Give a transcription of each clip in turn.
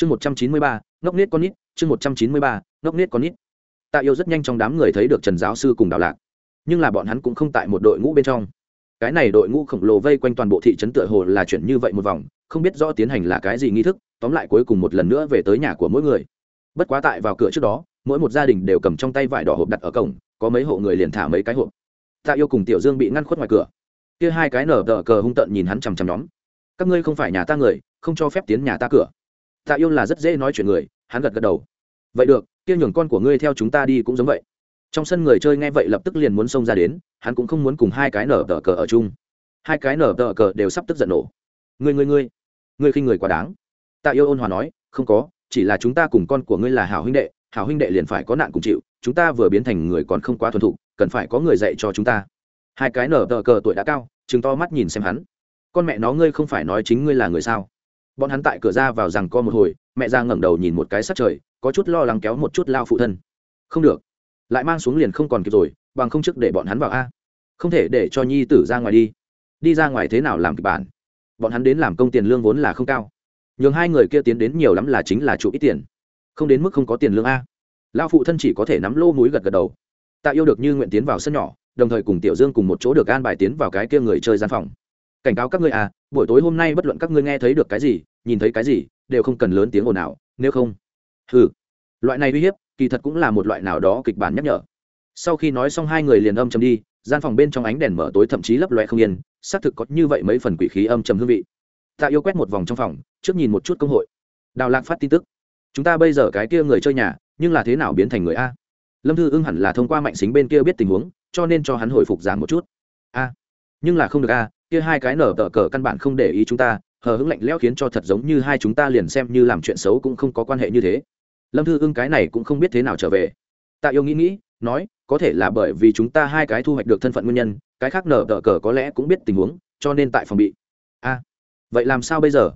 chương một trăm chín mươi ba, ngốc nết con nít, chương một trăm chín mươi ba, ngốc nết con nít. Tạ yêu rất nhanh trong đám người thấy được trần giáo sư cùng đào lạc. Nhưng là bọn hắn cũng không tại một đội ngũ bên trong. Cái này đội ngũ khổng lồ vây quanh toàn bộ thị trấn tựa hồ là chuyển như vậy một vòng, không biết rõ tiến hành là cái gì nghi thức, tóm lại cuối cùng một lần nữa về tới nhà của mỗi người. Bất quá tại vào cửa trước đó, mỗi một gia đình đều cầm trong tay vải đỏ hộp đặt ở cổng, có mấy hộ người liền thả mấy cái hộp. Tạ yêu cùng tiểu dương bị ngăn khuất ngoài cửa. Kia hai cái nở tờ cờ hung tợn nhìn hắn chằm chằm nhóm. Các ngươi không phải nhà ta người, không cho phép tiến nhà ta cửa tạ yêu là rất dễ nói chuyện người, hắn gật gật đầu. Vậy được, kia nhường con của ngươi theo chúng ta đi cũng giống vậy. Trong sân người chơi nghe vậy lập tức liền muốn xông ra đến, hắn cũng không muốn cùng hai cái nở tờ cờ ở chung. Hai cái nở tờ cờ đều sắp tức giận nổ. Ngươi ngươi ngươi ngươi khi người quá đáng. Tạ yêu ôn hòa nói, không có, chỉ là chúng ta cùng con của ngươi là hảo huynh đệ, hảo huynh đệ liền phải có nạn cùng chịu, chúng ta vừa biến thành người còn không quá thuần thục, cần phải có người dạy cho chúng ta. Hai cái nở tờ cờ tuổi đã cao, chừng to mắt nhìn xem hắn. Con mẹ nó ngươi không phải nói chính ngươi là người sao? Bọn hắn tại cửa ra vào rằng co một hồi, mẹ ra ngẩng đầu nhìn một cái sát trời, có chút lo lắng kéo một chút lao phụ thân. Không được. Lại mang xuống liền không còn kịp rồi, bằng không trước để bọn hắn vào a. Không thể để cho nhi tử ra ngoài đi. Đi ra ngoài thế nào làm kịch bản? Bọn hắn đến làm công tiền lương vốn là không cao. Nhường hai người kia tiến đến nhiều lắm là chính là chủ ít tiền. Không đến mức không có tiền lương a. Lao phụ thân chỉ có thể nắm lô múi gật gật đầu. Tạ yêu được như nguyện tiến vào sân nhỏ, đồng thời cùng tiểu dương cùng một chỗ được an bài tiến vào cái kia người chơi gian phòng. Cảnh cáo các ngươi à buổi tối hôm nay bất luận các ngươi nghe thấy được cái gì, nhìn thấy cái gì, đều không cần lớn tiếng ồn ào, nếu không. Ừ loại này uy hiếp, kỳ thật cũng là một loại nào đó kịch bản nhắc nhở. Sau khi nói xong hai người liền âm chầm đi, gian phòng bên trong ánh đèn mở tối thậm chí lấp loe không yên, xác thực có như vậy mấy phần quỷ khí âm trầm hương vị. Tạ yêu quét một vòng trong phòng, trước nhìn một chút công hội. Đào lạc phát tin tức. Chúng ta bây giờ cái kia người chơi nhà, nhưng là thế nào biến thành người a? Lâm thư ưng hẳn là thông qua mạnh xính bên kia biết tình huống, cho nên cho hắn hồi phục giảm một chút. A. Nhưng là không được a kia hai cái nở tờ cờ căn bản không để ý chúng ta, hờ hững lạnh lẽo khiến cho thật giống như hai chúng ta liền xem như làm chuyện xấu cũng không có quan hệ như thế. Lâm thư ưng cái này cũng không biết thế nào trở về. Tạ yêu nghĩ nghĩ, nói, có thể là bởi vì chúng ta hai cái thu hoạch được thân phận nguyên nhân, cái khác nở tờ cờ có lẽ cũng biết tình huống, cho nên tại phòng bị. A, vậy làm sao bây giờ?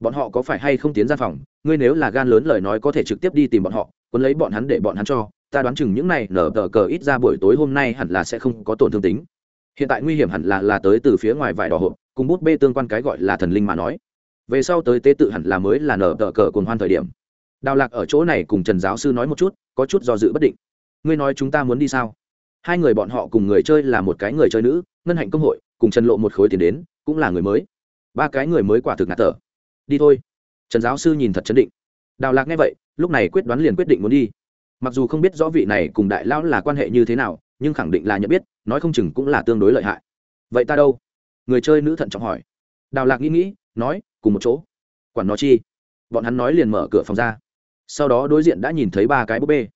Bọn họ có phải hay không tiến ra phòng? Ngươi nếu là gan lớn lời nói có thể trực tiếp đi tìm bọn họ, cuốn lấy bọn hắn để bọn hắn cho, ta đoán chừng những này nở tờ cờ ít ra buổi tối hôm nay hẳn là sẽ không có tổn thương tính hiện tại nguy hiểm hẳn là là tới từ phía ngoài vải đỏ hộp, cùng bút bê tương quan cái gọi là thần linh mà nói. Về sau tới tế tự hẳn là mới là nở tờ cờ cồn hoan thời điểm. Đào lạc ở chỗ này cùng trần giáo sư nói một chút, có chút do dự bất định. Ngươi nói chúng ta muốn đi sao? Hai người bọn họ cùng người chơi là một cái người chơi nữ, ngân hạnh công hội, cùng trần lộ một khối tiền đến, cũng là người mới. Ba cái người mới quả thực ngạt tở đi thôi. Trần giáo sư nhìn thật chấn định. Đào lạc nghe vậy, lúc này quyết đoán liền quyết định muốn đi. Mặc dù không biết rõ vị này cùng đại lão là quan hệ như thế nào nhưng khẳng định là nhận biết, nói không chừng cũng là tương đối lợi hại. Vậy ta đâu? Người chơi nữ thận trọng hỏi. Đào lạc nghĩ nghĩ, nói, cùng một chỗ. Quản nó chi? Bọn hắn nói liền mở cửa phòng ra. Sau đó đối diện đã nhìn thấy ba cái búp bê.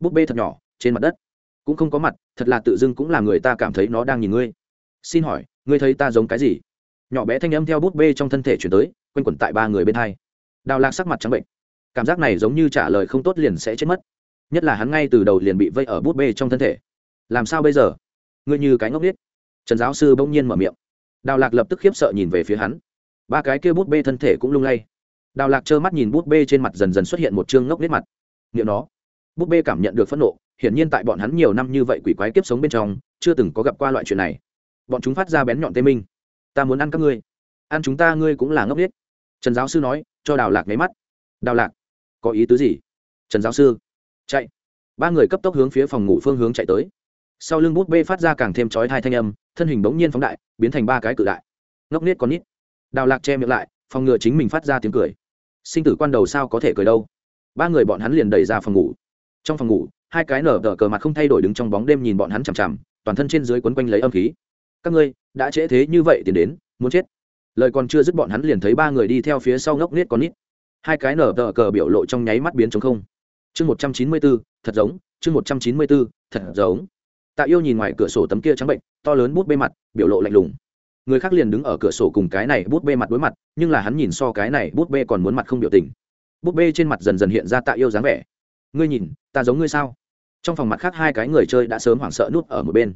Búp bê thật nhỏ, trên mặt đất. Cũng không có mặt, thật là tự dưng cũng là người ta cảm thấy nó đang nhìn ngươi. Xin hỏi, ngươi thấy ta giống cái gì? Nhỏ bé thanh âm theo búp bê trong thân thể chuyển tới, quanh quẩn tại ba người bên hai. Đào lạc sắc mặt trắng bệnh. Cảm giác này giống như trả lời không tốt liền sẽ chết mất. Nhất là hắn ngay từ đầu liền bị vây ở búp bê trong thân thể làm sao bây giờ? Ngươi như cái ngốc biết trần giáo sư bỗng nhiên mở miệng. Đào lạc lập tức khiếp sợ nhìn về phía hắn. Ba cái kia bút bê thân thể cũng lung lay. Đào lạc trơ mắt nhìn bút bê trên mặt dần dần xuất hiện một chương ngốc nết mặt. Nghiệm nó. Bút bê cảm nhận được phẫn nộ, hiển nhiên tại bọn hắn nhiều năm như vậy quỷ quái kiếp sống bên trong, chưa từng có gặp qua loại chuyện này. Bọn chúng phát ra bén nhọn tê minh. Ta muốn ăn các ngươi. Ăn chúng ta ngươi cũng là ngốc biết trần giáo sư nói, cho đào lạc nháy mắt. Đào lạc, có ý tứ gì? Trần giáo sư, chạy. Ba người cấp tốc hướng phía phòng ngủ phương hướng chạy tới sau lưng bút bê phát ra càng thêm chói hai thanh âm, thân hình bỗng nhiên phóng đại, biến thành ba cái cự đại. Ngốc nết con nít. Đào lạc che miệng lại, phòng ngừa chính mình phát ra tiếng cười. Sinh tử quan đầu sao có thể cười đâu? Ba người bọn hắn liền đẩy ra phòng ngủ. Trong phòng ngủ, hai cái nở đỡ cờ mặt không thay đổi đứng trong bóng đêm nhìn bọn hắn chằm chằm, toàn thân trên dưới quấn quanh lấy âm khí. Các ngươi, đã trễ thế như vậy tiến đến, muốn chết. Lời còn chưa dứt bọn hắn liền thấy ba người đi theo phía sau ngốc nết con nít. Hai cái nở đỡ cờ biểu lộ trong nháy mắt biến trống không. Chương một trăm chín mươi bốn thật giống, chương một trăm chín mươi bốn thật giống tạ yêu nhìn ngoài cửa sổ tấm kia trắng bệnh, to lớn bút bê mặt, biểu lộ lạnh lùng. Người khác liền đứng ở cửa sổ cùng cái này bút bê mặt đối mặt, nhưng là hắn nhìn so cái này bút bê còn muốn mặt không biểu tình. Bút bê trên mặt dần dần hiện ra tạ yêu dáng vẻ. Ngươi nhìn, ta giống ngươi sao? Trong phòng mặt khác hai cái người chơi đã sớm hoảng sợ nút ở một bên.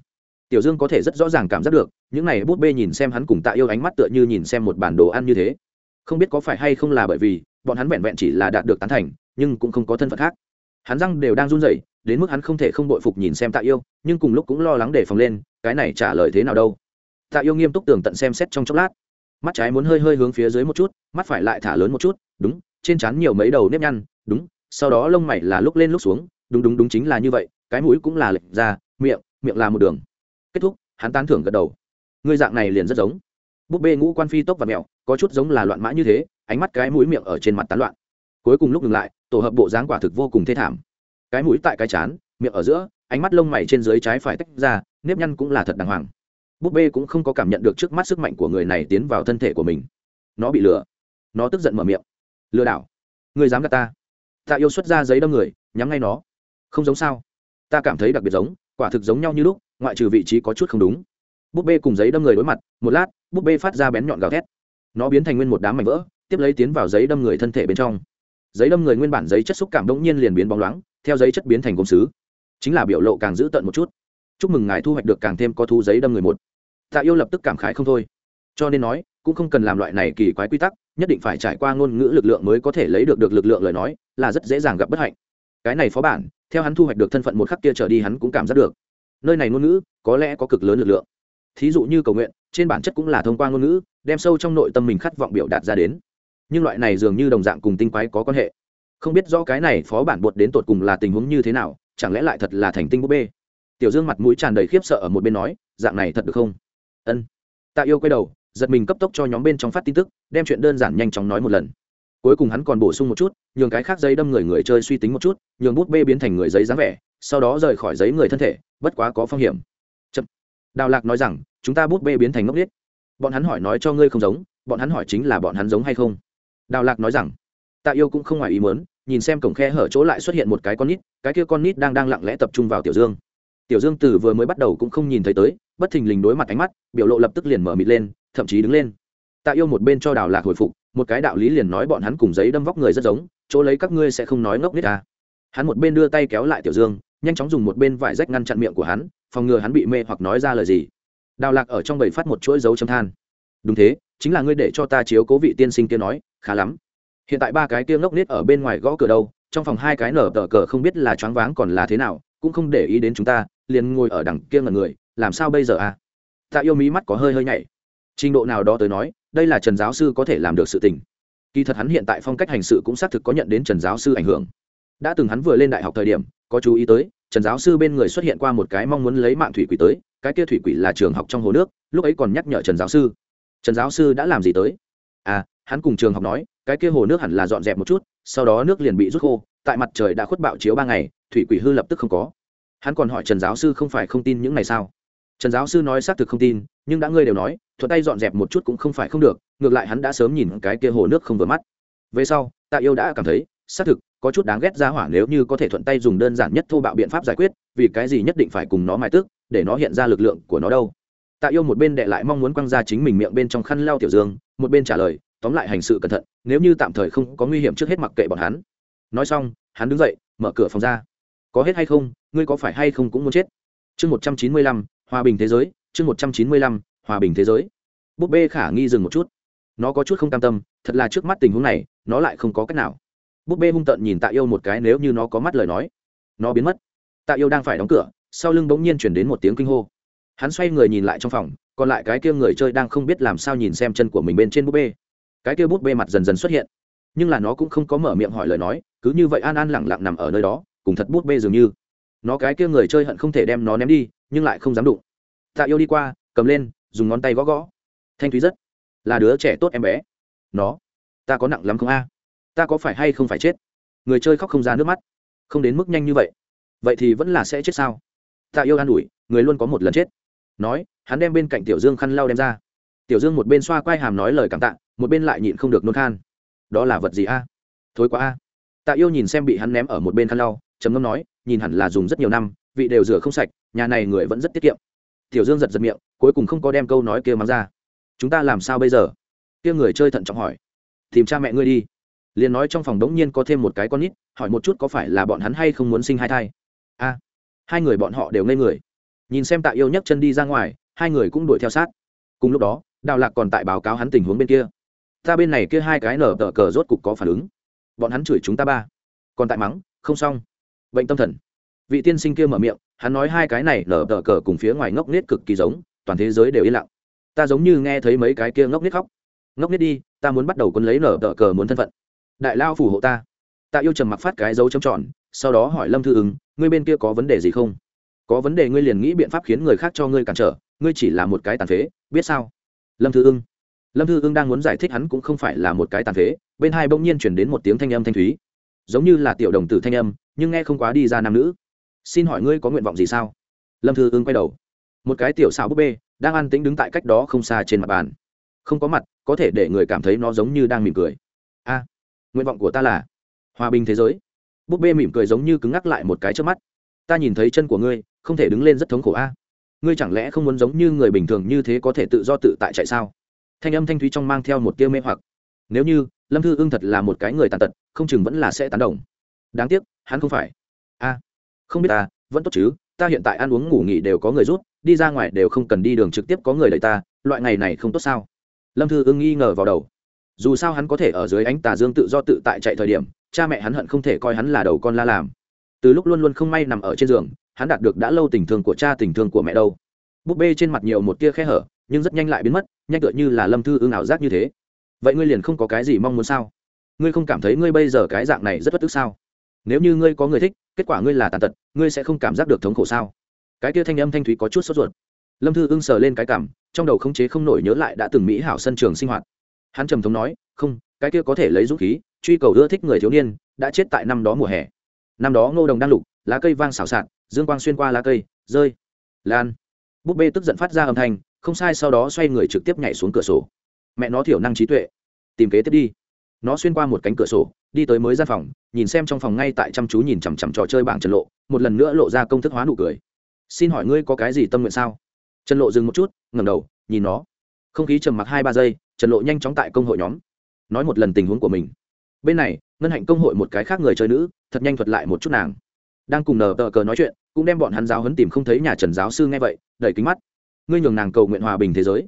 Tiểu dương có thể rất rõ ràng cảm giác được, những này bút bê nhìn xem hắn cùng tạ yêu ánh mắt tựa như nhìn xem một bản đồ ăn như thế. Không biết có phải hay không là bởi vì, bọn hắn vẹn vẹn chỉ là đạt được tán thành, nhưng cũng không có thân phận khác. Hắn răng đều đang run rẩy đến mức hắn không thể không bội phục nhìn xem tạ yêu, nhưng cùng lúc cũng lo lắng để phòng lên, cái này trả lời thế nào đâu. Tạ yêu nghiêm túc tường tận xem xét trong chốc lát. Mắt trái muốn hơi hơi hướng phía dưới một chút, mắt phải lại thả lớn một chút, đúng, trên trán nhiều mấy đầu nếp nhăn, đúng, sau đó lông mày là lúc lên lúc xuống, đúng đúng đúng chính là như vậy, cái mũi cũng là lệch ra, miệng miệng là một đường. Kết thúc, hắn tán thưởng gật đầu. Ngươi dạng này liền rất giống. Búp bê ngũ quan phi tốc và mẹo, có chút giống là loạn mã như thế, ánh mắt cái mũi miệng ở trên mặt tán loạn. Cuối cùng lúc ngừng lại, tổ hợp bộ dáng quả thực vô cùng thê thảm cái mũi tại cái chán, miệng ở giữa, ánh mắt lông mày trên dưới trái phải tách ra, nếp nhăn cũng là thật đàng hoàng. Búp bê cũng không có cảm nhận được trước mắt sức mạnh của người này tiến vào thân thể của mình. Nó bị lừa. Nó tức giận mở miệng. Lừa đảo. Người dám gạt ta. Ta yêu xuất ra giấy đâm người, nhắm ngay nó. Không giống sao. Ta cảm thấy đặc biệt giống, quả thực giống nhau như lúc, ngoại trừ vị trí có chút không đúng. Búp bê cùng giấy đâm người đối mặt, một lát, búp bê phát ra bén nhọn gào thét. Nó biến thành nguyên một đám mảnh vỡ, tiếp lấy tiến vào giấy đâm người thân thể bên trong. Giấy đâm người nguyên bản giấy chất xúc cảm đống nhiên liền biến bóng loáng theo giấy chất biến thành công sứ. Chính là biểu lộ càng dữ tợn một chút. Chúc mừng ngài thu hoạch được càng thêm có thu giấy đâm người một. Tạ yêu lập tức cảm khái không thôi. Cho nên nói, cũng không cần làm loại này kỳ quái quy tắc, nhất định phải trải qua ngôn ngữ lực lượng mới có thể lấy được được lực lượng lời nói, là rất dễ dàng gặp bất hạnh. Cái này phó bản, theo hắn thu hoạch được thân phận một khắc kia trở đi hắn cũng cảm giác được. Nơi này ngôn ngữ, có lẽ có cực lớn lực lượng. Thí dụ như cầu nguyện, trên bản chất cũng là thông qua ngôn ngữ, đem sâu trong nội tâm mình khát vọng biểu đạt ra đến. Nhưng loại này dường như đồng dạng cùng tinh quái có quan hệ không biết rõ cái này phó bản bột đến tột cùng là tình huống như thế nào, chẳng lẽ lại thật là thành tinh búp bê? Tiểu dương mặt mũi tràn đầy khiếp sợ ở một bên nói, dạng này thật được không? Ân. Tạ yêu quay đầu, giật mình cấp tốc cho nhóm bên trong phát tin tức, đem chuyện đơn giản nhanh chóng nói một lần. Cuối cùng hắn còn bổ sung một chút, nhường cái khác giấy đâm người người chơi suy tính một chút, nhường bút bê biến thành người giấy dáng vẻ, sau đó rời khỏi giấy người thân thể, bất quá có phong hiểm. Chậm. đào lạc nói rằng, chúng ta bút bê biến thành ngốc n bọn hắn hỏi nói cho ngươi không giống, bọn hắn hỏi chính là bọn hắn giống hay không? Đào lạc nói rằng tạ yêu cũng không ngoài ý muốn, nhìn xem cổng khe hở chỗ lại xuất hiện một cái con nít, cái kia con nít đang đang lặng lẽ tập trung vào tiểu dương. Tiểu dương từ vừa mới bắt đầu cũng không nhìn thấy tới, bất thình lình đối mặt ánh mắt, biểu lộ lập tức liền mở mịt lên, thậm chí đứng lên. Tạ yêu một bên cho đào lạc hồi phục, một cái đạo lý liền nói bọn hắn cùng giấy đâm vóc người rất giống, chỗ lấy các ngươi sẽ không nói ngốc nít ta à. hắn một bên đưa tay kéo lại tiểu dương, nhanh chóng dùng một bên vải rách ngăn chặn miệng của hắn, phòng ngừa hắn bị mê hoặc nói ra lời gì. Đào lạc ở trong bầy phát một chuỗi dấu châm than. Đúng thế, chính là ngươi để cho ta chiếu cố vị tiên sinh kia nói, khá lắm hiện tại ba cái kia ngốc nít ở bên ngoài gõ cửa đâu, trong phòng hai cái nở tờ cờ không biết là choáng váng còn là thế nào, cũng không để ý đến chúng ta, liền ngồi ở đằng kia ngần người, làm sao bây giờ à? Tạ yêu mí mắt có hơi hơi nhảy. Trình độ nào đó tới nói, đây là trần giáo sư có thể làm được sự tình. Kỳ thật hắn hiện tại phong cách hành sự cũng xác thực có nhận đến trần giáo sư ảnh hưởng. Đã từng hắn vừa lên đại học thời điểm, có chú ý tới, trần giáo sư bên người xuất hiện qua một cái mong muốn lấy mạng thủy quỷ tới, cái kia thủy quỷ là trường học trong hồ nước, lúc ấy còn nhắc nhở trần giáo sư. Trần giáo sư đã làm gì tới? À hắn cùng trường học nói cái kia hồ nước hẳn là dọn dẹp một chút, sau đó nước liền bị rút khô, tại mặt trời đã khuất bạo chiếu ba ngày, thủy quỷ hư lập tức không có. Hắn còn hỏi trần giáo sư không phải không tin những này sao? Trần giáo sư nói xác thực không tin, nhưng đã ngươi đều nói, thuận tay dọn dẹp một chút cũng không phải không được, ngược lại hắn đã sớm nhìn cái kia hồ nước không vừa mắt. Về sau, tạ yêu đã cảm thấy, xác thực, có chút đáng ghét ra hỏa nếu như có thể thuận tay dùng đơn giản nhất thô bạo biện pháp giải quyết, vì cái gì nhất định phải cùng nó mai tức để nó hiện ra lực lượng của nó đâu. Tạ yêu một bên đệ lại mong muốn quăng ra chính mình miệng bên trong khăn leo tiểu dương, một bên trả lời tóm lại hành sự cẩn thận, nếu như tạm thời không có nguy hiểm trước hết mặc kệ bọn hắn. Nói xong, hắn đứng dậy, mở cửa phòng ra. Có hết hay không, ngươi có phải hay không cũng muốn chết? Chương một trăm chín mươi lăm, hòa bình thế giới, chương một trăm chín mươi lăm, hòa bình thế giới. Búp bê khả nghi dừng một chút. Nó có chút không cam tâm, thật là trước mắt tình huống này, nó lại không có cách nào. Búp bê hung tợn nhìn tạ yêu một cái nếu như nó có mắt lời nói. Nó biến mất. Tạ yêu đang phải đóng cửa, sau lưng bỗng nhiên chuyển đến một tiếng kinh hô. Hắn xoay người nhìn lại trong phòng, còn lại cái kia người chơi đang không biết làm sao nhìn xem chân của mình bên trên búp bê cái kia bút bê mặt dần dần xuất hiện. Nhưng là nó cũng không có mở miệng hỏi lời nói, cứ như vậy an an lẳng lặng nằm ở nơi đó, cùng thật bút bê dường như. Nó cái kia người chơi hận không thể đem nó ném đi, nhưng lại không dám đụng. Tạ yêu đi qua, cầm lên, dùng ngón tay gõ gõ. Thanh thúy rất là đứa trẻ tốt em bé. Nó, ta có nặng lắm không a? Ta có phải hay không phải chết? Người chơi khóc không ra nước mắt. Không đến mức nhanh như vậy. Vậy thì vẫn là sẽ chết sao? Tạ yêu an ủi, người luôn có một lần chết. Nói, hắn đem bên cạnh tiểu dương khăn lau đem ra tiểu dương một bên xoa quai hàm nói lời cảm tạ, một bên lại nhịn không được nôn khan. Đó là vật gì a? Thối quá a. Tạ yêu nhìn xem bị hắn ném ở một bên khăn lau, trầm ngâm nói, nhìn hẳn là dùng rất nhiều năm, vị đều rửa không sạch, nhà này người vẫn rất tiết kiệm. Tiểu dương giật giật miệng, cuối cùng không có đem câu nói kia mắng ra. Chúng ta làm sao bây giờ? Kia người chơi thận trọng hỏi. Tìm cha mẹ ngươi đi. Liền nói trong phòng đống nhiên có thêm một cái con nít, hỏi một chút có phải là bọn hắn hay không muốn sinh hai thai. A. Hai người bọn họ đều ngây người. Nhìn xem tạ yêu nhấc chân đi ra ngoài, hai người cũng đuổi theo sát. Cùng lúc đó đào lạc còn tại báo cáo hắn tình huống bên kia. Ta bên này kia hai cái nở tờ cờ rốt cục có phản ứng. Bọn hắn chửi chúng ta ba. Còn tại mắng, không xong. Bệnh tâm thần. Vị tiên sinh kia mở miệng, hắn nói hai cái này nở tờ cờ cùng phía ngoài ngốc nết cực kỳ giống, toàn thế giới đều yên lặng. Ta giống như nghe thấy mấy cái kia ngốc nết khóc. Ngốc nết đi, ta muốn bắt đầu quân lấy nở tờ cờ muốn thân phận. Đại lao phù hộ ta. Ta yêu trầm mặc phát cái dấu trầm tròn, sau đó hỏi lâm thư ứng, ngươi bên kia có vấn đề gì không? Có vấn đề ngươi liền nghĩ biện pháp khiến người khác cho ngươi cản trở, ngươi chỉ là một cái tàn phế, biết sao? Lâm thư ưng. Lâm thư ưng đang muốn giải thích hắn cũng không phải là một cái tàn phế, bên hai bỗng nhiên chuyển đến một tiếng thanh âm thanh thúy. Giống như là tiểu đồng tử thanh âm, nhưng nghe không quá đi ra nam nữ. Xin hỏi ngươi có nguyện vọng gì sao? Lâm thư ưng quay đầu. Một cái tiểu xào búp bê, đang ăn tĩnh đứng tại cách đó không xa trên mặt bàn. Không có mặt, có thể để người cảm thấy nó giống như đang mỉm cười. A, nguyện vọng của ta là hòa bình thế giới. Búp bê mỉm cười giống như cứng ngắc lại một cái trước mắt. Ta nhìn thấy chân của ngươi, không thể đứng lên rất thống khổ a ngươi chẳng lẽ không muốn giống như người bình thường như thế có thể tự do tự tại chạy sao? Thanh âm thanh thúy trong mang theo một tia mê hoặc. Nếu như, lâm thư ưng thật là một cái người tàn tật, không chừng vẫn là sẽ tán đồng. Đáng tiếc, hắn không phải. A, không biết ta, vẫn tốt chứ, ta hiện tại ăn uống ngủ nghỉ đều có người rút đi ra ngoài đều không cần đi đường trực tiếp có người đợi ta, loại ngày này không tốt sao? Lâm thư ưng nghi ngờ vào đầu. Dù sao hắn có thể ở dưới ánh tà dương tự do tự tại chạy thời điểm, cha mẹ hắn hận không thể coi hắn là đầu con la làm. Từ lúc luôn luôn không may nằm ở trên giường hắn đạt được đã lâu tình thương của cha, tình thương của mẹ đâu. Búp bê trên mặt nhiều một tia khe hở, nhưng rất nhanh lại biến mất, nhanh tựa như là lâm thư ưng ảo giác như thế. Vậy ngươi liền không có cái gì mong muốn sao? Ngươi không cảm thấy ngươi bây giờ cái dạng này rất bất tức sao? Nếu như ngươi có người thích, kết quả ngươi là tàn tật, ngươi sẽ không cảm giác được thống khổ sao? Cái kia thanh âm thanh thúy có chút sốt ruột. Lâm thư ưng sờ lên cái cảm, trong đầu khống chế không nổi nhớ lại đã từng mỹ hảo sân trường sinh hoạt. Hắn trầm thống nói, không, cái kia có thể lấy dũng khí, truy cầu ưa thích người thiếu niên, đã chết tại năm đó mùa hè. Năm đó ngô đồng đang lục, lá cây vang xào xạc dương quang xuyên qua lá cây, rơi, lan. Búp bê tức giận phát ra âm thanh, không sai sau đó xoay người trực tiếp nhảy xuống cửa sổ. Mẹ nó thiểu năng trí tuệ, tìm kế tiếp đi. Nó xuyên qua một cánh cửa sổ, đi tới mới gian phòng, nhìn xem trong phòng ngay tại chăm chú nhìn chằm chằm trò chơi bảng trần lộ, một lần nữa lộ ra công thức hóa nụ cười. Xin hỏi ngươi có cái gì tâm nguyện sao? Trần lộ dừng một chút, ngẩng đầu, nhìn nó. Không khí trầm mặc hai ba giây, trần lộ nhanh chóng tại công hội nhóm, nói một lần tình huống của mình. Bên này, ngân hạnh công hội một cái khác người chơi nữ, thật nhanh thuật lại một chút nàng đang cùng nở tờ cờ nói chuyện, cũng đem bọn hắn giáo hấn tìm không thấy nhà trần giáo sư nghe vậy đẩy kính mắt. Ngươi nhường nàng cầu nguyện hòa bình thế giới.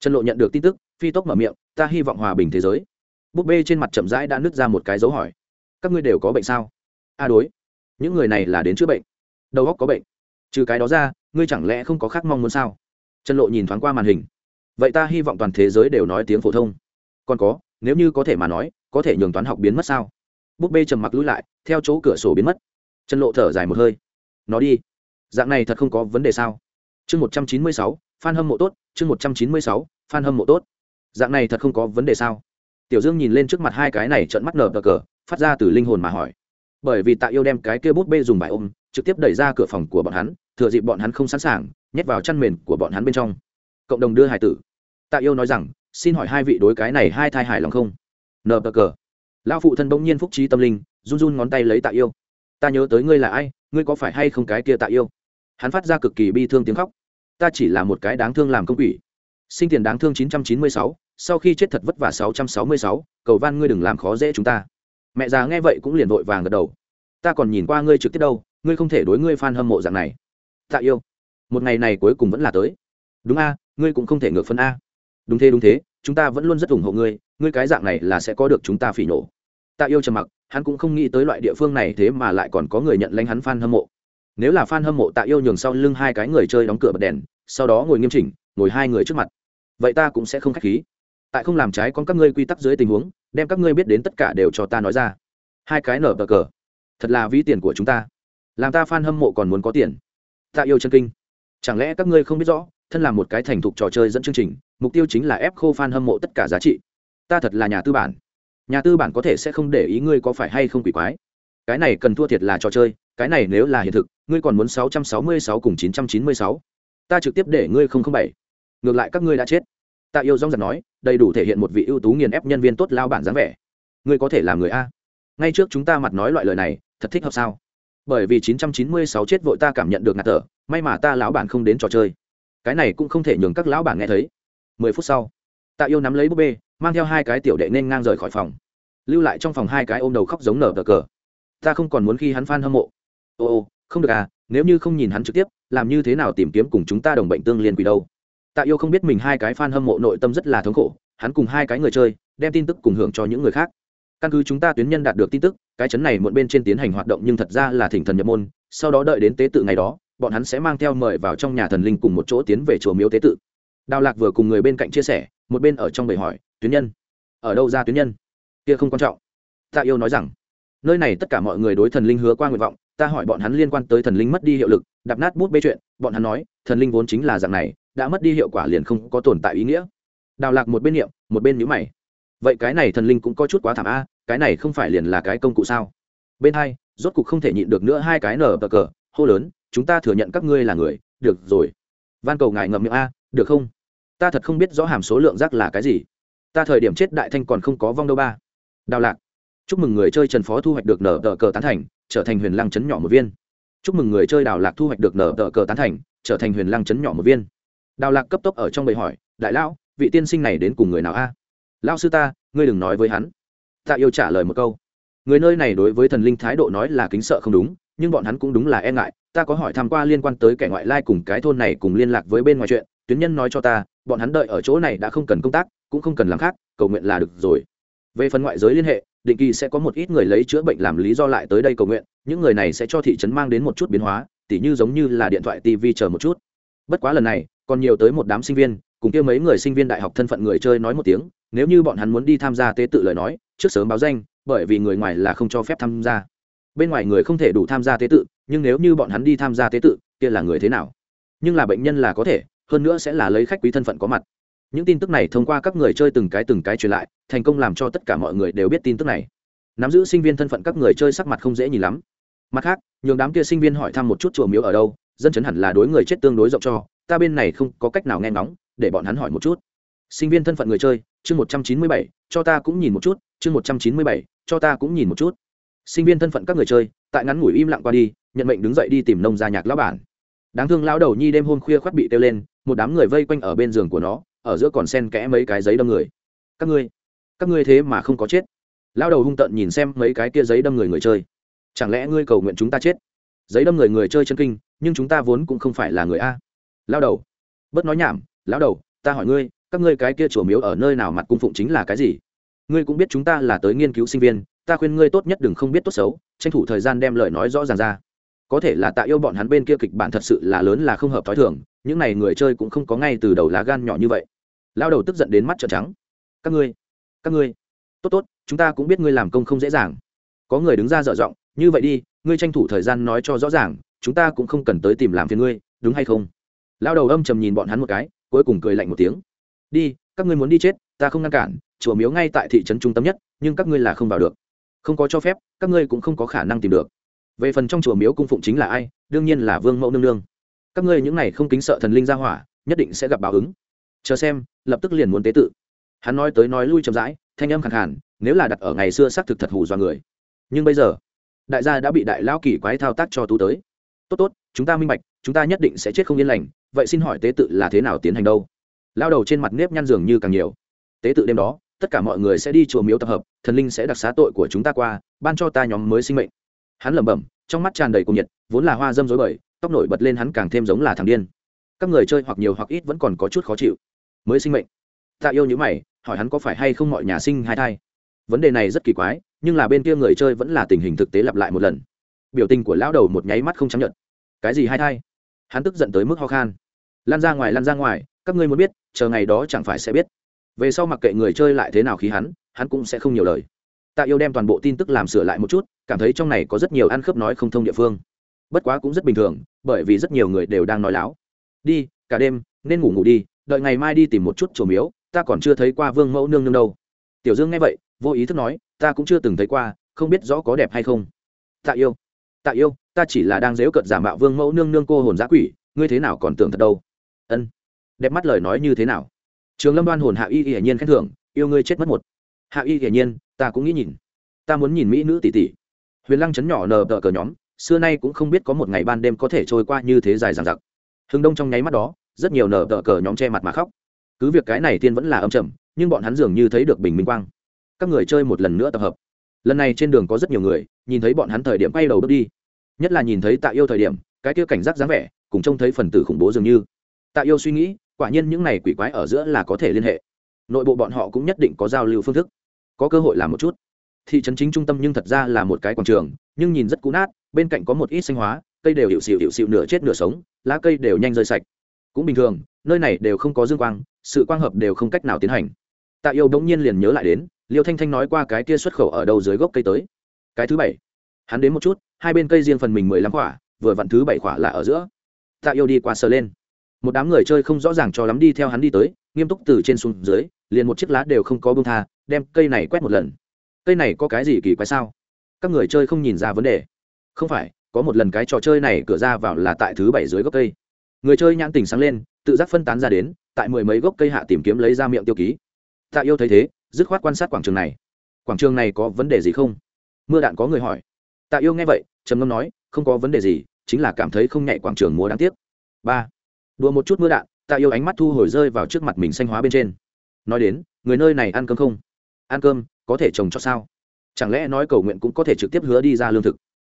Trần lộ nhận được tin tức, phi tốc mở miệng, ta hy vọng hòa bình thế giới. Búp bê trên mặt chậm rãi đã nứt ra một cái dấu hỏi. Các ngươi đều có bệnh sao? A à đối, những người này là đến chữa bệnh. Đầu óc có bệnh. Trừ cái đó ra, ngươi chẳng lẽ không có khác mong muốn sao? Trần lộ nhìn thoáng qua màn hình. Vậy ta hy vọng toàn thế giới đều nói tiếng phổ thông. Còn có, nếu như có thể mà nói, có thể nhường toán học biến mất sao? Búp bê trầm mặc lui lại, theo chỗ cửa sổ biến mất trần lộ thở dài một hơi. Nó đi. Dạng này thật không có vấn đề sao? Chương một trăm chín mươi sáu, phan hâm mộ tốt. Chương một trăm chín mươi sáu, phan hâm mộ tốt. Dạng này thật không có vấn đề sao? Tiểu dương nhìn lên trước mặt hai cái này trợn mắt nở cờ, phát ra từ linh hồn mà hỏi. Bởi vì tạ yêu đem cái kia bút bê dùng bài ôm, trực tiếp đẩy ra cửa phòng của bọn hắn, thừa dịp bọn hắn không sẵn sàng, nhét vào chăn mền của bọn hắn bên trong. Cộng đồng đưa hải tử. Tạ yêu nói rằng, xin hỏi hai vị đối cái này hai thai hài lòng không? Nờ bờ cờ. Lão phụ thân bỗng nhiên phúc trí tâm linh, run run ngón tay lấy tạ yêu ta nhớ tới ngươi là ai, ngươi có phải hay không cái kia tạ yêu? Hắn phát ra cực kỳ bi thương tiếng khóc. Ta chỉ là một cái đáng thương làm công quỷ. Sinh tiền đáng thương chín trăm chín mươi sáu, sau khi chết thật vất vả sáu trăm sáu mươi sáu, cầu van ngươi đừng làm khó dễ chúng ta. Mẹ già nghe vậy cũng liền vội vàng gật đầu. Ta còn nhìn qua ngươi trực tiếp đâu, ngươi không thể đối ngươi fan hâm mộ dạng này. Tạ yêu, một ngày này cuối cùng vẫn là tới. Đúng a, ngươi cũng không thể ngược phân a. Đúng thế đúng thế, chúng ta vẫn luôn rất ủng hộ ngươi ngươi cái dạng này là sẽ có được chúng ta phỉ nổ tạ yêu trầm mặc hắn cũng không nghĩ tới loại địa phương này thế mà lại còn có người nhận lãnh hắn f a n hâm mộ. Nếu là f a n hâm mộ tạ yêu nhường sau lưng hai cái người chơi đóng cửa bật đèn, sau đó ngồi nghiêm chỉnh, ngồi hai người trước mặt, vậy ta cũng sẽ không k h á c h khí. Tại không làm trái con các ngươi quy tắc dưới tình huống, đem các ngươi biết đến tất cả đều cho ta nói ra. Hai cái nở bờ cờ. Thật là ví tiền của chúng ta. Làm ta f a n hâm mộ còn muốn có tiền. Tạ yêu chân kinh. Chẳng lẽ các ngươi không biết rõ, thân là một cái thành thục trò chơi dẫn chương trình, mục tiêu chính là ép khô f a n hâm mộ tất cả giá trị? Ta thật là nhà tư bản nhà tư bản có thể sẽ không để ý ngươi có phải hay không quỷ quái. Cái này cần thua thiệt là trò chơi, cái này nếu là hiện thực, ngươi còn muốn sáu trăm sáu mươi sáu cùng chín trăm chín mươi sáu. Ta trực tiếp để ngươi không không bảy. Ngược lại các ngươi đã chết. Tạ yêu dong giật nói, đầy đủ thể hiện một vị ưu tú nghiền ép nhân viên tốt lao bản dáng vẻ. Ngươi có thể làm người a. Ngay trước chúng ta mặt nói loại lời này, thật thích hợp sao? Bởi vì 996 chết vội ta cảm nhận được ngạt thở, may mà ta lão bản không đến trò chơi. Cái này cũng không thể nhường các lão bản nghe thấy. Mười phút sau, tạ yêu nắm lấy búp bê mang theo hai cái tiểu đệ nên ngang rời khỏi phòng. Lưu lại trong phòng hai cái ôm đầu khóc giống nở cờ cờ. Ta không còn muốn khi hắn phan hâm mộ. Ô ô, không được à nếu như không nhìn hắn trực tiếp, làm như thế nào tìm kiếm cùng chúng ta đồng bệnh tương liên quỷ đâu? Tạ yêu không biết mình hai cái f a n hâm mộ nội tâm rất là thống khổ, hắn cùng hai cái người chơi, đem tin tức cùng hưởng cho những người khác. Căn cứ chúng ta tuyến nhân đạt được tin tức, cái chấn này muộn bên trên tiến hành hoạt động nhưng thật ra là thỉnh thần nhập môn, sau đó đợi đến tế tự ngày đó, bọn hắn sẽ mang theo mời vào trong nhà thần linh cùng một chỗ tiến về chùa miếu tế tự đào lạc vừa cùng người bên cạnh chia sẻ, một bên ở trong bầy hỏi, tuyến nhân, ở đâu ra tuyến nhân? Kia không quan trọng. Tạ yêu nói rằng, nơi này tất cả mọi người đối thần linh hứa qua nguyện vọng, ta hỏi bọn hắn liên quan tới thần linh mất đi hiệu lực, đạp nát bút bê chuyện, bọn hắn nói, thần linh vốn chính là dạng này, đã mất đi hiệu quả liền không có tồn tại ý nghĩa. Đào lạc một bên niệm, một bên nhữ mày. Vậy cái này thần linh cũng có chút quá thảm a, cái này không phải liền là cái công cụ sao? Bên hai, rốt cục không thể nhịn được nữa hai cái nở bờ cờ, hô lớn, chúng ta thừa nhận các ngươi là người, được rồi. Van cầu ngài ngậm miệng a được không? Ta thật không biết rõ hàm số lượng rác là cái gì. Ta thời điểm chết đại thanh còn không có vong đâu ba. Đào lạc, chúc mừng người chơi trần phó thu hoạch được nở tờ cờ tán thành, trở thành huyền lăng chấn nhỏ một viên. Chúc mừng người chơi đào lạc thu hoạch được nở tờ cờ tán thành, trở thành huyền lăng chấn nhỏ một viên. Đào lạc cấp tốc ở trong bầy hỏi, đại lão, vị tiên sinh này đến cùng người nào a? À? lão sư ta, ngươi đừng nói với hắn. Ta yêu trả lời một câu. Người nơi này đối với thần linh thái độ nói là kính sợ không đúng, nhưng bọn hắn cũng đúng là e ngại. Ta có hỏi tham q u a liên quan tới kẻ ngoại lai cùng cái thôn này cùng liên lạc với bên ngoài chuyện tuyến nhân nói cho ta, bọn hắn đợi ở chỗ này đã không cần công tác, cũng không cần làm khác, cầu nguyện là được rồi. Về phần ngoại giới liên hệ, định kỳ sẽ có một ít người lấy chữa bệnh làm lý do lại tới đây cầu nguyện, những người này sẽ cho thị trấn mang đến một chút biến hóa, tỉ như giống như là điện thoại tv chờ một chút. Bất quá lần này, còn nhiều tới một đám sinh viên, cùng kia mấy người sinh viên đại học thân phận người chơi nói một tiếng, nếu như bọn hắn muốn đi tham gia tế tự lời nói, trước sớm báo danh, bởi vì người ngoài là không cho phép tham gia. Bên ngoài người không thể đủ tham gia tế tự, nhưng nếu như bọn hắn đi tham gia tế tự, kia là người thế nào? Nhưng là bệnh nhân là có thể hơn nữa sẽ là lấy khách quý thân phận có mặt. Những tin tức này thông qua các người chơi từng cái từng cái truyền lại, thành công làm cho tất cả mọi người đều biết tin tức này. Nắm giữ sinh viên thân phận các người chơi sắc mặt không dễ nhìn lắm. Mặt khác, nhường đám kia sinh viên hỏi thăm một chút chùa miếu ở đâu, dân chấn hẳn là đối người chết tương đối rộng cho, ta bên này không có cách nào nghe ngóng, để bọn hắn hỏi một chút. Sinh viên thân phận người chơi, chương một trăm chín mươi bảy, cho ta cũng nhìn một chút, chương một trăm chín mươi bảy, cho ta cũng nhìn một chút. Sinh viên thân phận các người chơi, tại ngắn ngủi im lặng qua đi, nhận mệnh đứng dậy đi tìm nông gia nhạc lão bản. Đáng thương lão đầu nhi đêm hôm khuya khoắt bị kêu lên một đám người vây quanh ở bên giường của nó, ở giữa còn sen kẽ mấy cái giấy đâm người. Các ngươi các ngươi thế mà không có chết. Lão đầu hung tợn nhìn xem mấy cái kia giấy đâm người người chơi. Chẳng lẽ ngươi cầu nguyện chúng ta chết? Giấy đâm người người chơi chân kinh, nhưng chúng ta vốn cũng không phải là người a. Lao đầu, bớt nói nhảm, lão đầu, ta hỏi ngươi, các ngươi cái kia chùa miếu ở nơi nào mặt cung phụng chính là cái gì? Ngươi cũng biết chúng ta là tới nghiên cứu sinh viên, ta khuyên ngươi tốt nhất đừng không biết tốt xấu, tranh thủ thời gian đem lời nói rõ ràng ra. Có thể là tạ yêu bọn hắn bên kia kịch bản thật sự là lớn là không hợp t h ó i thường những n à y người chơi cũng không có ngay từ đầu lá gan nhỏ như vậy. Lao đầu tức giận đến mắt trợn trắng. Các ngươi các ngươi. Tốt tốt, chúng ta cũng biết ngươi làm công không dễ dàng. Có người đứng ra dở giọng, như vậy đi, ngươi tranh thủ thời gian nói cho rõ ràng, chúng ta cũng không cần tới tìm làm phiền ngươi, đúng hay không? Lao đầu âm trầm nhìn bọn hắn một cái, cuối cùng cười lạnh một tiếng. Đi, các ngươi muốn đi chết, ta không ngăn cản, chùa miếu ngay tại thị trấn trung tâm nhất, nhưng các ngươi là không vào được. Không có cho phép, các ngươi cũng không có khả năng tìm được. Về phần trong chùa miếu cung phụng chính là ai, đương nhiên là vương mẫu nương nương các ngươi những này không kính sợ thần linh ra hỏa, nhất định sẽ gặp báo ứng. Chờ xem, lập tức liền muốn tế tự. Hắn nói tới nói lui chậm rãi, thanh âm khẳng hẳn nếu là đặt ở ngày xưa xác thực thật hù do người. Nhưng bây giờ, đại gia đã bị đại lão kỳ quái thao tác cho tú tới. Tốt tốt, chúng ta minh bạch, chúng ta nhất định sẽ chết không yên lành, vậy xin hỏi tế tự là thế nào tiến hành đâu? Lao đầu trên mặt nếp nhăn dường như càng nhiều. Tế tự đêm đó, tất cả mọi người sẽ đi chùa miếu tập hợp, thần linh sẽ đặc xá tội của chúng ta qua, ban cho ta nhóm mới sinh mệnh. Hắn lẩm bẩm, trong mắt tràn đầy cuồng nhiệt, vốn là hoa dâm dối bời tóc nổi bật lên hắn càng thêm giống là thằng điên. Các người chơi hoặc nhiều hoặc ít vẫn còn có chút khó chịu. Mới sinh mệnh. Tạ yêu nhữ mày, hỏi hắn có phải hay không mọi nhà sinh hai thai? Vấn đề này rất kỳ quái, nhưng là bên kia người chơi vẫn là tình hình thực tế lặp lại một lần. Biểu tình của lão đầu một nháy mắt không chấp nhận. Cái gì hai thai? Hắn tức giận tới mức ho khan. Lan ra ngoài, lan ra ngoài, các ngươi muốn biết, chờ ngày đó chẳng phải sẽ biết. Về sau mặc kệ người chơi lại thế nào khi hắn hắn cũng sẽ không nhiều lời. Tạ yêu đem toàn bộ tin tức làm sửa lại một chút, cảm thấy trong này có rất nhiều ăn khớp nói không thông địa phương. Bất quá cũng rất bình thường bởi vì rất nhiều người đều đang nói láo. Đi, cả đêm, nên ngủ ngủ đi, đợi ngày mai đi tìm một chút trổ miếu, ta còn chưa thấy qua vương mẫu nương nương đâu. Tiểu dương nghe vậy, vô ý thức nói, ta cũng chưa từng thấy qua, không biết rõ có đẹp hay không. Tạ yêu tạ yêu, ta chỉ là đang dếu cợt giả mạo vương mẫu nương nương cô hồn giã quỷ, ngươi thế nào còn tưởng thật đâu? Ân, đẹp mắt lời nói như thế nào? Trường lâm đoan hồn hạ y hiển nhiên khen thưởng, yêu ngươi chết mất một. Hạ y hiển nhiên, ta cũng nghĩ nhìn. Ta muốn nhìn mỹ nữ tỷ tỷ. Huyền lăng chấn nhỏ nờ tờ cờ nhóm xưa nay cũng không biết có một ngày ban đêm có thể trôi qua như thế dài dằng dặc. Hưng đông trong nháy mắt đó, rất nhiều nở tờ cờ nhóm che mặt mà khóc. Cứ việc cái này tiên vẫn là âm trầm, nhưng bọn hắn dường như thấy được bình minh quang. Các người chơi một lần nữa tập hợp. Lần này trên đường có rất nhiều người, nhìn thấy bọn hắn thời điểm quay đầu bước đi. Nhất là nhìn thấy tạ yêu thời điểm, cái kia cảnh giác dáng vẻ, cùng trông thấy phần tử khủng bố dường như. Tạ yêu suy nghĩ, quả nhiên những này quỷ quái ở giữa là có thể liên hệ. Nội bộ bọn họ cũng nhất định có giao lưu phương thức. Có cơ hội làm một chút thị trấn chính trung tâm nhưng thật ra là một cái quảng trường, nhưng nhìn rất cũ nát, bên cạnh có một ít xanh hóa, cây đều hiệu xịu hiệu xịu nửa chết nửa sống, lá cây đều nhanh rơi sạch. Cũng bình thường, nơi này đều không có dương quang, sự quang hợp đều không cách nào tiến hành. Tạ yêu đống nhiên liền nhớ lại đến, liêu thanh thanh nói qua cái kia xuất khẩu ở đầu dưới gốc cây tới. Cái thứ bảy. Hắn đến một chút, hai bên cây riêng phần mình mười lăm quả, vừa vặn thứ bảy quả là ở giữa. Tạ yêu đi qua sờ lên. Một đám người chơi không rõ ràng cho lắm đi theo hắn đi tới, nghiêm túc từ trên xuống dưới, liền một chiếc lá đều không có bông tha, đem cây này quét một lần cây này có cái gì kỳ quái sao? Các người chơi không nhìn ra vấn đề. Không phải, có một lần cái trò chơi này cửa ra vào là tại thứ bảy dưới gốc cây. Người chơi nhãn tình sáng lên, tự giác phân tán ra đến, tại mười mấy gốc cây hạ tìm kiếm lấy ra miệng tiêu ký. Tạ yêu thấy thế, dứt khoát quan sát quảng trường này. Quảng trường này có vấn đề gì không? Mưa đạn có người hỏi. Tạ yêu nghe vậy, trầm ngâm nói, không có vấn đề gì, chính là cảm thấy không nhạy quảng trường múa đáng tiếc. Ba. Đùa một chút mưa đạn, tạ yêu ánh mắt thu hồi rơi vào trước mặt mình xanh hóa bên trên. Nói đến, người nơi này ăn cơm không? Ăn cơm có thể trồng cho sao? Chẳng lẽ nói cầu nguyện cũng có thể trực tiếp hứa đi ra lương thực?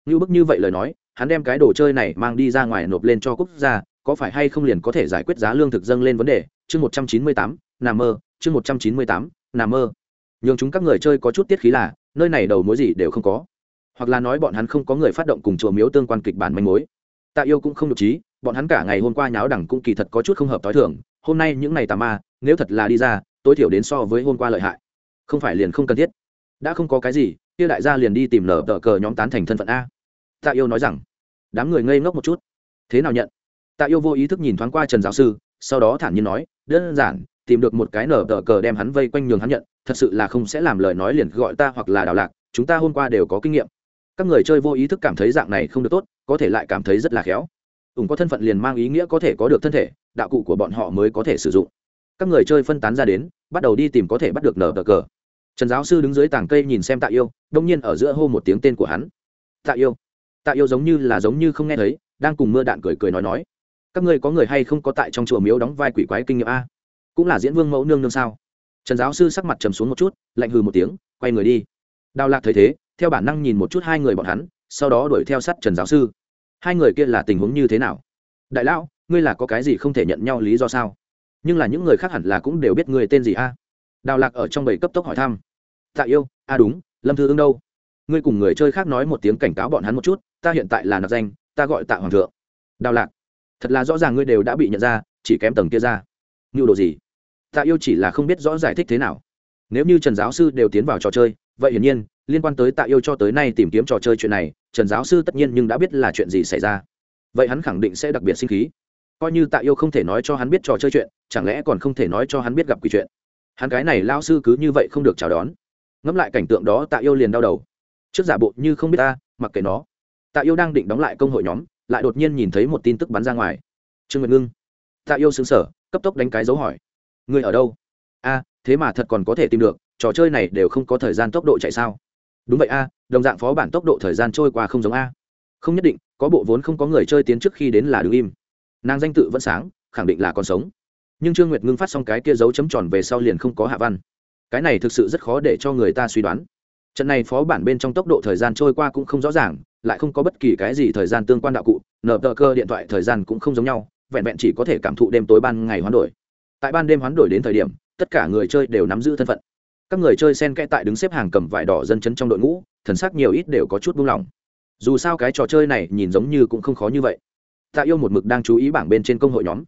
Như bức như vậy lời nói, hắn đem cái đồ chơi này mang đi ra ngoài nộp lên cho quốc gia, có phải hay không liền có thể giải quyết giá lương thực dâng lên vấn đề? Chương một trăm chín mươi tám, nà mơ, chương một trăm chín mươi tám, nà mơ. Nhường chúng các người chơi có chút tiết khí là, nơi này đầu mối gì đều không có. Hoặc là nói bọn hắn không có người phát động cùng chùa miếu tương quan kịch bản manh mối. Tạ yêu cũng không được trí bọn hắn cả ngày hôm qua nháo đẳng cũng kỳ thật có chút không hợp t h i thường. Hôm nay những ngày tà ma, nếu thật là đi ra, tối thiểu đến so với hôm qua lợi hại không phải liền không cần thiết. Đã không có cái gì, kia đại gia liền đi tìm nở tờ cờ nhóm tán thành thân phận a. Tạ yêu nói rằng, đám người ngây ngốc một chút. Thế nào nhận? Tạ yêu vô ý thức nhìn thoáng qua trần giáo sư, sau đó thản nhiên nói, đơn giản, tìm được một cái nở tờ cờ đem hắn vây quanh nhường hắn nhận, thật sự là không sẽ làm lời nói liền gọi ta hoặc là đào lạc, chúng ta hôm qua đều có kinh nghiệm. Các người chơi vô ý thức cảm thấy dạng này không được tốt, có thể lại cảm thấy rất là khéo. Ủng có thân phận liền mang ý nghĩa có thể có được thân thể, đạo cụ của bọn họ mới có thể sử dụng các người chơi phân tán ra đến, bắt đầu đi tìm có thể bắt được nở cờ. Trần giáo sư đứng dưới tảng cây nhìn xem tạ yêu, đông nhiên ở giữa hô một tiếng tên của hắn. Tạ yêu tạ yêu giống như là giống như không nghe thấy, đang cùng mưa đạn cười cười nói nói. Các ngươi có người hay không có tại trong chùa miếu đóng vai quỷ quái kinh nghiệm a? Cũng là diễn vương mẫu nương nương sao? Trần giáo sư sắc mặt trầm xuống một chút, lạnh hừ một tiếng, quay người đi. Đào lạc thấy thế, theo bản năng nhìn một chút hai người bọn hắn, sau đó đuổi theo sát trần giáo sư. Hai người kia là tình huống như thế nào? Đại lão, ngươi là có cái gì không thể nhận nhau lý do sao? Nhưng là những người khác hẳn là cũng đều biết người tên gì a? Đào lạc ở trong bảy cấp tốc hỏi thăm. Tạ yêu, a đúng, lâm thư ưng đâu? Ngươi cùng người chơi khác nói một tiếng cảnh cáo bọn hắn một chút, ta hiện tại là nạp danh, ta gọi tạ hoàng thượng. Đào lạc, thật là rõ ràng ngươi đều đã bị nhận ra, chỉ kém tầng kia ra. Ngưu đồ gì? Tạ yêu chỉ là không biết rõ giải thích thế nào. Nếu như trần giáo sư đều tiến vào trò chơi, vậy hiển nhiên, liên quan tới tạ yêu cho tới nay tìm kiếm trò chơi chuyện này, trần giáo sư tất nhiên nhưng đã biết là chuyện gì xảy ra. Vậy hắn khẳng định sẽ đặc biệt sinh khí coi như tạ yêu không thể nói cho hắn biết trò chơi chuyện, chẳng lẽ còn không thể nói cho hắn biết gặp quỷ chuyện. Hắn cái này lao sư cứ như vậy không được chào đón. Ngẫm lại cảnh tượng đó tạ yêu liền đau đầu. Trước giả bộ như không biết ta, mặc kệ nó. Tạ yêu đang định đóng lại công hội nhóm, lại đột nhiên nhìn thấy một tin tức bắn ra ngoài. Trương nguyệt ngưng. Tạ yêu xứng sở cấp tốc đánh cái dấu hỏi. Người ở đâu? A, thế mà thật còn có thể tìm được, trò chơi này đều không có thời gian tốc độ chạy sao? Đúng vậy a, đồng dạng phó bản tốc độ thời gian trôi qua không giống a. Không nhất định, có bộ vốn không có người chơi tiến trước khi đến là đứng im nàng danh tự vẫn sáng, khẳng định là còn sống. Nhưng trương nguyệt ngưng phát xong cái kia dấu chấm tròn về sau liền không có hạ văn. Cái này thực sự rất khó để cho người ta suy đoán. Trận này phó bản bên trong tốc độ thời gian trôi qua cũng không rõ ràng, lại không có bất kỳ cái gì thời gian tương quan đạo cụ nở tờ cơ điện thoại thời gian cũng không giống nhau, vẹn vẹn chỉ có thể cảm thụ đêm tối ban ngày hoán đổi. Tại ban đêm hoán đổi đến thời điểm, tất cả người chơi đều nắm giữ thân phận. Các người chơi sen kẽ tại đứng xếp hàng cầm vải đỏ dân chấn trong đội ngũ, thần sắc nhiều ít đều có chút buông lỏng. Dù sao cái trò chơi này nhìn giống như cũng không khó như vậy tạ yêu một mực đang chú ý bảng bên trên công hội nhóm.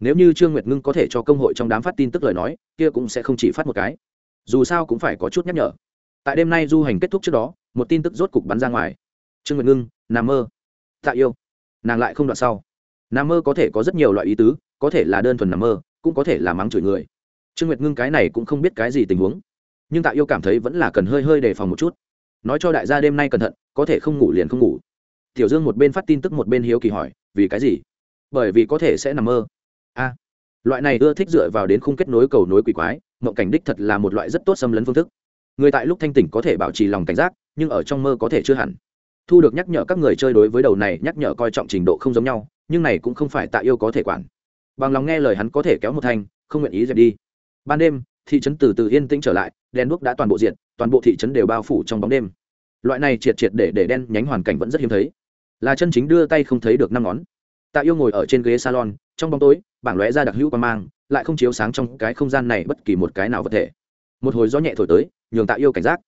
Nếu như trương nguyệt ngưng có thể cho công hội trong đám phát tin tức lời nói, kia cũng sẽ không chỉ phát một cái. Dù sao cũng phải có chút nhắc nhở. Tại đêm nay du hành kết thúc trước đó, một tin tức rốt cục bắn ra ngoài. Trương nguyệt ngưng nà mơ. Tạ yêu. Nàng lại không đoạn sau. Nà mơ có thể có rất nhiều loại ý tứ, có thể là đơn thuần nằm mơ, cũng có thể là mắng chửi người. Trương nguyệt ngưng cái này cũng không biết cái gì tình huống. Nhưng tạ yêu cảm thấy vẫn là cần hơi hơi đề phòng một chút. Nói cho đại gia đêm nay cẩn thận, có thể không ngủ liền không ngủ. Tiểu dương một bên phát tin tức một bên hiếu kỳ hỏi vì cái gì? Bởi vì có thể sẽ nằm mơ. A, loại này ưa thích dựa vào đến khung kết nối cầu nối quỷ quái, mộng cảnh đích thật là một loại rất tốt xâm lấn phương thức. Người tại lúc thanh tỉnh có thể bảo trì lòng cảnh giác, nhưng ở trong mơ có thể chưa hẳn. Thu được nhắc nhở các người chơi đối với đầu này nhắc nhở coi trọng trình độ không giống nhau, nhưng này cũng không phải tạ yêu có thể quản. Bằng lòng nghe lời hắn có thể kéo một thanh, không nguyện ý dẹp đi. Ban đêm, thị trấn từ từ yên tĩnh trở lại, đèn đuốc đã toàn bộ diện toàn bộ thị trấn đều bao phủ trong bóng đêm. Loại này triệt triệt để để đen nhánh hoàn cảnh vẫn rất hiếm thấy là chân chính đưa tay không thấy được năm ngón. Tạ yêu ngồi ở trên ghế salon, trong bóng tối, bảng lóe ra đặc hữu qua mang, lại không chiếu sáng trong cái không gian này bất kỳ một cái nào vật thể. Một hồi gió nhẹ thổi tới, nhường tạ yêu cảnh giác.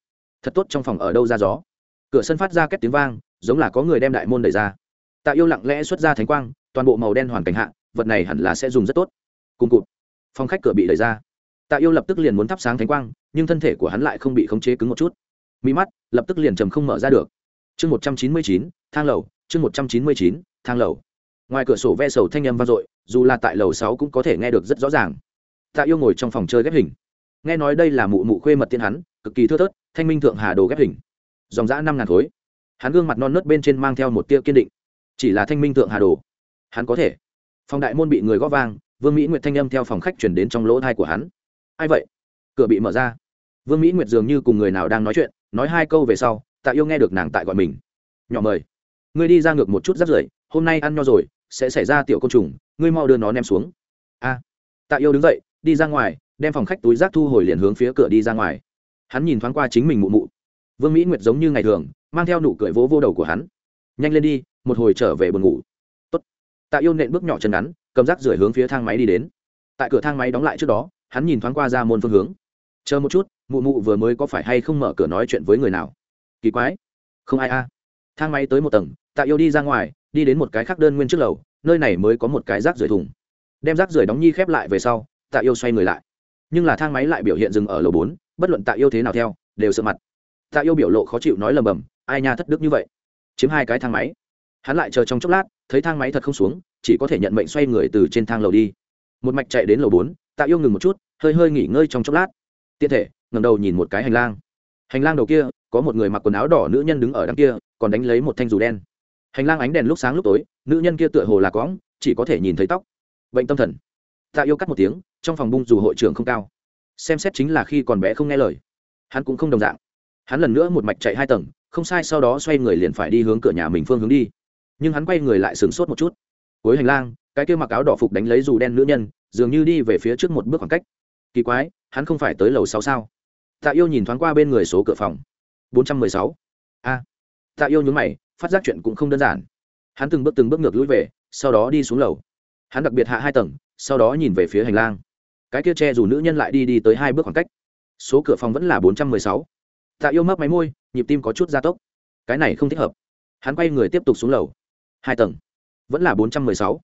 Thật tốt trong phòng ở đâu ra gió? Cửa sân phát ra két tiếng vang, giống là có người đem đại môn đẩy ra. Tạ yêu lặng lẽ xuất ra thánh quang, toàn bộ màu đen hoàn cảnh hạ, vật này hẳn là sẽ dùng rất tốt. Cùng cụt. Phòng khách cửa bị đẩy ra. Tạ yêu lập tức liền muốn thắp sáng thánh quang, nhưng thân thể của hắn lại không bị khống chế cứng một chút. Mỹ mắt lập tức liền trầm không mở ra được. Chương một trăm chín mươi chín, thang lầu chương một trăm chín mươi chín, thang lầu. Ngoài cửa sổ ve sầu thanh âm vang dội, dù là tại lầu sáu cũng có thể nghe được rất rõ ràng. Tạ yêu ngồi trong phòng chơi ghép hình. Nghe nói đây là mụ mụ khuê mật tiên hắn, cực kỳ thưa thớt, thanh minh thượng hà đồ ghép hình. Dòng giã năm ngàn khối. Hắn gương mặt non nớt bên trên mang theo một tia kiên định. Chỉ là thanh minh thượng hà đồ. Hắn có thể. Phòng đại môn bị người góp vang, vương mỹ nguyệt thanh âm theo phòng khách chuyển đến trong lỗ thai của hắn. Ai vậy? Cửa bị mở ra. Vương mỹ nguyệt dường như cùng người nào đang nói chuyện, nói hai câu về sau, tạ yêu nghe được nàng tại gọi mình. Nhỏ mời ngươi đi ra ngược một chút rắt rưởi, hôm nay ăn nho rồi, sẽ xảy ra tiểu côn trùng, ngươi mau đưa nó ném xuống. A. Tạ yêu đứng dậy, đi ra ngoài, đem phòng khách túi rác thu hồi liền hướng phía cửa đi ra ngoài. Hắn nhìn thoáng qua chính mình mụ mụ. Vương mỹ nguyệt giống như ngày thường, mang theo nụ cười vỗ vô đầu của hắn. Nhanh lên đi, một hồi trở về buồn ngủ. Tốt. tạ yêu nện bước nhỏ chân ngắn, cầm rác rưởi hướng phía thang máy đi đến. Tại cửa thang máy đóng lại trước đó, hắn nhìn thoáng qua ra môn phương hướng. Chờ một chút, mụ mụ vừa mới có phải hay không mở cửa nói chuyện với người nào? Kỳ quái. Không ai a thang máy tới một tầng, tạ yêu đi ra ngoài, đi đến một cái khác đơn nguyên trước lầu, nơi này mới có một cái rác rưởi thùng. Đem rác rưởi đóng nhi khép lại về sau, tạ yêu xoay người lại. Nhưng là thang máy lại biểu hiện dừng ở lầu bốn, bất luận tạ yêu thế nào theo, đều sợ mặt. Tạ yêu biểu lộ khó chịu nói lầm bầm, ai nha, thất đức như vậy. Chiếm hai cái thang máy. Hắn lại chờ trong chốc lát, thấy thang máy thật không xuống, chỉ có thể nhận mệnh xoay người từ trên thang lầu đi. Một mạch chạy đến lầu bốn, tạ yêu ngừng một chút, hơi hơi nghỉ ngơi trong chốc lát. Tiện thể ngầm đầu nhìn một cái hành lang hành lang đầu kia, có một người mặc quần áo đỏ nữ nhân đứng ở đằng kia, còn đánh lấy một thanh dù đen. Hành lang ánh đèn lúc sáng lúc tối, nữ nhân kia tựa hồ là cóng chỉ có thể nhìn thấy tóc. Bệnh tâm thần. Tạ yêu cắt một tiếng, trong phòng bung dù hội trưởng không cao. Xem xét chính là khi còn bé không nghe lời. Hắn cũng không đồng dạng. Hắn lần nữa một mạch chạy hai tầng, không sai sau đó xoay người liền phải đi hướng cửa nhà mình phương hướng đi. Nhưng hắn quay người lại sửng sốt một chút. Cuối hành lang, cái kia mặc áo đỏ phục đánh lấy dù đen nữ nhân, dường như đi về phía trước một bước khoảng cách. Kỳ quái, hắn không phải tới lầu sáu sao? Tạ yêu nhìn thoáng qua bên người số cửa phòng. Bốn trăm mười sáu. A. Tạ yêu nhún mày, phát giác chuyện cũng không đơn giản. Hắn từng bước từng bước ngược lũi về, sau đó đi xuống lầu. Hắn đặc biệt hạ hai tầng, sau đó nhìn về phía hành lang. Cái kia che dù nữ nhân lại đi đi tới hai bước khoảng cách. Số cửa phòng vẫn là bốn trăm mười sáu. Tạ yêu mấp máy môi, nhịp tim có chút gia tốc. Cái này không thích hợp. Hắn quay người tiếp tục xuống lầu. Hai tầng. Vẫn là bốn trăm mười sáu.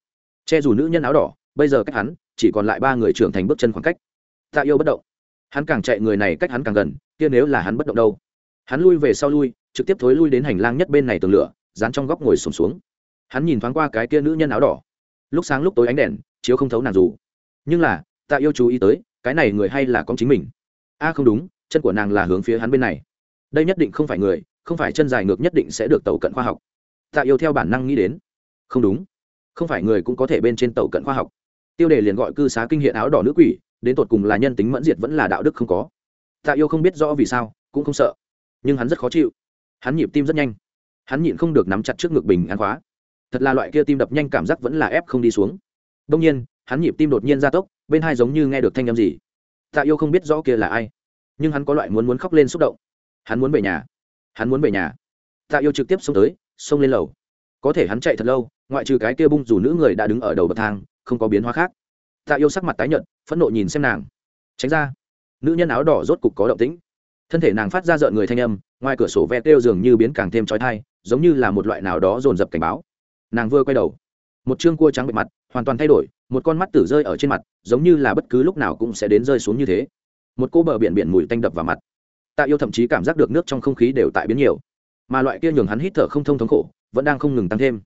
Che dù nữ nhân áo đỏ, bây giờ cách hắn, chỉ còn lại ba người trưởng thành bước chân khoảng cách. Tạ yêu bất động hắn càng chạy người này cách hắn càng gần kia nếu là hắn bất động đâu. Hắn lui về sau lui trực tiếp thối lui đến hành lang nhất bên này tường lửa dán trong góc ngồi sùng xuống, xuống hắn nhìn thoáng qua cái kia nữ nhân áo đỏ. Lúc sáng lúc tối ánh đèn chiếu không thấu nàng dù. Nhưng là tạ yêu chú ý tới cái này người hay là con chính mình? A không đúng chân của nàng là hướng phía hắn bên này. Đây nhất định không phải người không phải chân dài ngược nhất định sẽ được tàu cận khoa học. Tạ yêu theo bản năng nghĩ đến. Không đúng. Không phải người cũng có thể bên trên tàu cận khoa học. Tiêu đề liền gọi cư xá kinh hiện áo đỏ nữ quỷ đến tột cùng là nhân tính mẫn diệt vẫn là đạo đức không có. Tạ yêu không biết rõ vì sao, cũng không sợ. Nhưng hắn rất khó chịu. Hắn nhịp tim rất nhanh. Hắn nhịn không được nắm chặt trước ngực bình an khóa. Thật là loại kia tim đập nhanh cảm giác vẫn là ép không đi xuống. Đông nhiên, hắn nhịp tim đột nhiên gia tốc, bên hai giống như nghe được thanh â m gì. Tạ yêu không biết rõ kia là ai. Nhưng hắn có loại muốn muốn khóc lên xúc động. Hắn muốn về nhà. Hắn muốn về nhà. Tạ yêu trực tiếp xông tới, xông lên lầu. Có thể hắn chạy thật lâu, ngoại trừ cái kia bung dù nữ người đã đứng ở đầu bậc thang, không có biến hóa khác tạ yêu sắc mặt tái nhợt, phẫn nộ nhìn xem nàng. Tránh ra. Nữ nhân áo đỏ rốt cục có động tĩnh. Thân thể nàng phát ra rợn người thanh âm, ngoài cửa sổ ve kêu dường như biến càng thêm trói thai giống như là một loại nào đó dồn dập cảnh báo. Nàng vừa quay đầu, một chương cua trắng bệ mặt, hoàn toàn thay đổi, một con mắt tử rơi ở trên mặt, giống như là bất cứ lúc nào cũng sẽ đến rơi xuống như thế. Một cô bờ biển biển mùi tanh đập vào mặt. Tạ yêu thậm chí cảm giác được nước trong không khí đều tại biến nhiều. Mà loại kia nhường hắn hít thở không thông thống khổ, vẫn đang không ngừng tăng thêm.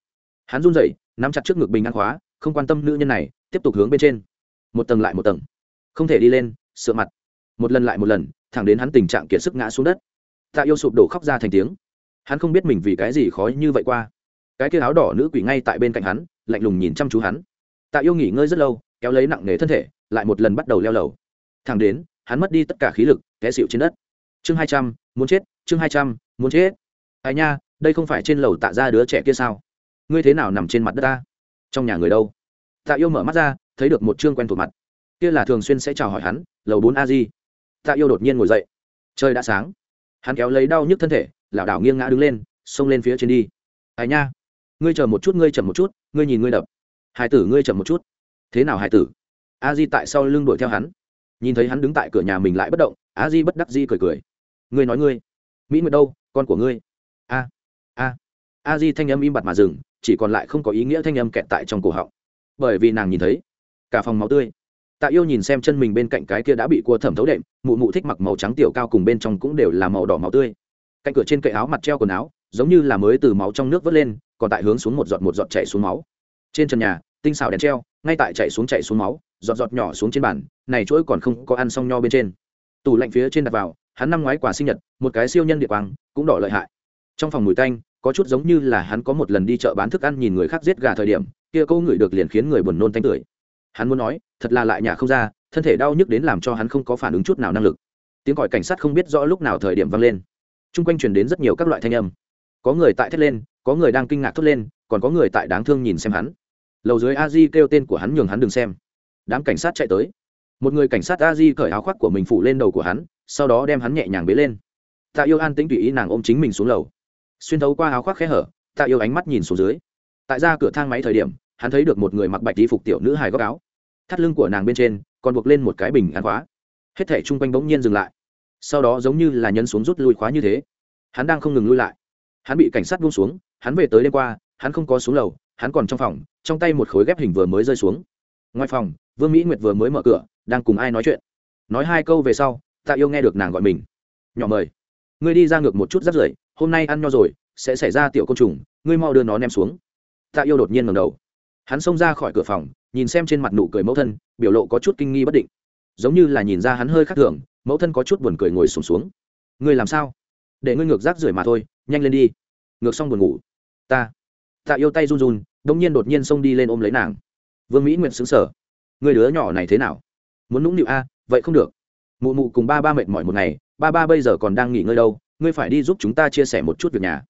Hắn run rẩy, nắm chặt trước ngực bình an khóa, không quan tâm nữ nhân này, tiếp tục hướng bên trên một tầng lại một tầng. Không thể đi lên sợ mặt. Một lần lại một lần, thẳng đến hắn tình trạng kiệt sức ngã xuống đất. Tạ yêu sụp đổ khóc ra thành tiếng. Hắn không biết mình vì cái gì khó như vậy qua. Cái kia áo đỏ nữ quỷ ngay tại bên cạnh hắn, lạnh lùng nhìn chăm chú hắn. Tạ yêu nghỉ ngơi rất lâu, kéo lấy nặng nề thân thể, lại một lần bắt đầu leo lầu. Thẳng đến, hắn mất đi tất cả khí lực, té xịu trên đất. Chương hai trăm, muốn chết, chương hai trăm, muốn chết. Ai nha, đây không phải trên lầu tạ ra đứa trẻ kia sao? Ngươi thế nào nằm trên mặt đất ta? Trong nhà người đâu? Tạ yêu mở mắt ra thấy được một chương quen thuộc mặt. Kia là thường xuyên sẽ chào hỏi hắn, lầu bốn a di tạ yêu đột nhiên ngồi dậy. Trời đã sáng. Hắn kéo lấy đau nhức thân thể, lảo đảo nghiêng ngã đứng lên, xông lên phía trên đi. Ai nha, ngươi chờ một chút, ngươi chậm một chút, ngươi nhìn ngươi đập. Hải tử, ngươi chậm một chút. Thế nào hải tử? A di tại sau lưng đuổi theo hắn. Nhìn thấy hắn đứng tại cửa nhà mình lại bất động, a di bất đắc di cười cười. Ngươi nói ngươi. Mỹ nguyệt đâu, con của ngươi. A a. A di thanh âm im bặt mà dừng, chỉ còn lại không có ý nghĩa thanh âm kẹt tại trong cổ họng. Bởi vì nàng nhìn thấy cả phòng máu tươi. Tạ yêu nhìn xem chân mình bên cạnh cái kia đã bị cua thẩm thấu đệm, mụ mụ thích mặc màu trắng tiểu cao cùng bên trong cũng đều là màu đỏ máu tươi. Cạnh cửa trên cậy áo mặt treo quần áo, giống như là mới từ máu trong nước vớt lên, còn tại hướng xuống một giọt một giọt chảy xuống máu. Trên trần nhà, tinh xào đèn treo, ngay tại chạy xuống chạy xuống máu, giọt giọt nhỏ xuống trên bàn, này chuỗi còn không có ăn xong nho bên trên. Tủ lạnh phía trên đặt vào, hắn năm ngoái quả sinh nhật, một cái siêu nhân địa quang, cũng đỏ lợi hại. Trong phòng mùi tanh, có chút giống như là hắn có một lần đi chợ bán thức ăn nhìn người khác giết gà thời điểm, kia câu ngửi được liền khiến người buồn nôn tanh tưởi hắn muốn nói, thật là lại nhà không ra, thân thể đau nhức đến làm cho hắn không có phản ứng chút nào năng lực. Tiếng còi cảnh sát không biết rõ lúc nào thời điểm vang lên. T r u n g quanh truyền đến rất nhiều các loại thanh âm. Có người tại thét lên, có người đang kinh ngạc thốt lên, còn có người tại đáng thương nhìn xem hắn. Lầu dưới a di kêu tên của hắn nhường hắn đừng xem. Đám cảnh sát chạy tới. Một người cảnh sát a di cởi áo khoác của mình phủ lên đầu của hắn, sau đó đem hắn nhẹ nhàng bế lên. Tạ yêu an tĩnh tùy ý nàng ôm chính mình xuống lầu. Xuyên thấu qua áo khoác khẽ hở, tạ yêu ánh mắt nhìn xuống dưới. Tại ra cửa thang máy thời điểm, hắn thấy được một người mặc bạch y phục tiểu nữ hài góc áo thắt lưng của nàng bên trên, còn buộc lên một cái bình an khóa. Hết thể chung quanh bỗng nhiên dừng lại. Sau đó giống như là nhấn xuống rút lui khóa như thế. Hắn đang không ngừng lui lại. Hắn bị cảnh sát buông xuống, hắn về tới đêm qua, hắn không có xuống lầu, hắn còn trong phòng, trong tay một khối ghép hình vừa mới rơi xuống. Ngoài phòng, vương mỹ nguyệt vừa mới mở cửa, đang cùng ai nói chuyện? Nói hai câu về sau tạ yêu nghe được nàng gọi mình. Nhỏ mời. Ngươi đi ra ngược một chút rắt rưởi, hôm nay ăn nho rồi, sẽ xảy ra tiểu côn trùng, ngươi mau đưa nó ném xuống. Tạ yêu đột nhiên ngầm đầu hắn xông ra khỏi cửa phòng nhìn xem trên mặt nụ cười mẫu thân biểu lộ có chút kinh nghi bất định. Giống như là nhìn ra hắn hơi khác thường mẫu thân có chút buồn cười ngồi sùng xuống, xuống ngươi làm sao? Để ngươi ngược rác rưởi mà thôi nhanh lên đi. Ngược xong buồn ngủ. Ta tạ yêu tay run run đông nhiên đột nhiên xông đi lên ôm lấy nàng. Vương mỹ nguyện xứng sở người đứa nhỏ này thế nào? Muốn nũng nịu a vậy không được. Mụ mụ cùng ba ba mệt mỏi một ngày ba ba bây giờ còn đang nghỉ ngơi đâu ngươi phải đi giúp chúng ta chia sẻ một chút việc nhà.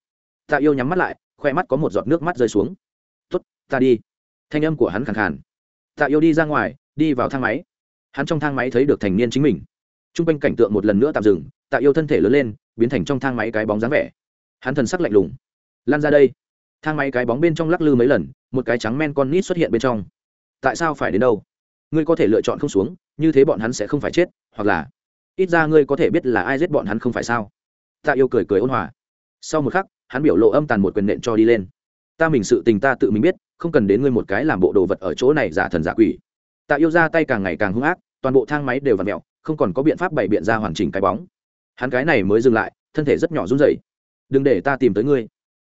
Tạ yêu nhắm mắt lại khoe mắt có một giọt nước mắt rơi xuống. Tuất ta đi thanh âm của hắn khẳng khàn. Tạ yêu đi ra ngoài, đi vào thang máy. Hắn trong thang máy thấy được thành niên chính mình. T r u n g quanh cảnh tượng một lần nữa tạm dừng, tạ yêu thân thể lớn lên, biến thành trong thang máy cái bóng dáng vẻ. Hắn thần sắc lạnh lùng. Lan ra đây. Thang máy cái bóng bên trong lắc lư mấy lần, một cái trắng men con nít xuất hiện bên trong. Tại sao phải đến đâu? Ngươi có thể lựa chọn không xuống, như thế bọn hắn sẽ không phải chết, hoặc là ít ra ngươi có thể biết là ai giết bọn hắn không phải sao? Tạ yêu cười cười ôn hòa. Sau một khắc, hắn biểu lộ âm tàn một quyền nện cho đi lên. Ta mình sự tình ta tự mình biết không cần đến ngươi một cái làm bộ đồ vật ở chỗ này giả thần giả quỷ. Tạ yêu ra tay càng ngày càng hung ác, toàn bộ thang máy đều v ặ mẹo không còn có biện pháp bày biện ra hoàn chỉnh cái bóng. Hắn cái này mới dừng lại, thân thể rất nhỏ run rẩy. Đừng để ta tìm tới ngươi.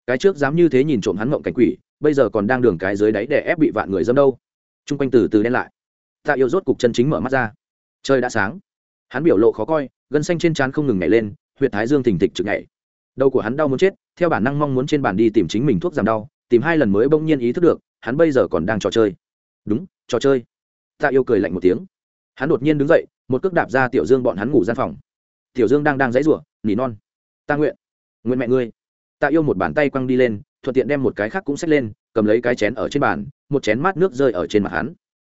Cái trước dám như thế nhìn trộm hắn mộng cảnh quỷ, bây giờ còn đang đường cái dưới đáy để ép bị vạn người dâm đâu. T r u n g quanh từ từ đen lại. Tạ yêu rốt cục chân chính mở mắt ra. Trời đã sáng. Hắn biểu lộ khó coi, gân xanh trên trán không ngừng nhảy lên huyện thái dương thình thịch trực nhảy. Đầu của hắn đau muốn chết, theo bản năng mong muốn trên bàn đi tìm chính mình thuốc giảm đau tìm hai lần mới bỗng nhiên ý thức được, hắn bây giờ còn đang trò chơi. Đúng, trò chơi. Tạ yêu cười lạnh một tiếng. Hắn đột nhiên đứng dậy, một cước đạp ra tiểu dương bọn hắn ngủ gian phòng. Tiểu dương đang đang dãy rủa, nỉ non, ta nguyện nguyện mẹ ngươi. Tạ yêu một bàn tay quăng đi lên, thuận tiện đem một cái khác cũng xách lên, cầm lấy cái chén ở trên bàn, một chén mát nước rơi ở trên mặt hắn.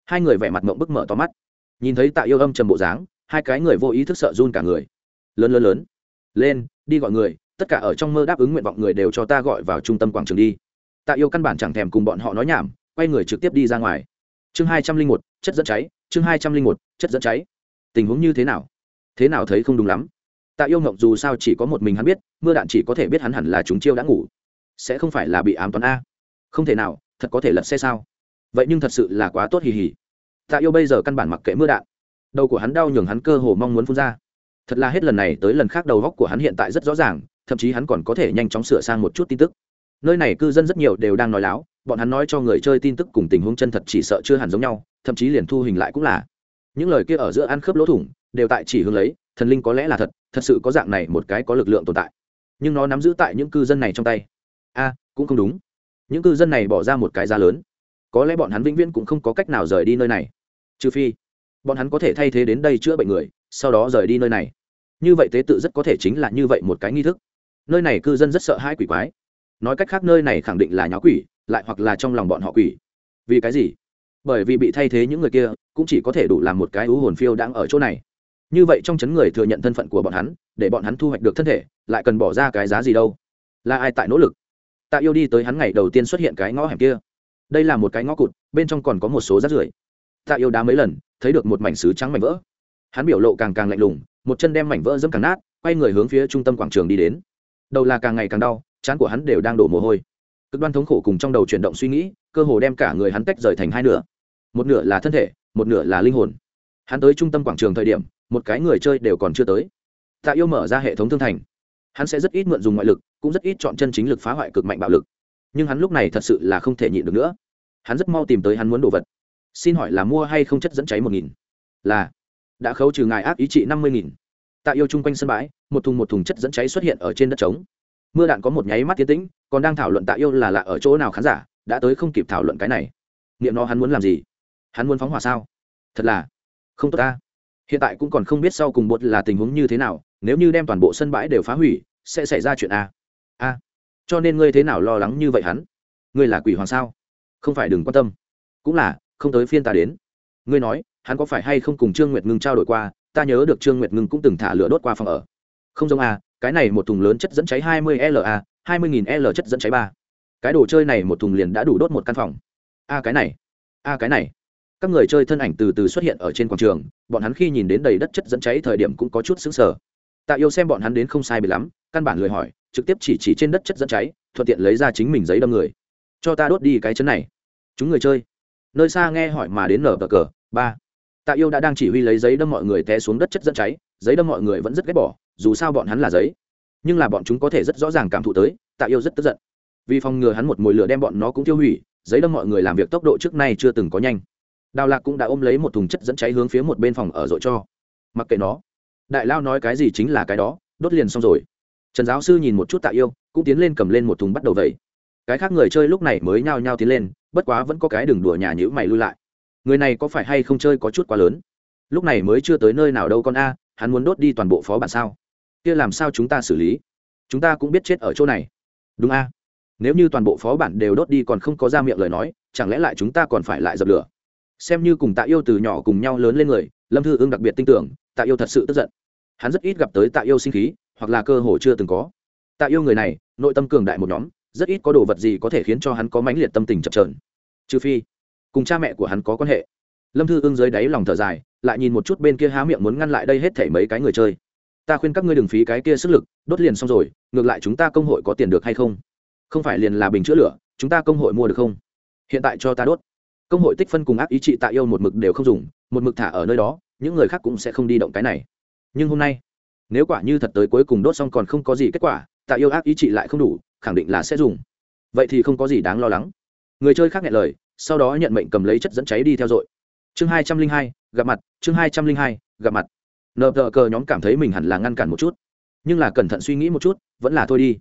Hai người vẻ mặt mộng bức mở to mắt. Nhìn thấy tạ yêu âm trầm bộ dáng, hai cái người vô ý thức sợ run cả người. Lớn lớn lớn. Lên, đi gọi người, tất cả ở trong mơ đáp ứng nguyện vọng người đều cho ta gọi vào trung tâm quảng trường đi tạ yêu căn bản chẳng thèm cùng bọn họ nói nhảm, quay người trực tiếp đi ra ngoài. Chương hai trăm linh một, chất dẫn cháy, chương hai trăm linh một, chất dẫn cháy. Tình huống như thế nào? Thế nào thấy không đúng lắm. Tạ yêu ngộng dù sao chỉ có một mình hắn biết, mưa đạn chỉ có thể biết hắn hẳn là chúng chiêu đã ngủ. Sẽ không phải là bị ám toán a. Không thể nào, thật có thể lật xe sao? Vậy nhưng thật sự là quá tốt hì hì. Tạ yêu bây giờ căn bản mặc kệ mưa đạn. Đầu của hắn đau nhường hắn cơ hồ mong muốn phun ra. Thật là hết lần này tới lần khác đầu góc của hắn hiện tại rất rõ ràng, thậm chí hắn còn có thể nhanh chóng sửa sang một chút tin tức nơi này cư dân rất nhiều đều đang nói láo, bọn hắn nói cho người chơi tin tức cùng tình huống chân thật chỉ sợ chưa hẳn giống nhau, thậm chí liền thu hình lại cũng là. Những lời kia ở giữa ăn khớp lỗ thủng, đều tại chỉ hướng lấy, thần linh có lẽ là thật thật sự có dạng này một cái có lực lượng tồn tại. Nhưng nó nắm giữ tại những cư dân này trong tay. A, cũng không đúng. Những cư dân này bỏ ra một cái giá lớn. Có lẽ bọn hắn vĩnh viễn cũng không có cách nào rời đi nơi này. Trừ phi, bọn hắn có thể thay thế đến đây chữa bệnh người, sau đó rời đi nơi này. Như vậy tế tự rất có thể chính là như vậy một cái nghi thức. Nơi này cư dân rất sợ hai quỷ quái nói cách khác nơi này khẳng định là nháo quỷ, lại hoặc là trong lòng bọn họ quỷ. Vì cái gì? Bởi vì bị thay thế những người kia, cũng chỉ có thể đủ làm một cái ưu hồn phiêu đang ở chỗ này. Như vậy trong chấn người thừa nhận thân phận của bọn hắn, để bọn hắn thu hoạch được thân thể, lại cần bỏ ra cái giá gì đâu? Là ai tại nỗ lực? Tạ yêu đi tới hắn ngày đầu tiên xuất hiện cái ngõ hẻm kia. Đây là một cái ngõ cụt, bên trong còn có một số rác rưởi. Tạ yêu đá mấy lần, thấy được một mảnh xứ trắng mảnh vỡ. Hắn biểu lộ càng càng lạnh lùng, một chân đem mảnh vỡ dẫm càng nát, quay người hướng phía trung tâm quảng trường đi đến. Đầu là càng ngày càng đau chán của hắn đều đang đổ mồ hôi. Cực đoan thống khổ cùng trong đầu chuyển động suy nghĩ, cơ hồ đem cả người hắn tách rời thành hai nửa. Một nửa là thân thể, một nửa là linh hồn. Hắn tới trung tâm quảng trường thời điểm, một cái người chơi đều còn chưa tới. Tạ yêu mở ra hệ thống thương thành. Hắn sẽ rất ít mượn dùng ngoại lực, cũng rất ít chọn chân chính lực phá hoại cực mạnh bạo lực. Nhưng hắn lúc này thật sự là không thể nhịn được nữa. Hắn rất mau tìm tới hắn muốn đồ vật. Xin hỏi là mua hay không chất dẫn cháy một nghìn? Là. Đã khấu trừ ngài ác ý trị năm mươi nghìn. Tạ yêu chung quanh sân bãi, một thùng một thùng chất dẫn cháy xuất hiện ở trên đất trống mưa đạn có một nháy mắt tiến tĩnh, còn đang thảo luận tạ yêu là lạ ở chỗ nào khán giả, đã tới không kịp thảo luận cái này. Nghiệm nó hắn muốn làm gì? Hắn muốn phóng hỏa sao? Thật là không tốt ta. Hiện tại cũng còn không biết sau cùng bột là tình huống như thế nào, nếu như đem toàn bộ sân bãi đều phá hủy, sẽ xảy ra chuyện a. A. Cho nên ngươi thế nào lo lắng như vậy hắn? Ngươi là quỷ hoàng sao? Không phải đừng quan tâm. Cũng là, không tới phiên ta đến. Ngươi nói, hắn có phải hay không cùng trương nguyệt ngưng trao đổi qua? Ta nhớ được trương nguyệt ngưng cũng từng thả lửa đốt qua phòng ở. Không giống a cái này một thùng lớn chất dẫn cháy hai mươi la hai mươi nghìn l chất dẫn cháy ba. Cái đồ chơi này một thùng liền đã đủ đốt một căn phòng. A, cái này. A, cái này. Các người chơi thân ảnh từ từ xuất hiện ở trên quảng trường, bọn hắn khi nhìn đến đầy đất chất dẫn cháy thời điểm cũng có chút xứng sở tạ yêu xem bọn hắn đến không sai bị lắm, căn bản lười hỏi, trực tiếp chỉ chỉ trên đất chất dẫn cháy, thuận tiện lấy ra chính mình giấy đâm người. Cho ta đốt đi cái chấn này. Chúng người chơi. Nơi xa nghe hỏi mà đến nở bờ cờ, ba. Tạ yêu đã đang chỉ huy lấy giấy đâm mọi người té xuống đất chất dẫn cháy, giấy đâm mọi người vẫn rất ghét bỏ dù sao bọn hắn là giấy. Nhưng là bọn chúng có thể rất rõ ràng cảm thụ tới, tạ yêu rất tức giận. Vì phòng ngừa hắn một mồi lửa đem bọn nó cũng tiêu hủy, giấy đâm mọi người làm việc tốc độ trước nay chưa từng có nhanh. Đào lạc cũng đã ôm lấy một thùng chất dẫn cháy hướng phía một bên phòng ở dội cho. Mặc kệ nó. Đại lao nói cái gì chính là cái đó, đốt liền xong rồi. Trần giáo sư nhìn một chút tạ yêu, cũng tiến lên cầm lên một thùng bắt đầu vẩy. Cái khác người chơi lúc này mới nhao nhao tiến lên, bất quá vẫn có cái đường đùa nhà nhữ mày lui lại. Người này có phải hay không chơi có chút quá lớn? Lúc này mới chưa tới nơi nào đâu con a, hắn muốn đốt đi toàn bộ phó bản sao? Kia làm sao chúng ta xử lý? Chúng ta cũng biết chết ở chỗ này. Đúng a? Nếu như toàn bộ phó bản đều đốt đi còn không có ra miệng lời nói, chẳng lẽ lại chúng ta còn phải lại dập lửa? Xem như cùng tạ yêu từ nhỏ cùng nhau lớn lên người, lâm thư ưng đặc biệt tin tưởng, tạ yêu thật sự tức giận. Hắn rất ít gặp tới tạ yêu sinh khí, hoặc là cơ hồ chưa từng có. Tạ yêu người này, nội tâm cường đại một nhóm, rất ít có đồ vật gì có thể khiến cho hắn có mãnh liệt tâm tình chập trờn trừ phi, cùng cha mẹ của hắn có quan hệ. Lâm thư ưng dưới đáy lòng thở dài, lại nhìn một chút bên kia há miệng muốn ngăn lại đây hết thể mấy cái người chơi ta khuyên các ngươi đừng phí cái kia sức lực, đốt liền xong rồi, ngược lại chúng ta công hội có tiền được hay không? Không phải liền là bình chữa lửa, chúng ta công hội mua được không? Hiện tại cho ta đốt. Công hội tích phân cùng ác ý trị tạ yêu một mực đều không dùng, một mực thả ở nơi đó, những người khác cũng sẽ không đi động cái này. Nhưng hôm nay, nếu quả như thật tới cuối cùng đốt xong còn không có gì kết quả, tạ yêu ác ý trị lại không đủ, khẳng định là sẽ dùng. Vậy thì không có gì đáng lo lắng. Người chơi khác nghe lời, sau đó nhận mệnh cầm lấy chất dẫn cháy đi theo dội chương hai trăm linh hai, gặp mặt, chương hai trăm linh hai, gặp mặt nợ tờ cờ nhóm cảm thấy mình hẳn là ngăn cản một chút. Nhưng là cẩn thận suy nghĩ một chút, vẫn là thôi đi.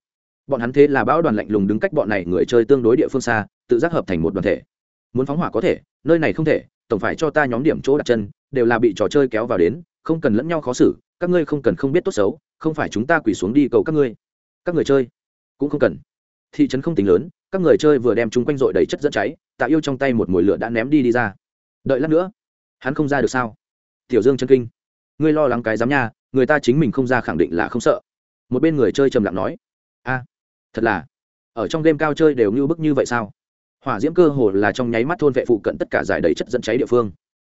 Bọn hắn thế là bão đoàn lạnh lùng đứng cách bọn này người chơi tương đối địa phương xa, tự giác hợp thành một đoàn thể. Muốn phóng hỏa có thể, nơi này không thể, tổng phải cho ta nhóm điểm chỗ đặt chân, đều là bị trò chơi kéo vào đến, không cần lẫn nhau khó xử, các ngươi không cần không biết tốt xấu, không phải chúng ta quỳ xuống đi cầu các ngươi. Các người chơi, cũng không cần. Thị trấn không tính lớn, các người chơi vừa đem chúng quanh dội đầy chất dẫn cháy, tạ yêu trong tay một mồi lửa đã ném đi đi ra. Đợi lát nữa, hắn không ra được sao? Tiểu dương chân kinh ngươi lo lắng cái dám nha, người ta chính mình không ra khẳng định là không sợ. Một bên người chơi trầm lặng nói, a, thật là, ở trong game cao chơi đều như bức như vậy sao? Hỏa diễm cơ hồ là trong nháy mắt thôn vệ phụ cận tất cả giải đầy chất dẫn cháy địa phương.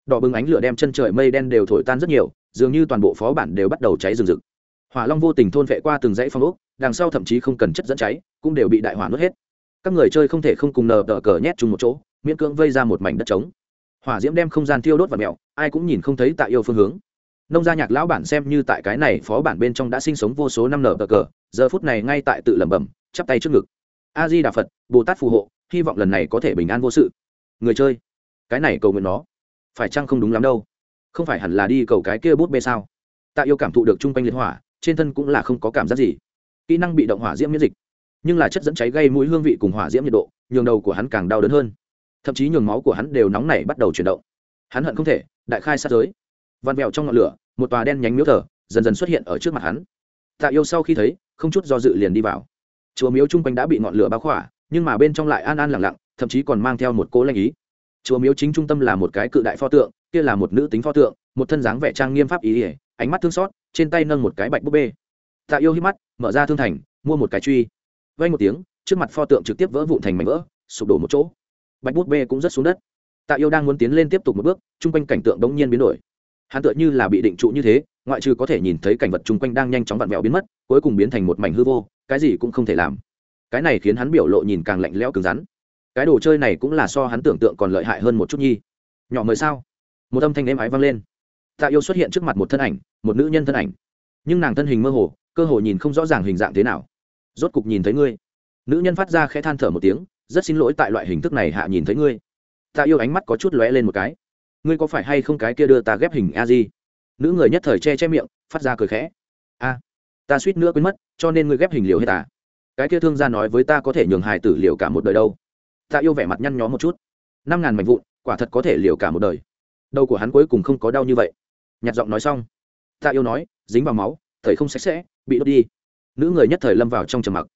Đỏ bừng ánh lửa đem chân trời mây đen đều thổi tan rất nhiều, dường như toàn bộ phó bản đều bắt đầu cháy rừng rực. Hỏa long vô tình thôn vệ qua từng dãy phong ốc, đằng sau thậm chí không cần chất dẫn cháy, cũng đều bị đại hỏa nuốt hết. Các người chơi không thể không cùng nờ đỡ cờ nhét chung một chỗ, miễn cưỡng vây ra một mảnh đất trống. Hỏa diễm đem không gian tiêu đốt và mẹo ai cũng nhìn không thấy tại yêu phương hướng nông gia nhạc lão bản xem như tại cái này phó bản bên trong đã sinh sống vô số năm nở cờ, giờ phút này ngay tại tự lẩm bẩm, chắp tay trước ngực. A di đà phật, bồ tát phù hộ, hy vọng lần này có thể bình an vô sự. Người chơi, cái này cầu nguyện nó, phải chăng không đúng lắm đâu? Không phải hẳn là đi cầu cái kia bút bê sao? Tạ yêu cảm thụ được chung quanh liệt hỏa, trên thân cũng là không có cảm giác gì. Kỹ năng bị động hỏa diễm miễn dịch, nhưng là chất dẫn cháy gây mũi hương vị cùng hỏa diễm nhiệt độ, nhường đầu của hắn càng đau đớn hơn. Thậm chí nhường máu của hắn đều nóng nảy bắt đầu chuyển động. Hắn hận không thể, đại khai sát giới văn vẹo trong ngọn lửa, một tòa đen nhánh miếu thờ dần dần xuất hiện ở trước mặt hắn. Tạ yêu sau khi thấy, không chút do dự liền đi vào. Chùa miếu chung quanh đã bị ngọn lửa bao khỏa, nhưng mà bên trong lại an an lặng lặng, thậm chí còn mang theo một cố lanh ý. Chùa miếu chính trung tâm là một cái cự đại pho tượng, kia là một nữ tính pho tượng, một thân dáng vẻ trang nghiêm pháp ý ỉa ánh mắt thương xót, trên tay nâng một cái bạch búp bê. Tạ yêu hít mắt, mở ra thương thành, mua một cái truy. Vay một tiếng, trước mặt pho tượng trực tiếp vỡ vụn thành mảnh vỡ, sụp đổ một chỗ. Bạch búp bê cũng rất xuống đất. Tạ yêu đang muốn tiến lên tiếp tục một bước, chung quanh cảnh tượng đống nhiên biến đổi hắn tựa như là bị định trụ như thế, ngoại trừ có thể nhìn thấy cảnh vật chung quanh đang nhanh chóng vặn vẹo biến mất, cuối cùng biến thành một mảnh hư vô, cái gì cũng không thể làm. Cái này khiến hắn biểu lộ nhìn càng lạnh lẽo cứng rắn. Cái đồ chơi này cũng là so hắn tưởng tượng còn lợi hại hơn một chút nhi. Nhỏ mời sao? Một âm thanh êm ái vang lên. Tạ yêu xuất hiện trước mặt một thân ảnh, một nữ nhân thân ảnh. Nhưng nàng thân hình mơ hồ, cơ hồ nhìn không rõ ràng hình dạng thế nào. Rốt cục nhìn thấy ngươi. Nữ nhân phát ra khẽ than thở một tiếng, rất xin lỗi tại loại hình thức này hạ nhìn thấy ngươi. Tạ yêu ánh mắt có chút lóe lên một cái ngươi có phải hay không cái kia đưa ta ghép hình a di? Nữ người nhất thời che che miệng, phát ra cười khẽ. A, ta suýt nữa quên mất, cho nên ngươi ghép hình liều hết à? Cái kia thương gia nói với ta có thể nhường hài tử liều cả một đời đâu. Tạ yêu vẻ mặt nhăn nhó một chút. Năm ngàn mảnh vụn, quả thật có thể liều cả một đời. Đầu của hắn cuối cùng không có đau như vậy. Nhặt giọng nói xong. Tạ yêu nói, dính vào máu, thời không sạch sẽ, bị đốt đi. Nữ người nhất thời lâm vào trong trầm mặc.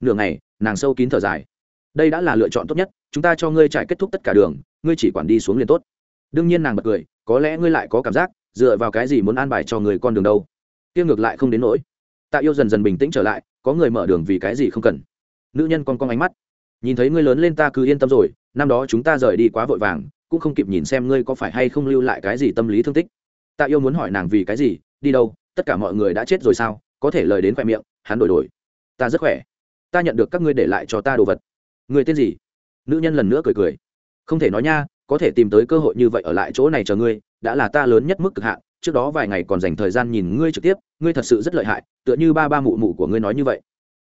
Nửa ngày, nàng sâu kín thở dài. Đây đã là lựa chọn tốt nhất, chúng ta cho ngươi trải kết thúc tất cả đường, ngươi chỉ quản đi xuống liền tốt đương nhiên nàng bật cười, có lẽ ngươi lại có cảm giác, dựa vào cái gì muốn an bài cho người con đường đâu? Tiêu ngược lại không đến nỗi. Tạ yêu dần dần bình tĩnh trở lại, có người mở đường vì cái gì không cần. Nữ nhân con con ánh mắt. Nhìn thấy ngươi lớn lên ta cứ yên tâm rồi, năm đó chúng ta rời đi quá vội vàng, cũng không kịp nhìn xem ngươi có phải hay không lưu lại cái gì tâm lý thương tích. Tạ yêu muốn hỏi nàng vì cái gì, đi đâu, tất cả mọi người đã chết rồi sao, có thể lời đến khoe miệng, hắn đổi đổi. Ta rất khỏe. Ta nhận được các ngươi để lại cho ta đồ vật. Người tên gì? Nữ nhân lần nữa cười cười. Không thể nói nha có thể tìm tới cơ hội như vậy ở lại chỗ này chờ ngươi, đã là ta lớn nhất mức cực hạn, trước đó vài ngày còn dành thời gian nhìn ngươi trực tiếp, ngươi thật sự rất lợi hại, tựa như ba ba mụ mụ của ngươi nói như vậy.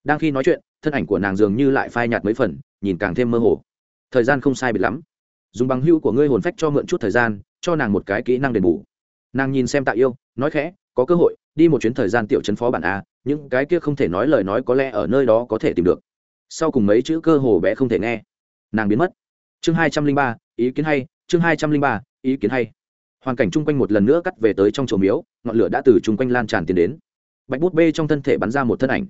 Đang khi nói chuyện, thân ảnh của nàng dường như lại phai nhạt mấy phần, nhìn càng thêm mơ hồ. Thời gian không sai biệt lắm. Dùng bằng hưu của ngươi hồn phách cho mượn chút thời gian, cho nàng một cái kỹ năng đền bù. Nàng nhìn xem tạ yêu, nói khẽ, có cơ hội, đi một chuyến thời gian tiểu chấn phó bản a, những cái kia không thể nói lời nói có lẽ ở nơi đó có thể tìm được. Sau cùng mấy chữ cơ hồ bé không thể nghe. Nàng biến mất. Chương hai trăm linh ba ý kiến hay, chương hai trăm linh ba, ý kiến hay. Hoàn cảnh chung quanh một lần nữa cắt về tới trong chùa miếu, ngọn lửa đã từ chung quanh lan tràn tiến đến. Bạch bút bê trong thân thể bắn ra một thân ảnh.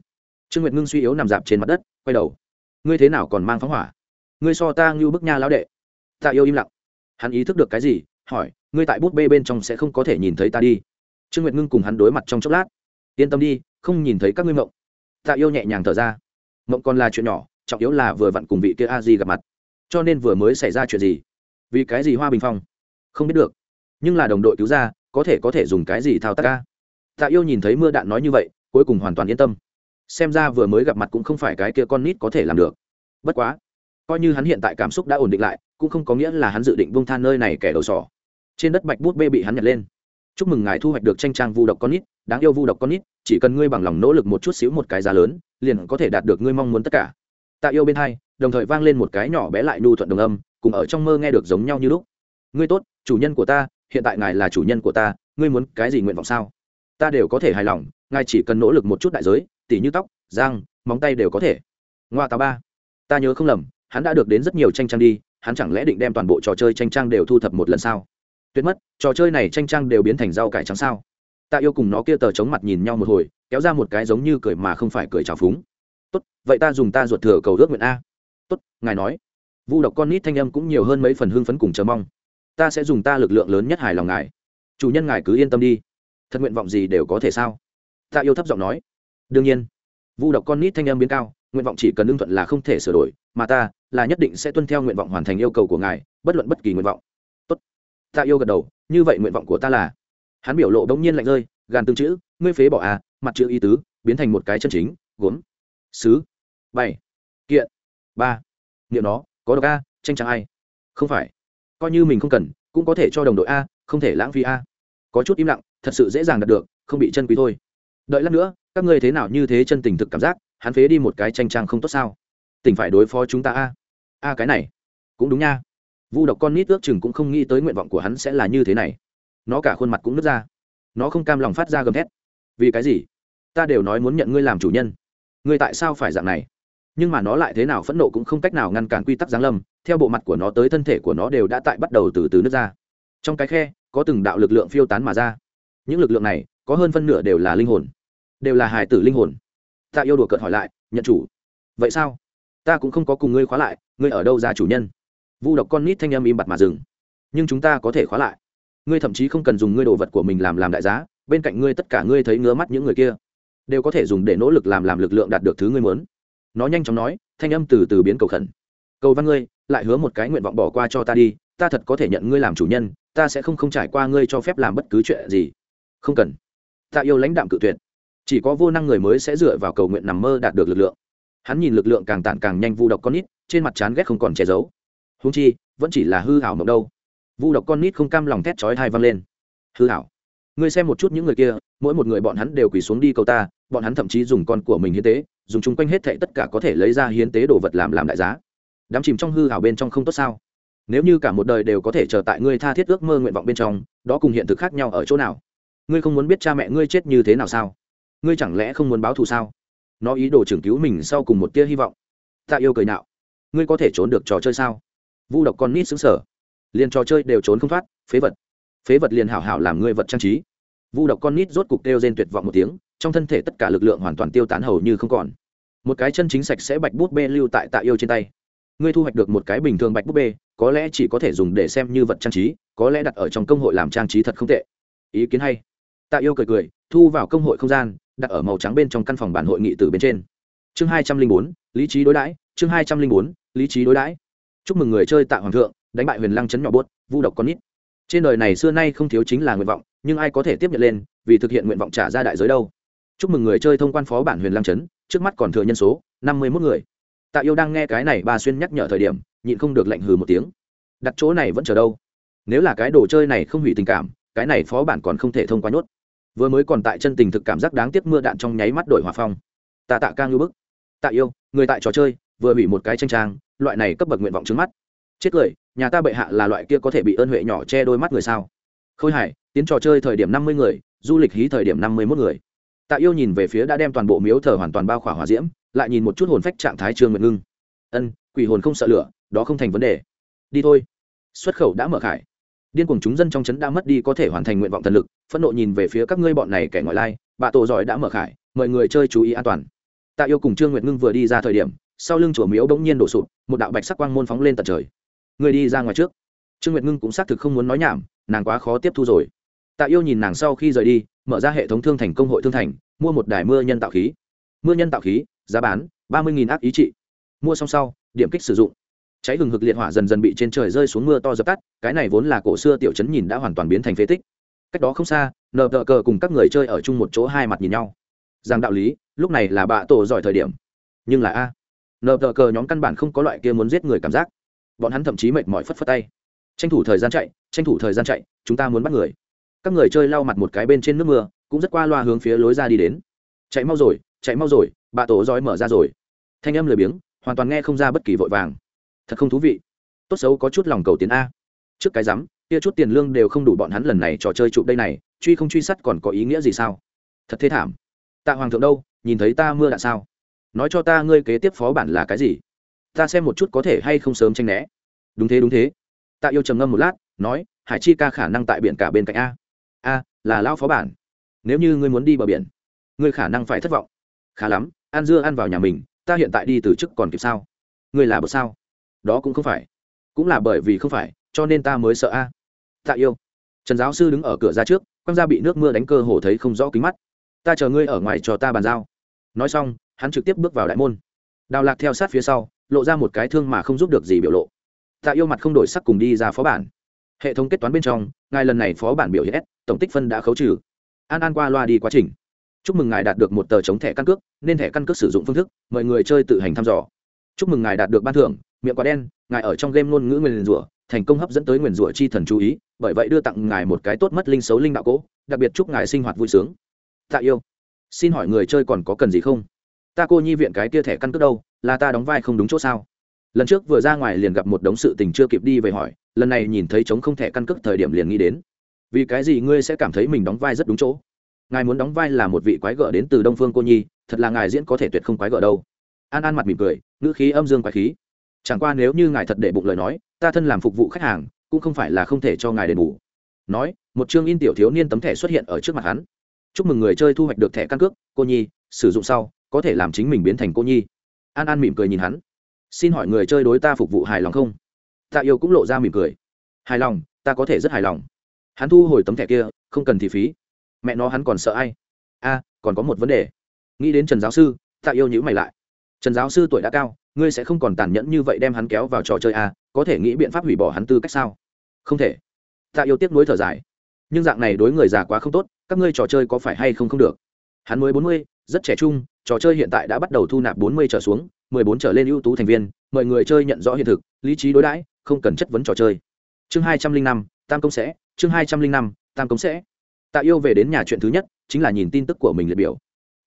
Trương nguyệt ngưng suy yếu nằm dạp trên mặt đất, quay đầu. Ngươi thế nào còn mang phóng hỏa? Ngươi so ta ngưu bức nha lão đệ. Ta yêu im lặng. Hắn ý thức được cái gì, hỏi, ngươi tại bút bê bên trong sẽ không có thể nhìn thấy ta đi. Trương nguyệt ngưng cùng hắn đối mặt trong chốc lát. Yên tâm đi, không nhìn thấy các ngươi mộng. Ta yêu nhẹ nhàng thở ra. Mộng còn là chuyện nhỏ, trọng yếu là vừa vặn cùng vị kia a di gặp mặt. Cho nên vừa mới xảy ra chuyện gì? Vì cái gì hoa bình phong? Không biết được. Nhưng là đồng đội cứu ra, có thể có thể dùng cái gì thao tác ca? Tạ yêu nhìn thấy mưa đạn nói như vậy, cuối cùng hoàn toàn yên tâm. Xem ra vừa mới gặp mặt cũng không phải cái kia con nít có thể làm được. Bất quá, coi như hắn hiện tại cảm xúc đã ổn định lại, cũng không có nghĩa là hắn dự định vung than nơi này kẻ đầu sỏ. Trên đất bạch bút bê bị hắn nhặt lên. Chúc mừng ngài thu hoạch được tranh trang vu độc con nít, đáng yêu vu độc con nít, chỉ cần ngươi bằng lòng nỗ lực một chút xíu một cái giá lớn, liền có thể đạt được ngươi mong muốn tất cả. Tạ yêu bên hai, đồng thời vang lên một cái nhỏ bé lại nhu thuận đồng âm cùng ở trong mơ nghe được giống nhau như lúc. Ngươi tốt, chủ nhân của ta, hiện tại ngài là chủ nhân của ta, ngươi muốn cái gì nguyện vọng sao? Ta đều có thể hài lòng, ngài chỉ cần nỗ lực một chút đại giới, tỉ như tóc, răng, móng tay đều có thể. Ngoa tà ba. Ta nhớ không lầm, hắn đã được đến rất nhiều tranh trang đi, hắn chẳng lẽ định đem toàn bộ trò chơi tranh trang đều thu thập một lần sao? Tuyệt mất, trò chơi này tranh trang đều biến thành rau cải trắng sao? Tạ yêu cùng nó kia tờ chống mặt nhìn nhau một hồi, kéo ra một cái giống như cười mà không phải cười trào phúng. Tốt, vậy ta dùng ta ruột thừa cầu ước nguyện a. Tốt, ngài nói vu độc con nít thanh âm cũng nhiều hơn mấy phần hưng phấn cùng chờ mong. Ta sẽ dùng ta lực lượng lớn nhất hài lòng ngài. Chủ nhân ngài cứ yên tâm đi. Thật nguyện vọng gì đều có thể sao? Tạ yêu thấp giọng nói. Đương nhiên. Vu độc con nít thanh âm biến cao, nguyện vọng chỉ cần ưng thuận là không thể sửa đổi, mà ta là nhất định sẽ tuân theo nguyện vọng hoàn thành yêu cầu của ngài, bất luận bất kỳ nguyện vọng. Tốt. Tạ yêu gật đầu, như vậy nguyện vọng của ta là. Hắn biểu lộ đống nhiên lạnh rơi, gàn tương chữ, ngươi phế bỏ à mặt chữ y tứ, biến thành một cái chân chính, gốm. Sứ. Bảy. Kiện. Ba. Niệm nó có độc a, tranh chẳng ai? Không phải. Coi như mình không cần, cũng có thể cho đồng đội a, không thể lãng phí a. Có chút im lặng, thật sự dễ dàng đạt được, không bị chân quý thôi. Đợi lát nữa, các ngươi thế nào như thế chân tình thực cảm giác, hắn phế đi một cái tranh trang không tốt sao? Tỉnh phải đối phó chúng ta a. A cái này, cũng đúng nha. Vu độc con nít ước chừng cũng không nghĩ tới nguyện vọng của hắn sẽ là như thế này. Nó cả khuôn mặt cũng nứt ra. Nó không cam lòng phát ra gầm thét. Vì cái gì? Ta đều nói muốn nhận ngươi làm chủ nhân. Ngươi tại sao phải dạng này? Nhưng mà nó lại thế nào phẫn nộ cũng không cách nào ngăn cản quy tắc giáng lâm, theo bộ mặt của nó tới thân thể của nó đều đã tại bắt đầu từ từ nước ra. Trong cái khe, có từng đạo lực lượng phiêu tán mà ra. Những lực lượng này, có hơn phân nửa đều là linh hồn. Đều là hài tử linh hồn. Ta yêu đùa cợt hỏi lại, nhận chủ, vậy sao? Ta cũng không có cùng ngươi khóa lại, ngươi ở đâu ra chủ nhân? Vu độc con nít thanh âm im bặt mà dừng. Nhưng chúng ta có thể khóa lại. Ngươi thậm chí không cần dùng ngươi đồ vật của mình làm làm đại giá, bên cạnh ngươi tất cả ngươi thấy ngứa mắt những người kia, đều có thể dùng để nỗ lực làm làm lực lượng đạt được thứ ngươi muốn nó nhanh chóng nói, thanh âm từ từ biến cầu khẩn. Cầu văn ngươi, lại hứa một cái nguyện vọng bỏ qua cho ta đi, ta thật có thể nhận ngươi làm chủ nhân, ta sẽ không không trải qua ngươi cho phép làm bất cứ chuyện gì. Không cần. Ta yêu lãnh đạm cự tuyệt. Chỉ có vô năng người mới sẽ dựa vào cầu nguyện nằm mơ đạt được lực lượng. Hắn nhìn lực lượng càng tản càng nhanh, vu độc con nít, trên mặt chán ghét không còn che giấu. Húng chi, vẫn chỉ là hư hảo mộng đâu. Vu độc con nít không cam lòng thét chói thai văng lên. Hư hảo ngươi xem một chút những người kia, mỗi một người bọn hắn đều quỳ xuống đi cầu ta, bọn hắn thậm chí dùng con của mình hiến tế dùng chung quanh hết thệ tất cả có thể lấy ra hiến tế đồ vật làm làm đại giá. Đám chìm trong hư hào bên trong không tốt sao? Nếu như cả một đời đều có thể chờ tại ngươi tha thiết ước mơ nguyện vọng bên trong, đó cùng hiện thực khác nhau ở chỗ nào? Ngươi không muốn biết cha mẹ ngươi chết như thế nào sao? Ngươi chẳng lẽ không muốn báo thù sao? Nó ý đồ trưởng cứu mình sau cùng một tia hy vọng. Tạ yêu cười nạo. Ngươi có thể trốn được trò chơi sao? Vu độc con nít xứng sở liền trò chơi đều trốn không thoát, phế vật. Phế vật liền hảo hảo làm ngươi vật trang trí. Vu độc con nít rốt cục kêu rên tuyệt vọng một tiếng trong thân thể tất cả lực lượng hoàn toàn tiêu tán hầu như không còn. Một cái chân chính sạch sẽ bạch bút bê lưu tại tạ yêu trên tay. Ngươi thu hoạch được một cái bình thường bạch bút bê, có lẽ chỉ có thể dùng để xem như vật trang trí, có lẽ đặt ở trong công hội làm trang trí thật không tệ. Ý kiến hay. Tạ yêu cười cười, thu vào công hội không gian, đặt ở màu trắng bên trong căn phòng bản hội nghị từ bên trên. Chương hai trăm linh bốn, lý trí đối đãi, chương hai trăm linh bốn, lý trí đối đãi. Chúc mừng người chơi tạ hoàng thượng, đánh bại huyền lăng chấn nhỏ bốt vu độc con nít. Trên đời này xưa nay không thiếu chính là nguyện vọng, nhưng ai có thể tiếp nhận lên, vì thực hiện nguyện vọng trả ra đại giới đâu? Chúc mừng người chơi thông quan phó bản huyền lang chấn, trước mắt còn thừa nhân số, năm mươi mốt người. Tạ yêu đang nghe cái này bà xuyên nhắc nhở thời điểm, nhịn không được lệnh hừ một tiếng. Đặt chỗ này vẫn chờ đâu? Nếu là cái đồ chơi này không hủy tình cảm, cái này phó bản còn không thể thông qua nhốt. Vừa mới còn tại chân tình thực cảm giác đáng tiếc mưa đạn trong nháy mắt đổi hòa phong. Tạ tạ ca ngưu bức. Tạ yêu, người tại trò chơi, vừa hủy một cái tranh trang, loại này cấp bậc nguyện vọng trước mắt. Chết cười, nhà ta bệ hạ là loại kia có thể bị ơn huệ nhỏ che đôi mắt người sao? Khôi hải, tiến trò chơi thời điểm năm mươi người, du lịch hí thời điểm năm mươi mốt người tạ yêu nhìn về phía đã đem toàn bộ miếu thờ hoàn toàn bao khỏa hòa diễm, lại nhìn một chút hồn phách trạng thái trương nguyệt ngưng. Ân, quỷ hồn không sợ lửa, đó không thành vấn đề. Đi thôi. Xuất khẩu đã mở khải. Điên cuồng chúng dân trong trấn đã mất đi có thể hoàn thành nguyện vọng thần lực, phẫn nộ nhìn về phía các ngươi bọn này kẻ ngoại lai bà tổ giỏi đã mở khải mời người chơi chú ý an toàn. Tạ yêu cùng trương nguyệt ngưng vừa đi ra thời điểm, sau lưng chùa miếu bỗng nhiên đổ sụp, một đạo bạch sắc quang môn phóng lên tận trời. Người đi ra ngoài trước. Trương nguyệt ngưng cũng xác thực không muốn nói nhảm, nàng quá khó tiếp thu rồi tạ yêu nhìn nàng sau khi rời đi, mở ra hệ thống thương thành công hội thương thành, mua một đài mưa nhân tạo khí. Mưa nhân tạo khí, giá bán, ba mươi ác ý trị. Mua xong sau, điểm kích sử dụng. Cháy hừng hực liệt hỏa dần dần bị trên trời rơi xuống mưa to dập tắt, cái này vốn là cổ xưa tiểu trấn nhìn đã hoàn toàn biến thành phế tích. Cách đó không xa, nờ tờ cờ cùng các người chơi ở chung một chỗ hai mặt nhìn nhau. Rằng đạo lý, lúc này là bạ tổ giỏi thời điểm. Nhưng là a, nờ tờ cờ nhóm căn bản không có loại kia muốn giết người cảm giác. Bọn hắn thậm chí mệt mỏi phất phất tay. Tranh thủ thời gian chạy, tranh thủ thời gian chạy, chúng ta muốn bắt người các người chơi lau mặt một cái bên trên nước mưa, cũng rất qua loa hướng phía lối ra đi đến. Chạy mau rồi, chạy mau rồi, bà tổ giói mở ra rồi. Thanh âm lười biếng, hoàn toàn nghe không ra bất kỳ vội vàng. Thật không thú vị. Tốt xấu có chút lòng cầu tiến a. Trước cái rắm, kia chút tiền lương đều không đủ bọn hắn lần này trò chơi chụp đây này, truy không truy sát còn có ý nghĩa gì sao? Thật thế thảm. Tạ hoàng thượng đâu, nhìn thấy ta mưa đạn sao? Nói cho ta ngươi kế tiếp phó bản là cái gì? Ta xem một chút có thể hay không sớm tranh né. Đúng thế đúng thế. Tạ yêu trầm ngâm một lát, nói, hải chi ca khả năng tại biển cả bên cạnh a a, là lao phó bản. Nếu như ngươi muốn đi bờ biển, ngươi khả năng phải thất vọng. Khá lắm, ăn dưa ăn vào nhà mình, ta hiện tại đi từ chức còn kịp sao? Ngươi là bậc sao? Đó cũng không phải. Cũng là bởi vì không phải, cho nên ta mới sợ a. Tạ yêu. Trần giáo sư đứng ở cửa ra trước, quăng ra bị nước mưa đánh cơ hồ thấy không rõ kính mắt. Ta chờ ngươi ở ngoài cho ta bàn giao. Nói xong, hắn trực tiếp bước vào đại môn. Đào lạc theo sát phía sau, lộ ra một cái thương mà không giúp được gì biểu lộ. Tạ yêu mặt không đổi sắc cùng đi ra phó bản hệ thống kết toán bên trong, ngài lần này phó bản biểu hiện s tổng tích phân đã khấu trừ. An an qua loa đi quá trình. Chúc mừng ngài đạt được một tờ chống thẻ căn cước, nên thẻ căn cước sử dụng phương thức, mời người chơi tự hành thăm dò. Chúc mừng ngài đạt được ban thưởng, miệng quá đen, ngài ở trong game ngôn ngữ nguyền rủa, thành công hấp dẫn tới nguyền rủa chi thần chú ý, bởi vậy đưa tặng ngài một cái tốt mất linh xấu linh đạo cỗ, đặc biệt chúc ngài sinh hoạt vui sướng. Tạ yêu. Xin hỏi người chơi còn có cần gì không? Ta cô nhi viện cái tia thẻ căn cước đâu, là ta đóng vai không đúng chỗ sao? Lần trước vừa ra ngoài liền gặp một đống sự tình chưa kịp đi về hỏi, lần này nhìn thấy chống không thẻ căn cước thời điểm liền nghĩ đến, vì cái gì ngươi sẽ cảm thấy mình đóng vai rất đúng chỗ? Ngài muốn đóng vai là một vị quái gở đến từ đông phương cô nhi, thật là ngài diễn có thể tuyệt không quái gở đâu. An an mặt mỉm cười, ngữ khí âm dương quái khí. Chẳng qua nếu như ngài thật để bụng lời nói, ta thân làm phục vụ khách hàng, cũng không phải là không thể cho ngài đền bù. Nói, một chương in tiểu thiếu niên tấm thẻ xuất hiện ở trước mặt hắn. Chúc mừng người chơi thu hoạch được thẻ căn cước, cô nhi, sử dụng sau, có thể làm chính mình biến thành cô nhi. An an mỉm cười nhìn hắn xin hỏi người chơi đối ta phục vụ hài lòng không? Tạ yêu cũng lộ ra mỉm cười. Hài lòng, ta có thể rất hài lòng. Hắn thu hồi tấm thẻ kia, không cần thì phí. Mẹ nó hắn còn sợ ai? A, còn có một vấn đề. Nghĩ đến trần giáo sư tạ yêu nhữ mày lại. Trần giáo sư tuổi đã cao, ngươi sẽ không còn tàn nhẫn như vậy đem hắn kéo vào trò chơi a có thể nghĩ biện pháp hủy bỏ hắn tư cách sao? Không thể. Tạ yêu tiếc nuối thở dài. Nhưng dạng này đối người già quá không tốt, các ngươi trò chơi có phải hay không không được? Hắn mới bốn mươi, rất trẻ trung, trò chơi hiện tại đã bắt đầu thu nạp bốn mươi trở xuống mười bốn trở lên ưu tú thành viên mời người chơi nhận rõ hiện thực, lý trí đối đãi, không cần chất vấn trò chơi. Chương hai trăm linh năm, tam công sẽ, chương hai trăm linh năm, tam công sẽ. Tạ yêu về đến nhà chuyện thứ nhất, chính là nhìn tin tức của mình liệt biểu.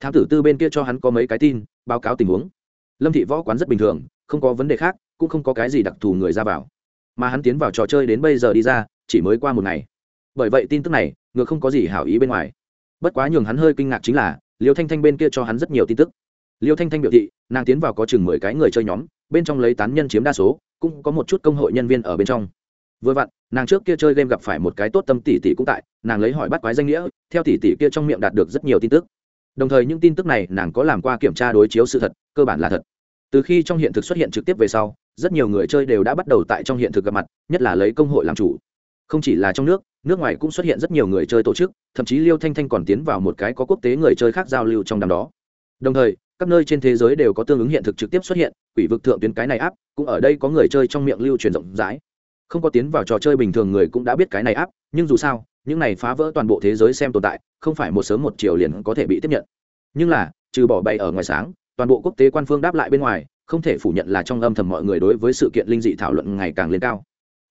Thám tử tư bên kia cho hắn có mấy cái tin, báo cáo tình huống. Lâm thị võ quán rất bình thường, không có vấn đề khác, cũng không có cái gì đặc thù người ra vào. Mà hắn tiến vào trò chơi đến bây giờ đi ra, chỉ mới qua một ngày. Bởi vậy tin tức này, ngược không có gì hảo ý bên ngoài. Bất quá nhường hắn hơi kinh ngạc chính là, liêu thanh thanh bên kia cho hắn rất nhiều tin tức liêu thanh thanh biểu thị, nàng tiến vào có chừng mười cái người chơi nhóm, bên trong lấy tán nhân chiếm đa số, cũng có một chút công hội nhân viên ở bên trong. Vừa vặn, nàng trước kia chơi game gặp phải một cái tốt tâm tỷ tỷ cũng tại, nàng lấy hỏi bắt quái danh nghĩa, theo tỷ tỷ kia trong miệng đạt được rất nhiều tin tức. Đồng thời những tin tức này nàng có làm qua kiểm tra đối chiếu sự thật, cơ bản là thật. Từ khi trong hiện thực xuất hiện trực tiếp về sau, rất nhiều người chơi đều đã bắt đầu tại trong hiện thực gặp mặt, nhất là lấy công hội làm chủ. Không chỉ là trong nước nước ngoài cũng xuất hiện rất nhiều người chơi tổ chức, thậm chí liêu thanh thanh còn tiến vào một cái có quốc tế người chơi khác giao lưu trong đám đó. Đồng thời các nơi trên thế giới đều có tương ứng hiện thực trực tiếp xuất hiện, quỷ vực thượng tuyến cái này áp, cũng ở đây có người chơi trong miệng lưu truyền rộng rãi. Không có tiến vào trò chơi bình thường người cũng đã biết cái này áp, nhưng dù sao, những này phá vỡ toàn bộ thế giới xem tồn tại, không phải một sớm một chiều liền có thể bị tiếp nhận. Nhưng là, trừ bỏ bay ở ngoài sáng, toàn bộ quốc tế quan phương đáp lại bên ngoài, không thể phủ nhận là trong âm thầm mọi người đối với sự kiện linh dị thảo luận ngày càng lên cao.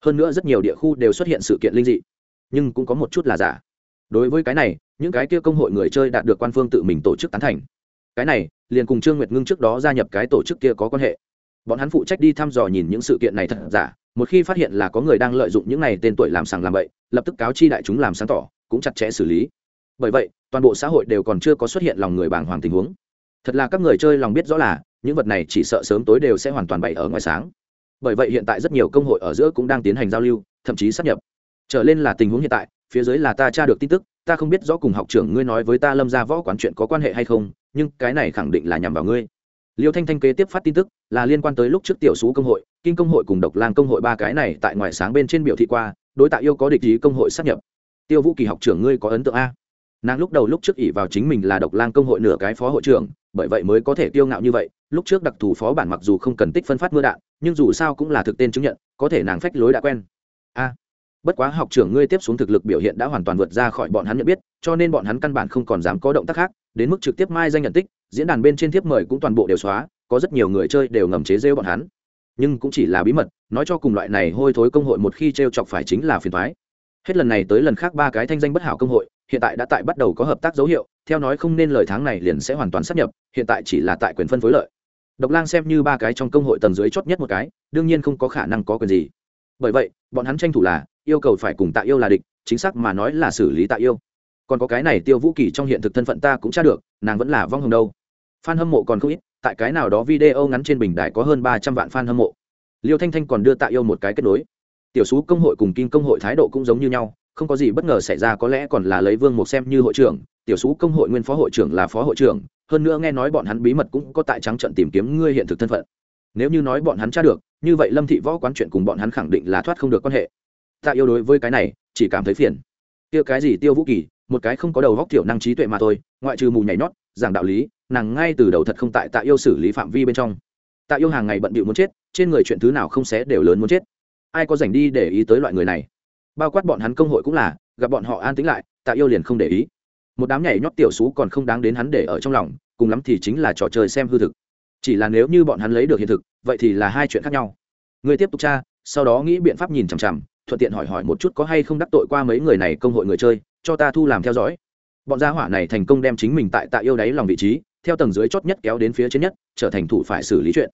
Hơn nữa rất nhiều địa khu đều xuất hiện sự kiện linh dị, nhưng cũng có một chút là giả. Đối với cái này, những cái kia công hội người chơi đạt được quan phương tự mình tổ chức tán thành cái này, liền cùng trương nguyệt ngưng trước đó gia nhập cái tổ chức kia có quan hệ. Bọn hắn phụ trách đi thăm dò nhìn những sự kiện này thật giả, một khi phát hiện là có người đang lợi dụng những này tên tuổi làm sàng làm bậy, lập tức cáo chi đại chúng làm sáng tỏ, cũng chặt chẽ xử lý. Bởi vậy, toàn bộ xã hội đều còn chưa có xuất hiện lòng người bàng hoàng tình huống. Thật là các người chơi lòng biết rõ là, những vật này chỉ sợ sớm tối đều sẽ hoàn toàn bậy ở ngoài sáng. Bởi vậy hiện tại rất nhiều công hội ở giữa cũng đang tiến hành giao lưu, thậm chí sắp nhập. Trở lên là tình huống hiện tại, phía dưới là ta tra được tin tức, ta không biết rõ cùng học trưởng ngươi nói với ta lâm ra võ quán chuyện có quan hệ hay không nhưng cái này khẳng định là nhằm vào ngươi. Liêu thanh thanh kế tiếp phát tin tức là liên quan tới lúc trước tiểu sú công hội kinh công hội cùng độc lang công hội ba cái này tại ngoài sáng bên trên biểu thị qua, đối tạo yêu có địch ý công hội sắp nhập. Tiêu vũ kỳ học trưởng ngươi có ấn tượng a? Nàng lúc đầu lúc trước ỷ vào chính mình là độc lang công hội nửa cái phó hội trưởng, bởi vậy mới có thể tiêu ngạo như vậy, lúc trước đặc thù phó bản mặc dù không cần tích phân phát mưa đạn, nhưng dù sao cũng là thực tên chứng nhận, có thể nàng phách lối đã quen. A bất quá học trưởng ngươi tiếp xuống thực lực biểu hiện đã hoàn toàn vượt ra khỏi bọn hắn nhận biết, cho nên bọn hắn căn bản không còn dám có động tác khác, đến mức trực tiếp mai danh nhận tích, diễn đàn bên trên thiếp mời cũng toàn bộ đều xóa, có rất nhiều người chơi đều ngầm chế rêu bọn hắn. Nhưng cũng chỉ là bí mật, nói cho cùng loại này hôi thối công hội một khi t r e o chọc phải chính là phiền thoái hết lần này tới lần khác ba cái thanh danh bất hảo công hội, hiện tại đã tại bắt đầu có hợp tác dấu hiệu, theo nói không nên lời tháng này liền sẽ hoàn toàn sắp nhập, hiện tại chỉ là tại quyền phân phối lợi. Độc lang xem như ba cái trong công hội tầng dưới chót nhất một cái, đương nhiên không có khả năng có quyền gì bởi vậy, bọn hắn tranh thủ là, yêu cầu phải cùng tạ yêu là địch, chính xác mà nói là xử lý tạ yêu. Còn có cái này tiêu vũ kỳ trong hiện thực thân phận ta cũng tra được, nàng vẫn là vong hồng đâu. F a n hâm mộ còn không ít, tại cái nào đó video ngắn trên bình đài có hơn ba trăm vạn f a n hâm mộ. Liêu thanh thanh còn đưa tạ yêu một cái kết nối. Tiểu sú công hội cùng kim công hội thái độ cũng giống như nhau, không có gì bất ngờ xảy ra có lẽ còn là lấy vương một xem như hội trưởng, tiểu sú công hội nguyên phó hội trưởng là phó hội trưởng, hơn nữa nghe nói bọn hắn bí mật cũng có tại trắng trận tìm kiếm ngươi hiện thực thân phận nếu như nói bọn hắn tra được, như vậy lâm thị võ quán chuyện cùng bọn hắn khẳng định là thoát không được quan hệ. Tạ yêu đối với cái này, chỉ cảm thấy phiền. Tiêu cái gì tiêu vũ kỳ, một cái không có đầu góc thiểu năng trí tuệ mà thôi, ngoại trừ mù nhảy nhót, giảng đạo lý, nàng ngay từ đầu thật không tại tạ yêu xử lý phạm vi bên trong. Tạ yêu hàng ngày bận bịu muốn chết, trên người chuyện thứ nào không xé đều lớn muốn chết. Ai có dành đi để ý tới loại người này? Bao quát bọn hắn công hội cũng là, gặp bọn họ an tính lại tạ yêu liền không để ý. Một đám nhảy nhót tiểu xú còn không đáng đến hắn để ở trong lòng, cùng lắm thì chính là trò chơi xem hư thực chỉ là nếu như bọn hắn lấy được hiện thực, vậy thì là hai chuyện khác nhau. Người tiếp tục tra, sau đó nghĩ biện pháp nhìn chằm chằm, thuận tiện hỏi hỏi một chút có hay không đắc tội qua mấy người này công hội người chơi, cho ta thu làm theo dõi. Bọn gia hỏa này thành công đem chính mình tại tạ yêu đáy lòng vị trí, theo tầng dưới chót nhất kéo đến phía trên nhất, trở thành thủ phải xử lý chuyện.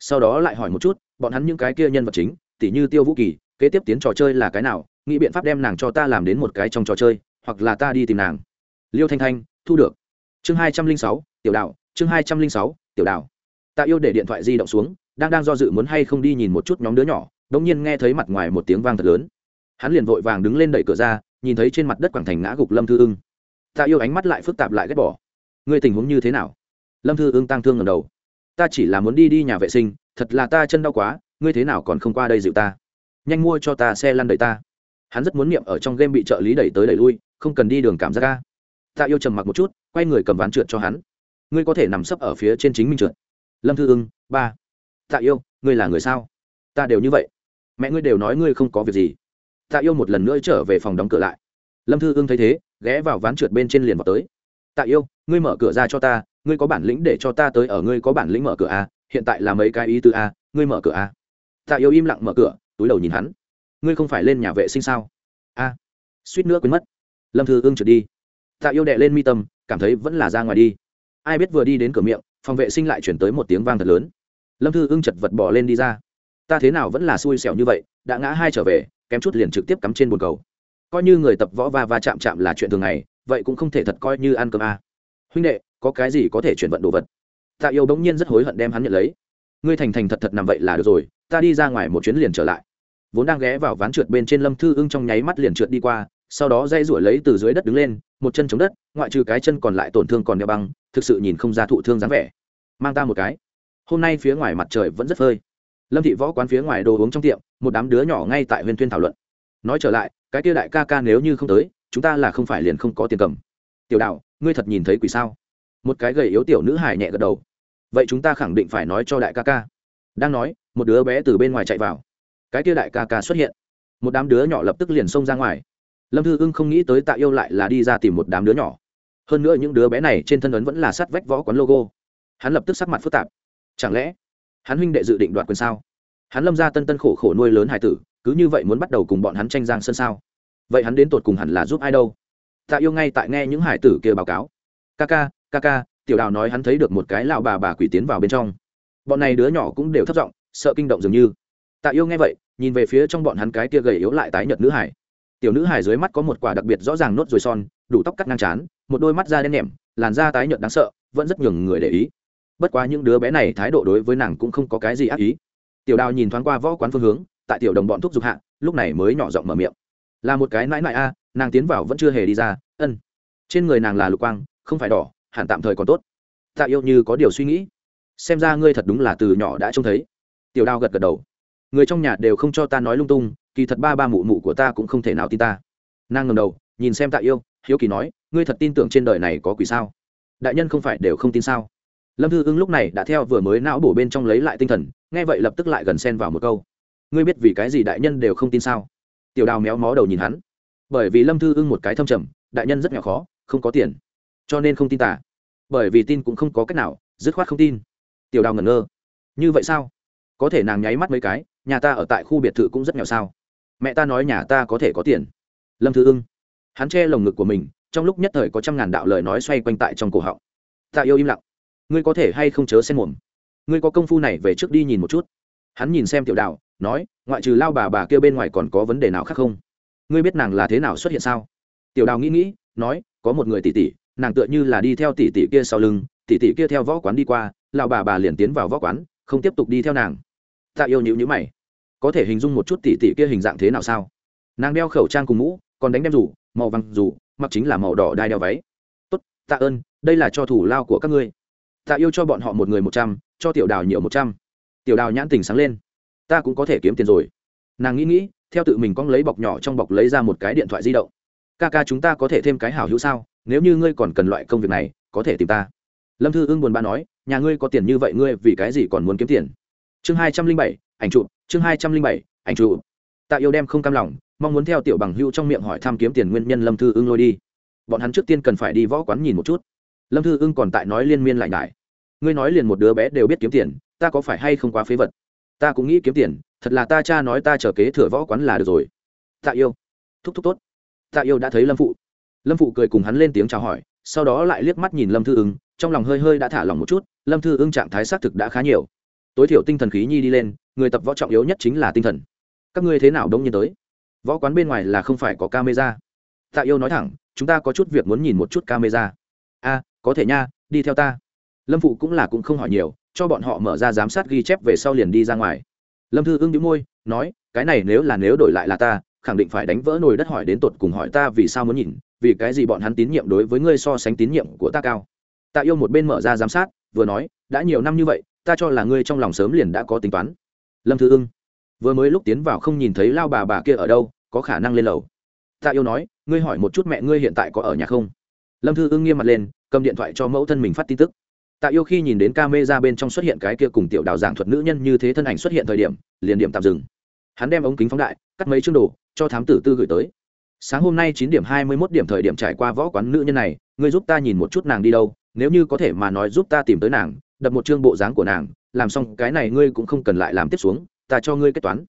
Sau đó lại hỏi một chút, bọn hắn những cái kia nhân vật chính tỉ như tiêu vũ kỳ, kế tiếp tiến trò chơi là cái nào, nghĩ biện pháp đem nàng cho ta làm đến một cái trong trò chơi, hoặc là ta đi tìm nàng. Liêu thanh thanh, thu được. Chương hai trăm linh sáu, tiểu đạo, chương hai trăm linh sáu, tiểu đạo tạ yêu để điện thoại di động xuống, đang đang do dự muốn hay không đi nhìn một chút nhóm đứa nhỏ, đống nhiên nghe thấy mặt ngoài một tiếng vang thật lớn. Hắn liền vội vàng đứng lên đẩy cửa ra, nhìn thấy trên mặt đất quảng thành ngã gục lâm thư ưng. Tạ yêu ánh mắt lại phức tạp lại ghét bỏ. Ngươi tình huống như thế nào? Lâm thư ưng tăng thương ngầm đầu. Ta chỉ là muốn đi đi nhà vệ sinh, thật là ta chân đau quá, ngươi thế nào còn không qua đây dịu ta? Nhanh mua cho ta xe lăn đẩy ta. Hắn rất muốn niệm ở trong game bị trợ lý đẩy tới đẩy lui, không cần đi đường cảm giác ca Tạ yêu trầm mặc một chút, quay người cầm ván trượt cho hắn. Ngươi có thể nằm sấp ở phía trên chính mình trượt lâm thư ưng, ba. Tạ yêu, ngươi là người sao? Ta đều như vậy. Mẹ ngươi đều nói ngươi không có việc gì. Tạ yêu một lần nữa trở về phòng đóng cửa lại. Lâm thư ưng thấy thế, ghé vào ván trượt bên trên liền vào tới. Tạ yêu, ngươi mở cửa ra cho ta, ngươi có bản lĩnh để cho ta tới ở ngươi có bản lĩnh mở cửa a à? hiện tại là mấy cái ý tư a à? ngươi mở cửa a à? tạ yêu im lặng mở cửa, túi đầu nhìn hắn. Ngươi không phải lên nhà vệ sinh sao? A. Suýt nữa quên mất. Lâm thư ưng trượt đi. Tạ yêu đệ lên mi tâm, cảm thấy vẫn là ra ngoài đi. Ai biết vừa đi đến cửa miệng phòng vệ sinh lại chuyển tới một tiếng vang thật lớn. Lâm thư ưng chật vật bỏ lên đi ra. Ta thế nào vẫn là xui xẻo như vậy, đã ngã hai trở về, kém chút liền trực tiếp cắm trên bồn cầu. Coi như người tập võ va va chạm chạm là chuyện thường ngày, vậy cũng không thể thật coi như ăn cơm à. huynh đệ, có cái gì có thể chuyển vận đồ vật? Tạ yêu bỗng nhiên rất hối hận đem hắn nhận lấy. Ngươi thành thành thật thật nằm vậy là được rồi, ta đi ra ngoài một chuyến liền trở lại. Vốn đang ghé vào ván trượt bên trên lâm thư ưng trong nháy mắt liền trượt đi qua, sau đó dây rủi lấy từ dưới đất đứng lên, một chân chống đất, ngoại trừ cái chân còn lại tổn thương còn đeo băng thực sự nhìn không ra thụ thương dáng vẻ. Mang ta một cái. Hôm nay phía ngoài mặt trời vẫn rất phơi. Lâm thị võ quán phía ngoài đồ uống trong tiệm, một đám đứa nhỏ ngay tại huyên tuyên thảo luận. Nói trở lại, cái kia đại ca ca nếu như không tới, chúng ta là không phải liền không có tiền cầm. Tiểu đạo, ngươi thật nhìn thấy quỷ sao? Một cái gầy yếu tiểu nữ hải nhẹ gật đầu. Vậy chúng ta khẳng định phải nói cho đại ca ca. Đang nói, một đứa bé từ bên ngoài chạy vào. Cái kia đại ca ca xuất hiện. Một đám đứa nhỏ lập tức liền xông ra ngoài. Lâm thư ưng không nghĩ tới tạ yêu lại là đi ra tìm một đám đứa nhỏ hơn nữa những đứa bé này trên thân ấn vẫn là sát vách võ quán logo. Hắn lập tức sắc mặt phức tạp. Chẳng lẽ hắn huynh đệ dự định đoạt quyền sao? Hắn lâm ra tân tân khổ khổ nuôi lớn hải tử, cứ như vậy muốn bắt đầu cùng bọn hắn tranh giang sân sao? Vậy hắn đến tột cùng hẳn là giúp ai đâu? Tạ yêu ngay tại nghe những hải tử kia báo cáo. Ca ca ca ca, tiểu đào nói hắn thấy được một cái lão bà bà quỷ tiến vào bên trong. Bọn này đứa nhỏ cũng đều thất giọng, sợ kinh động dường như. Tạ yêu nghe vậy, nhìn về phía trong bọn hắn cái kia gầy yếu lại tái nhợt nữ hải. Tiểu nữ hải dưới mắt có một quả đặc biệt rõ ràng nốt ruồi son, đủ tóc cắt ngang chán một đôi mắt da đen nhẹm, làn da tái nhợt đáng sợ, vẫn rất nhường người để ý. Bất quá những đứa bé này thái độ đối với nàng cũng không có cái gì ác ý. Tiểu đào nhìn thoáng qua võ quán phương hướng, tại tiểu đồng bọn thúc giục hạ, lúc này mới nhỏ giọng mở miệng. Là một cái nãi nãi a, nàng tiến vào vẫn chưa hề đi ra, ân. Trên người nàng là lục quang, không phải đỏ, hẳn tạm thời còn tốt. Tạ yêu như có điều suy nghĩ. Xem ra ngươi thật đúng là từ nhỏ đã trông thấy. Tiểu đào gật gật đầu. Người trong nhà đều không cho ta nói lung tung, kỳ thật ba ba mụ mụ của ta cũng không thể nào tin ta. Nàng ngầm đầu, nhìn xem tạ yêu hiếu kỳ nói, ngươi thật tin tưởng trên đời này có quỷ sao? Đại nhân không phải đều không tin sao? Lâm thư ưng lúc này đã theo vừa mới não bổ bên trong lấy lại tinh thần, nghe vậy lập tức lại gần xen vào một câu. Ngươi biết vì cái gì đại nhân đều không tin sao? Tiểu đào méo mó đầu nhìn hắn. Bởi vì lâm thư ưng một cái thâm trầm, đại nhân rất nhỏ khó, không có tiền, cho nên không tin tả bởi vì tin cũng không có cách nào, dứt khoát không tin. Tiểu đào ngẩn ngơ. Như vậy sao? Có thể nàng nháy mắt mấy cái, nhà ta ở tại khu biệt thự cũng rất nghèo sao? Mẹ ta nói nhà ta có thể có tiền. Lâm thư ưng hắn che lồng ngực của mình, trong lúc nhất thời có trăm ngàn đạo lời nói xoay quanh tại trong cổ họng. Tạ yêu im lặng. Ngươi có thể hay không chớ xen mồm? Ngươi có công phu này về trước đi nhìn một chút. Hắn nhìn xem tiểu đạo, nói, ngoại trừ lao bà bà kia bên ngoài còn có vấn đề nào khác không? Ngươi biết nàng là thế nào xuất hiện sao? Tiểu đào nghĩ nghĩ, nói, có một người tỷ tỷ, nàng tựa như là đi theo tỷ tỷ kia sau lưng, tỷ tỷ kia theo võ quán đi qua lao bà bà liền tiến vào võ quán, không tiếp tục đi theo nàng. Tạ yêu nhữ nhữ mày. Có thể hình dung một chút tỷ tỷ kia hình dạng thế nào sao? Nàng đeo khẩu trang cùng mũ, còn đánh đem rủ màu vàng dù, mặc chính là màu đỏ đai đeo váy. Tốt, tạ ơn, đây là cho thủ lao của các ngươi. Tạ yêu cho bọn họ một người một trăm, cho tiểu đào nhiều một trăm. Tiểu đào nhãn tình sáng lên. Ta cũng có thể kiếm tiền rồi. Nàng nghĩ nghĩ, theo tự mình cong lấy bọc nhỏ trong bọc lấy ra một cái điện thoại di động. Ca ca chúng ta có thể thêm cái hảo hữu sao? Nếu như ngươi còn cần loại công việc này, có thể tìm ta. Lâm thư ưng buồn bã nói, nhà ngươi có tiền như vậy ngươi vì cái gì còn muốn kiếm tiền? Chương hai trăm linh bảy, ảnh trụ chương hai trăm linh bảy, ảnh trụ tạ yêu đem không cam lòng, mong muốn theo tiểu bằng hữu trong miệng hỏi thăm kiếm tiền nguyên nhân lâm thư ưng lôi đi. Bọn hắn trước tiên cần phải đi võ quán nhìn một chút. Lâm thư ưng còn tại nói liên miên lại đại ngươi nói liền một đứa bé đều biết kiếm tiền, ta có phải hay không quá phế vật? Ta cũng nghĩ kiếm tiền, thật là ta cha nói ta trở kế thừa võ quán là được rồi. Tạ yêu. Thúc thúc tốt. Tạ yêu đã thấy lâm phụ. Lâm phụ cười cùng hắn lên tiếng chào hỏi, sau đó lại liếc mắt nhìn lâm thư ưng, trong lòng hơi hơi đã thả lòng một chút, lâm thư ưng trạng thái xác thực đã khá nhiều. Tối thiểu tinh thần khí nhi đi lên, người tập võ trọng yếu nhất chính là tinh thần các ngươi thế nào đông nhiên tới? Võ quán bên ngoài là không phải có camera. Tạ yêu nói thẳng, chúng ta có chút việc muốn nhìn một chút camera. A, có thể nha, đi theo ta. Lâm phụ cũng là cũng không hỏi nhiều, cho bọn họ mở ra giám sát ghi chép về sau liền đi ra ngoài. Lâm thư ưng đĩu môi, nói, cái này nếu là nếu đổi lại là ta, khẳng định phải đánh vỡ nồi đất hỏi đến tột cùng hỏi ta vì sao muốn nhìn, vì cái gì bọn hắn tín nhiệm đối với ngươi so sánh tín nhiệm của ta cao. Tạ yêu một bên mở ra giám sát, vừa nói, đã nhiều năm như vậy, ta cho là ngươi trong lòng sớm liền đã có tính toán. Lâm thư ưng vừa mới lúc tiến vào không nhìn thấy lao bà bà kia ở đâu, có khả năng lên lầu. Tạ yêu nói, ngươi hỏi một chút mẹ ngươi hiện tại có ở nhà không? Lâm thư ưng nghiêm mặt lên, cầm điện thoại cho mẫu thân mình phát tin tức. Tạ yêu khi nhìn đến ca mê ra bên trong xuất hiện cái kia cùng tiểu đào giảng thuật nữ nhân như thế thân ảnh xuất hiện thời điểm, liền điểm tạm dừng. Hắn đem ống kính phóng đại, cắt mấy chương đồ, cho thám tử tư gửi tới. Sáng hôm nay chín điểm hai mươi mốt điểm thời điểm trải qua võ quán nữ nhân này, ngươi giúp ta nhìn một chút nàng đi đâu, nếu như có thể mà nói giúp ta tìm tới nàng, đập một chương bộ dáng của nàng, làm xong cái này ngươi cũng không cần lại làm tiếp xuống ta cho ngươi kết toán.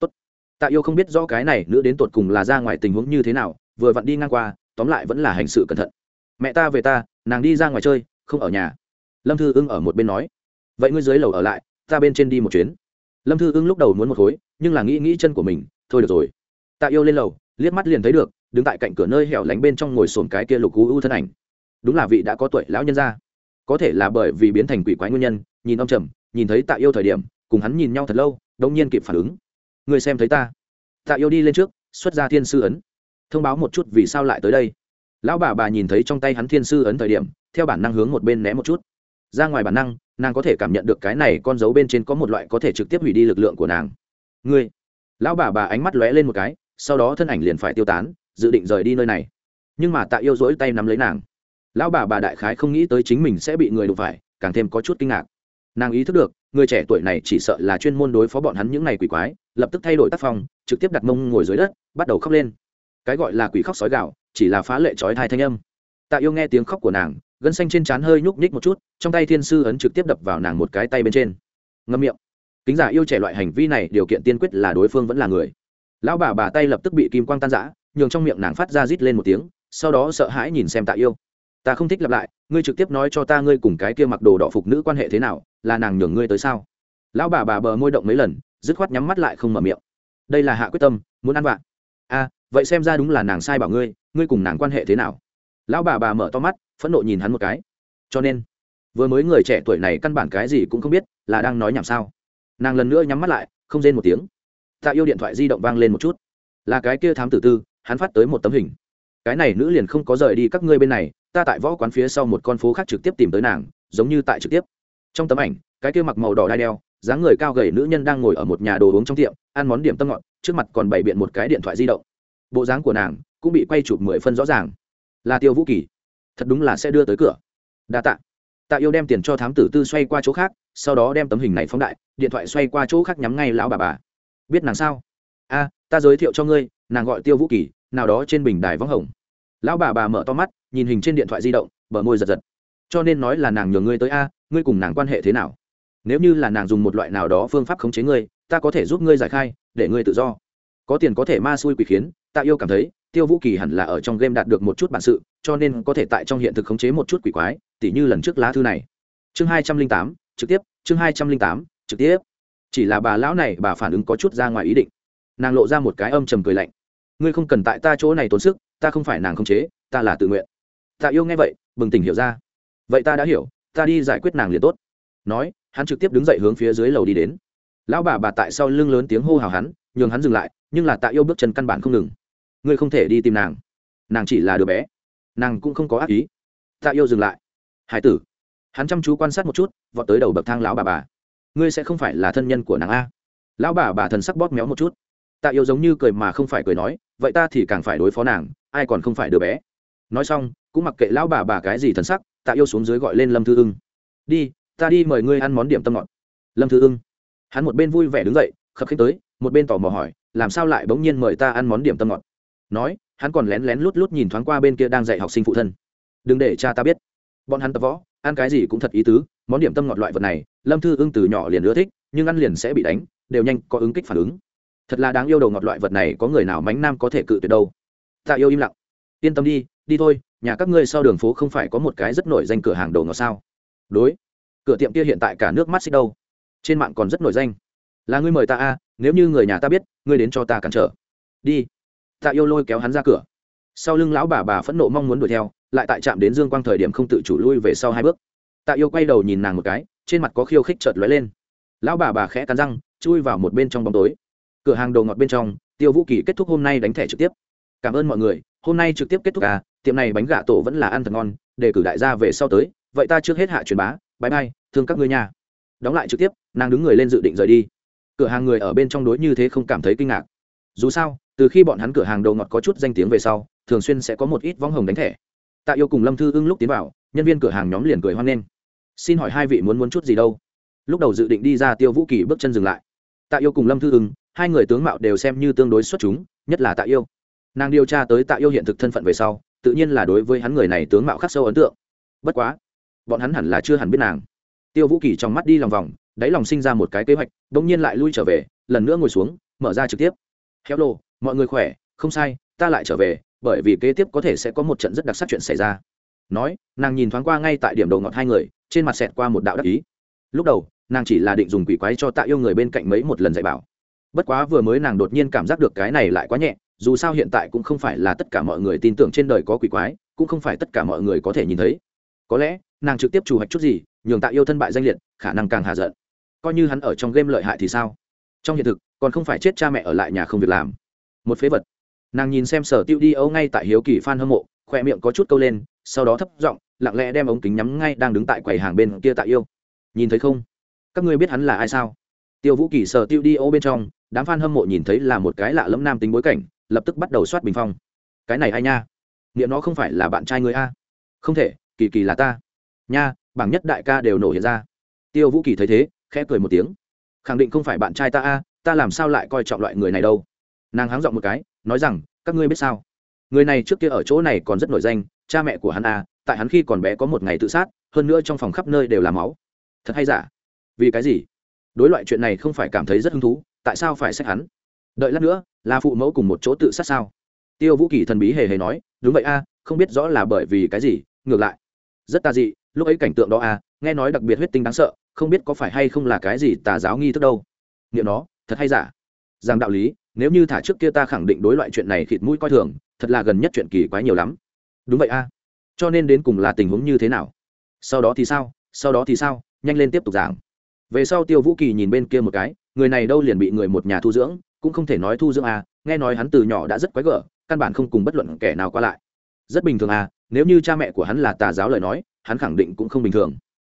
Tốt. Tạ yêu không biết rõ cái này nữ đến tột cùng là ra ngoài tình huống như thế nào, vừa vặn đi ngang qua, tóm lại vẫn là hành sự cẩn thận. Mẹ ta về ta, nàng đi ra ngoài chơi, không ở nhà. Lâm thư ưng ở một bên nói. Vậy ngươi dưới lầu ở lại, ta bên trên đi một chuyến. Lâm thư ưng lúc đầu muốn một khối, nhưng là nghĩ nghĩ chân của mình, thôi được rồi. Tạ yêu lên lầu, liếc mắt liền thấy được, đứng tại cạnh cửa nơi hẻo lánh bên trong ngồi sồn cái kia lục u u thân ảnh. Đúng là vị đã có tuổi lão nhân gia. Có thể là bởi vì biến thành quỷ quái nguyên nhân, nhìn ông trầm, nhìn thấy tạ yêu thời điểm, cùng hắn nhìn nhau thật lâu đông nhiên kịp phản ứng. Người xem thấy ta. Tạ yêu đi lên trước, xuất ra thiên sư ấn. Thông báo một chút vì sao lại tới đây. Lão bà bà nhìn thấy trong tay hắn thiên sư ấn thời điểm, theo bản năng hướng một bên né một chút. Ra ngoài bản năng, nàng có thể cảm nhận được cái này con dấu bên trên có một loại có thể trực tiếp hủy đi lực lượng của nàng. Ngươi. Lão bà bà ánh mắt lóe lên một cái, sau đó thân ảnh liền phải tiêu tán, dự định rời đi nơi này. Nhưng mà tạ yêu dỗi tay nắm lấy nàng. Lão bà bà đại khái không nghĩ tới chính mình sẽ bị người đụng phải, càng thêm có chút kinh ngạc. Nàng ý thức được người trẻ tuổi này chỉ sợ là chuyên môn đối phó bọn hắn những ngày quỷ quái, lập tức thay đổi tác phong, trực tiếp đặt mông ngồi dưới đất, bắt đầu khóc lên. Cái gọi là quỷ khóc sói gạo chỉ là phá lệ trói thai thanh âm. Tạ yêu nghe tiếng khóc của nàng, gân xanh trên trán hơi nhúc nhích một chút, trong tay thiên sư ấn trực tiếp đập vào nàng một cái tay bên trên. Ngâm miệng. Kính giả yêu trẻ loại hành vi này, điều kiện tiên quyết là đối phương vẫn là người. Lão bà bà tay lập tức bị kim quang tan giã nhường trong miệng nàng phát ra rít lên một tiếng, sau đó sợ hãi nhìn xem tạ yêu ta không thích lặp lại, ngươi trực tiếp nói cho ta ngươi cùng cái kia mặc đồ đỏ phục nữ quan hệ thế nào, là nàng nhường ngươi tới sao? Lão bà bà bờ môi động mấy lần, dứt khoát nhắm mắt lại không mở miệng. Đây là hạ quyết tâm, muốn ăn vạ. A vậy xem ra đúng là nàng sai bảo ngươi ngươi cùng nàng quan hệ thế nào? Lão bà bà mở to mắt, phẫn nộ nhìn hắn một cái. Cho nên, vừa mới người trẻ tuổi này căn bản cái gì cũng không biết, là đang nói nhảm sao? Nàng lần nữa nhắm mắt lại, không rên một tiếng. Tạ yêu điện thoại di động vang lên một chút. Là cái kia thám tử tư, hắn phát tới một tấm hình. Cái này nữ liền không có rời đi các ngươi bên này ta tại võ quán phía sau một con phố khác trực tiếp tìm tới nàng, giống như tại trực tiếp. Trong tấm ảnh, cái kia mặc màu đỏ đai đeo, dáng người cao gầy nữ nhân đang ngồi ở một nhà đồ uống trong tiệm, ăn món điểm tâm ngọt, trước mặt còn bày biện một cái điện thoại di động. Bộ dáng của nàng cũng bị quay chụp mười phân rõ ràng. Là tiêu vũ kỳ. Thật đúng là sẽ đưa tới cửa. Đa tạ. Tạ yêu đem tiền cho thám tử tư xoay qua chỗ khác, sau đó đem tấm hình này phóng đại, điện thoại xoay qua chỗ khác nhắm ngay lão bà bà. Biết nàng sao? A, ta giới thiệu cho ngươi, nàng gọi tiêu vũ kỳ, nào đó trên bình đài võng hồng lão bà bà mở to mắt, nhìn hình trên điện thoại di động, bờ môi giật giật. Cho nên nói là nàng nhường ngươi tới a, ngươi cùng nàng quan hệ thế nào? Nếu như là nàng dùng một loại nào đó phương pháp khống chế ngươi, ta có thể giúp ngươi giải khai, để ngươi tự do. Có tiền có thể ma xui quỷ khiến, ta yêu cảm thấy, tiêu vũ kỳ hẳn là ở trong game đạt được một chút bản sự, cho nên có thể tại trong hiện thực khống chế một chút quỷ quái, tỉ như lần trước lá thư này. Chương hai trăm linh tám, trực tiếp, chương hai trăm linh tám, trực tiếp. Chỉ là bà lão này, bà phản ứng có chút ra ngoài ý định. Nàng lộ ra một cái âm trầm cười lạnh. Ngươi không cần tại ta chỗ này tốn sức ta không phải nàng không chế, ta là tự nguyện. Tạ yêu nghe vậy, bừng tỉnh hiểu ra. Vậy ta đã hiểu, ta đi giải quyết nàng liền tốt. Nói, hắn trực tiếp đứng dậy hướng phía dưới lầu đi đến. Lão bà bà tại sau lưng lớn tiếng hô hào hắn, nhường hắn dừng lại, nhưng là tạ yêu bước chân căn bản không ngừng. Ngươi không thể đi tìm nàng. Nàng chỉ là đứa bé. Nàng cũng không có ác ý. Tạ yêu dừng lại. Hải tử. Hắn chăm chú quan sát một chút, vọt tới đầu bậc thang lão bà bà. Ngươi sẽ không phải là thân nhân của nàng a. Lão bà bà thần sắc bóp méo một chút. Tạ yêu giống như cười mà không phải cười nói, vậy ta thì càng phải đối phó nàng ai còn không phải đứa bé. Nói xong, cũng mặc kệ lão bà bà cái gì thần sắc, tạ yêu xuống dưới gọi lên lâm thư ưng. Đi, ta đi mời ngươi ăn món điểm tâm ngọt. Lâm thư ưng. Hắn một bên vui vẻ đứng dậy, khập khích tới, một bên tò mò hỏi, làm sao lại bỗng nhiên mời ta ăn món điểm tâm ngọt? Nói, hắn còn lén lén lút lút nhìn thoáng qua bên kia đang dạy học sinh phụ thân. Đừng để cha ta biết. Bọn hắn tập võ, ăn cái gì cũng thật ý tứ, món điểm tâm ngọt loại vật này, lâm thư ưng từ nhỏ liền ưa thích, nhưng ăn liền sẽ bị đánh, đều nhanh có ứng kích phản ứng. Thật là đáng yêu đầu ngọt loại vật này có người nào mánh nam có thể cự tuyệt đâu. Tạ yêu im lặng. Yên tâm đi đi thôi, nhà các ngươi sau đường phố không phải có một cái rất nổi danh cửa hàng đồ ngọt sao? Đối, cửa tiệm kia hiện tại cả nước mắt xích đâu. Trên mạng còn rất nổi danh. Là ngươi mời ta a nếu như người nhà ta biết, ngươi đến cho ta cản trở. Đi. Tạ yêu lôi kéo hắn ra cửa. Sau lưng lão bà bà phẫn nộ mong muốn đuổi theo, lại tại trạm đến dương quang thời điểm không tự chủ lui về sau hai bước. Tạ yêu quay đầu nhìn nàng một cái, trên mặt có khiêu khích chợt lóe lên. Lão bà bà khẽ cắn răng, chui vào một bên trong bóng tối. Cửa hàng đồ ngọt bên trong, tiêu vũ kỳ kết thúc hôm nay đánh thẻ trực tiếp cảm ơn mọi người, hôm nay trực tiếp kết thúc à tiệm này bánh gà tổ vẫn là ăn thật ngon, để cử đại gia về sau tới, vậy ta trước hết hạ truyền bá bãi bay thương các ngươi nhà đóng lại trực tiếp, nàng đứng người lên dự định rời đi. Cửa hàng người ở bên trong đối như thế không cảm thấy kinh ngạc. Dù sao, từ khi bọn hắn cửa hàng đầu ngọt có chút danh tiếng về sau, thường xuyên sẽ có một ít võng hồng đánh thẻ. Tạ yêu cùng lâm thư ưng lúc tiến vào, nhân viên cửa hàng nhóm liền cười hoan nghênh. Xin hỏi hai vị muốn muốn chút gì đâu? Lúc đầu dự định đi ra tiêu vũ kỳ bước chân dừng lại. Tạ yêu cùng lâm thư ưng, hai người tướng mạo đều xem như tương đối xuất chúng, nhất là tạ yêu nàng điều tra tới tạ yêu hiện thực thân phận về sau, tự nhiên là đối với hắn người này tướng mạo khắc sâu ấn tượng. Bất quá, bọn hắn hẳn là chưa hẳn biết nàng. Tiêu vũ kỳ trong mắt đi lòng vòng, đáy lòng sinh ra một cái kế hoạch đ ỗ n g nhiên lại lui trở về, lần nữa ngồi xuống, mở ra trực tiếp. Héo lô mọi người khỏe? Không sai, ta lại trở về, bởi vì kế tiếp có thể sẽ có một trận rất đặc sắc chuyện xảy ra. Nói, nàng nhìn thoáng qua ngay tại điểm đầu ngọt hai người, trên mặt xẹt qua một đạo đắc ý. Lúc đầu, nàng chỉ là định dùng quỷ quái cho tạ yêu người bên cạnh mấy một lần dạy bảo. Bất quá vừa mới nàng đột nhiên cảm giác được cái này lại quá nhẹ dù sao hiện tại cũng không phải là tất cả mọi người tin tưởng trên đời có quỷ quái, cũng không phải tất cả mọi người có thể nhìn thấy. Có lẽ, nàng trực tiếp chủ hoạch chút gì, nhường tạ yêu thân bại danh liệt, khả năng càng hạ giận. Coi như hắn ở trong game lợi hại thì sao? Trong hiện thực, còn không phải chết cha mẹ ở lại nhà không việc làm. Một phế vật. Nàng nhìn xem sở tiêu đi âu ngay tại hiếu kỳ f hâm mộ khoe miệng có chút câu lên, sau đó thấp giọng, lặng lẽ đem ống kính nhắm ngay đang đứng tại quầy hàng bên kia tạ yêu. Nhìn thấy không? Các ngươi biết hắn là ai sao? Tiêu vũ kỳ sở tiêu đi âu bên trong, đám f a n hâm mộ nhìn thấy là một cái lạ lẫm nam tính bối cảnh lập tức bắt đầu soát bình phong. Cái này ai nha? Nghĩa nó không phải là bạn trai người a. Không thể, kỳ kỳ là ta. Nha, bảng nhất đại ca đều nổ hiện ra. Tiêu vũ kỳ thấy thế, khẽ cười một tiếng. Khẳng định không phải bạn trai ta a, ta làm sao lại coi trọng loại người này đâu? Nàng háng dọn một cái, nói rằng, các ngươi biết sao? Người này trước kia ở chỗ này còn rất nổi danh, cha mẹ của hắn a, tại hắn khi còn bé có một ngày tự sát, hơn nữa trong phòng khắp nơi đều là máu. Thật hay giả? Vì cái gì? Đối loại chuyện này không phải cảm thấy rất hứng thú, tại sao phải xét hắn? Đợi lát nữa, là phụ mẫu cùng một chỗ tự sát sao? Tiêu vũ kỳ thần bí hề hề nói, đúng vậy a, không biết rõ là bởi vì cái gì, ngược lại. Rất tà dị, lúc ấy cảnh tượng đó a, nghe nói đặc biệt huyết tinh đáng sợ, không biết có phải hay không là cái gì tà giáo nghi thức đâu. Nghiệm nó, thật hay giả? Rằng đạo lý, nếu như thả trước kia ta khẳng định đối loại chuyện này khịt mũi coi thường, thật là gần nhất chuyện kỳ quái nhiều lắm. Đúng vậy a. Cho nên đến cùng là tình huống như thế nào? Sau đó thì sao? Sau đó thì sao? Nhanh lên tiếp tục giảng. Về sau tiêu vũ kỳ nhìn bên kia một cái, người này đâu liền bị người một nhà thu dưỡng cũng không thể nói thu dưỡng a, nghe nói hắn từ nhỏ đã rất quái gở, căn bản không cùng bất luận kẻ nào qua lại. Rất bình thường à nếu như cha mẹ của hắn là tà giáo lời nói, hắn khẳng định cũng không bình thường.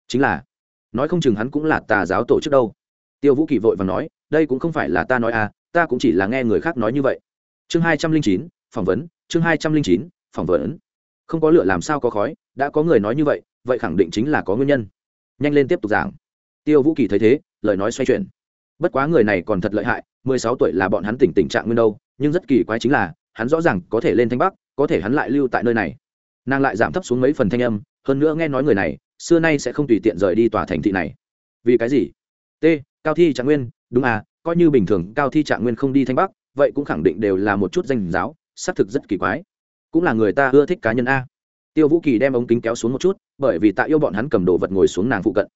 Chính là, nói không chừng hắn cũng là tà giáo tổ chức đâu. Tiêu vũ kỳ vội và nói, đây cũng không phải là ta nói à ta cũng chỉ là nghe người khác nói như vậy. Chương hai trăm linh chín, phỏng vấn, chương hai trăm linh chín, phỏng vấn. Không có lửa làm sao có khói, đã có người nói như vậy vậy khẳng định chính là có nguyên nhân. Nhanh lên tiếp tục giảng. Tiêu vũ kỳ thấy thế, lời nói xoay chuyển bất quá người này còn thật lợi hại, mười sáu tuổi là bọn hắn tỉnh tình trạng nguyên đâu, nhưng rất kỳ quái chính là, hắn rõ ràng có thể lên thanh bắc, có thể hắn lại lưu tại nơi này. Nàng lại giảm thấp xuống mấy phần thanh âm, hơn nữa nghe nói người này, xưa nay sẽ không tùy tiện rời đi tòa thành thị này. Vì cái gì? T, cao thi trạng nguyên, đúng à coi như bình thường cao thi trạng nguyên không đi thanh bắc, vậy cũng khẳng định đều là một chút danh giáo, xác thực rất kỳ quái. Cũng là người ta ưa thích cá nhân a. Tiêu vũ kỳ đem ống kính kéo xuống một chút, bởi vì tạ yêu bọn hắn cầm đồ vật ngồi xuống nàng phụ cận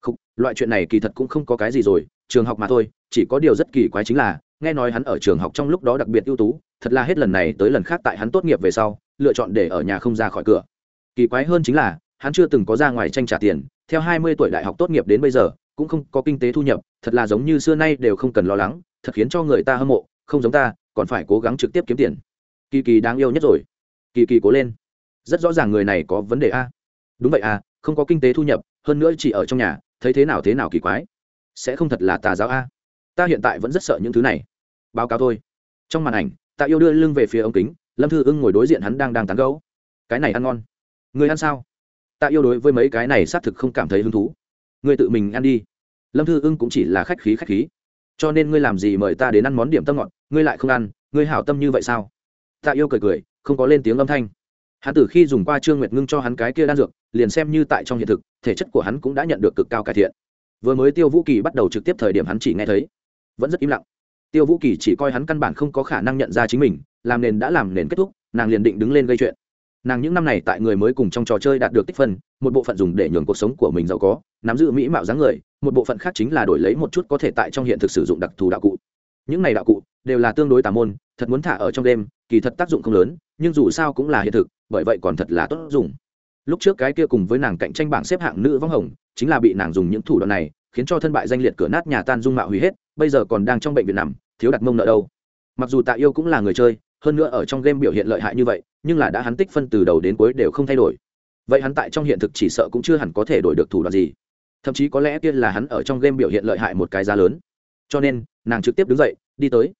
không, loại chuyện này kỳ thật cũng không có cái gì rồi trường học mà thôi chỉ có điều rất kỳ quái chính là nghe nói hắn ở trường học trong lúc đó đặc biệt ưu tú thật là hết lần này tới lần khác tại hắn tốt nghiệp về sau lựa chọn để ở nhà không ra khỏi cửa. Kỳ quái hơn chính là hắn chưa từng có ra ngoài tranh trả tiền theo hai mươi tuổi đại học tốt nghiệp đến bây giờ cũng không có kinh tế thu nhập thật là giống như xưa nay đều không cần lo lắng thật khiến cho người ta hâm mộ không giống ta còn phải cố gắng trực tiếp kiếm tiền. Kỳ kỳ đáng yêu nhất rồi. Kỳ kỳ cố lên. Rất rõ ràng người này có vấn đề a. Đúng vậy à không có kinh tế thu nhập hơn nữa chỉ ở trong nhà thấy thế nào thế nào kỳ quái. Sẽ không thật là tà giáo a. Ta hiện tại vẫn rất sợ những thứ này. Báo cáo thôi. Trong màn ảnh tạ yêu đưa lưng về phía ống kính, lâm thư ưng ngồi đối diện hắn đang đang tán gấu cái này ăn ngon. Người ăn sao? Tạ yêu đối với mấy cái này xác thực không cảm thấy hứng thú. Người tự mình ăn đi. Lâm thư ưng cũng chỉ là khách khí khách khí. Cho nên ngươi làm gì mời ta đến ăn món điểm tâm ngọt, ngươi lại không ăn, ngươi hảo tâm như vậy sao? Tạ yêu cười cười, không có lên tiếng âm thanh hắn từ khi dùng qua trương nguyệt ngưng cho hắn cái kia đan dược, liền xem như tại trong hiện thực, thể chất của hắn cũng đã nhận được cực cao cải thiện. Vừa mới tiêu vũ kỳ bắt đầu trực tiếp thời điểm hắn chỉ nghe thấy, vẫn rất im lặng. Tiêu vũ kỳ chỉ coi hắn căn bản không có khả năng nhận ra chính mình, làm nền đã làm nền kết thúc, nàng liền định đứng lên gây chuyện. Nàng những năm này tại người mới cùng trong trò chơi đạt được tích phân, một bộ phận dùng để nhường cuộc sống của mình giàu có, nắm giữ mỹ mạo dáng người, một bộ phận khác chính là đổi lấy một chút có thể tại trong hiện thực sử dụng đặc thù đạo cụ. Những này đạo cụ đều là tương đối tà môn, thật muốn thả ở trong đêm, kỳ thật tác dụng không lớn, nhưng dù sao cũng là hiện thực bởi vậy còn thật là tốt dùng. Lúc trước cái kia cùng với nàng cạnh tranh bảng xếp hạng nữ vong hồng, chính là bị nàng dùng những thủ đoạn này, khiến cho thân bại danh liệt cửa nát nhà tan dung mạo hủy hết, bây giờ còn đang trong bệnh viện nằm, thiếu đặt mông nợ đâu. Mặc dù tạ yêu cũng là người chơi, hơn nữa ở trong game biểu hiện lợi hại như vậy, nhưng là đã hắn tích phân từ đầu đến cuối đều không thay đổi. Vậy hắn tại trong hiện thực chỉ sợ cũng chưa hẳn có thể đổi được thủ đoạn gì. Thậm chí có lẽ kia là hắn ở trong game biểu hiện lợi hại một cái giá lớn. Cho nên, nàng trực tiếp đứng dậy, đi tới.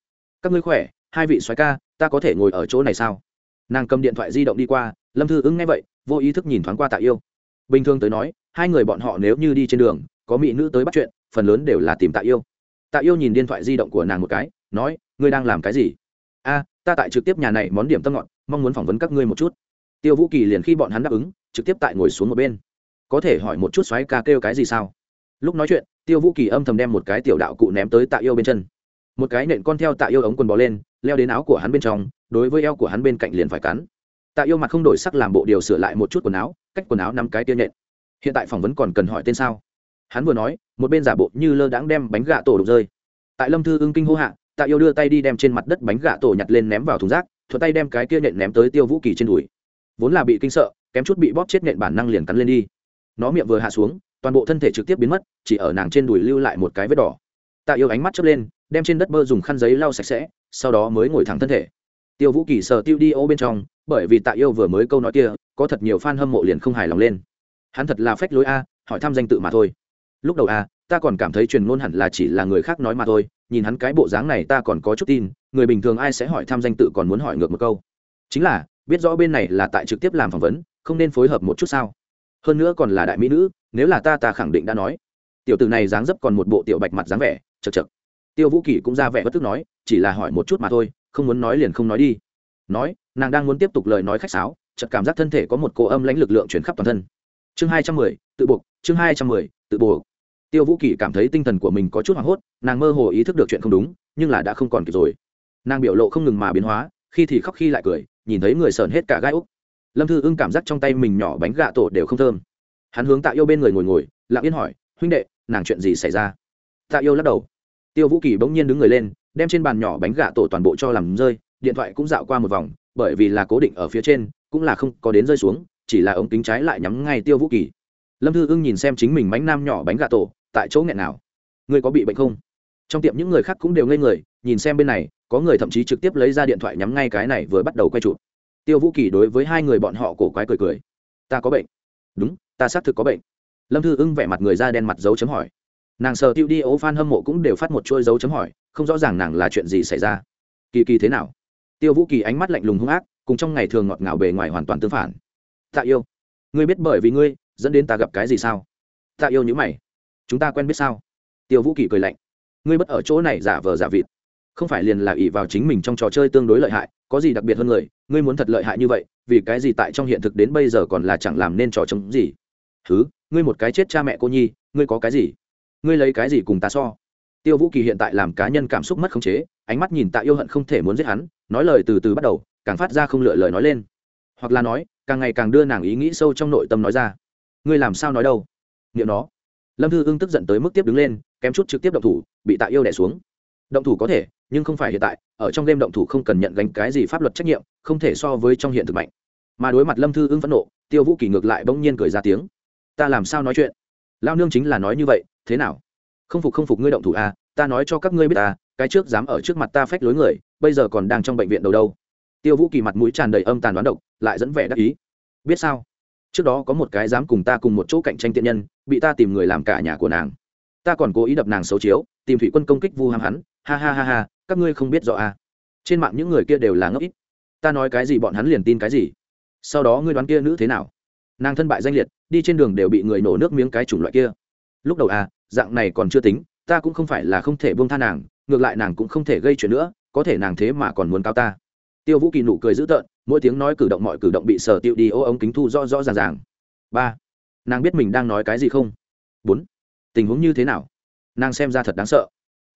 Các ngươi khỏe? Hai vị soái ca, ta có thể ngồi ở chỗ này sao? Nàng cầm điện thoại di động đi qua, lâm thư ứng nghe vậy, vô ý thức nhìn thoáng qua tạ yêu. Bình thường tới nói, hai người bọn họ nếu như đi trên đường, có mỹ nữ tới bắt chuyện, phần lớn đều là tìm tạ yêu. Tạ yêu nhìn điện thoại di động của nàng một cái, nói, ngươi đang làm cái gì? A, ta tại trực tiếp nhà này món điểm tâm ngọn mong muốn phỏng vấn các ngươi một chút. Tiêu vũ kỳ liền khi bọn hắn đáp ứng, trực tiếp tại ngồi xuống một bên. Có thể hỏi một chút xoáy ca kêu cái gì sao? Lúc nói chuyện, tiêu vũ kỳ âm thầm đem một cái tiểu đạo cụ ném tới tạ yêu bên chân. Một cái nện con theo tạ yêu ống quần bò lên, leo đến áo của hắn bên trong đối với eo của hắn bên cạnh liền phải cắn. Tạ yêu mặt không đổi sắc làm bộ điều sửa lại một chút quần áo, cách quần áo năm cái tiên nhện. Hiện tại phỏng vấn còn cần hỏi tên sao? Hắn vừa nói, một bên giả bộ như lơ đãng đem bánh gà tổ đục rơi. Tại lâm thư ưng kinh hô hạ, tạ yêu đưa tay đi đem trên mặt đất bánh gà tổ nhặt lên ném vào thùng rác, thuận tay đem cái kia nhện ném tới tiêu vũ kỳ trên đùi. Vốn là bị kinh sợ, kém chút bị bóp chết nhện bản năng liền cắn lên đi. Nó miệng vừa hạ xuống, toàn bộ thân thể trực tiếp biến mất, chỉ ở nàng trên đùi lưu lại một cái vết đỏ. Tạ yêu ánh mắt chớp lên, đem trên đất bơ dùng khăn giấy lau sạch sẽ, sau đó mới ngồi thẳng thân thể tiêu vũ kỳ sờ tiêu đi ô bên trong, bởi vì tạ yêu vừa mới câu nói kia, có thật nhiều fan hâm mộ liền không hài lòng lên. Hắn thật là phách lối a, hỏi thăm danh tự mà thôi. Lúc đầu a, ta còn cảm thấy truyền ngôn hẳn là chỉ là người khác nói mà thôi, nhìn hắn cái bộ dáng này ta còn có chút tin, người bình thường ai sẽ hỏi thăm danh tự còn muốn hỏi ngược một câu. Chính là, biết rõ bên này là tại trực tiếp làm phỏng vấn, không nên phối hợp một chút sao? Hơn nữa còn là đại mỹ nữ, nếu là ta ta khẳng định đã nói. Tiểu tử này dáng dấp còn một bộ tiểu bạch mặt dáng vẻ, chật chật. Tiêu vũ kỳ cũng ra vẻ bất tức nói, chỉ là hỏi một chút mà thôi không muốn nói liền không nói đi. Nói, nàng đang muốn tiếp tục lời nói khách sáo, chợt cảm giác thân thể có một cỗ âm lãnh lực lượng chuyển khắp toàn thân. Chương hai trăm mười, tự buộc, chương hai trăm mười, tự buộc. Tiêu vũ kỳ cảm thấy tinh thần của mình có chút hoảng hốt, nàng mơ hồ ý thức được chuyện không đúng, nhưng là đã không còn kịp rồi. Nàng biểu lộ không ngừng mà biến hóa, khi thì khóc khi lại cười, nhìn thấy người sờn hết cả gai úc. Lâm thư ưng cảm giác trong tay mình nhỏ bánh gạ tổ đều không thơm. Hắn hướng tạ yêu bên người ngồi ngồi, lặng yên hỏi, huynh đệ, nàng chuyện gì xảy ra? Tạ yêu lắc đầu. Tiêu vũ kỳ bỗng nhiên đứng người lên đem trên bàn nhỏ bánh gà tổ toàn bộ cho làm rơi, điện thoại cũng dạo qua một vòng, bởi vì là cố định ở phía trên, cũng là không có đến rơi xuống, chỉ là ống kính trái lại nhắm ngay tiêu vũ kỳ. Lâm thư ưng nhìn xem chính mình bánh nam nhỏ bánh gà tổ, tại chỗ nghẹn nào ngươi có bị bệnh không? Trong tiệm những người khác cũng đều ngây người, nhìn xem bên này, có người thậm chí trực tiếp lấy ra điện thoại nhắm ngay cái này vừa bắt đầu quay chụp. Tiêu vũ kỳ đối với hai người bọn họ cổ quái cười cười. Ta có bệnh. Đúng, ta xác thực có bệnh. Lâm thư ưng vẻ mặt người da đen mặt dấu chấm hỏi nàng sờ tiêu đi ố f hâm mộ cũng đều phát một chuỗi dấu chấm hỏi, không rõ ràng nàng là chuyện gì xảy ra. Kỳ kỳ thế nào? Tiêu vũ kỳ ánh mắt lạnh lùng hung ác, cùng trong ngày thường ngọt ngào bề ngoài hoàn toàn tương phản. Tạ yêu, ngươi biết bởi vì ngươi, dẫn đến ta gặp cái gì sao? Tạ yêu nhữ mày. Chúng ta quen biết sao? Tiêu vũ kỳ cười lạnh. Ngươi bất ở chỗ này giả vờ giả vịt. Không phải liền là ỷ vào chính mình trong trò chơi tương đối lợi hại, có gì đặc biệt hơn người, ngươi muốn thật lợi hại như vậy, vì cái gì tại trong hiện thực đến bây giờ còn là chẳng làm nên trò chống gì? Thứ ngươi một cái chết cha mẹ cô nhi, ngươi có cái gì? Ngươi lấy cái gì cùng ta so? Tiêu vũ kỳ hiện tại làm cá nhân cảm xúc mất khống chế, ánh mắt nhìn tạ yêu hận không thể muốn giết hắn, nói lời từ từ bắt đầu, càng phát ra không lựa lời nói lên. Hoặc là nói, càng ngày càng đưa nàng ý nghĩ sâu trong nội tâm nói ra. Ngươi làm sao nói đâu? Nghiệm nó. Lâm thư ưng tức giận tới mức tiếp đứng lên, kém chút trực tiếp động thủ, bị tạ yêu đẻ xuống. Động thủ có thể, nhưng không phải hiện tại, ở trong đêm động thủ không cần nhận gánh cái gì pháp luật trách nhiệm, không thể so với trong hiện thực mạnh. Mà đối mặt lâm thư ưng phẫn nộ, tiêu vũ kỳ ngược lại bỗng nhiên cười ra tiếng. Ta làm sao nói chuyện? Lao nương chính là nói như vậy thế nào? Không phục không phục ngươi động thủ à ta nói cho các ngươi biết à, cái trước dám ở trước mặt ta phách lối người bây giờ còn đang trong bệnh viện đầu đâu. Tiêu vũ kỳ mặt mũi tràn đầy âm tàn đoán độc lại dẫn vẻ đắc ý. Biết sao? Trước đó có một cái dám cùng ta cùng một chỗ cạnh tranh tiện nhân bị ta tìm người làm cả nhà của nàng. Ta còn cố ý đập nàng xấu chiếu tìm thủy quân công kích vu ham hắn ha ha ha ha các ngươi không biết rõ à. Trên mạng những người kia đều là ngốc ít. Ta nói cái gì bọn hắn liền tin cái gì. Sau đó ngươi đoán kia nữ thế nào? Nàng thân bại danh liệt đi trên đường đều bị người nổ nước miếng cái chủng loại kia. Lúc đầu à dạng này còn chưa tính, ta cũng không phải là không thể buông tha nàng, ngược lại nàng cũng không thể gây chuyện nữa, có thể nàng thế mà còn muốn cao ta. Tiêu vũ kỳ nụ cười dữ tợn, mỗi tiếng nói cử động mọi cử động bị sở tiêu đi ô ống kính thu rõ rõ ràng ràng. Ba, nàng biết mình đang nói cái gì không? Bốn, tình huống như thế nào? Nàng xem ra thật đáng sợ.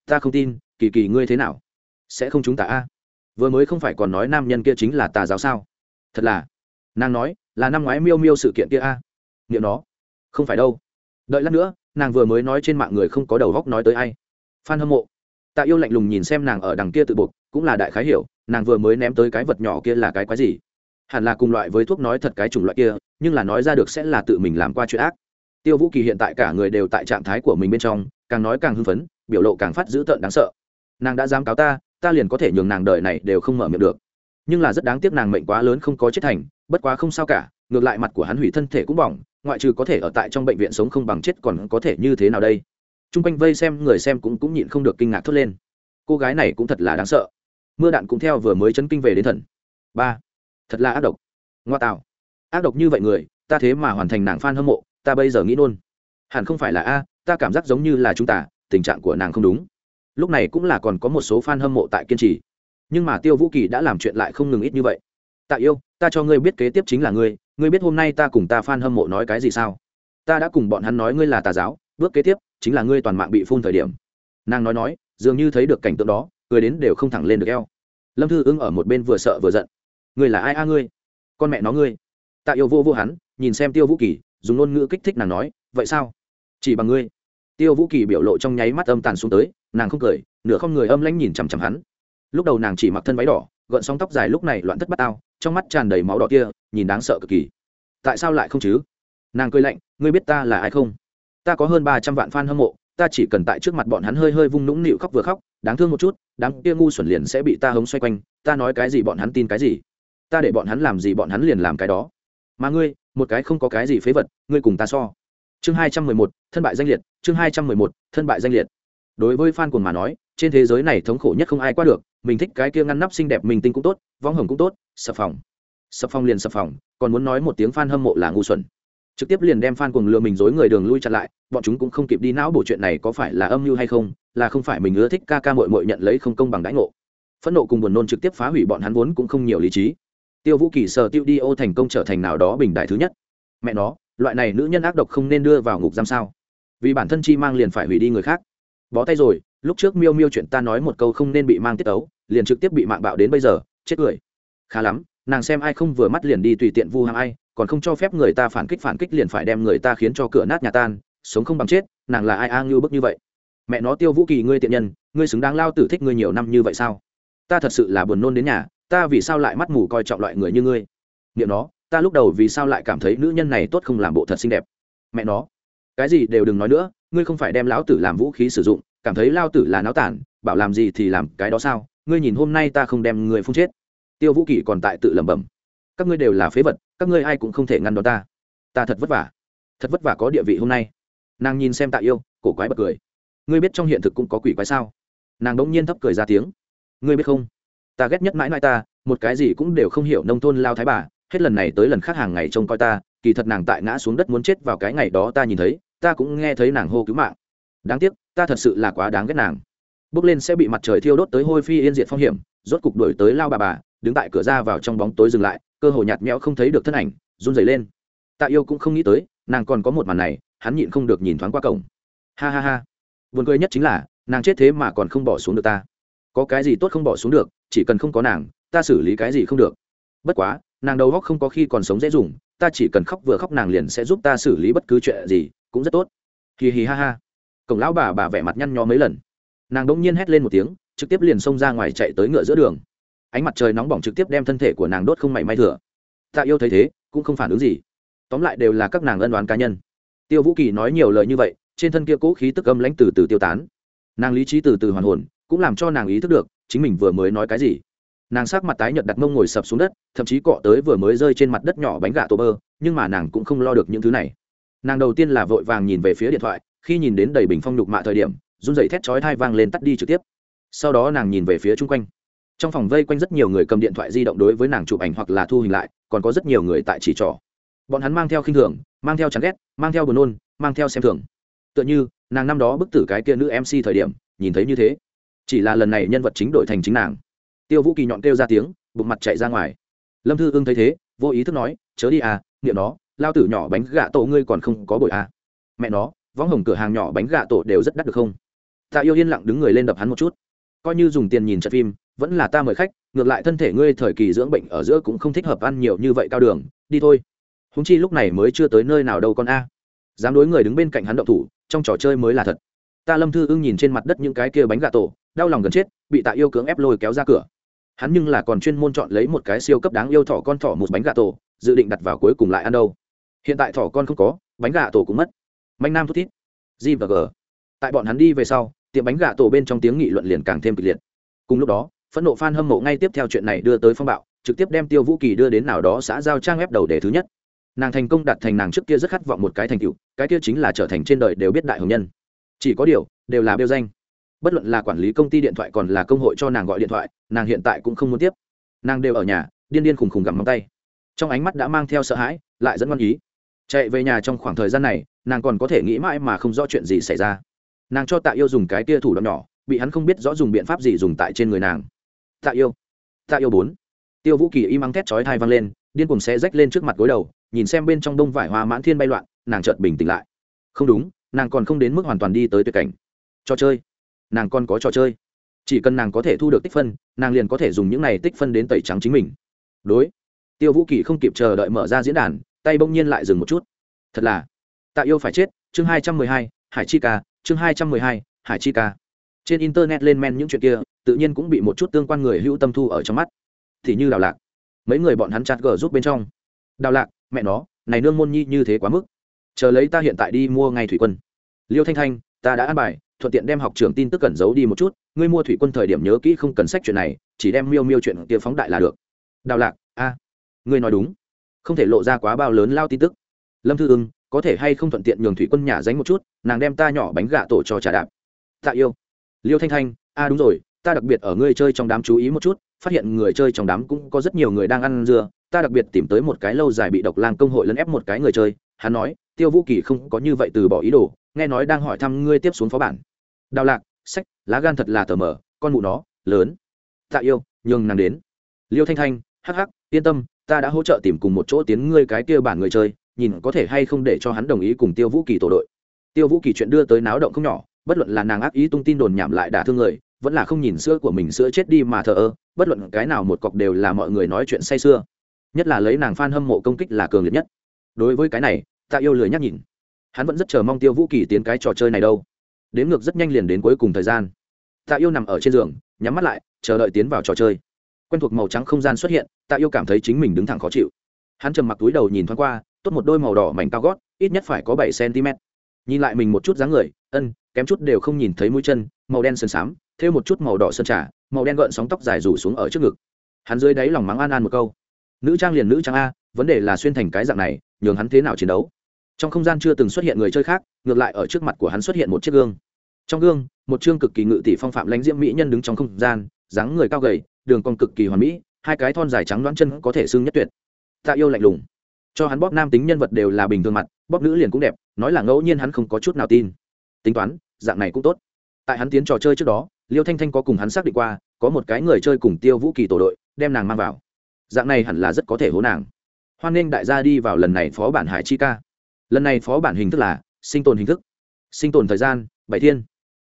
Ta không tin, kỳ kỳ ngươi thế nào? Sẽ không chúng ta a? Vừa mới không phải còn nói nam nhân kia chính là tà giáo sao? Thật là. Nàng nói, là năm ngoái miêu miêu sự kiện kia a. À? nghiệm nó. Không phải đâu. Đợi lát nữa nàng vừa mới nói trên mạng người không có đầu góc nói tới ai. Phan hâm mộ. Tạ yêu lạnh lùng nhìn xem nàng ở đằng kia tự buộc, cũng là đại khái hiểu, nàng vừa mới ném tới cái vật nhỏ kia là cái quái gì. Hẳn là cùng loại với thuốc nói thật cái chủng loại kia, nhưng là nói ra được sẽ là tự mình làm qua chuyện ác. Tiêu vũ kỳ hiện tại cả người đều tại trạng thái của mình bên trong, càng nói càng hưng phấn, biểu lộ càng phát dữ tợn đáng sợ. Nàng đã dám cáo ta ta liền có thể nhường nàng đời này đều không mở miệng được. Nhưng là rất đáng tiếc nàng mệnh quá lớn không có chết thành, bất quá không sao cả, ngược lại mặt của hắn hủy thân thể cũng bỏng ngoại trừ có thể ở tại trong bệnh viện sống không bằng chết còn có thể như thế nào đây? T r u n g quanh vây xem người xem cũng cũng nhịn không được kinh ngạc thốt lên. Cô gái này cũng thật là đáng sợ. Mưa đạn cũng theo vừa mới chấn kinh về đến thần. Ba. Thật là ác độc. Ngoa tạo. Ác độc như vậy người, ta thế mà hoàn thành nàng f a n hâm mộ, ta bây giờ nghĩ nôn hẳn không phải là a, ta cảm giác giống như là chúng ta, tình trạng của nàng không đúng. Lúc này cũng là còn có một số f a n hâm mộ tại kiên trì. Nhưng mà tiêu vũ kỳ đã làm chuyện lại không ngừng ít như vậy. Tạ yêu, ta cho ngươi biết kế tiếp chính là ngươi ngươi biết hôm nay ta cùng ta f a n hâm mộ nói cái gì sao? Ta đã cùng bọn hắn nói ngươi là tà giáo, bước kế tiếp chính là ngươi toàn mạng bị phun thời điểm. Nàng nói nói, dường như thấy được cảnh tượng đó, cười đến đều không thẳng lên được eo. Lâm thư ưng ở một bên vừa sợ vừa giận. Ngươi là ai a ngươi? Con mẹ nó ngươi. Tạ yêu vô vô hắn, nhìn xem tiêu vũ kỳ, dùng ngôn ngữ kích thích nàng nói, vậy sao? Chỉ bằng ngươi. Tiêu vũ kỳ biểu lộ trong nháy mắt âm tàn xuống tới, nàng không cười, nửa không người âm lãnh nhìn chằm chằm hắn. Lúc đầu nàng chỉ mặc thân váy đỏ, gợn sóng tóc dài lúc này loạn thất bắt ao trong mắt tràn đầy máu đỏ kia, nhìn đáng sợ cực kỳ. Tại sao lại không chứ? Nàng cười lạnh, ngươi biết ta là ai không? Ta có hơn ba trăm vạn fan hâm mộ, ta chỉ cần tại trước mặt bọn hắn hơi hơi vung nũng nịu khóc vừa khóc, đáng thương một chút đáng kia ngu xuẩn liền sẽ bị ta hống xoay quanh, ta nói cái gì bọn hắn tin cái gì? Ta để bọn hắn làm gì bọn hắn liền làm cái đó. Mà ngươi, một cái không có cái gì phế vật, ngươi cùng ta so. Chương hai trăm mười một, thân bại danh liệt, chương hai trăm mười một, thân bại danh liệt. Đối với fan cuồng mà nói, trên thế giới này thống khổ nhất không ai qua được mình thích cái kia ngăn nắp xinh đẹp mình tinh cũng tốt vong hồng cũng tốt, sập phòng. Sập phòng liền sập phòng, còn muốn nói một tiếng fan hâm mộ là ngu xuẩn. Trực tiếp liền đem fan cuồng lừa mình dối người đường lui chặn lại, bọn chúng cũng không kịp đi não bộ chuyện này có phải là âm mưu hay không, là không phải mình ưa thích ca ca mội mội nhận lấy không công bằng đãi ngộ. Phẫn nộ cùng buồn nôn trực tiếp phá hủy bọn hắn vốn cũng không nhiều lý trí. Tiêu vũ kỳ sờ tiêu đi ô thành công trở thành nào đó bình đại thứ nhất. Mẹ nó, loại này nữ nhân ác độc không nên đưa vào ngục giam sao? Vì bản thân chi mang liền phải hủy đi người khác. Bó tay rồi lúc trước miêu miêu chuyện ta nói một câu không nên bị mang tiết ấu liền trực tiếp bị mạng bạo đến bây giờ, chết cười. Khá lắm, nàng xem ai không vừa mắt liền đi tùy tiện vu hàng ai, còn không cho phép người ta phản kích phản kích liền phải đem người ta khiến cho cửa nát nhà tan, sống không bằng chết, nàng là ai a ngưu bức như vậy? Mẹ nó tiêu vũ kỳ ngươi tiện nhân, ngươi xứng đáng lao tử thích ngươi nhiều năm như vậy sao? Ta thật sự là buồn nôn đến nhà, ta vì sao lại mắt mù coi trọng loại người như ngươi? Niệm nó, ta lúc đầu vì sao lại cảm thấy nữ nhân này tốt không làm bộ thật xinh đẹp? Mẹ nó, cái gì đều đừng nói nữa, ngươi không phải đem lão tử làm vũ khí sử dụng cảm thấy lao tử là náo tản, bảo làm gì thì làm cái đó sao? Ngươi nhìn hôm nay ta không đem người phun chết. Tiêu vũ kỳ còn tại tự lẩm bẩm. Các ngươi đều là phế vật, các ngươi ai cũng không thể ngăn đón ta. Ta thật vất vả. Thật vất vả có địa vị hôm nay. Nàng nhìn xem tạ yêu, cổ quái bật cười. Ngươi biết trong hiện thực cũng có quỷ quái sao? Nàng đống nhiên thấp cười ra tiếng. Ngươi biết không? Ta ghét nhất mãi mãi ta, một cái gì cũng đều không hiểu nông thôn lao thái bà, hết lần này tới lần khác hàng ngày trông coi ta, kỳ thật nàng tại ngã xuống đất muốn chết vào cái ngày đó ta nhìn thấy, ta cũng nghe thấy nàng hô cứu mạng đáng tiếc, ta thật sự là quá đáng ghét nàng. Bước lên sẽ bị mặt trời thiêu đốt tới hôi phi yên diệt phong hiểm, rốt cục đổi tới lao bà bà, đứng tại cửa ra vào trong bóng tối dừng lại, cơ hồ nhạt nhẽo không thấy được thân ảnh, run rẩy lên. Tạ yêu cũng không nghĩ tới, nàng còn có một màn này, hắn nhịn không được nhìn thoáng qua cổng. Ha ha ha. Buồn cười nhất chính là, nàng chết thế mà còn không bỏ xuống được ta. Có cái gì tốt không bỏ xuống được, chỉ cần không có nàng, ta xử lý cái gì không được. Bất quá, nàng đầu góc không có khi còn sống dễ dùng, ta chỉ cần khóc vừa khóc nàng liền sẽ giúp ta xử lý bất cứ chuyện gì, cũng rất tốt. Hì hì ha ha cổng lão bà bà vẻ mặt nhăn nhó mấy lần. Nàng đỗng nhiên hét lên một tiếng, trực tiếp liền xông ra ngoài chạy tới ngựa giữa đường. Ánh mặt trời nóng bỏng trực tiếp đem thân thể của nàng đốt không mảy may thừa. Tạ yêu thấy thế, cũng không phản ứng gì. Tóm lại đều là các nàng ân đoán cá nhân. Tiêu vũ kỳ nói nhiều lời như vậy, trên thân kia cố khí tức âm lãnh từ từ tiêu tán. Nàng lý trí từ từ hoàn hồn, cũng làm cho nàng ý thức được, chính mình vừa mới nói cái gì. Nàng sắc mặt tái nhợt đặt mông ngồi sập xuống đất, thậm chí cọ tới vừa mới rơi trên mặt đất nhỏ bánh gà tô bơ, nhưng mà nàng cũng không lo được những thứ này. Nàng đầu tiên là vội vàng nhìn về phía điện thoại khi nhìn đến đầy bình phong nhục mạ thời điểm, run dậy thét chói thai vang lên tắt đi trực tiếp. Sau đó nàng nhìn về phía chung quanh. Trong phòng vây quanh rất nhiều người cầm điện thoại di động đối với nàng chụp ảnh hoặc là thu hình lại, còn có rất nhiều người tại chỉ trỏ. Bọn hắn mang theo khinh thường, mang theo chán ghét, mang theo buồn nôn, mang theo xem thường. Tựa như, nàng năm đó bức tử cái kia nữ mc thời điểm, nhìn thấy như thế. Chỉ là lần này nhân vật chính đổi thành chính nàng. Tiêu vũ kỳ nhọn kêu ra tiếng, bụng mặt chạy ra ngoài. Lâm thư ưng thấy thế, vô ý thức nói, chớ đi à niệm nó, lao tử nhỏ bánh gạ tổ ngươi còn không có bội à. Mẹ nó võng hồng cửa hàng nhỏ bánh gà tổ đều rất đắt được không? Tạ yêu yên lặng đứng người lên đập hắn một chút. Coi như dùng tiền nhìn trận phim, vẫn là ta mời khách, ngược lại thân thể ngươi thời kỳ dưỡng bệnh ở giữa cũng không thích hợp ăn nhiều như vậy cao đường, đi thôi. Húng chi lúc này mới chưa tới nơi nào đâu con a. Dám đối người đứng bên cạnh hắn động thủ, trong trò chơi mới là thật. Ta lâm thư ưng nhìn trên mặt đất những cái kia bánh gà tổ, đau lòng gần chết, bị tạ yêu cưỡng ép lôi kéo ra cửa. Hắn nhưng là còn chuyên môn chọn lấy một cái siêu cấp đáng yêu thỏ con thỏ một bánh gà tổ, dự định đặt vào cuối cùng lại ăn đâu. Hiện tại thỏ con không có, bánh gà tổ cũng mất manh nam thút thít. G và g. Tại bọn hắn đi về sau, tiệm bánh gà tổ bên trong tiếng nghị luận liền càng thêm kịch liệt. Cùng lúc đó, phẫn nộ f a n hâm mộ ngay tiếp theo chuyện này đưa tới phong bạo, trực tiếp đem tiêu vũ kỳ đưa đến nào đó xã giao trang web đầu đề thứ nhất. Nàng thành công đặt thành nàng trước kia rất khát vọng một cái thành tựu, cái kia chính là trở thành trên đời đều biết đại hồng nhân. Chỉ có điều, đều là bêu danh. Bất luận là quản lý công ty điện thoại còn là công hội cho nàng gọi điện thoại, nàng hiện tại cũng không muốn tiếp. Nàng đều ở nhà, điên điên khùng khùng gặm móng tay. Trong ánh mắt đã mang theo sợ hãi, lại dẫn ngoan ý. Chạy về nhà trong khoảng thời gian này nàng còn có thể nghĩ mãi mà không rõ chuyện gì xảy ra. Nàng cho tạ yêu dùng cái tia thủ đoạn nhỏ, bị hắn không biết rõ dùng biện pháp gì dùng tại trên người nàng. Tạ yêu tạ yêu bốn. Tiêu vũ kỳ im ắng thét chói thai văng lên, điên cùng xe rách lên trước mặt gối đầu, nhìn xem bên trong đông vải hoa mãn thiên bay loạn, nàng chợt bình tĩnh lại. Không đúng, nàng còn không đến mức hoàn toàn đi tới tuyệt cảnh. Trò chơi. Nàng còn có trò chơi. Chỉ cần nàng có thể thu được tích phân, nàng liền có thể dùng những này tích phân đến tẩy trắng chính mình. Đối. Tiêu vũ kỳ không kịp chờ đợi mở ra diễn đàn, tay bỗng nhiên lại dừng một chút. Thật là tạ yêu phải chết, chương hai trăm mười hai, hải chi ca, chương hai trăm mười hai, hải chi ca. Trên internet lên men những chuyện kia, tự nhiên cũng bị một chút tương quan người hữu tâm thu ở trong mắt. Thì như đào lạc. Mấy người bọn hắn chặt gờ rút bên trong. Đào lạc, mẹ nó, này nương môn nhi như thế quá mức. Chờ lấy ta hiện tại đi mua ngay thủy quân. Liêu thanh thanh, ta đã ăn bài, thuận tiện đem học trường tin tức cẩn giấu đi một chút, ngươi mua thủy quân thời điểm nhớ kỹ không cần sách chuyện này, chỉ đem miêu miêu chuyện kia phóng đại là được. Đào lạc, a, ngươi nói đúng. Không thể lộ ra quá bao lớn lao tin tức. Lâm thư ưng có thể hay không thuận tiện nhường thủy quân nhà dánh một chút, nàng đem ta nhỏ bánh gà tổ cho trà đạp. Tạ yêu. Liêu thanh thanh, a đúng rồi, ta đặc biệt ở ngươi chơi trong đám chú ý một chút, phát hiện người chơi trong đám cũng có rất nhiều người đang ăn dưa, ta đặc biệt tìm tới một cái lâu dài bị độc lang công hội lấn ép một cái người chơi, hắn nói, tiêu vũ kỳ không có như vậy từ bỏ ý đồ, nghe nói đang hỏi thăm ngươi tiếp xuống phó bản. Đào lạc, sách, lá gan thật là tờ mờ, con mụ nó, lớn. Tạ yêu, nhường nàng đến. Liêu thanh thanh, hắc hắc, yên tâm, ta đã hỗ trợ tìm cùng một chỗ tiến ngươi cái kia bản người chơi nhìn có thể hay không để cho hắn đồng ý cùng tiêu vũ kỳ tổ đội. Tiêu vũ kỳ chuyện đưa tới náo động không nhỏ, bất luận là nàng ác ý tung tin đồn nhảm lại đả thương người, vẫn là không nhìn sữa của mình sữa chết đi mà thờ ơ, bất luận cái nào một cọc đều là mọi người nói chuyện say sưa. Nhất là lấy nàng f a n hâm mộ công kích là cường liệt nhất. Đối với cái này, ta yêu lười nhắc nhìn. Hắn vẫn rất chờ mong tiêu vũ kỳ tiến cái trò chơi này đâu. Đến ngược rất nhanh liền đến cuối cùng thời gian. Tạ yêu nằm ở trên giường, nhắm mắt lại, chờ đợi tiến vào trò chơi. Quen thuộc màu trắng không gian xuất hiện tạ yêu cảm thấy chính mình đứng thẳng khó chịu. Hắn trầm mặc túi đầu nhìn thoáng qua tốt một đôi màu đỏ mảnh cao gót, ít nhất phải có bảy cm. Nhìn lại mình một chút dáng người, ân, kém chút đều không nhìn thấy mũi chân, màu đen sơn xám, thêm một chút màu đỏ sơn trà, màu đen gợn sóng tóc dài rủ xuống ở trước ngực. Hắn dưới đáy lòng mắng an an một câu. Nữ trang liền nữ trang a, vấn đề là xuyên thành cái dạng này, nhường hắn thế nào chiến đấu? Trong không gian chưa từng xuất hiện người chơi khác, ngược lại ở trước mặt của hắn xuất hiện một chiếc gương. Trong gương, một chương cực kỳ ngự tỷ phong phạm lãnh diễm mỹ nhân đứng trong không gian, dáng người cao gầy, đường cong cực kỳ hoàn mỹ, hai cái thon dài trắng đoán chân có thể xương nhất tuyệt. Tạ yêu lạnh lùng cho hắn bóp nam tính nhân vật đều là bình thường mặt, bóp nữ liền cũng đẹp, nói là ngẫu nhiên hắn không có chút nào tin. Tính toán, dạng này cũng tốt. Tại hắn tiến trò chơi trước đó, liêu thanh thanh có cùng hắn xác định qua, có một cái người chơi cùng tiêu vũ kỳ tổ đội, đem nàng mang vào. Dạng này hẳn là rất có thể hố nàng. Hoan nghênh đại gia đi vào lần này phó bản hải chi ca. Lần này phó bản hình thức là sinh tồn hình thức. Sinh tồn thời gian, bảy thiên.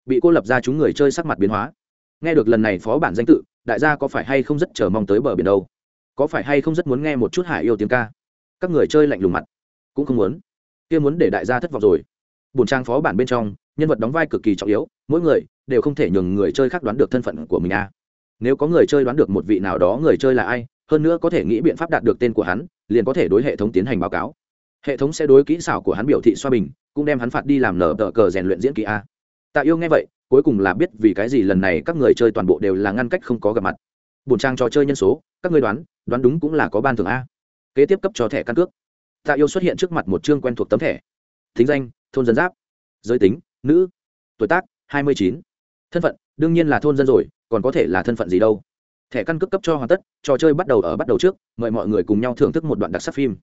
Bị cô lập ra chúng người chơi sắc mặt biến hóa. Nghe được lần này phó bản danh tự, đại gia có phải hay không rất chờ mong tới bờ biển đâu? Có phải hay không rất muốn nghe một chút hải yêu tiếng ca? Các người chơi lạnh lùng mặt. Cũng không muốn. Kia muốn để đại gia thất vọng rồi. Bổn trang phó bản bên trong, nhân vật đóng vai cực kỳ trọng yếu, mỗi người đều không thể nhường người chơi khác đoán được thân phận của mình a. À. nếu có người chơi đoán được một vị nào đó người chơi là ai, hơn nữa có thể nghĩ biện pháp đạt được tên của hắn, liền có thể đối hệ thống tiến hành báo cáo. Hệ thống sẽ đối kỹ xảo của hắn biểu thị xoa bình, cũng đem hắn phạt đi làm nở tờ cờ rèn luyện diễn kỹ a. Tạ yêu nghe vậy, cuối cùng là biết vì cái gì lần này các người chơi toàn bộ đều là ngăn cách không có gặp mặt. Bổn trang trò chơi nhân số, các người đoán đoán đúng cũng là có ban thưởng a kế tiếp cấp cho thẻ căn cước. Tạ yêu xuất hiện trước mặt một chương quen thuộc tấm thẻ. Thính danh, thôn dân giáp. Giới tính, nữ. Tuổi tác, hai mươi chín. Thân phận, đương nhiên là thôn dân rồi, còn có thể là thân phận gì đâu. Thẻ căn cước cấp cho hoàn tất, trò chơi bắt đầu ở bắt đầu trước, mời mọi người cùng nhau thưởng thức một đoạn đặc sắc phim.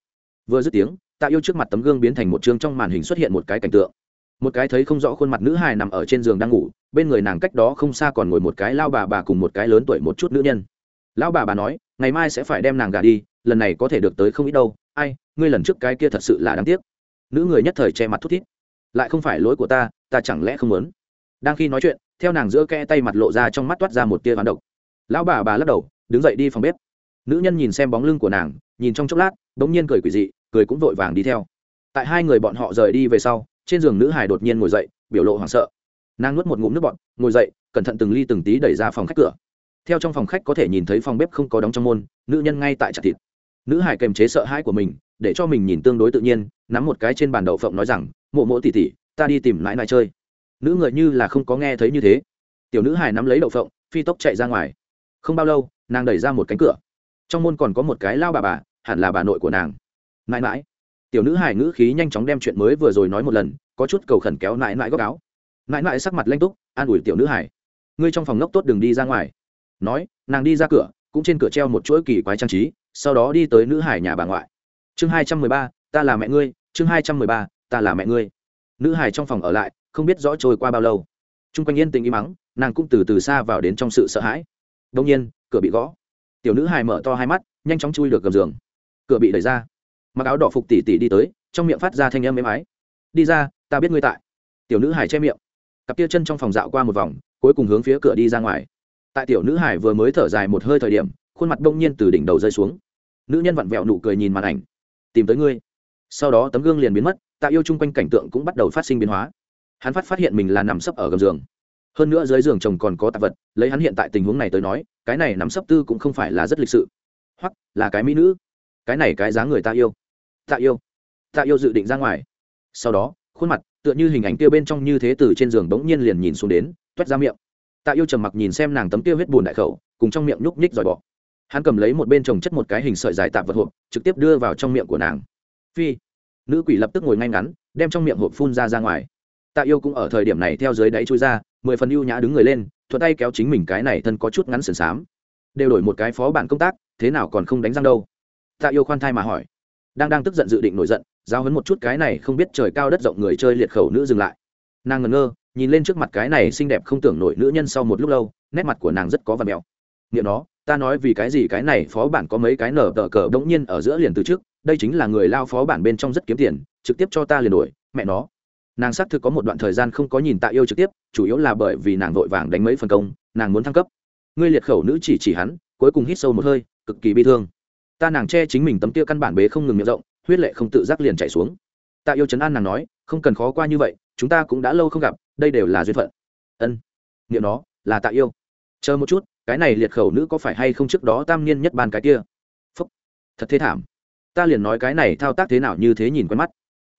Vừa dứt tiếng, tạ yêu trước mặt tấm gương biến thành một chương trong màn hình xuất hiện một cái cảnh tượng. Một cái thấy không rõ khuôn mặt nữ hài nằm ở trên giường đang ngủ, bên người nàng cách đó không xa còn ngồi một cái lao bà bà cùng một cái lớn tuổi một chút nữ nhân. Lão bà bà nói ngày mai sẽ phải đem nàng gả đi, lần này có thể được tới không ít đâu. Ai, ngươi lần trước cái kia thật sự là đáng tiếc. Nữ người nhất thời che mặt thút thít. Lại không phải lỗi của ta ta chẳng lẽ không muốn? Đang khi nói chuyện, theo nàng giữa kẽ tay mặt lộ ra trong mắt toát ra một tia ván độc. Lão bà bà lắc đầu, đứng dậy đi phòng bếp. Nữ nhân nhìn xem bóng lưng của nàng, nhìn trong chốc lát đ ỗ n g nhiên cười quỷ dị, cười cũng vội vàng đi theo. Tại hai người bọn họ rời đi về sau, trên giường nữ hải đột nhiên ngồi dậy, biểu lộ hoảng sợ. Nàng nuốt một ngụm nước bọn ngồi dậy, cẩn thận từng ly từng tí đẩy ra phòng khách cửa theo trong phòng khách có thể nhìn thấy phòng bếp không có đóng trong môn, nữ nhân ngay tại chặt thịt. Nữ hải kềm chế sợ hãi của mình, để cho mình nhìn tương đối tự nhiên, nắm một cái trên bàn đậu phộng nói rằng, mộ mộ tỉ tỉ ta đi tìm nãi nãi chơi. Nữ người như là không có nghe thấy như thế. Tiểu nữ hải nắm lấy đậu phộng, phi tốc chạy ra ngoài. Không bao lâu, nàng đẩy ra một cánh cửa. Trong môn còn có một cái lao bà bà, hẳn là bà nội của nàng. Nãi nãi. Tiểu nữ hải ngữ khí nhanh chóng đem chuyện mới vừa rồi nói một lần, có chút cầu khẩn kéo nãi nãi góc áo. Nãi nãi sắc mặt lanh túc, an ủi tiểu nữ hải. Ngươi trong phòng ngốc tốt đừng đi ra ngoài nói, nàng đi ra cửa, cũng trên cửa treo một chuỗi kỳ quái trang trí, sau đó đi tới nữ hải nhà bà ngoại. Chương hai trăm mười ba, ta là mẹ ngươi. Chương hai trăm mười ba, ta là mẹ ngươi. Nữ hải trong phòng ở lại, không biết rõ trôi qua bao lâu. T r u n g quanh yên tình im mắng, nàng cũng từ từ xa vào đến trong sự sợ hãi. Đông nhiên, cửa bị gõ. Tiểu nữ hải mở to hai mắt, nhanh chóng chui được gầm giường. Cửa bị đẩy ra. Mặc áo đỏ phục tỉ tỉ đi tới, trong miệng phát ra thanh âm êm ái. Đi ra, ta biết ngươi tại. Tiểu nữ hải che miệng. Cặp tia chân trong phòng dạo qua một vòng, cuối cùng hướng phía cửa đi ra ngoài tại tiểu nữ hải vừa mới thở dài một hơi thời điểm, khuôn mặt đông nhiên từ đỉnh đầu rơi xuống. Nữ nhân vặn vẹo nụ cười nhìn màn ảnh. Tìm tới ngươi. Sau đó tấm gương liền biến mất, tạ yêu chung quanh cảnh tượng cũng bắt đầu phát sinh biến hóa. Hắn phát phát hiện mình là nằm sấp ở gầm giường. Hơn nữa dưới giường chồng còn có tạp vật, lấy hắn hiện tại tình huống này tới nói, cái này nằm sấp tư cũng không phải là rất lịch sự. Hoặc là cái mỹ nữ. Cái này cái dáng người ta yêu. Tạ yêu. Tạ yêu dự định ra ngoài. Sau đó, khuôn mặt, tựa như hình ảnh kia bên trong như thế từ trên giường bỗng nhiên liền nhìn xuống đến, toét ra miệng tạ yêu trầm mặc nhìn xem nàng tấm tiêu huyết bùn đại khẩu, cùng trong miệng nhúc nhích dòi bỏ hắn cầm lấy một bên trồng chất một cái hình sợi dài tạp vật hộp, trực tiếp đưa vào trong miệng của nàng. Phi. Nữ quỷ lập tức ngồi ngay ngắn, đem trong miệng hộp phun ra ra ngoài. Tạ yêu cũng ở thời điểm này theo dưới đáy chui ra, mười phần ưu nhã đứng người lên, thuận tay kéo chính mình cái này thân có chút ngắn sườn xám. Đều đổi một cái phó bản công tác, thế nào còn không đánh răng đâu? Tạ yêu khoan thai mà hỏi. Đang đang tức giận dự định nổi giận giao hấn một chút cái này không biết trời cao đất rộng người chơi liệt khẩu nữ dừng lại. Nàng ngẩn ngơ nhìn lên trước mặt cái này xinh đẹp không tưởng nổi nữ nhân sau một lúc lâu, nét mặt của nàng rất có và mèo nghiệm nó, ta nói vì cái gì cái này phó bản có mấy cái nở tờ cờ bỗng nhiên ở giữa liền từ trước, đây chính là người lao phó bản bên trong rất kiếm tiền, trực tiếp cho ta liền đổi mẹ nó. Nàng xác thực có một đoạn thời gian không có nhìn tạ yêu trực tiếp, chủ yếu là bởi vì nàng vội vàng đánh mấy phần công, nàng muốn thăng cấp. Ngươi liệt khẩu nữ chỉ chỉ hắn, cuối cùng hít sâu một hơi, cực kỳ bi thương. Ta nàng che chính mình tấm tia căn bản bế không ngừng miệng rộng, huyết lệ không tự giác liền chạy xuống. Tạ yêu chấn an nàng nói, không cần khó qua như vậy chúng ta cũng đã lâu không gặp, đây đều là duyên phận. Ân, niệm nó, là tạ yêu. Chờ một chút, cái này liệt khẩu nữ có phải hay không trước đó tam niên nhất ban cái kia? Phúc, thật thế thảm. Ta liền nói cái này thao tác thế nào như thế nhìn quen mắt.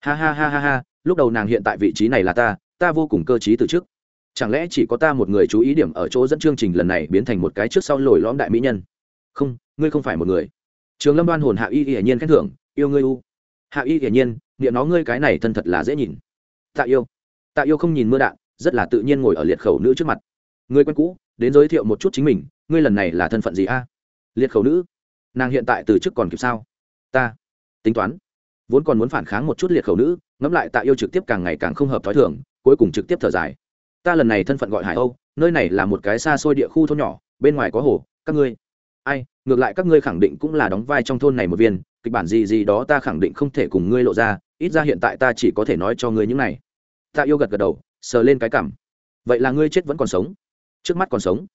Ha ha ha ha ha, lúc đầu nàng hiện tại vị trí này là ta ta vô cùng cơ t r í từ trước. Chẳng lẽ chỉ có ta một người chú ý điểm ở chỗ dẫn chương trình lần này biến thành một cái trước sau lồi lõm đại mỹ nhân? Không, ngươi không phải một người. Trường lâm đoan hồn hạ y hiển nhiên khen thưởng, yêu ngươi u. Hạ y hiển nhiên, niệm nó ngươi cái này thân thật là dễ nhìn tạ yêu. Tạ yêu không nhìn mưa đạn, rất là tự nhiên ngồi ở liệt khẩu nữ trước mặt. Ngươi quen cũ, đến giới thiệu một chút chính mình, ngươi lần này là thân phận gì a? Liệt khẩu nữ? Nàng hiện tại từ chức còn kịp sao? Ta. Tính toán. Vốn còn muốn phản kháng một chút liệt khẩu nữ, ngẫm lại tạ yêu trực tiếp càng ngày càng không hợp t h ó i thưởng cuối cùng trực tiếp thở dài. Ta lần này thân phận gọi hải âu, nơi này là một cái xa xôi địa khu thôn nhỏ, bên ngoài có hồ, các ngươi. Ai, ngược lại các ngươi khẳng định cũng là đóng vai trong thôn này một viên, kịch bản gì gì đó ta khẳng định không thể cùng ngươi lộ ra ít ra hiện tại ta chỉ có thể nói cho ngươi những này. Tạ yêu gật gật đầu, sờ lên cái cảm. Vậy là ngươi chết vẫn còn sống. Trước mắt còn sống.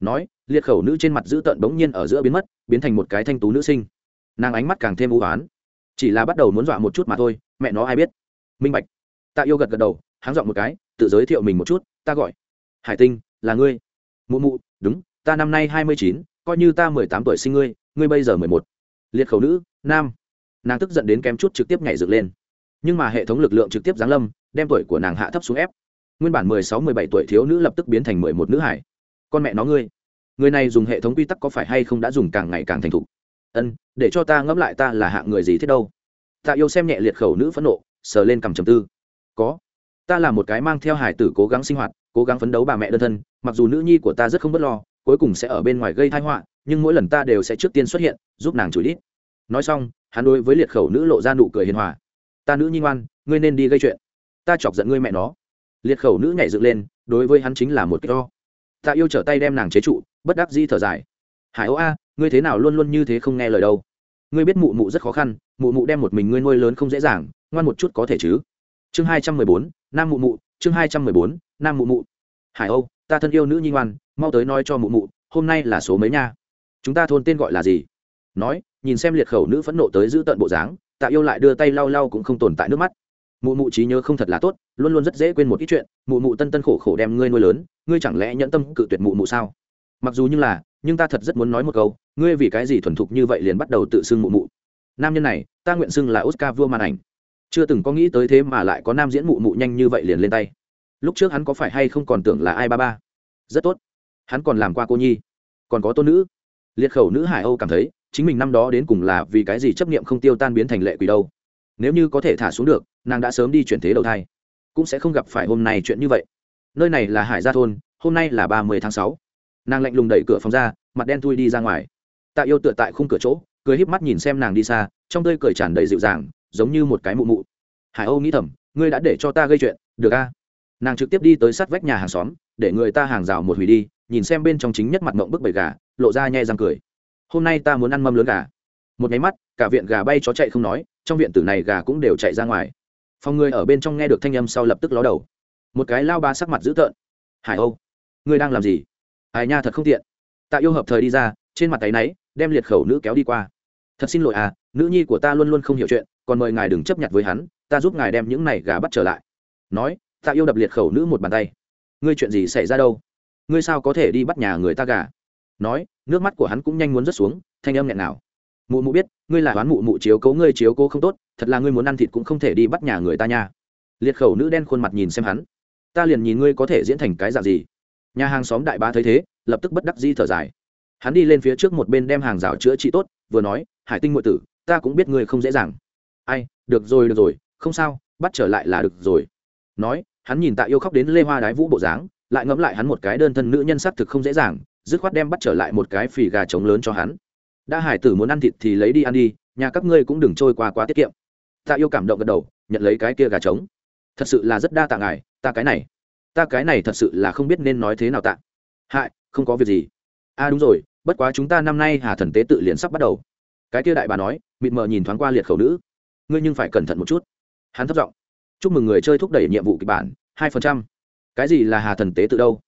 Nói, liệt khẩu nữ trên mặt giữ tợn bỗng nhiên ở giữa biến mất, biến thành một cái thanh tú nữ sinh. Nàng ánh mắt càng thêm u oán chỉ là bắt đầu muốn dọa một chút mà thôi, mẹ nó ai biết. Minh bạch. Tạ yêu gật gật đầu háng dọn một cái, tự giới thiệu mình một chút, ta gọi. Hải tinh, là ngươi. Mụ mụ, đúng, ta năm nay hai mươi chín, coi như ta mười tám tuổi sinh ngươi ngươi bây giờ mười một. Liệt khẩu nữ, nam. Nàng tức giận đến kém chút trực tiếp nhảy dựng lên nhưng mà hệ thống lực lượng trực tiếp giáng lâm, đem tuổi của nàng hạ thấp xuống ép. Nguyên bản mười sáu, mười bảy tuổi thiếu nữ lập tức biến thành mười một nữ hải. Con mẹ nó ngươi, người này dùng hệ thống quy tắc có phải hay không đã dùng càng ngày càng thành thục? Ân, để cho ta ngẫm lại ta là hạng người gì thế đâu. Ta yêu xem nhẹ liệt khẩu nữ phẫn nộ, sờ lên cầm trầm tư. Có. Ta là một cái mang theo hải tử cố gắng sinh hoạt, cố gắng phấn đấu bà mẹ đơn thân, mặc dù nữ nhi của ta rất không b ấ t lo, cuối cùng sẽ ở bên ngoài gây thái họa, nhưng mỗi lần ta đều sẽ trước tiên xuất hiện, giúp nàng chửi đít. Nói xong, hắn đối với liệt khẩu nữ lộ ra nụ cười hiền hòa ta nữ nhi ngoan, ngươi nên đi gây chuyện. Ta chọc giận ngươi mẹ nó. Liệt khẩu nữ nhảy dựng lên, đối với hắn chính là một cái to. Tạ yêu trở tay đem nàng chế trụ, bất đắc di thở dài. Hải Âu a, ngươi thế nào luôn luôn như thế không nghe lời đâu? Ngươi biết mụ mụ rất khó khăn, mụ mụ đem một mình ngươi nuôi lớn không dễ dàng, ngoan một chút có thể chứ? Chương hai trăm mười bốn, nam mụ mụ, chương hai trăm mười bốn, nam mụ mụ. Hải âu ta thân yêu nữ nhi ngoan, mau tới nói cho mụ mụ, hôm nay là số mấy nha? Chúng ta thôn tên gọi là gì? Nói, nhìn xem liệt khẩu nữ phẫn nộ tới giữ tận bộ dáng tạ yêu lại đưa tay lau lau cũng không tồn tại nước mắt. Mụ mụ trí nhớ không thật là tốt, luôn luôn rất dễ quên một ít chuyện, mụ mụ tân tân khổ khổ đem ngươi nuôi lớn, ngươi chẳng lẽ nhẫn tâm cự tuyệt mụ mụ sao? Mặc dù như là, nhưng ta thật rất muốn nói một câu, ngươi vì cái gì thuần thục như vậy liền bắt đầu tự xưng mụ mụ? Nam nhân này, ta nguyện xưng là oscar vua màn ảnh. Chưa từng có nghĩ tới thế mà lại có nam diễn mụ mụ nhanh như vậy liền lên tay. Lúc trước hắn có phải hay không còn tưởng là ai ba ba? Rất tốt. Hắn còn làm qua cô nhi, còn có tôn nữ. Liệt khẩu nữ hải âu cảm thấy chính mình năm đó đến cùng là vì cái gì chấp niệm không tiêu tan biến thành lệ quỷ đâu. Nếu như có thể thả xuống được, nàng đã sớm đi chuyển thế đầu thai. Cũng sẽ không gặp phải hôm nay chuyện như vậy. Nơi này là hải gia thôn, hôm nay là ba mươi tháng sáu. Nàng lạnh lùng đẩy cửa phòng ra, mặt đen thui đi ra ngoài. Tạ yêu tựa tại khung cửa chỗ, cười híp mắt nhìn xem nàng đi xa, trong tơi cười tràn đầy dịu dàng, giống như một cái mụ mụ. Hải âu nghĩ thầm, ngươi đã để cho ta gây chuyện, được a? Nàng trực tiếp đi tới sát vách nhà hàng xóm, để người ta hàng rào một hủy đi, nhìn xem bên trong chính nhất mặt mộng bức bầy gà, lộ ra nhẹ răng cười hôm nay ta muốn ăn mâm lớn gà. Một nháy mắt, cả viện gà bay chó chạy không nói, trong viện tử này gà cũng đều chạy ra ngoài. Phòng người ở bên trong nghe được thanh âm sau lập tức ló đầu. Một cái lao ba sắc mặt dữ tợn. Hải âu, ngươi đang làm gì? Ai nha thật không tiện. Tạ yêu hợp thời đi ra, trên mặt tay náy, đem liệt khẩu nữ kéo đi qua. Thật xin lỗi à nữ nhi của ta luôn luôn không hiểu chuyện, còn mời ngài đừng chấp nhận với hắn, ta giúp ngài đem những này gà bắt trở lại. Nói, tạ yêu đập liệt khẩu nữ một bàn tay. Ngươi chuyện gì xảy ra đâu? Ngươi sao có thể đi bắt nhà người ta gà? Nói, nước mắt của hắn cũng nhanh muốn rớt xuống, thanh âm nghẹn nào mụ mụ biết, ngươi là đoán mụ mụ chiếu cố ngươi chiếu cố không tốt, thật là ngươi muốn ăn thịt cũng không thể đi bắt nhà người ta nha. Liệt khẩu nữ đen khuôn mặt nhìn xem hắn. Ta liền nhìn ngươi có thể diễn thành cái dạng gì. Nhà hàng xóm đại bá thấy thế, lập tức bất đắc di thở dài. Hắn đi lên phía trước một bên đem hàng rào chữa trị tốt, vừa nói, hải tinh ngụy tử, ta cũng biết ngươi không dễ dàng. Ai, được rồi được rồi, không sao, bắt trở lại là được rồi. Nói, hắn nhìn tạ yêu khóc đến lê hoa đái vũ bộ dáng, lại ngẫm lại hắn một cái đơn thân nữ nhân sắc thực không dễ dàng dứt khoát đem bắt trở lại một cái phì gà trống lớn cho hắn. Đã hải tử muốn ăn thịt thì lấy đi ăn đi, nhà các ngươi cũng đừng trôi qua quá tiết kiệm. Tạ yêu cảm động gật đầu, nhận lấy cái kia gà trống. Thật sự là rất đa tạ ngài, ta cái này, ta cái này thật sự là không biết nên nói thế nào tạ. Hại, không có việc gì. A à đúng rồi, bất quá chúng ta năm nay hà thần tế tự liền sắp bắt đầu. Cái kia đại bà nói, mịt mờ nhìn thoáng qua liệt khẩu nữ. Ngươi nhưng phải cẩn thận một chút. Hắn thất giọng. Chúc mừng người chơi thúc đẩy nhiệm vụ kịch bản, hai phần trăm. Cái gì là hà thần tế tự đâu?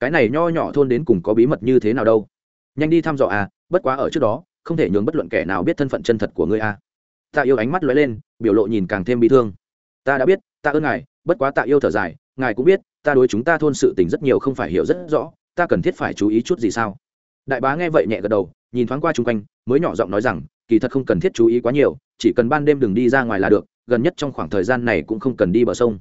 Cái này nho nhỏ thôn đến cùng có bí mật như thế nào đâu? Nhanh đi thăm dò à bất quá ở trước đó, không thể nhường bất luận kẻ nào biết thân phận chân thật của ngươi à. Tạ yêu ánh mắt lóe lên, biểu lộ nhìn càng thêm bị thương. Ta đã biết, ta ơn ngài, bất quá tạ yêu thở dài, ngài cũng biết, ta đối chúng ta thôn sự tình rất nhiều không phải hiểu rất rõ, ta cần thiết phải chú ý chút gì sao? Đại bá nghe vậy nhẹ gật đầu, nhìn thoáng qua chung quanh, mới nhỏ giọng nói rằng, kỳ thật không cần thiết chú ý quá nhiều, chỉ cần ban đêm đừng đi ra ngoài là được, gần nhất trong khoảng thời gian này cũng không cần đi bờ sông.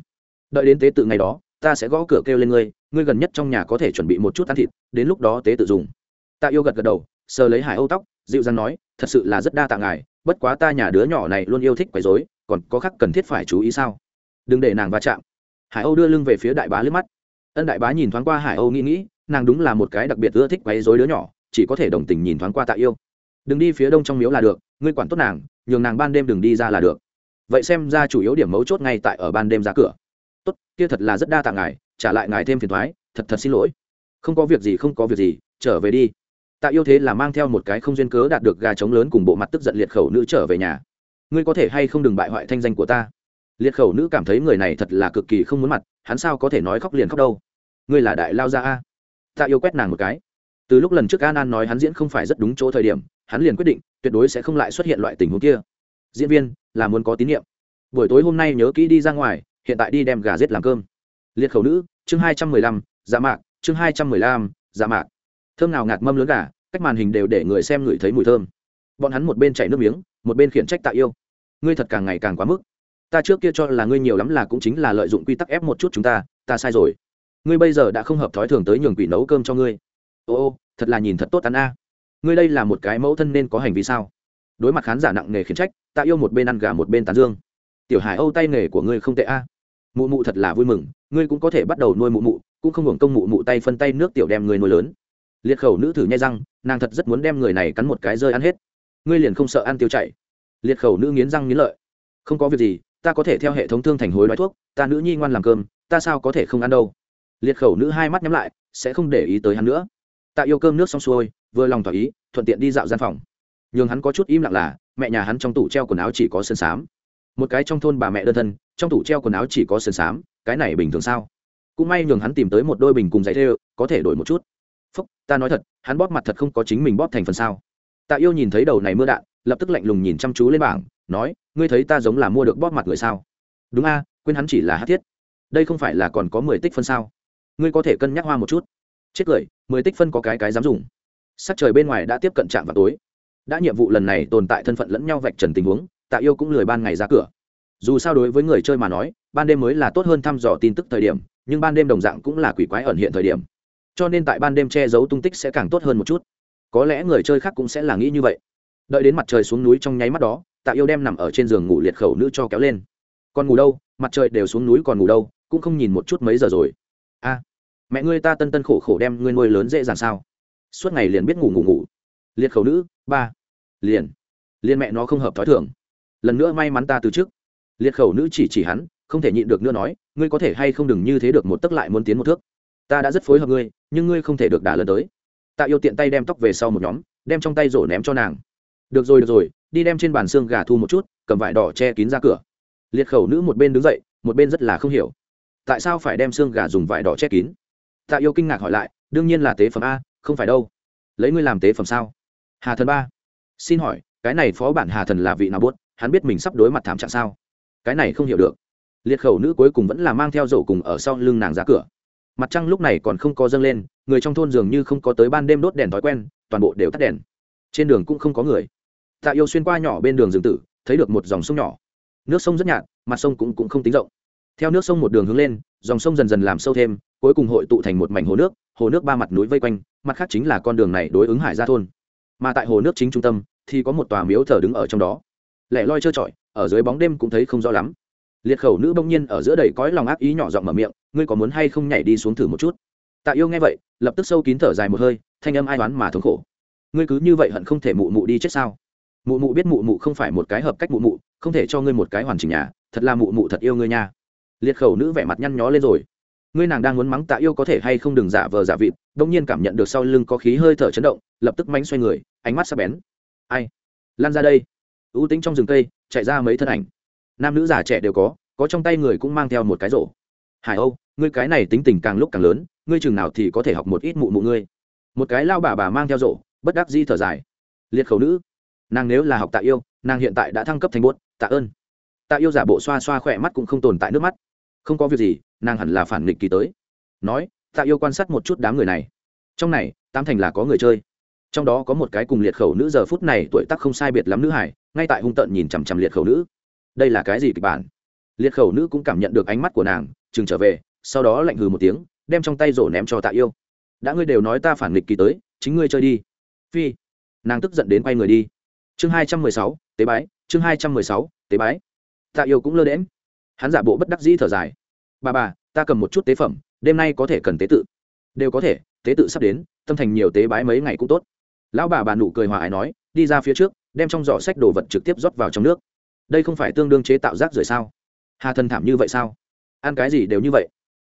Đợi đến tế tự ngày đó, ta sẽ gõ cửa kêu lên ngươi ngươi gần nhất trong nhà có thể chuẩn bị một chút ăn thịt, đến lúc đó tế tự dùng. Tạ yêu gật gật đầu, sờ lấy hải âu tóc, dịu dàng nói, thật sự là rất đa tạ ngài, bất quá ta nhà đứa nhỏ này luôn yêu thích quấy dối còn có khác cần thiết phải chú ý sao? Đừng để nàng va chạm. Hải âu đưa lưng về phía đại bá lướt mắt. Ân đại bá nhìn thoáng qua hải âu nghĩ nghĩ, nàng đúng là một cái đặc biệt ưa thích quấy dối đứa nhỏ, chỉ có thể đồng tình nhìn thoáng qua tạ yêu. Đừng đi phía đông trong miếu là được, ngươi quản tốt nàng, nhường nàng ban đêm đừng đi ra là được. Vậy xem ra chủ yếu điểm mấu chốt ngay tại ở ban đêm ra cửa. Tốt, kia thật là rất đa tạ ngài trả lại ngài thêm phiền thoái, thật thật xin lỗi. Không có việc gì, không có việc gì, trở về đi. Tạ yêu thế là mang theo một cái không duyên cớ đạt được gà trống lớn cùng bộ mặt tức giận liệt khẩu nữ trở về nhà. Ngươi có thể hay không đừng bại hoại thanh danh của ta? Liệt khẩu nữ cảm thấy người này thật là cực kỳ không muốn mặt, hắn sao có thể nói khóc liền khóc đâu? Ngươi là đại lao gia a? Tạ yêu quét nàng một cái. Từ lúc lần trước an an nói hắn diễn không phải rất đúng chỗ thời điểm, hắn liền quyết định tuyệt đối sẽ không lại xuất hiện loại tình huống kia. Diễn viên, là muốn có tín nhiệm. Buổi tối hôm nay nhớ kỹ đi ra ngoài, hiện tại đi đem gà giết làm cơm liệt khẩu nữ, chương hai trăm mười lăm dạ mạc, chương hai trăm mười lăm dạ mạc. Thơm nào ngạt mâm lớn gà, cách màn hình đều để người xem ngửi thấy mùi thơm. Bọn hắn một bên chảy nước miếng, một bên khiển trách tạ yêu. Ngươi thật càng ngày càng quá mức. Ta trước kia cho là ngươi nhiều lắm là cũng chính là lợi dụng quy tắc ép một chút chúng ta ta sai rồi. Ngươi bây giờ đã không hợp thói thường tới nhường quỷ nấu cơm cho ngươi. Ô ô, thật là nhìn thật tốt tán a. Ngươi đây là một cái mẫu thân nên có hành vi sao? Đối mặt khán giả nặng nề khiển trách, tạ yêu một bên ăn gà một bên tán dương. Tiểu hải âu tay nghề của ngươi không tệ a. Mụ mụ thật là vui mừng ngươi cũng có thể bắt đầu nuôi mụ mụ, cũng không hưởng công mụ mụ tay phân tay nước tiểu đem người nuôi lớn. Liệt khẩu nữ thử nhai răng, nàng thật rất muốn đem người này cắn một cái rơi ăn hết. Ngươi liền không sợ ăn tiêu chảy. Liệt khẩu nữ nghiến răng nghiến lợi. Không có việc gì, ta có thể theo hệ thống thương thành hối đoái thuốc, ta nữ nhi ngoan làm cơm, ta sao có thể không ăn đâu? Liệt khẩu nữ hai mắt nhắm lại, sẽ không để ý tới hắn nữa. Tạ yêu cơm nước xong xuôi, vừa lòng thỏa ý, thuận tiện đi dạo gian phòng. Nhường hắn có chút im lặng là, mẹ nhà hắn trong tủ treo quần áo chỉ có sơn xám một cái trong thôn bà mẹ đơn thân, trong tủ treo quần áo chỉ có sơn xám cái này bình thường sao? Cũng may nhường hắn tìm tới một đôi bình cùng giày thêu, có thể đổi một chút. Phúc, ta nói thật, hắn bóp mặt thật không có chính mình bóp thành phần sao? Tạ yêu nhìn thấy đầu này mưa đạn, lập tức lạnh lùng nhìn chăm chú lên bảng, nói, ngươi thấy ta giống là mua được bóp mặt người sao? Đúng a, quên hắn chỉ là hát thiết. Đây không phải là còn có mười tích phân sao? Ngươi có thể cân nhắc hoa một chút. Chết cười, mười tích phân có cái cái dám dùng. Sắc trời bên ngoài đã tiếp cận trạm vào tối. Đã nhiệm vụ lần này tồn tại thân phận lẫn nhau vạch trần tình huống, tạ yêu cũng lười ban ngày ra cửa dù sao đối với người chơi mà nói, ban đêm mới là tốt hơn thăm dò tin tức thời điểm, nhưng ban đêm đồng dạng cũng là quỷ quái ẩn hiện thời điểm. Cho nên tại ban đêm che giấu tung tích sẽ càng tốt hơn một chút. Có lẽ người chơi khác cũng sẽ là nghĩ như vậy. Đợi đến mặt trời xuống núi trong nháy mắt đó, tạ yêu đem nằm ở trên giường ngủ liệt khẩu nữ cho kéo lên. Còn ngủ đâu? Mặt trời đều xuống núi còn ngủ đâu? Cũng không nhìn một chút mấy giờ rồi. A, mẹ ngươi ta tân tân khổ khổ đem ngươi nuôi lớn dễ dàng sao? Suốt ngày liền biết ngủ ngủ ngủ. Liệt khẩu nữ, ba, liền. Liền mẹ nó không hợp thói thường. Lần nữa may mắn ta từ trước liệt khẩu nữ chỉ chỉ hắn, không thể nhịn được nữa nói, ngươi có thể hay không đừng như thế được một tấc lại muốn tiến một thước? Ta đã rất phối hợp ngươi, nhưng ngươi không thể được đả lần tới. Tạ yêu tiện tay đem tóc về sau một nhóm, đem trong tay rổ ném cho nàng. Được rồi được rồi, đi đem trên bàn xương gà thu một chút, cầm vải đỏ che kín ra cửa. Liệt khẩu nữ một bên đứng dậy, một bên rất là không hiểu. Tại sao phải đem xương gà dùng vải đỏ che kín? Tạ yêu kinh ngạc hỏi lại, đương nhiên là tế phẩm a, không phải đâu. Lấy ngươi làm tế phẩm sao? Hà thần ba. Xin hỏi, cái này phó bản hà thần là vị nào buốt hắn biết mình sắp đối mặt thảm trạng sao? Cái này không hiểu được. Liệt khẩu nữ cuối cùng vẫn là mang theo rổ cùng ở sau lưng nàng ra cửa. Mặt trăng lúc này còn không có dâng lên người trong thôn dường như không có tới ban đêm đốt đèn thói quen toàn bộ đều tắt đèn. Trên đường cũng không có người. Tạ yêu xuyên qua nhỏ bên đường rừng tử thấy được một dòng sông nhỏ. Nước sông rất nhạt mặt sông cũng, cũng không tính rộng. Theo nước sông một đường hướng lên dòng sông dần dần làm sâu thêm cuối cùng hội tụ thành một mảnh hồ nước hồ nước ba mặt núi vây quanh mặt khác chính là con đường này đối ứng hải ra thôn. Mà tại hồ nước chính trung tâm thì có một tòa miếu thờ đứng ở trong đó. Lẻ loi trơ trọi ở dưới bóng đêm cũng thấy không rõ lắm. Liệt khẩu nữ bỗng nhiên ở giữa đầy cõi lòng ác ý nhỏ giọng mở miệng, ngươi có muốn hay không nhảy đi xuống thử một chút? Tạ yêu nghe vậy, lập tức sâu kín thở dài một hơi, thanh âm ai đoán mà thống khổ. Ngươi cứ như vậy hận không thể mụ mụ đi chết sao? Mụ mụ biết mụ mụ không phải một cái hợp cách mụ mụ, không thể cho ngươi một cái hoàn chỉnh nhà, thật là mụ mụ thật yêu ngươi nha. Liệt khẩu nữ vẻ mặt nhăn nhó lên rồi. Ngươi nàng đang muốn mắng tạ yêu có thể hay không đừng giả vờ giả vịt. Đông nhiên cảm nhận được sau lưng có khí hơi thở chấn động, lập tức mánh xoay người, ánh mắt sắp bén. Ai? Lan ra đây ưu tính trong rừng cây, chạy ra mấy thân ảnh. Nam nữ già trẻ đều có có trong tay người cũng mang theo một cái rổ. Hải âu, ngươi cái này tính tình càng lúc càng lớn, ngươi chừng nào thì có thể học một ít mụ mụ ngươi. Một cái lao bà bà mang theo rổ, bất đắc di thở dài. Liệt khẩu nữ, nàng nếu là học tạ yêu, nàng hiện tại đã thăng cấp thành bốt, tạ ơn. Tạ yêu giả bộ xoa xoa khỏe mắt cũng không tồn tại nước mắt. Không có việc gì, nàng hẳn là phản nghịch kỳ tới. Nói, tạ yêu quan sát một chút đám người này. Trong này tam thành là có người chơi trong đó có một cái cùng liệt khẩu nữ giờ phút này tuổi tác không sai biệt lắm nữ hải, ngay tại hung tợn nhìn chằm chằm liệt khẩu nữ. Đây là cái gì kịch bản? Liệt khẩu nữ cũng cảm nhận được ánh mắt của nàng, chừng trở về, sau đó lạnh hừ một tiếng, đem trong tay rổ ném cho tạ yêu. Đã ngươi đều nói ta phản nghịch kỳ tới, chính ngươi chơi đi. Phi, nàng tức giận đến quay người đi. Chương hai trăm mười sáu, tế bái, chương hai trăm mười sáu, tế bái. Tạ yêu cũng lơ đễm hắn giả bộ bất đắc dĩ thở dài. Bà bà, ta cầm một chút tế phẩm, đêm nay có thể cần tế tự. Đều có thể, tế tự sắp đến, tâm thành nhiều tế bái mấy ngày cũng tốt lão bà bà nụ cười hòa ái nói, đi ra phía trước, đem trong giỏ sách đồ vật trực tiếp rót vào trong nước. Đây không phải tương đương chế tạo rác rưởi sao? Hà thần thảm như vậy sao? Ăn cái gì đều như vậy?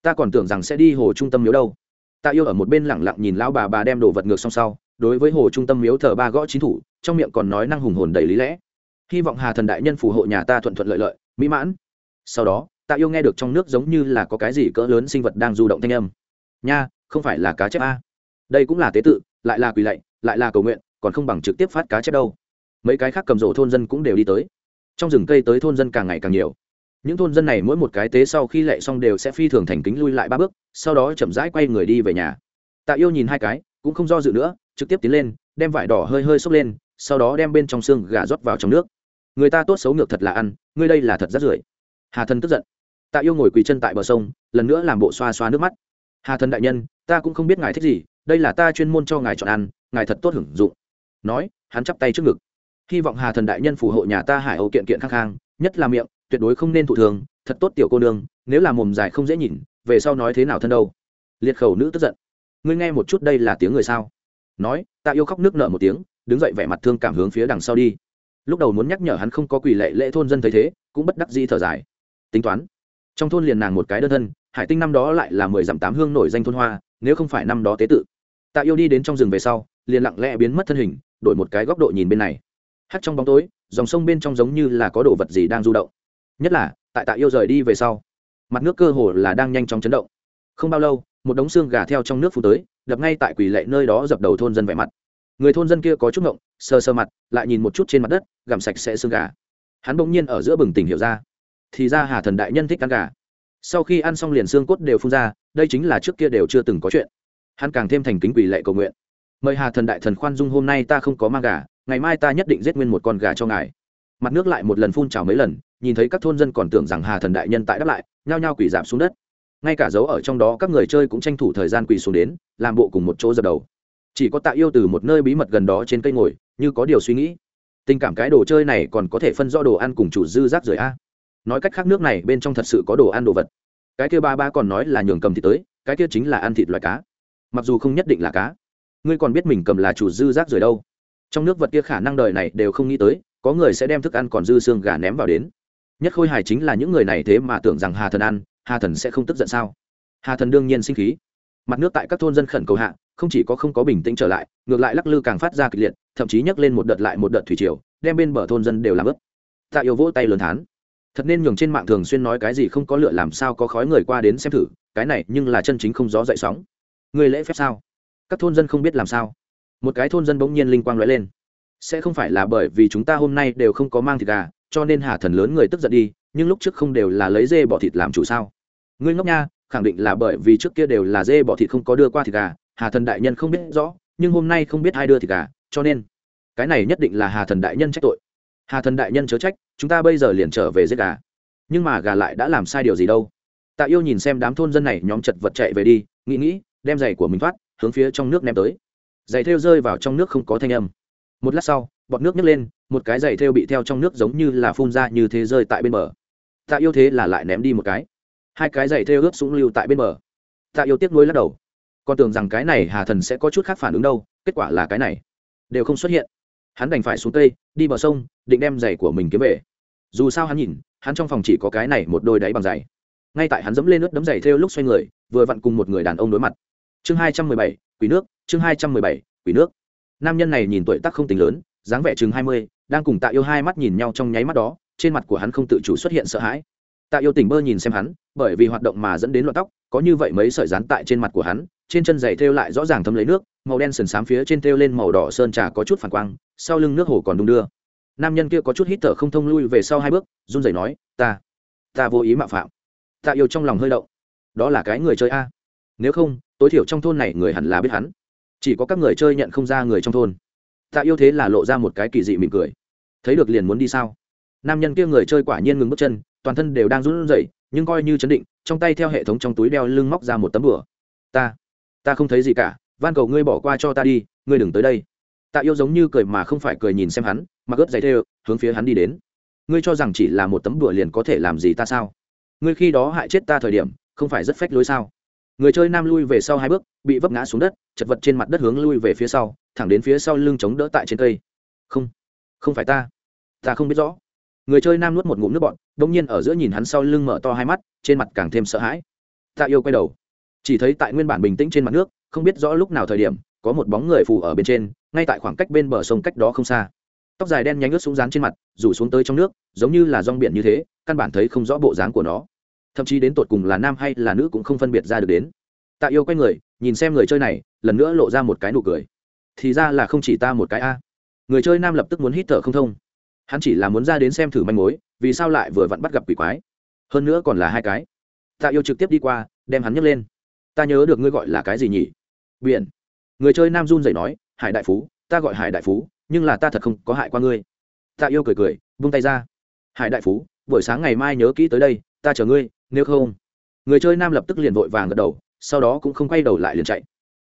Ta còn tưởng rằng sẽ đi hồ trung tâm miếu đâu. Ta yêu ở một bên lẳng lặng nhìn lão bà bà đem đồ vật ngược xong sau, đối với hồ trung tâm miếu thờ ba gõ chính thủ, trong miệng còn nói năng hùng hồn đầy lý lẽ. Hy vọng hà thần đại nhân phù hộ nhà ta thuận thuận lợi lợi, mỹ mãn. Sau đó, ta yêu nghe được trong nước giống như là có cái gì cỡ lớn sinh vật đang du động thanh âm. Nha, không phải là cá chép a. Đây cũng là tế tự, lại là quỳ lạy lại là cầu nguyện, còn không bằng trực tiếp phát cá chép đâu. Mấy cái khác cầm rổ thôn dân cũng đều đi tới. Trong rừng cây tới thôn dân càng ngày càng nhiều. Những thôn dân này mỗi một cái tế sau khi lệ xong đều sẽ phi thường thành kính lui lại ba bước, sau đó chậm rãi quay người đi về nhà. Tạ yêu nhìn hai cái, cũng không do dự nữa, trực tiếp tiến lên, đem vải đỏ hơi hơi xốc lên, sau đó đem bên trong xương gà rót vào trong nước. Người ta tốt xấu ngược thật là ăn, ngươi đây là thật rất rưởi. Hà thần tức giận. Tạ yêu ngồi quỳ chân tại bờ sông, lần nữa làm bộ xoa xoa nước mắt. Hà thần đại nhân, ta cũng không biết ngài thích gì, đây là ta chuyên môn cho ngài chọn ăn ngài thật tốt hưởng dụng. Nói, hắn chắp tay trước ngực. Hy vọng hà thần đại nhân phù hộ nhà ta hải âu kiện kiện khang khang, nhất là miệng, tuyệt đối không nên thụ thường, thật tốt tiểu cô nương, nếu là mồm dài không dễ nhìn, về sau nói thế nào thân đâu? Liệt khẩu nữ tức giận. Ngươi nghe một chút đây là tiếng người sao? Nói tạ yêu khóc nước nợ một tiếng, đứng dậy vẻ mặt thương cảm hướng phía đằng sau đi. Lúc đầu muốn nhắc nhở hắn không có quỷ lệ lễ thôn dân thấy thế, cũng bất đắc di thở dài. Tính toán. Trong thôn liền nàng một cái đơn thân, hải tinh năm đó lại là mười dặm tám hương nổi danh thôn hoa, nếu không phải năm đó tế tự. Tạ yêu đi đến trong rừng về sau liền lặng lẽ biến mất thân hình, đổi một cái góc độ nhìn bên này. Hắt trong bóng tối, dòng sông bên trong giống như là có đồ vật gì đang du động. Nhất là, tại tạ yêu rời đi về sau, mặt nước cơ hồ là đang nhanh chóng chấn động. Không bao lâu, một đống xương gà theo trong nước phù tới, đập ngay tại quỷ lệ nơi đó dập đầu thôn dân vẻ mặt. Người thôn dân kia có chút ngộng, sờ sờ mặt, lại nhìn một chút trên mặt đất, gặm sạch sẽ xương gà. Hắn bỗng nhiên ở giữa bừng tỉnh hiểu ra. Thì ra hà thần đại nhân thích ăn gà. Sau khi ăn xong liền xương cốt đều phun ra, đây chính là trước kia đều chưa từng có chuyện. Hắn càng thêm thành kính quỷ lệ cầu nguyện mời hà thần đại thần khoan dung hôm nay ta không có mang gà, ngày mai ta nhất định giết nguyên một con gà cho ngài. Mặt nước lại một lần phun trào mấy lần, nhìn thấy các thôn dân còn tưởng rằng hà thần đại nhân tại đáp lại, nhao nhao quỷ giảm xuống đất. Ngay cả dấu ở trong đó các người chơi cũng tranh thủ thời gian quỳ xuống đến, làm bộ cùng một chỗ dập đầu. Chỉ có tạ yêu từ một nơi bí mật gần đó trên cây ngồi, như có điều suy nghĩ. Tình cảm cái đồ chơi này còn có thể phân rõ đồ ăn cùng chủ dư rác rưởi a. Nói cách khác nước này bên trong thật sự có đồ ăn đồ vật. Cái kia ba ba còn nói là nhường cầm thịt tới, cái kia chính là ăn thịt loài cá. Mặc dù không nhất định là cá ngươi còn biết mình cầm là chủ dư rác rưởi đâu. Trong nước vật kia khả năng đời này đều không nghĩ tới, có người sẽ đem thức ăn còn dư xương gà ném vào đến. Nhất khôi hài chính là những người này thế mà tưởng rằng hà thần ăn, hà thần sẽ không tức giận sao? Hà thần đương nhiên sinh khí. Mặt nước tại các thôn dân khẩn cầu hạ, không chỉ có không có bình tĩnh trở lại, ngược lại lắc lư càng phát ra kịch liệt, thậm chí nhấc lên một đợt lại một đợt thủy triều, đem bên bờ thôn dân đều làm ướp tạ yêu vỗ tay lớn thán. Thật nên nhường trên mạng thường xuyên nói cái gì không có lựa làm sao có khói người qua đến xem thử, cái này nhưng là chân chính không gió dậy sóng. Người lễ phép sao? Các thôn dân không biết làm sao. Một cái thôn dân bỗng nhiên linh quang lóe lên. Sẽ không phải là bởi vì chúng ta hôm nay đều không có mang thịt gà, cho nên hà thần lớn người tức giận đi, nhưng lúc trước không đều là lấy dê bỏ thịt làm chủ sao? Ngươi ngốc nha, khẳng định là bởi vì trước kia đều là dê bỏ thịt không có đưa qua thịt gà, hà thần đại nhân không biết rõ, nhưng hôm nay không biết ai đưa thịt gà, cho nên cái này nhất định là hà thần đại nhân trách tội. Hà thần đại nhân chớ trách, chúng ta bây giờ liền trở về giết gà. Nhưng mà gà lại đã làm sai điều gì đâu? Tạ yêu nhìn xem đám thôn dân này nhóm chật vật chạy về đi, nghĩ nghĩ, đem giày của mình thoát hướng phía trong nước ném tới. Giày thêu rơi vào trong nước không có thanh âm. Một lát sau, bọt nước nhấc lên, một cái giày thêu bị theo trong nước giống như là phun ra như thế rơi tại bên bờ. Tạ yêu thế là lại ném đi một cái. Hai cái giày thêu ướt sũng lưu tại bên bờ. Tạ yêu tiếc nuối lắc đầu. Con tưởng rằng cái này hà thần sẽ có chút khác phản ứng đâu, kết quả là cái này. Đều không xuất hiện. Hắn đành phải xuống tây, đi bờ sông, định đem giày của mình kiếm về. Dù sao hắn nhìn, hắn trong phòng chỉ có cái này một đôi đáy bằng giày. Ngay tại hắn dẫm lên nước đấm giày thêu lúc xoay người, vừa vặn cùng một người đàn ông đối mặt chương hai trăm mười bảy, quỷ nước, chương hai trăm mười bảy, quỷ nước. Nam nhân này nhìn tuổi tác không tính lớn, dáng vẻ chừng hai mươi, đang cùng tạ yêu hai mắt nhìn nhau trong nháy mắt đó, trên mặt của hắn không tự chủ xuất hiện sợ hãi. Tạ yêu tỉnh bơ nhìn xem hắn, bởi vì hoạt động mà dẫn đến loạn tóc, có như vậy mấy sợi rán tại trên mặt của hắn, trên chân giày thêu lại rõ ràng thấm lấy nước, màu đen sần sám phía trên thêu lên màu đỏ sơn trà có chút phản quang, sau lưng nước hồ còn đung đưa. Nam nhân kia có chút hít thở không thông lui về sau hai bước, run rẩy nói, ta ta vô ý mạo phạm. Tạ yêu trong lòng hơi động. Đó là cái người chơi a? Nếu không tối thiểu trong thôn này người hẳn là biết hắn. Chỉ có các người chơi nhận không ra người trong thôn. Tạ yêu thế là lộ ra một cái kỳ dị mỉm cười. Thấy được liền muốn đi sao? Nam nhân kia người chơi quả nhiên ngừng bước chân, toàn thân đều đang run rẩy, nhưng coi như chấn định, trong tay theo hệ thống trong túi đeo lưng móc ra một tấm bửa ta ta không thấy gì cả, van cầu ngươi bỏ qua cho ta đi, ngươi đừng tới đây. Tạ yêu giống như cười mà không phải cười nhìn xem hắn, mà ướt giày thê hướng phía hắn đi đến. Ngươi cho rằng chỉ là một tấm đùa liền có thể làm gì ta sao? Ngươi khi đó hại chết ta thời điểm, không phải rất phách lối sao? Người chơi nam lui về sau hai bước, bị vấp ngã xuống đất, chật vật trên mặt đất hướng lui về phía sau, thẳng đến phía sau lưng chống đỡ tại trên cây. Không không phải ta. Ta không biết rõ. Người chơi nam nuốt một ngụm nước bọn đ ỗ n g nhiên ở giữa nhìn hắn sau lưng mở to hai mắt, trên mặt càng thêm sợ hãi. Ta yêu quay đầu. Chỉ thấy tại nguyên bản bình tĩnh trên mặt nước, không biết rõ lúc nào thời điểm, có một bóng người phù ở bên trên, ngay tại khoảng cách bên bờ sông cách đó không xa. Tóc dài đen nhánh ướt xuống rán trên mặt, rủ xuống tới trong nước, giống như là rong biển như thế, căn bản thấy không rõ bộ dáng của nó thậm chí đến tột cùng là nam hay là nữ cũng không phân biệt ra được đến. Tạ yêu quay người, nhìn xem người chơi này, lần nữa lộ ra một cái nụ cười. Thì ra là không chỉ ta một cái a. Người chơi nam lập tức muốn hít thở không thông. Hắn chỉ là muốn ra đến xem thử manh mối, vì sao lại vừa vặn bắt gặp quỷ quái. Hơn nữa còn là hai cái. Tạ yêu trực tiếp đi qua, đem hắn nhấc lên. Ta nhớ được ngươi gọi là cái gì nhỉ? Biển. Người chơi nam run rẩy nói, hải đại phú, ta gọi hải đại phú, nhưng là ta thật không có hại qua ngươi. Tạ yêu cười cười vung tay ra. Hải đại phú, buổi sáng ngày mai nhớ kỹ tới đây, ta chờ ngươi nếu không, người chơi nam lập tức liền vội vàng gật đầu, sau đó cũng không quay đầu lại liền chạy.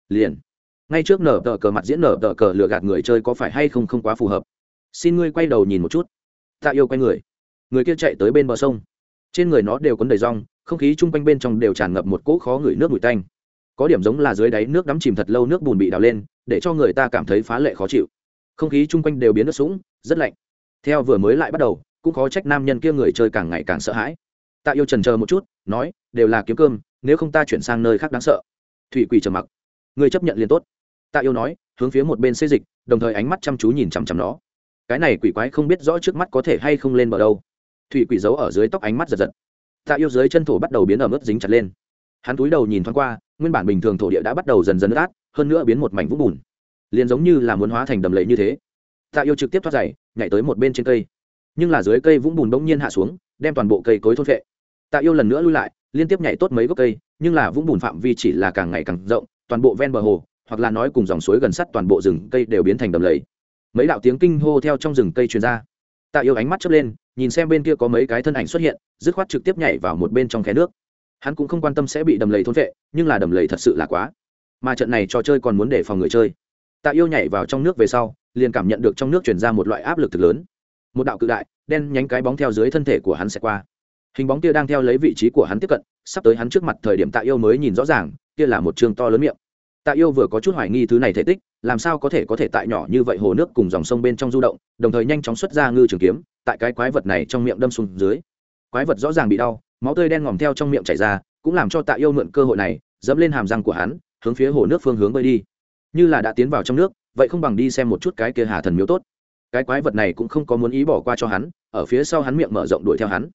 Liền. Ngay trước nở tờ cờ mặt diễn nở tờ cờ lừa gạt người chơi có phải hay không không quá phù hợp. Xin ngươi quay đầu nhìn một chút. Tạ yêu quay người. Người kia chạy tới bên bờ sông. Trên người nó đều quấn đầy rong, không khí chung quanh bên trong đều tràn ngập một cỗ khó ngửi nước mùi tanh. Có điểm giống là dưới đáy nước đắm chìm thật lâu nước bùn bị đào lên, để cho người ta cảm thấy phá lệ khó chịu. Không khí chung quanh đều biến nước sũng, rất lạnh. Theo vừa mới lại bắt đầu, cũng khó trách nam nhân kia người chơi càng ngày càng sợ hãi tạ yêu trần chờ một chút, nói, đều là kiếm cơm, nếu không ta chuyển sang nơi khác đáng sợ. Thủy quỷ trầm mặc. Người chấp nhận liền tốt. Tạ yêu nói, hướng phía một bên xây dịch, đồng thời ánh mắt chăm chú nhìn chằm chằm nó. Cái này quỷ quái không biết rõ trước mắt có thể hay không lên bờ đâu. Thủy quỷ giấu ở dưới tóc ánh mắt giật giật. Tạ yêu dưới chân thổ bắt đầu biến ở mức dính chặt lên. Hắn túi đầu nhìn thoáng qua, nguyên bản bình thường thổ địa đã bắt đầu dần dần ướt át, hơn nữa biến một mảnh vũng bùn. Liền giống như là muốn hóa thành đầm lầy như thế. Tạ yêu trực tiếp thoát giày, nhảy tới một bên trên cây. Nhưng là dưới cây vũng bùn bỗng nhiên hạ xuống, đem toàn bộ cây cối thôn vệ tạ yêu lần nữa lui lại, liên tiếp nhảy tốt mấy gốc cây, nhưng là vũng bùn phạm vi chỉ là càng ngày càng rộng, toàn bộ ven bờ hồ, hoặc là nói cùng dòng suối gần sắt toàn bộ rừng cây đều biến thành đầm lầy. Mấy đạo tiếng kinh hô theo trong rừng cây truyền ra. Tạ yêu ánh mắt chớp lên, nhìn xem bên kia có mấy cái thân ảnh xuất hiện, dứt khoát trực tiếp nhảy vào một bên trong khe nước. Hắn cũng không quan tâm sẽ bị đầm lầy thôn vệ, nhưng là đầm lầy thật sự là quá. Mà trận này trò chơi còn muốn để phòng người chơi. Tạ yêu nhảy vào trong nước về sau, liền cảm nhận được trong nước truyền ra một loại áp lực thực lớn. Một đạo cự đại, đen nhánh cái bóng theo dưới thân thể của hắn sẽ qua hình bóng kia đang theo lấy vị trí của hắn tiếp cận, sắp tới hắn trước mặt thời điểm tạ yêu mới nhìn rõ ràng, kia là một trường to lớn miệng. Tạ yêu vừa có chút hoài nghi thứ này thể tích, làm sao có thể có thể tại nhỏ như vậy hồ nước cùng dòng sông bên trong du động, đồng thời nhanh chóng xuất ra ngư trường kiếm, tại cái quái vật này trong miệng đâm xuống dưới. Quái vật rõ ràng bị đau, máu tươi đen ngòm theo trong miệng chảy ra, cũng làm cho tạ yêu mượn cơ hội này, dẫm lên hàm răng của hắn, hướng phía hồ nước phương hướng bơi đi. Như là đã tiến vào trong nước, vậy không bằng đi xem một chút cái kia hà thần miếu tốt. Cái quái vật này cũng không có muốn ý bỏ qua cho hắn, ở phía sau hắn miệng mở rộng đuổi theo hắn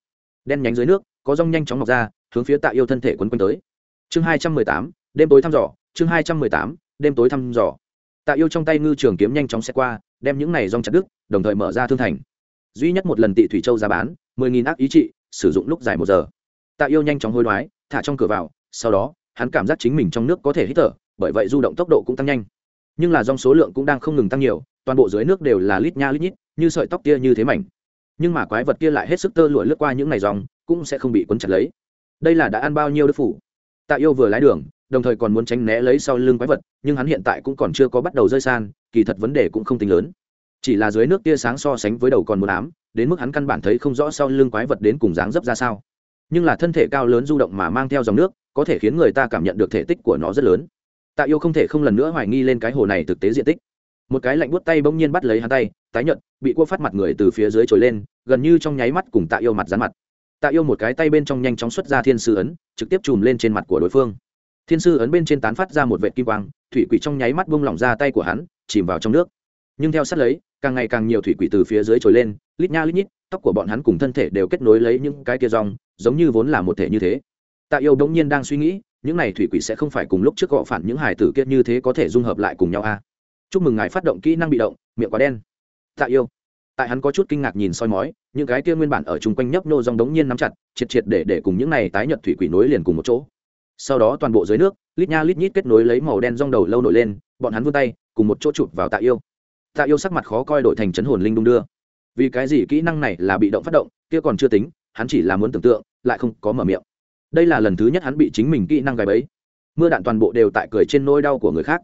đen nhánh dưới nước, có rong nhanh chóng mọc ra, hướng phía tạ yêu thân thể quấn quanh tới. Chương hai trăm mười tám, đêm tối thăm dò, chương hai trăm mười tám, đêm tối thăm dò. Tạ yêu trong tay ngư trường kiếm nhanh chóng xe qua, đem những này rong chặt đứt, đồng thời mở ra thương thành. Duy nhất một lần tị thủy châu giá bán, mười nghìn ác ý trị, sử dụng lúc dài một giờ. Tạ yêu nhanh chóng hối đoái, thả trong cửa vào, sau đó, hắn cảm giác chính mình trong nước có thể hít thở, bởi vậy du động tốc độ cũng tăng nhanh. Nhưng là dòng số lượng cũng đang không ngừng tăng nhiều, toàn bộ dưới nước đều là lít nha lít nhít, như sợi tóc tia như thế mảnh nhưng mà quái vật kia lại hết sức tơ lụa lướt qua những ngày dòng cũng sẽ không bị quấn chặt lấy. Đây là đã ăn bao nhiêu đức phủ? Tạ yêu vừa lái đường, đồng thời còn muốn tránh né lấy sau lưng quái vật, nhưng hắn hiện tại cũng còn chưa có bắt đầu rơi san kỳ thật vấn đề cũng không tính lớn. Chỉ là dưới nước tia sáng so sánh với đầu còn một ám, đến mức hắn căn bản thấy không rõ sau lưng quái vật đến cùng dáng dấp ra sao. Nhưng là thân thể cao lớn du động mà mang theo dòng nước, có thể khiến người ta cảm nhận được thể tích của nó rất lớn. Tạ yêu không thể không lần nữa hoài nghi lên cái hồ này thực tế diện tích một cái lạnh buốt tay bỗng nhiên bắt lấy hắn tay, tái nhợt, bị cua phát mặt người từ phía dưới trồi lên, gần như trong nháy mắt cùng tạ yêu mặt dán mặt. Tạ yêu một cái tay bên trong nhanh chóng xuất ra thiên sư ấn, trực tiếp chùm lên trên mặt của đối phương. Thiên sư ấn bên trên tán phát ra một vệ kim quang, thủy quỷ trong nháy mắt buông lỏng ra tay của hắn, chìm vào trong nước. Nhưng theo sát lấy, càng ngày càng nhiều thủy quỷ từ phía dưới trồi lên, lít nha lít nhít, tóc của bọn hắn cùng thân thể đều kết nối lấy những cái kia rong, giống như vốn là một thể như thế. Tạ yêu đống nhiên đang suy nghĩ, những này thủy quỷ sẽ không phải cùng lúc trước gọ phản những hải tử kia như thế có thể dung hợp lại cùng nhau a. à? Chúc mừng ngài phát động kỹ năng bị động, miệng quá đen. Tạ yêu. Tại hắn có chút kinh ngạc nhìn soi mói, những cái kia nguyên bản ở chung quanh nhấp nô dòng đống nhiên nắm chặt, triệt triệt để để cùng những này tái nhật thủy quỷ nối liền cùng một chỗ. Sau đó toàn bộ dưới nước, lít nha lít nhít kết nối lấy màu đen rong đầu lâu nổi lên, bọn hắn vươn tay, cùng một chỗ chụp vào tạ yêu. Tạ yêu sắc mặt khó coi đổi thành chấn hồn linh đung đưa. Vì cái gì kỹ năng này là bị động phát động, kia còn chưa tính, hắn chỉ là muốn tưởng tượng, lại không có mở miệng. Đây là lần thứ nhất hắn bị chính mình kỹ năng gài bẫy. Mưa đạn toàn bộ đều tại cười trên nỗi đau của người khác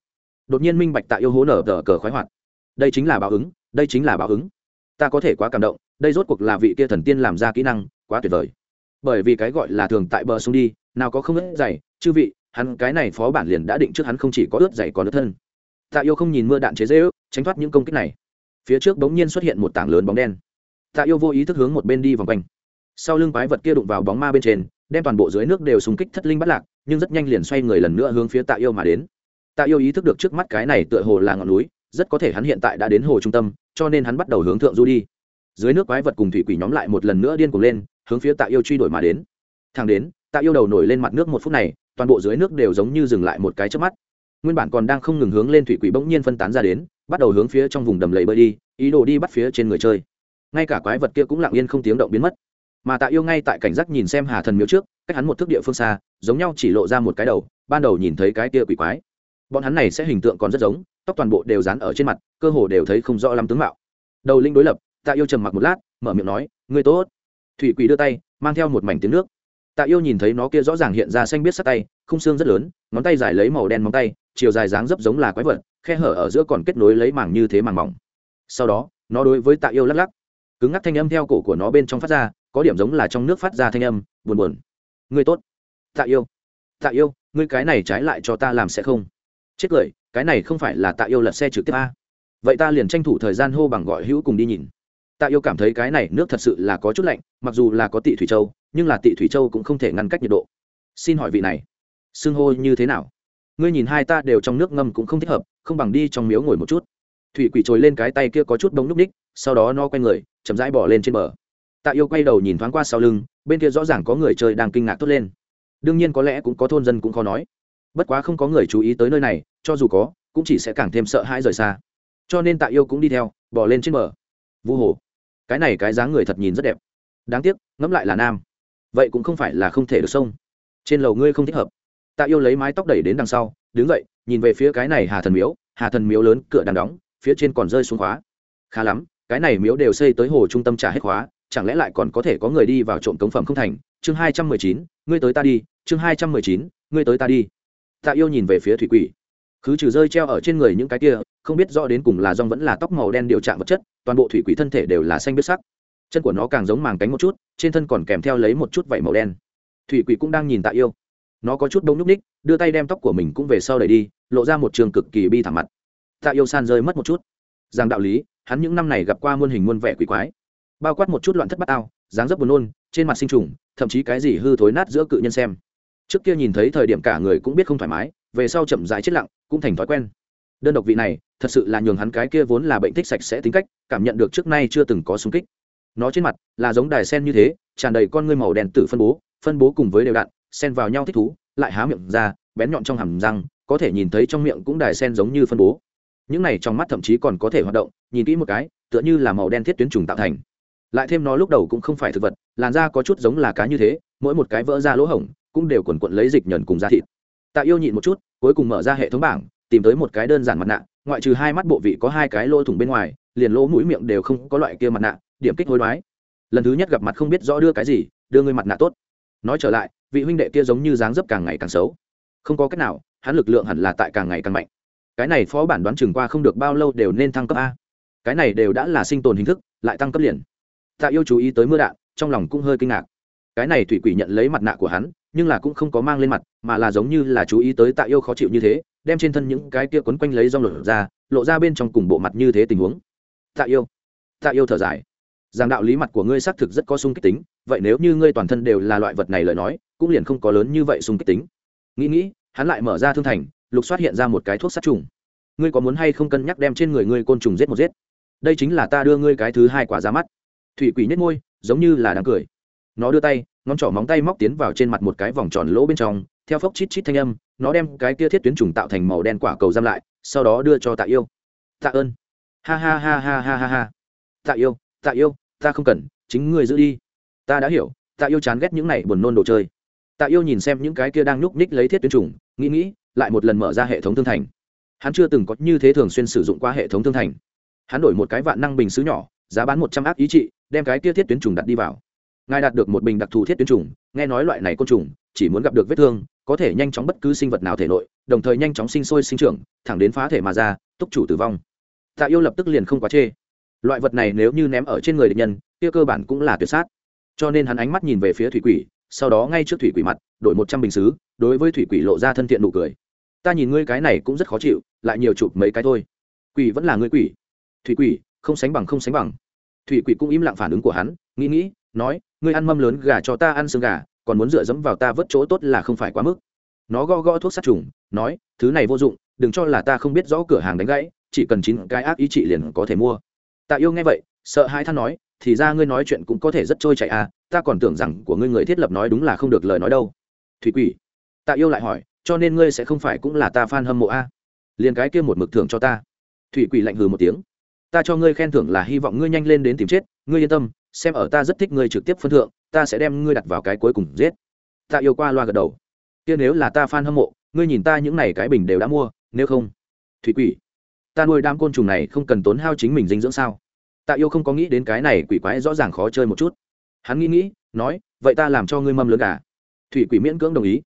đột nhiên minh bạch tạ yêu hố nở tờ cờ khoái hoạt. Đây chính là báo ứng, đây chính là báo ứng. Ta có thể quá cảm động, đây rốt cuộc là vị kia thần tiên làm ra kỹ năng, quá tuyệt vời. Bởi vì cái gọi là thường tại bờ sông đi, nào có không ướt dày, chư vị, hắn cái này phó bản liền đã định trước hắn không chỉ có ướt dày còn ướt thân. Tạ yêu không nhìn mưa đạn chế dễ ước, tránh thoát những công kích này. Phía trước bỗng nhiên xuất hiện một tảng lớn bóng đen. Tạ yêu vô ý thức hướng một bên đi vòng quanh. Sau lưng quái vật kia đụng vào bóng ma bên trên, đem toàn bộ dưới nước đều xung kích thất linh bắt lạc, nhưng rất nhanh liền xoay người lần nữa hướng phía tạ yêu mà đến tạ yêu ý thức được trước mắt cái này tựa hồ là ngọn núi, rất có thể hắn hiện tại đã đến hồ trung tâm, cho nên hắn bắt đầu hướng thượng du đi. Dưới nước quái vật cùng thủy quỷ nhóm lại một lần nữa điên cuồng lên, hướng phía tạ yêu truy đuổi mà đến. Thang đến, tạ yêu đầu nổi lên mặt nước một phút này, toàn bộ dưới nước đều giống như dừng lại một cái trước mắt. Nguyên bản còn đang không ngừng hướng lên thủy quỷ bỗng nhiên phân tán ra đến, bắt đầu hướng phía trong vùng đầm lầy bơi đi, ý đồ đi bắt phía trên người chơi. Ngay cả quái vật kia cũng lặng yên không tiếng động biến mất. Mà tạ yêu ngay tại cảnh giác nhìn xem hà thần miếu trước, cách hắn một thước địa phương xa, giống nhau chỉ lộ ra một cái đầu, ban đầu nhìn thấy cái kia quỷ quái bọn hắn này sẽ hình tượng còn rất giống, tóc toàn bộ đều dán ở trên mặt, cơ hồ đều thấy không rõ lắm tướng mạo. Đầu linh đối lập, tạ yêu trầm mặc một lát, mở miệng nói người tốt. Thủy quỷ đưa tay, mang theo một mảnh tiếng nước. Tạ yêu nhìn thấy nó kia rõ ràng hiện ra xanh biết sắc tay, khung xương rất lớn, ngón tay dài lấy màu đen móng tay, chiều dài dáng dấp giống là quái vật, khe hở ở giữa còn kết nối lấy màng như thế màng mỏng. Sau đó, nó đối với tạ yêu lắc lắc. Cứng ngắc thanh âm theo cổ của nó bên trong phát ra, có điểm giống là trong nước phát ra thanh âm, buồn buồn. Người tốt. Tạ yêu. Tạ yêu, ngươi cái này trái lại cho ta làm sẽ không? Chết cười, cái này không phải là tạ yêu lật xe trực tiếp a. Vậy ta liền tranh thủ thời gian hô bằng gọi hữu cùng đi nhìn. Tạ yêu cảm thấy cái này nước thật sự là có chút lạnh, mặc dù là có tị thủy châu, nhưng là tị thủy châu cũng không thể ngăn cách nhiệt độ. Xin hỏi vị này, xưng hô như thế nào? Ngươi nhìn hai ta đều trong nước ngâm cũng không thích hợp, không bằng đi trong miếu ngồi một chút. Thủy quỷ trồi lên cái tay kia có chút bóng núp ních, sau đó no quay người, chậm rãi bỏ lên trên bờ. Tạ yêu quay đầu nhìn thoáng qua sau lưng, bên kia rõ ràng có người chơi đang kinh ngạc tốt lên. Đương nhiên có lẽ cũng có thôn dân cũng khó nói bất quá không có người chú ý tới nơi này, cho dù có, cũng chỉ sẽ càng thêm sợ hãi rời xa. Cho nên tạ yêu cũng đi theo, bỏ lên trên bờ. Vu hồ, cái này cái dáng người thật nhìn rất đẹp. Đáng tiếc, ngẫm lại là nam. Vậy cũng không phải là không thể được sông. Trên lầu ngươi không thích hợp. Tạ yêu lấy mái tóc đẩy đến đằng sau, đứng dậy, nhìn về phía cái này hà thần miếu. Hà thần miếu lớn, cửa đàn đóng, phía trên còn rơi xuống khóa. Khá lắm, cái này miếu đều xây tới hồ trung tâm trả hết khóa, chẳng lẽ lại còn có thể có người đi vào trộm cống phẩm không thành? Chương hai trăm mười chín, ngươi tới ta đi. Chương hai trăm mười chín, ngươi tới ta đi tạ yêu nhìn về phía thủy quỷ. Khứ trừ rơi treo ở trên người những cái kia, không biết rõ đến cùng là rong vẫn là tóc màu đen điều trạng vật chất, toàn bộ thủy quỷ thân thể đều là xanh biết sắc. Chân của nó càng giống màng cánh một chút, trên thân còn kèm theo lấy một chút vảy màu đen. Thủy quỷ cũng đang nhìn tạ yêu. Nó có chút đông nhúc ních đưa tay đem tóc của mình cũng về sau đẩy đi, lộ ra một trường cực kỳ bi thảm mặt. Tạ yêu san rơi mất một chút. Rằng đạo lý, hắn những năm này gặp qua muôn hình muôn vẻ quỷ quái. Bao quát một chút loạn thất bát ao, dáng dấp buồn nôn, trên mặt sinh trùng, thậm chí cái gì hư thối nát giữa cự nhân xem trước kia nhìn thấy thời điểm cả người cũng biết không thoải mái, về sau chậm rãi chết lặng, cũng thành thói quen. Đơn độc vị này, thật sự là nhường hắn cái kia vốn là bệnh thích sạch sẽ tính cách, cảm nhận được trước nay chưa từng có sung kích. Nó trên mặt là giống đài sen như thế, tràn đầy con ngươi màu đen tử phân bố phân bố cùng với đều đặn sen vào nhau thích thú, lại há miệng ra, bén nhọn trong hàm răng, có thể nhìn thấy trong miệng cũng đài sen giống như phân bố. Những này trong mắt thậm chí còn có thể hoạt động, nhìn kỹ một cái, tựa như là màu đen thiết tuyến trùng tạo thành. Lại thêm nó lúc đầu cũng không phải thực vật, làn da có chút giống là cá như thế, mỗi một cái vỡ ra lỗ hổng cũng đều quần quận lấy dịch nhẫn cùng da thịt. Tạ yêu nhịn một chút, cuối cùng mở ra hệ thống bảng, tìm tới một cái đơn giản mặt nạ, ngoại trừ hai mắt bộ vị có hai cái lỗ thủng bên ngoài, liền lỗ mũi miệng đều không có loại kia mặt nạ, điểm kích hối đoái. Lần thứ nhất gặp mặt không biết rõ đưa cái gì, đưa ngươi mặt nạ tốt. Nói trở lại, vị huynh đệ kia giống như dáng dấp càng ngày càng xấu. Không có cách nào, hắn lực lượng hẳn là tại càng ngày càng mạnh. Cái này phó bản đoán chừng qua không được bao lâu đều nên thăng cấp a. Cái này đều đã là sinh tồn hình thức, lại tăng cấp liền. Tạ yêu chú ý tới mưa đạn, trong lòng cũng hơi kinh ngạc. Cái này thủy quỷ nhận lấy mặt nạ của hắn nhưng là cũng không có mang lên mặt mà là giống như là chú ý tới tạ yêu khó chịu như thế đem trên thân những cái kia quấn quanh lấy rong lột ra lộ ra bên trong cùng bộ mặt như thế tình huống. Tạ yêu tạ yêu thở dài. Rằng đạo lý mặt của ngươi xác thực rất có sung kích tính vậy nếu như ngươi toàn thân đều là loại vật này lời nói cũng liền không có lớn như vậy sung kích tính. Nghĩ nghĩ hắn lại mở ra thương thành lục xoát hiện ra một cái thuốc sát trùng. Ngươi có muốn hay không cân nhắc đem trên người ngươi côn trùng giết một giết? Đây chính là ta đưa ngươi cái thứ hai quả ra mắt. Thủy quỷ nhất ngôi, giống như là đang cười. Nó đưa tay ngón trỏ móng tay móc tiến vào trên mặt một cái vòng tròn lỗ bên trong, theo phốc chít chít thanh âm, nó đem cái kia thiết tuyến trùng tạo thành màu đen quả cầu giam lại, sau đó đưa cho tạ yêu. Tạ ơn. Ha ha ha ha ha ha ha. Tạ yêu tạ yêu, ta không cần, chính ngươi giữ đi. Ta đã hiểu, tạ yêu chán ghét những này buồn nôn đồ chơi. Tạ yêu nhìn xem những cái kia đang nhúc ních lấy thiết tuyến trùng, nghĩ nghĩ, lại một lần mở ra hệ thống thương thành. Hắn chưa từng có như thế thường xuyên sử dụng qua hệ thống thương thành. Hắn đổi một cái vạn năng bình xứ nhỏ, giá bán một trăm áp ý trị, đem cái kia thiết tuyến trùng đặt đi vào ngài đạt được một bình đặc thù thiết tuyến trùng, nghe nói loại này côn trùng, chỉ muốn gặp được vết thương, có thể nhanh chóng bất cứ sinh vật nào thể nội, đồng thời nhanh chóng sinh sôi sinh trưởng, thẳng đến phá thể mà ra túc chủ tử vong. Tạ yêu lập tức liền không quá chê. Loại vật này nếu như ném ở trên người địch nhân, kia cơ bản cũng là tuyệt sát. Cho nên hắn ánh mắt nhìn về phía thủy quỷ, sau đó ngay trước thủy quỷ mặt, đổi một trăm bình xứ, đối với thủy quỷ lộ ra thân thiện nụ cười. Ta nhìn ngươi cái này cũng rất khó chịu, lại nhiều chụp mấy cái thôi. Quỷ vẫn là ngươi quỷ. Thủy quỷ, không sánh bằng không sánh bằng. Thủy quỷ cũng im lặng phản ứng của hắn, nghĩ nghĩ nói, ngươi ăn mâm lớn gà cho ta ăn xương gà, còn muốn dựa dẫm vào ta vớt chỗ tốt là không phải quá mức. Nó gõ gõ thuốc sát trùng, nói, thứ này vô dụng, đừng cho là ta không biết rõ cửa hàng đánh gãy, chỉ cần chín cái ác ý chị liền có thể mua. Tạ yêu nghe vậy, sợ hai than nói, thì ra ngươi nói chuyện cũng có thể rất trôi chạy à ta còn tưởng rằng của ngươi người thiết lập nói đúng là không được lời nói đâu. Thủy quỷ, tạ yêu lại hỏi, cho nên ngươi sẽ không phải cũng là ta f a n hâm mộ a à? liền cái kia một mực thưởng cho ta. Thủy quỷ lạnh hừ một tiếng, ta cho ngươi khen thưởng là hy vọng ngươi nhanh lên đến tìm chết, ngươi yên tâm xem ở ta rất thích ngươi trực tiếp phân thượng, ta sẽ đem ngươi đặt vào cái cuối cùng giết. Ta yêu qua loa gật đầu. Kia nếu là ta fan hâm mộ, ngươi nhìn ta những này cái bình đều đã mua, nếu không, thủy quỷ. Ta nuôi đám côn trùng này không cần tốn hao chính mình dinh dưỡng sao? Tạ yêu không có nghĩ đến cái này quỷ quái rõ ràng khó chơi một chút. Hắn nghĩ nghĩ, nói, vậy ta làm cho ngươi mâm lớn gà. Thủy quỷ miễn cưỡng đồng ý.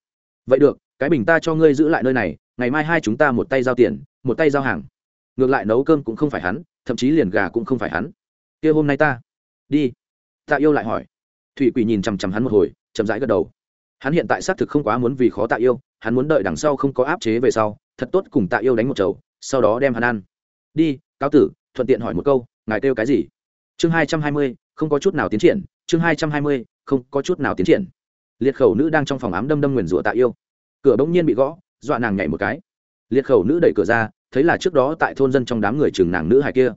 Vậy được, cái bình ta cho ngươi giữ lại nơi này, ngày mai hai chúng ta một tay giao tiền, một tay giao hàng. Ngược lại nấu cơm cũng không phải hắn, thậm chí liền gà cũng không phải hắn. Kia hôm nay ta, đi tạ yêu lại hỏi. Thủy quỷ nhìn chằm chằm hắn một hồi, chậm rãi gật đầu. Hắn hiện tại xác thực không quá muốn vì khó tạ yêu, hắn muốn đợi đằng sau không có áp chế về sau, thật tốt cùng tạ yêu đánh một chầu, sau đó đem hắn ăn. Đi, cáo tử, thuận tiện hỏi một câu, ngài kêu cái gì? Chương hai trăm hai mươi, không có chút nào tiến triển. Chương hai trăm hai mươi, không có chút nào tiến triển. Liệt khẩu nữ đang trong phòng ám đâm đâm nguyền rủa tạ yêu. Cửa bỗng nhiên bị gõ, dọa nàng nhảy một cái. Liệt khẩu nữ đẩy cửa ra, thấy là trước đó tại thôn dân trong đám người chừng nàng nữ hài kia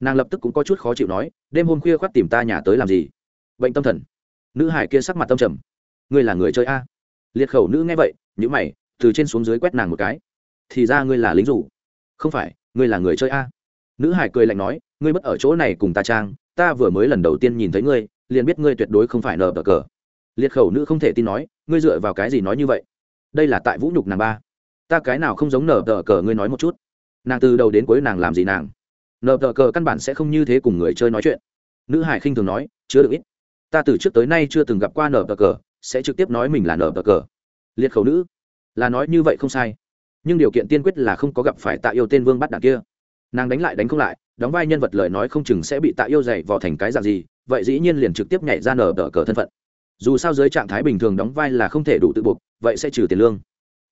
nàng lập tức cũng có chút khó chịu nói, đêm hôm khuya khoác tìm ta nhà tới làm gì? Bệnh tâm thần. Nữ hải kia sắc mặt tâm trầm. Ngươi là người chơi a? Liệt khẩu nữ nghe vậy nhữ mày, từ trên xuống dưới quét nàng một cái. Thì ra ngươi là lính rủ. Không phải, ngươi là người chơi a? Nữ hải cười lạnh nói, ngươi bất ở chỗ này cùng ta trang, ta vừa mới lần đầu tiên nhìn thấy ngươi, liền biết ngươi tuyệt đối không phải nở bờ cờ. Liệt khẩu nữ không thể tin nói, ngươi dựa vào cái gì nói như vậy? Đây là tại vũ nhục nàng ba. Ta cái nào không giống nở bờ cờ ngươi nói một chút. Nàng từ đầu đến cuối nàng làm gì nàng? Nợ tờ cờ căn bản sẽ không như thế cùng người chơi nói chuyện. Nữ hải khinh thường nói, chứa được ít. Ta từ trước tới nay chưa từng gặp qua nở tờ cờ, sẽ trực tiếp nói mình là nở tờ cờ. Liệt khẩu nữ. Là nói như vậy không sai. Nhưng điều kiện tiên quyết là không có gặp phải tạ yêu tên vương bắt đảng kia. Nàng đánh lại đánh không lại, đóng vai nhân vật lời nói không chừng sẽ bị tạ yêu dày vào thành cái dạng gì, vậy dĩ nhiên liền trực tiếp nhảy ra nở tờ cờ thân phận. Dù sao dưới trạng thái bình thường đóng vai là không thể đủ tự buộc, vậy sẽ trừ tiền lương.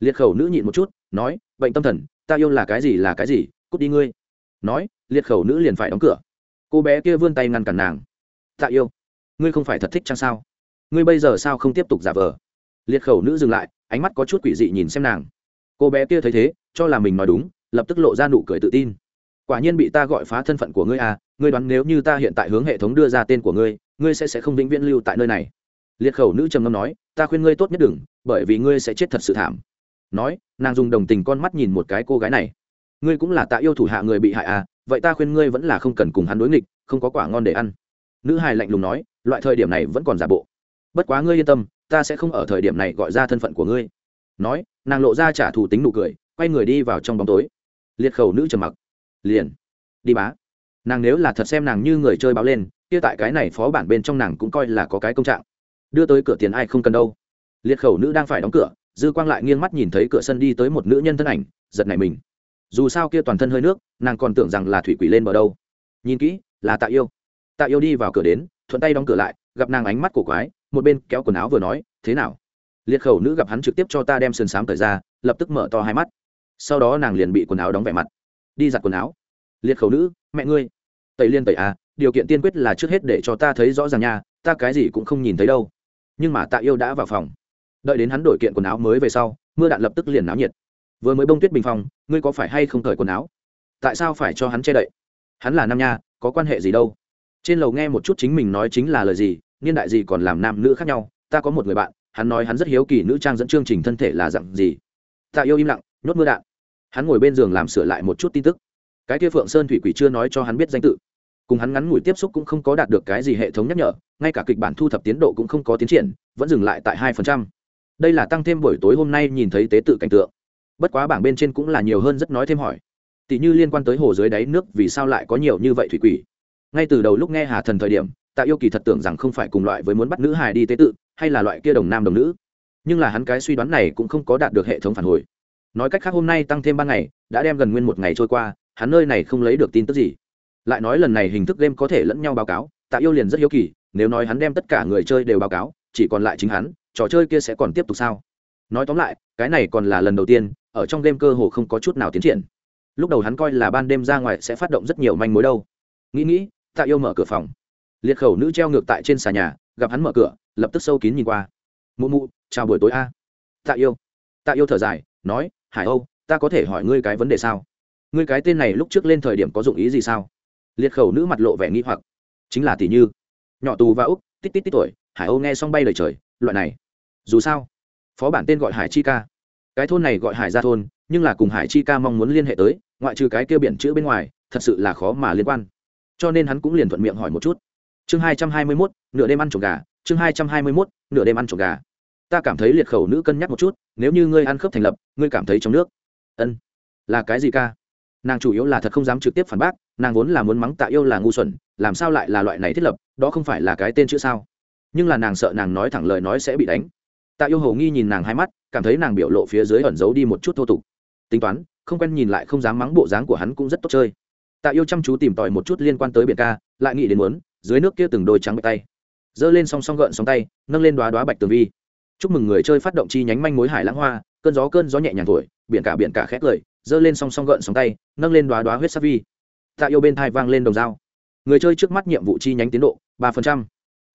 Liệt khẩu nữ nhịn một chút, nói, bệnh tâm thần, ta yêu là cái gì là cái gì, cút đi ngươi nói, liệt khẩu nữ liền phải đóng cửa. Cô bé kia vươn tay ngăn cản nàng. Tạ yêu, ngươi không phải thật thích chăng sao? Ngươi bây giờ sao không tiếp tục giả vờ? Liệt khẩu nữ dừng lại, ánh mắt có chút quỷ dị nhìn xem nàng. Cô bé kia thấy thế, cho là mình nói đúng, lập tức lộ ra nụ cười tự tin. Quả nhiên bị ta gọi phá thân phận của ngươi à ngươi đoán nếu như ta hiện tại hướng hệ thống đưa ra tên của ngươi ngươi sẽ sẽ không vĩnh viễn lưu tại nơi này. Liệt khẩu nữ trầm ngâm nói, ta khuyên ngươi tốt nhất đừng, bởi vì ngươi sẽ chết thật sự thảm. Nói, nàng dùng đồng tình con mắt nhìn một cái cô gái này ngươi cũng là tạ yêu thủ hạ người bị hại à vậy ta khuyên ngươi vẫn là không cần cùng hắn đối nghịch, không có quả ngon để ăn. Nữ hài lạnh lùng nói, loại thời điểm này vẫn còn giả bộ. Bất quá ngươi yên tâm, ta sẽ không ở thời điểm này gọi ra thân phận của ngươi. Nói, nàng lộ ra trả thù tính nụ cười, quay người đi vào trong bóng tối. Liệt khẩu nữ trầm mặc. Liền. Đi bá. Nàng nếu là thật xem nàng như người chơi báo lên, kia tại cái này phó bản bên trong nàng cũng coi là có cái công trạng. Đưa tới cửa tiền ai không cần đâu. Liệt khẩu nữ đang phải đóng cửa, dư quang lại nghiêng mắt nhìn thấy cửa sân đi tới một nữ nhân thân ảnh, giật nảy mình dù sao kia toàn thân hơi nước, nàng còn tưởng rằng là thủy quỷ lên bờ đâu. Nhìn kỹ, là tạ yêu. Tạ yêu đi vào cửa đến, thuận tay đóng cửa lại, gặp nàng ánh mắt cổ quái, một bên kéo quần áo vừa nói, thế nào? Liệt khẩu nữ gặp hắn trực tiếp cho ta đem sườn xám thời ra, lập tức mở to hai mắt. Sau đó nàng liền bị quần áo đóng vẻ mặt. Đi giặt quần áo. Liệt khẩu nữ, mẹ ngươi. Tẩy liên tẩy à điều kiện tiên quyết là trước hết để cho ta thấy rõ ràng nha, ta cái gì cũng không nhìn thấy đâu. Nhưng mà tạ yêu đã vào phòng. Đợi đến hắn đổi kiện quần áo mới về sau, mưa đạn lập tức liền náo nhiệt vừa mới bông tuyết bình phong, ngươi có phải hay không cởi quần áo? Tại sao phải cho hắn che đậy? Hắn là nam nha, có quan hệ gì đâu? Trên lầu nghe một chút chính mình nói chính là lời gì, niên đại gì còn làm nam nữ khác nhau, ta có một người bạn, hắn nói hắn rất hiếu kỳ nữ trang dẫn chương trình thân thể là dặn gì. Tạ yêu im lặng, nhốt mưa đạn. Hắn ngồi bên giường làm sửa lại một chút tin tức. Cái kia phượng sơn thủy quỷ chưa nói cho hắn biết danh tự. Cùng hắn ngắn ngủi tiếp xúc cũng không có đạt được cái gì hệ thống nhắc nhở, ngay cả kịch bản thu thập tiến độ cũng không có tiến triển, vẫn dừng lại tại hai phần trăm. Đây là tăng thêm buổi tối hôm nay nhìn thấy tế tự cảnh tượng bất quá bảng bên trên cũng là nhiều hơn rất nói thêm hỏi. Tỷ như liên quan tới hồ dưới đáy nước vì sao lại có nhiều như vậy thủy quỷ? Ngay từ đầu lúc nghe hà thần thời điểm, tạ yêu kỳ thật tưởng rằng không phải cùng loại với muốn bắt nữ hài đi tế tự, hay là loại kia đồng nam đồng nữ. Nhưng là hắn cái suy đoán này cũng không có đạt được hệ thống phản hồi. Nói cách khác hôm nay tăng thêm ba ngày, đã đem gần nguyên một ngày trôi qua, hắn nơi này không lấy được tin tức gì. Lại nói lần này hình thức game có thể lẫn nhau báo cáo, tạ yêu liền rất hiếu kỳ, nếu nói hắn đem tất cả người chơi đều báo cáo, chỉ còn lại chính hắn, trò chơi kia sẽ còn tiếp tục sao? Nói tóm lại, cái này còn là lần đầu tiên ở trong game cơ hồ không có chút nào tiến triển. Lúc đầu hắn coi là ban đêm ra ngoài sẽ phát động rất nhiều manh mối đâu. Nghĩ nghĩ, tạ yêu mở cửa phòng. Liệt khẩu nữ treo ngược tại trên xà nhà, gặp hắn mở cửa, lập tức sâu kín nhìn qua. Mụ mụ, chào buổi tối a. Tạ yêu. Tạ yêu thở dài, nói, hải âu, ta có thể hỏi ngươi cái vấn đề sao? Ngươi cái tên này lúc trước lên thời điểm có dụng ý gì sao? Liệt khẩu nữ mặt lộ vẻ nghi hoặc. Chính là tỷ như, nhỏ tù và úc, tít tít tít tuổi, hải âu nghe xong bay lời trời, loại này. Dù sao, phó bản tên gọi hải chi ca cái thôn này gọi hải ra thôn, nhưng là cùng hải chi ca mong muốn liên hệ tới, ngoại trừ cái kia biển chữ bên ngoài, thật sự là khó mà liên quan. Cho nên hắn cũng liền thuận miệng hỏi một chút. Chương hai trăm hai mươi mốt, nửa đêm ăn trộm gà. Chương hai trăm hai mươi mốt, nửa đêm ăn trộm gà. Ta cảm thấy liệt khẩu nữ cân nhắc một chút, nếu như ngươi ăn khớp thành lập, ngươi cảm thấy trong nước. Ân. Là cái gì ca? Nàng chủ yếu là thật không dám trực tiếp phản bác, nàng vốn là muốn mắng tạ yêu là ngu xuẩn, làm sao lại là loại này thiết lập, đó không phải là cái tên chữ sao? Nhưng là nàng sợ nàng nói thẳng lời nói sẽ bị đánh. Tạ yêu hầu nghi nhìn nàng hai mắt cảm thấy nàng biểu lộ phía dưới ẩn giấu đi một chút thô tục. Tính toán, không quen nhìn lại không dám mắng bộ dáng của hắn cũng rất tốt chơi. Tạ yêu chăm chú tìm tòi một chút liên quan tới biển ca, lại nghĩ đến muốn, dưới nước kia từng đôi trắng bạch tay. Giơ lên song song gợn song tay, nâng lên đoá đoá bạch tường vi. Chúc mừng người chơi phát động chi nhánh manh mối hải lãng hoa, cơn gió cơn gió nhẹ nhàng thổi, biển cả biển cả khét cười, giơ lên song song gợn song tay, nâng lên đoá đoá huyết sắc vi. Tạ yêu bên thai vang lên đồng dao. Người chơi trước mắt nhiệm vụ chi nhánh tiến độ ba phần trăm.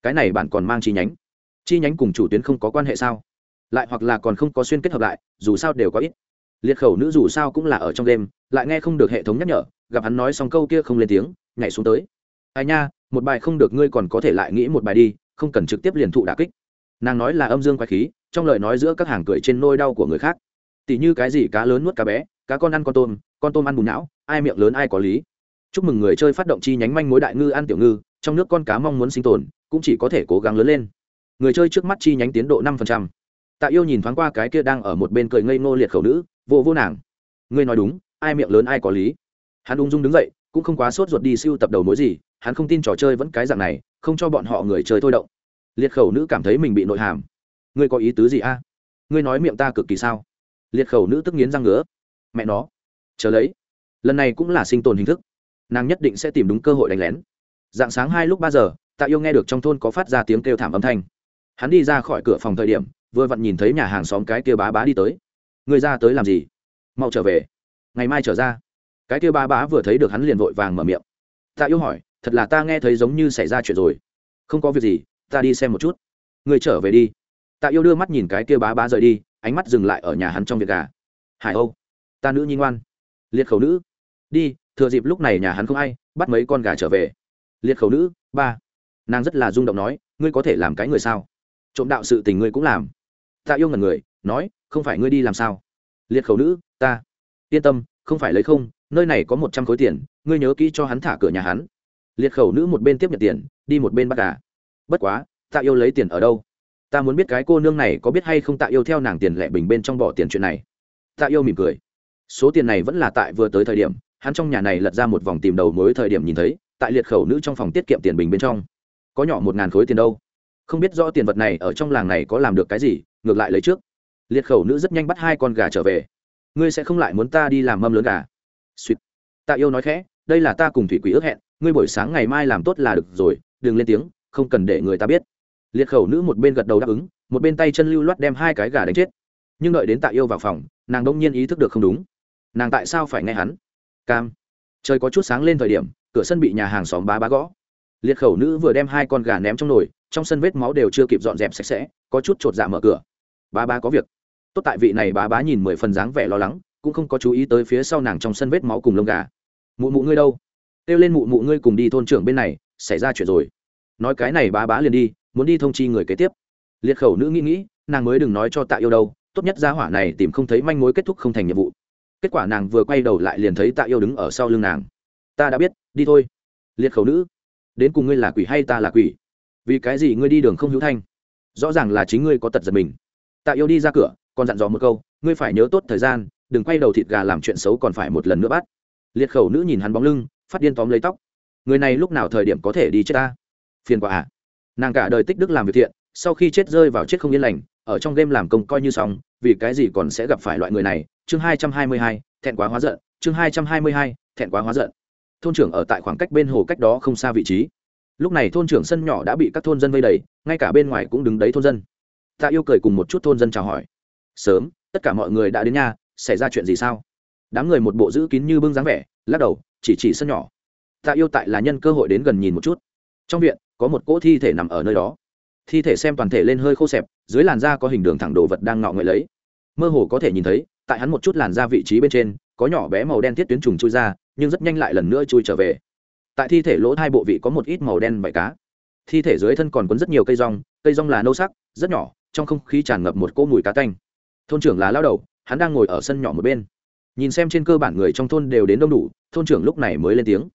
Cái này bạn còn mang chi nhánh. Chi nhánh cùng chủ tuyến không có quan hệ sao? Lại hoặc là còn không có xuyên kết hợp lại, dù sao đều có ít. Liệt khẩu nữ dù sao cũng là ở trong đêm lại nghe không được hệ thống nhắc nhở, gặp hắn nói xong câu kia không lên tiếng, nhảy xuống tới. Ai nha, một bài không được ngươi còn có thể lại nghĩ một bài đi, không cần trực tiếp liền thụ đà kích. Nàng nói là âm dương quái khí, trong lời nói giữa các hàng cười trên nôi đau của người khác. Tỉ như cái gì cá lớn nuốt cá bé, cá con ăn con tôm con tôm ăn bùn não, ai miệng lớn ai có lý. Chúc mừng người chơi phát động chi nhánh manh mối đại ngư ăn tiểu ngư, trong nước con cá mong muốn sinh tồn, cũng chỉ có thể cố gắng lớn lên. Người chơi trước mắt chi nhánh tiến độ năm phần trăm tạ yêu nhìn thoáng qua cái kia đang ở một bên cười ngây ngô liệt khẩu nữ, vô vô nàng. Ngươi nói đúng, ai miệng lớn ai có lý. Hắn ung dung đứng dậy, cũng không quá sốt ruột đi siêu tập đầu mối gì, hắn không tin trò chơi vẫn cái dạng này, không cho bọn họ người chơi thôi động. Liệt khẩu nữ cảm thấy mình bị nội hàm. Ngươi có ý tứ gì a? Ngươi nói miệng ta cực kỳ sao? Liệt khẩu nữ tức nghiến răng ngứa. Mẹ nó. Chờ lấy. Lần này cũng là sinh tồn hình thức. Nàng nhất định sẽ tìm đúng cơ hội đánh lén. Dạng sáng hai lúc ba giờ, tạ yêu nghe được trong thôn có phát ra tiếng kêu thảm âm thanh. Hắn đi ra khỏi cửa phòng thời điểm vừa vặn nhìn thấy nhà hàng xóm cái kia bá bá đi tới. Người ra tới làm gì? Mau trở về. Ngày mai trở ra. Cái kia bá bá vừa thấy được hắn liền vội vàng mở miệng. Tạ yêu hỏi, thật là ta nghe thấy giống như xảy ra chuyện rồi. Không có việc gì, ta đi xem một chút. Người trở về đi. Tạ yêu đưa mắt nhìn cái kia bá bá rời đi, ánh mắt dừng lại ở nhà hắn trong việc gà. Hải âu, ta nữ nhi ngoan. Liệt khẩu nữ. Đi, thừa dịp lúc này nhà hắn không ai, bắt mấy con gà trở về. Liệt khẩu nữ, ba. Nàng rất là rung động nói, ngươi có thể làm cái người sao? Trộm đạo sự tình ngươi cũng làm tạ yêu ngần người, nói, không phải ngươi đi làm sao? Liệt khẩu nữ, ta. Yên tâm, không phải lấy không, nơi này có một trăm khối tiền, ngươi nhớ kỹ cho hắn thả cửa nhà hắn. Liệt khẩu nữ một bên tiếp nhận tiền, đi một bên bắt gà. Bất quá tạ yêu lấy tiền ở đâu? Ta muốn biết cái cô nương này có biết hay không tạ yêu theo nàng tiền lẻ bình bên trong bỏ tiền chuyện này. Tạ yêu mỉm cười. Số tiền này vẫn là tại vừa tới thời điểm, hắn trong nhà này lật ra một vòng tìm đầu mối thời điểm nhìn thấy, tại liệt khẩu nữ trong phòng tiết kiệm tiền bình bên trong. Có nhỏ một ngàn khối tiền đâu? Không biết rõ tiền vật này ở trong làng này có làm được cái gì, ngược lại lấy trước. Liệt khẩu nữ rất nhanh bắt hai con gà trở về. Ngươi sẽ không lại muốn ta đi làm mâm lớn gà. Suýt tạ yêu nói khẽ, đây là ta cùng thủy quỷ ước hẹn, ngươi buổi sáng ngày mai làm tốt là được rồi, đừng lên tiếng, không cần để người ta biết. Liệt khẩu nữ một bên gật đầu đáp ứng, một bên tay chân lưu loát đem hai cái gà đánh chết. Nhưng đợi đến tạ yêu vào phòng, nàng đông nhiên ý thức được không đúng. Nàng tại sao phải nghe hắn? Cam. Trời có chút sáng lên thời điểm, cửa sân bị nhà hàng xóm bá bá gõ liệt khẩu nữ vừa đem hai con gà ném trong nồi, trong sân vết máu đều chưa kịp dọn dẹp sạch sẽ, có chút chột dạ mở cửa. Bà bá có việc. Tốt tại vị này bà bá nhìn mười phần dáng vẻ lo lắng, cũng không có chú ý tới phía sau nàng trong sân vết máu cùng lông gà. Mụ mụ ngươi đâu? Kêu lên mụ mụ ngươi cùng đi thôn trưởng bên này, xảy ra chuyện rồi. Nói cái này bà bá liền đi, muốn đi thông chi người kế tiếp. Liệt khẩu nữ nghĩ nghĩ, nàng mới đừng nói cho tạ yêu đâu, tốt nhất gia hỏa này tìm không thấy manh mối kết thúc không thành nhiệm vụ. Kết quả nàng vừa quay đầu lại liền thấy tạ yêu đứng ở sau lưng nàng. Ta đã biết, đi thôi. Liệt khẩu nữ đến cùng ngươi là quỷ hay ta là quỷ? Vì cái gì ngươi đi đường không hữu thanh? Rõ ràng là chính ngươi có tật giật mình. Tạ yêu đi ra cửa, còn dặn dò một câu, ngươi phải nhớ tốt thời gian, đừng quay đầu thịt gà làm chuyện xấu còn phải một lần nữa bắt. Liệt khẩu nữ nhìn hắn bóng lưng, phát điên tóm lấy tóc. Người này lúc nào thời điểm có thể đi chết ta? Phiền quả à. Nàng cả đời tích đức làm việc thiện, sau khi chết rơi vào chết không yên lành, ở trong game làm công coi như xong, vì cái gì còn sẽ gặp phải loại người này? Chương hai trăm hai mươi hai, thẹn quá hóa giận. Chương hai trăm hai mươi hai, thẹn quá hóa giận thôn trưởng ở tại khoảng cách bên hồ cách đó không xa vị trí. Lúc này thôn trưởng sân nhỏ đã bị các thôn dân vây đầy, ngay cả bên ngoài cũng đứng đấy thôn dân. Tạ yêu cười cùng một chút thôn dân chào hỏi. Sớm, tất cả mọi người đã đến nhà xảy ra chuyện gì sao? Đám người một bộ giữ kín như bưng dáng vẻ, lắc đầu, chỉ chỉ sân nhỏ. Tạ yêu tại là nhân cơ hội đến gần nhìn một chút. Trong viện, có một cỗ thi thể nằm ở nơi đó. Thi thể xem toàn thể lên hơi khô xẹp, dưới làn da có hình đường thẳng đồ vật đang ngọ ngợi lấy. Mơ hồ có thể nhìn thấy, tại hắn một chút làn da vị trí bên trên có nhỏ bé màu đen thiết tuyến trùng chui ra, nhưng rất nhanh lại lần nữa chui trở về. Tại thi thể lỗ hai bộ vị có một ít màu đen vải cá. Thi thể dưới thân còn quấn rất nhiều cây rong cây rong là nâu sắc, rất nhỏ, trong không khí tràn ngập một cỗ mùi cá canh thôn trưởng là lao đầu, hắn đang ngồi ở sân nhỏ một bên. Nhìn xem trên cơ bản người trong thôn đều đến đông đủ, thôn trưởng lúc này mới lên tiếng.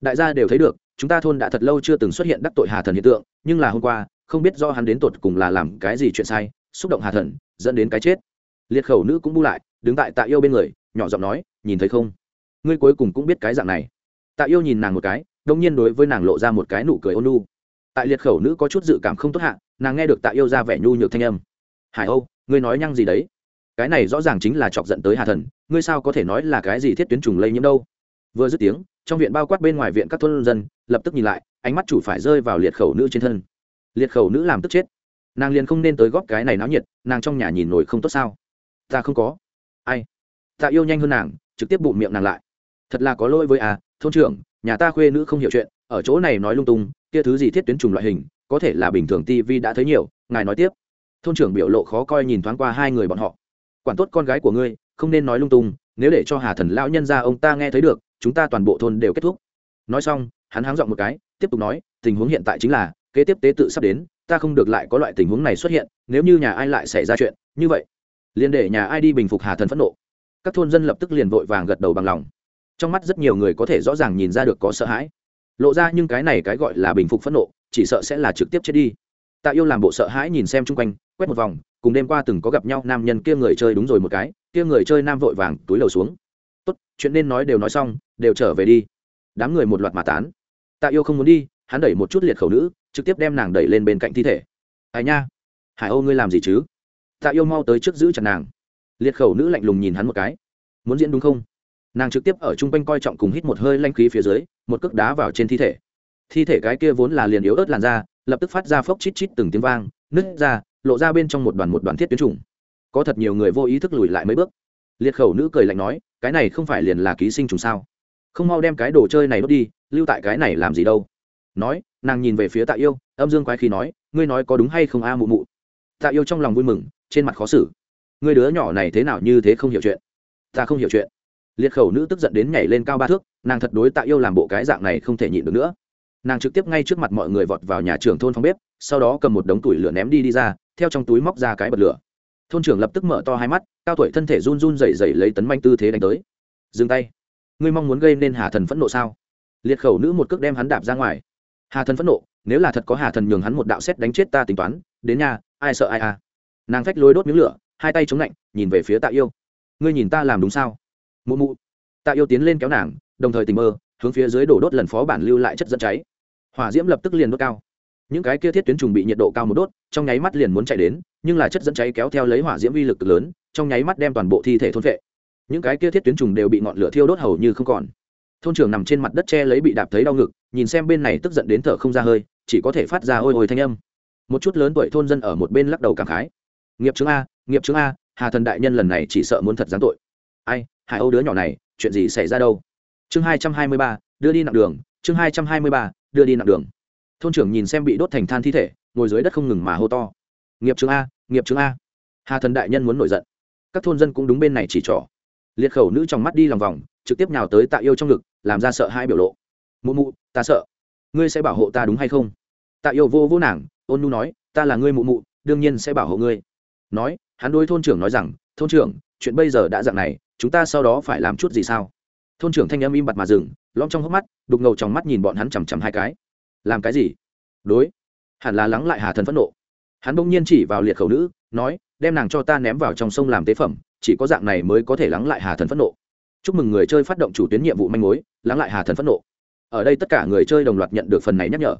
Đại gia đều thấy được, chúng ta thôn đã thật lâu chưa từng xuất hiện đắc tội hà thần hiện tượng, nhưng là hôm qua, không biết do hắn đến tột cùng là làm cái gì chuyện sai, xúc động hà thần, dẫn đến cái chết. Liệt khẩu nữ cũng bu lại, đứng tại tạ yêu bên người, nhỏ giọng nói nhìn thấy không? Ngươi cuối cùng cũng biết cái dạng này. Tạ yêu nhìn nàng một cái đông nhiên đối với nàng lộ ra một cái nụ cười ôn nu tại liệt khẩu nữ có chút dự cảm không tốt hạ, nàng nghe được tạ yêu ra vẻ nhu nhược thanh âm. Hải âu, ngươi nói nhăng gì đấy? Cái này rõ ràng chính là chọc giận tới hà thần, ngươi sao có thể nói là cái gì thiết tuyến trùng lây nhiễm đâu? Vừa dứt tiếng, trong viện bao quát bên ngoài viện các thôn dân, lập tức nhìn lại, ánh mắt chủ phải rơi vào liệt khẩu nữ trên thân. Liệt khẩu nữ làm tức chết. Nàng liền không nên tới góp cái này náo nhiệt, nàng trong nhà nhìn nổi không tốt sao? Ta không có. Ai? Ta yêu nhanh hơn nàng trực tiếp bụng miệng nàng lại. Thật là có lỗi với à thôn trưởng, nhà ta khuê nữ không hiểu chuyện, ở chỗ này nói lung tung, kia thứ gì thiết tuyến trùng loại hình, có thể là bình thường tv đã thấy nhiều, ngài nói tiếp. Thôn trưởng biểu lộ khó coi nhìn thoáng qua hai người bọn họ. Quản tốt con gái của ngươi, không nên nói lung tung, nếu để cho hà thần lão nhân ra ông ta nghe thấy được, chúng ta toàn bộ thôn đều kết thúc. Nói xong, hắn háng giọng một cái, tiếp tục nói, tình huống hiện tại chính là, kế tiếp tế tự sắp đến, ta không được lại có loại tình huống này xuất hiện, nếu như nhà ai lại xảy ra chuyện, như vậy, liền để nhà ai đi bình phục hà thần phẫn nộ các thôn dân lập tức liền vội vàng gật đầu bằng lòng. Trong mắt rất nhiều người có thể rõ ràng nhìn ra được có sợ hãi. Lộ ra nhưng cái này cái gọi là bình phục phẫn nộ, chỉ sợ sẽ là trực tiếp chết đi. Tạ yêu làm bộ sợ hãi nhìn xem chung quanh, quét một vòng, cùng đêm qua từng có gặp nhau nam nhân kia người chơi đúng rồi một cái, kia người chơi nam vội vàng túi lầu xuống. Tốt, chuyện nên nói đều nói xong, đều trở về đi. Đám người một loạt mà tán. Tạ yêu không muốn đi, hắn đẩy một chút liệt khẩu nữ, trực tiếp đem nàng đẩy lên bên cạnh thi thể. Ai nha, hải âu ngươi làm gì chứ? Tạ yêu mau tới trước giữ chặt nàng liệt khẩu nữ lạnh lùng nhìn hắn một cái. Muốn diễn đúng không? Nàng trực tiếp ở chung quanh coi trọng cùng hít một hơi lanh khí phía dưới, một cước đá vào trên thi thể. Thi thể cái kia vốn là liền yếu ớt làn da, lập tức phát ra phốc chít chít từng tiếng vang, nứt ra, lộ ra bên trong một đoàn một đoàn thiết tuyến trùng. Có thật nhiều người vô ý thức lùi lại mấy bước. Liệt khẩu nữ cười lạnh nói, cái này không phải liền là ký sinh trùng sao? Không mau đem cái đồ chơi này đốt đi, lưu tại cái này làm gì đâu? Nói, nàng nhìn về phía tạ yêu, âm dương quái khi nói, ngươi nói có đúng hay không a mụ mụ? Tạ yêu trong lòng vui mừng, trên mặt khó xử người đứa nhỏ này thế nào như thế không hiểu chuyện? Ta không hiểu chuyện. Liệt khẩu nữ tức giận đến nhảy lên cao ba thước, nàng thật đối tạ yêu làm bộ cái dạng này không thể nhịn được nữa. Nàng trực tiếp ngay trước mặt mọi người vọt vào nhà trưởng thôn phòng bếp, sau đó cầm một đống tuổi lửa ném đi đi ra, theo trong túi móc ra cái bật lửa. Thôn trưởng lập tức mở to hai mắt, cao tuổi thân thể run run dày dày lấy tấn manh tư thế đánh tới. Dừng tay. Ngươi mong muốn gây nên hà thần phẫn nộ sao? Liệt khẩu nữ một cước đem hắn đạp ra ngoài. Hà thần phẫn nộ, nếu là thật có hà thần nhường hắn một đạo xét đánh chết ta tính toán, đến nhà, ai sợ ai à? Nàng phách lôi đốt miếng lửa hai tay chống lạnh, nhìn về phía tạ yêu. Ngươi nhìn ta làm đúng sao? Mụ mụ. Tạ yêu tiến lên kéo nàng, đồng thời tình mơ, hướng phía dưới đổ đốt lần phó bản lưu lại chất dẫn cháy. Hỏa diễm lập tức liền đốt cao. Những cái kia thiết tuyến trùng bị nhiệt độ cao một đốt, trong nháy mắt liền muốn chạy đến, nhưng là chất dẫn cháy kéo theo lấy hỏa diễm vi lực cực lớn, trong nháy mắt đem toàn bộ thi thể thôn vệ những cái kia thiết tuyến trùng đều bị ngọn lửa thiêu đốt hầu như không còn. Thôn trưởng nằm trên mặt đất che lấy bị đạp thấy đau ngực, nhìn xem bên này tức giận đến thở không ra hơi, chỉ có thể phát ra ôi ôi thanh âm. Một chút lớn tuổi thôn dân ở một bên lắc đầu cảm khái. Nghiệp chứng a nghiệp chứng a, hà thần đại nhân lần này chỉ sợ muốn thật giáng tội. Ai, hải âu đứa nhỏ này, chuyện gì xảy ra đâu? Chương hai trăm hai mươi ba, đưa đi nặng đường, chương hai trăm hai mươi ba, đưa đi nặng đường. Thôn trưởng nhìn xem bị đốt thành than thi thể, ngồi dưới đất không ngừng mà hô to. Nghiệp chứng a, nghiệp chứng a. Hà thần đại nhân muốn nổi giận. Các thôn dân cũng đúng bên này chỉ trỏ. Liệt khẩu nữ trong mắt đi lòng vòng, trực tiếp nhào tới tạ yêu trong ngực, làm ra sợ hai biểu lộ. Mụ mụ, ta sợ. Ngươi sẽ bảo hộ ta đúng hay không? Tạ yêu vô vô nàng, ôn nu nói, ta là ngươi mụ mụ, đương nhiên sẽ bảo hộ ngươi. Nói hắn đôi thôn trưởng nói rằng, thôn trưởng, chuyện bây giờ đã dạng này, chúng ta sau đó phải làm chút gì sao? Thôn trưởng thanh âm im bặt mà dừng lom trong hốc mắt, đục ngầu trong mắt nhìn bọn hắn chằm chằm hai cái. Làm cái gì? Đối. Hẳn là lắng lại hà thần phẫn nộ. Hắn bỗng nhiên chỉ vào liệt khẩu nữ, nói, đem nàng cho ta ném vào trong sông làm tế phẩm, chỉ có dạng này mới có thể lắng lại hà thần phẫn nộ. Chúc mừng người chơi phát động chủ tuyến nhiệm vụ manh mối, lắng lại hà thần phẫn nộ. Ở đây tất cả người chơi đồng loạt nhận được phần này nhắc nhở.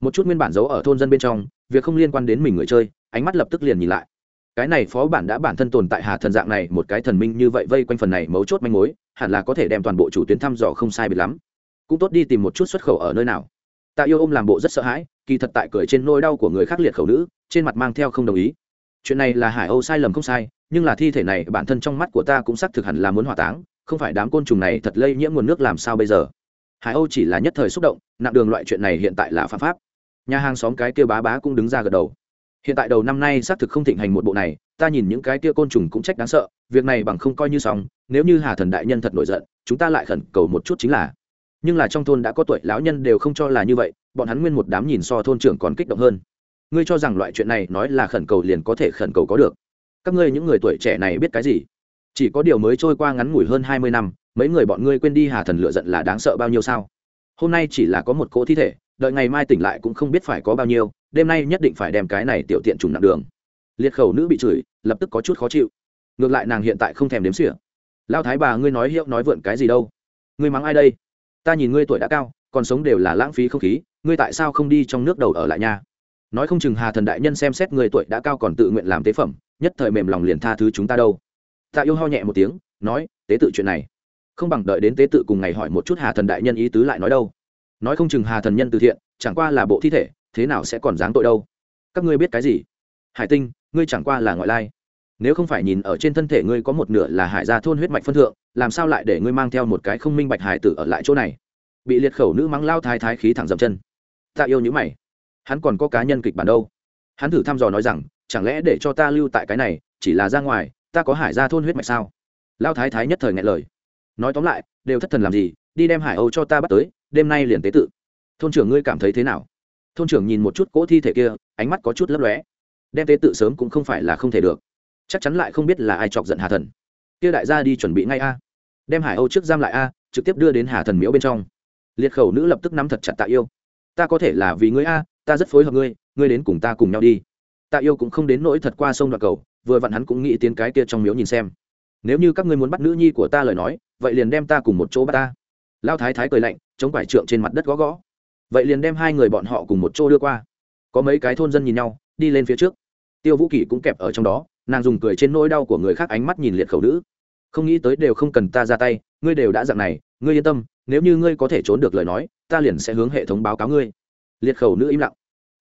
Một chút nguyên bản giấu ở thôn dân bên trong, việc không liên quan đến mình người chơi, ánh mắt lập tức liền nhìn lại cái này phó bản đã bản thân tồn tại hà thần dạng này, một cái thần minh như vậy vây quanh phần này mấu chốt manh mối, hẳn là có thể đem toàn bộ chủ tuyến thăm dò không sai biệt lắm. Cũng tốt đi tìm một chút xuất khẩu ở nơi nào. Tạ yêu ôm làm bộ rất sợ hãi, kỳ thật tại cười trên nôi đau của người khác liệt khẩu nữ, trên mặt mang theo không đồng ý. Chuyện này là hải âu sai lầm không sai, nhưng là thi thể này, bản thân trong mắt của ta cũng xác thực hẳn là muốn hỏa táng, không phải đám côn trùng này thật lây nhiễm nguồn nước làm sao bây giờ? Hải âu chỉ là nhất thời xúc động, nặng đường loại chuyện này hiện tại là phạm pháp. Nhà hàng xóm cái kia bá bá cũng đứng ra gật đầu hiện tại đầu năm nay xác thực không thịnh hành một bộ này, ta nhìn những cái kia côn trùng cũng trách đáng sợ, việc này bằng không coi như xong, nếu như hà thần đại nhân thật nổi giận, chúng ta lại khẩn cầu một chút chính là. Nhưng là trong thôn đã có tuổi lão nhân đều không cho là như vậy, bọn hắn nguyên một đám nhìn so thôn trưởng còn kích động hơn. Ngươi cho rằng loại chuyện này nói là khẩn cầu liền có thể khẩn cầu có được. Các ngươi những người tuổi trẻ này biết cái gì? Chỉ có điều mới trôi qua ngắn ngủi hơn hai mươi năm, mấy người bọn ngươi quên đi hà thần lựa giận là đáng sợ bao nhiêu sao? Hôm nay chỉ là có một cỗ thi thể, đợi ngày mai tỉnh lại cũng không biết phải có bao nhiêu đêm nay nhất định phải đem cái này tiểu tiện trùng nặng đường. Liệt khẩu nữ bị chửi, lập tức có chút khó chịu. Ngược lại nàng hiện tại không thèm đếm xỉa. Lao thái bà, ngươi nói hiệu nói vượn cái gì đâu? Ngươi mắng ai đây? Ta nhìn ngươi tuổi đã cao, còn sống đều là lãng phí không khí, ngươi tại sao không đi trong nước đầu ở lại nhà? Nói không chừng hà thần đại nhân xem xét người tuổi đã cao còn tự nguyện làm tế phẩm, nhất thời mềm lòng liền tha thứ chúng ta đâu. Tạ yêu ho nhẹ một tiếng, nói, tế tự chuyện này. Không bằng đợi đến tế tự cùng ngày hỏi một chút hà thần đại nhân ý tứ lại nói đâu. Nói không chừng hà thần nhân từ thiện, chẳng qua là bộ thi thể thế nào sẽ còn dáng tội đâu? Các ngươi biết cái gì? Hải tinh, ngươi chẳng qua là ngoại lai. Nếu không phải nhìn ở trên thân thể ngươi có một nửa là hải gia thôn huyết mạch phân thượng, làm sao lại để ngươi mang theo một cái không minh bạch hải tử ở lại chỗ này? Bị liệt khẩu nữ mắng lao thái thái khí thẳng dậm chân. Ta yêu những mày. Hắn còn có cá nhân kịch bản đâu? Hắn thử thăm dò nói rằng, chẳng lẽ để cho ta lưu tại cái này, chỉ là ra ngoài, ta có hải gia thôn huyết mạch sao? Lao thái thái nhất thời ngại lời. Nói tóm lại, đều thất thần làm gì, đi đem hải âu cho ta bắt tới, đêm nay liền tế tự. Thôn trưởng ngươi cảm thấy thế nào? Thôn trưởng nhìn một chút cỗ thi thể kia, ánh mắt có chút lấp lóe. Đem tế tự sớm cũng không phải là không thể được. Chắc chắn lại không biết là ai chọc giận hà thần. Kia đại gia đi chuẩn bị ngay a. Đem hải âu trước giam lại a, trực tiếp đưa đến hà thần miễu bên trong. Liệt khẩu nữ lập tức nắm thật chặt tạ yêu. Ta có thể là vì ngươi a, ta rất phối hợp ngươi ngươi đến cùng ta cùng nhau đi. Tạ yêu cũng không đến nỗi thật qua sông đoạn cầu, vừa vặn hắn cũng nghĩ tiến cái kia trong miếu nhìn xem. Nếu như các ngươi muốn bắt nữ nhi của ta lời nói, vậy liền đem ta cùng một chỗ bắt ta. Lao thái thái cười lạnh, chống quải trượng trên mặt đất gõ gõ vậy liền đem hai người bọn họ cùng một chỗ đưa qua. Có mấy cái thôn dân nhìn nhau, đi lên phía trước. Tiêu vũ kỳ cũng kẹp ở trong đó, nàng dùng cười trên nỗi đau của người khác ánh mắt nhìn liệt khẩu nữ. Không nghĩ tới đều không cần ta ra tay, ngươi đều đã dặn này, ngươi yên tâm, nếu như ngươi có thể trốn được lời nói, ta liền sẽ hướng hệ thống báo cáo ngươi. Liệt khẩu nữ im lặng.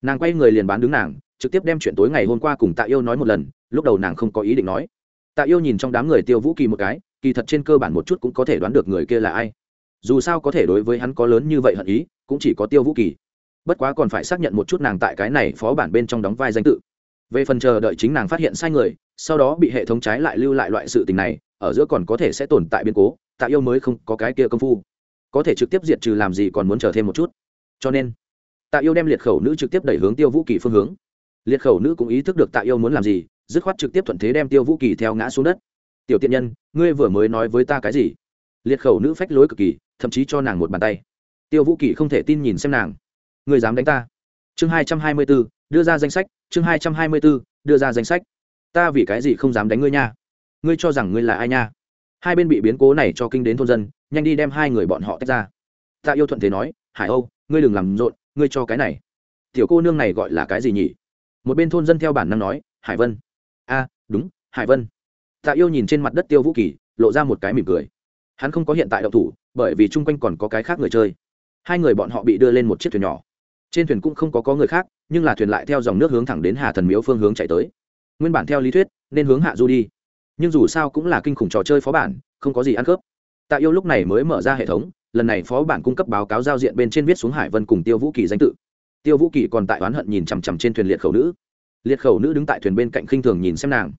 Nàng quay người liền bán đứng nàng, trực tiếp đem chuyện tối ngày hôm qua cùng tạ yêu nói một lần, lúc đầu nàng không có ý định nói. Tạ yêu nhìn trong đám người tiêu vũ kỳ một cái, kỳ thật trên cơ bản một chút cũng có thể đoán được người kia là ai. Dù sao có thể đối với hắn có lớn như vậy hận ý cũng chỉ có tiêu vũ kỳ. Bất quá còn phải xác nhận một chút nàng tại cái này phó bản bên trong đóng vai danh tự. Về phần chờ đợi chính nàng phát hiện sai người, sau đó bị hệ thống trái lại lưu lại loại sự tình này, ở giữa còn có thể sẽ tồn tại biến cố, tạ yêu mới không có cái kia công phu. Có thể trực tiếp diệt trừ làm gì còn muốn chờ thêm một chút. Cho nên, tạ yêu đem liệt khẩu nữ trực tiếp đẩy hướng tiêu vũ kỳ phương hướng. Liệt khẩu nữ cũng ý thức được tạ yêu muốn làm gì, dứt khoát trực tiếp thuận thế đem tiêu vũ kỳ theo ngã xuống đất. Tiểu tiện nhân, ngươi vừa mới nói với ta cái gì? Liệt khẩu nữ phách lối cực kỳ, thậm chí cho nàng một bàn tay tiêu vũ kỳ không thể tin nhìn xem nàng. Ngươi dám đánh ta. Chương hai trăm hai mươi b ố đưa ra danh sách. Chương hai trăm hai mươi b ố đưa ra danh sách. Ta vì cái gì không dám đánh ngươi nha? Ngươi cho rằng ngươi là ai nha? Hai bên bị biến cố này cho kinh đến thôn dân, nhanh đi đem hai người bọn họ tách ra. Ta yêu thuận thế nói, hải âu, ngươi đừng làm rộn, ngươi cho cái này. Tiểu cô nương này gọi là cái gì nhỉ? Một bên thôn dân theo bản năng nói, hải vân. A, đúng, hải vân. Tạ yêu nhìn trên mặt đất tiêu vũ kỳ, lộ ra một cái mỉm cười. Hắn không có hiện tại đậu thủ, bởi vì chung quanh còn có cái khác người chơi hai người bọn họ bị đưa lên một chiếc thuyền nhỏ. Trên thuyền cũng không có có người khác, nhưng là thuyền lại theo dòng nước hướng thẳng đến hà thần miếu phương hướng chạy tới. Nguyên bản theo lý thuyết, nên hướng hạ du đi. Nhưng dù sao cũng là kinh khủng trò chơi phó bản, không có gì ăn khớp. Tạ yêu lúc này mới mở ra hệ thống, lần này phó bản cung cấp báo cáo giao diện bên trên viết xuống hải vân cùng tiêu vũ kỳ danh tự. Tiêu vũ kỳ còn tại oán hận nhìn chằm chằm trên thuyền liệt khẩu nữ. Liệt khẩu nữ đứng tại thuyền bên cạnh khinh thường nhìn xem nàng.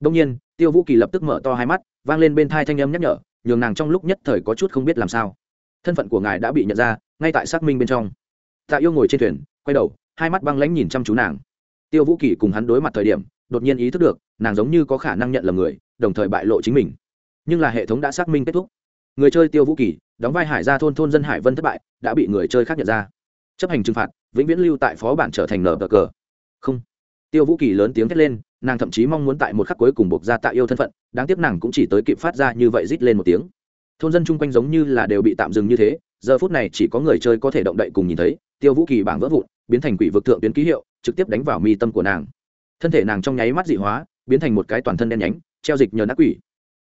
Đông nhiên, tiêu vũ kỳ lập tức mở to hai mắt, vang lên bên thai thanh âm nhắc nhở, nhường nàng trong lúc nhất thời có chút không biết làm sao thân phận của ngài đã bị nhận ra ngay tại xác minh bên trong tạ yêu ngồi trên thuyền quay đầu hai mắt băng lãnh nhìn chăm chú nàng tiêu vũ kỳ cùng hắn đối mặt thời điểm đột nhiên ý thức được nàng giống như có khả năng nhận lầm người đồng thời bại lộ chính mình nhưng là hệ thống đã xác minh kết thúc người chơi tiêu vũ kỳ đóng vai hải gia thôn thôn dân hải vân thất bại đã bị người chơi khác nhận ra chấp hành trừng phạt vĩnh viễn lưu tại phó bản trở thành nở cờ không tiêu vũ kỳ lớn tiếng thét lên nàng thậm chí mong muốn tại một khắc cuối cùng buộc ra tạ yêu thân phận đáng tiếc nàng cũng chỉ tới kịp phát ra như vậy rít lên một tiếng thôn dân chung quanh giống như là đều bị tạm dừng như thế, giờ phút này chỉ có người chơi có thể động đậy cùng nhìn thấy, tiêu vũ kỳ bảng vỡ vụn, biến thành quỷ vực thượng tuyến ký hiệu, trực tiếp đánh vào mi tâm của nàng. Thân thể nàng trong nháy mắt dị hóa, biến thành một cái toàn thân đen nhánh, treo dịch nhờ nát quỷ.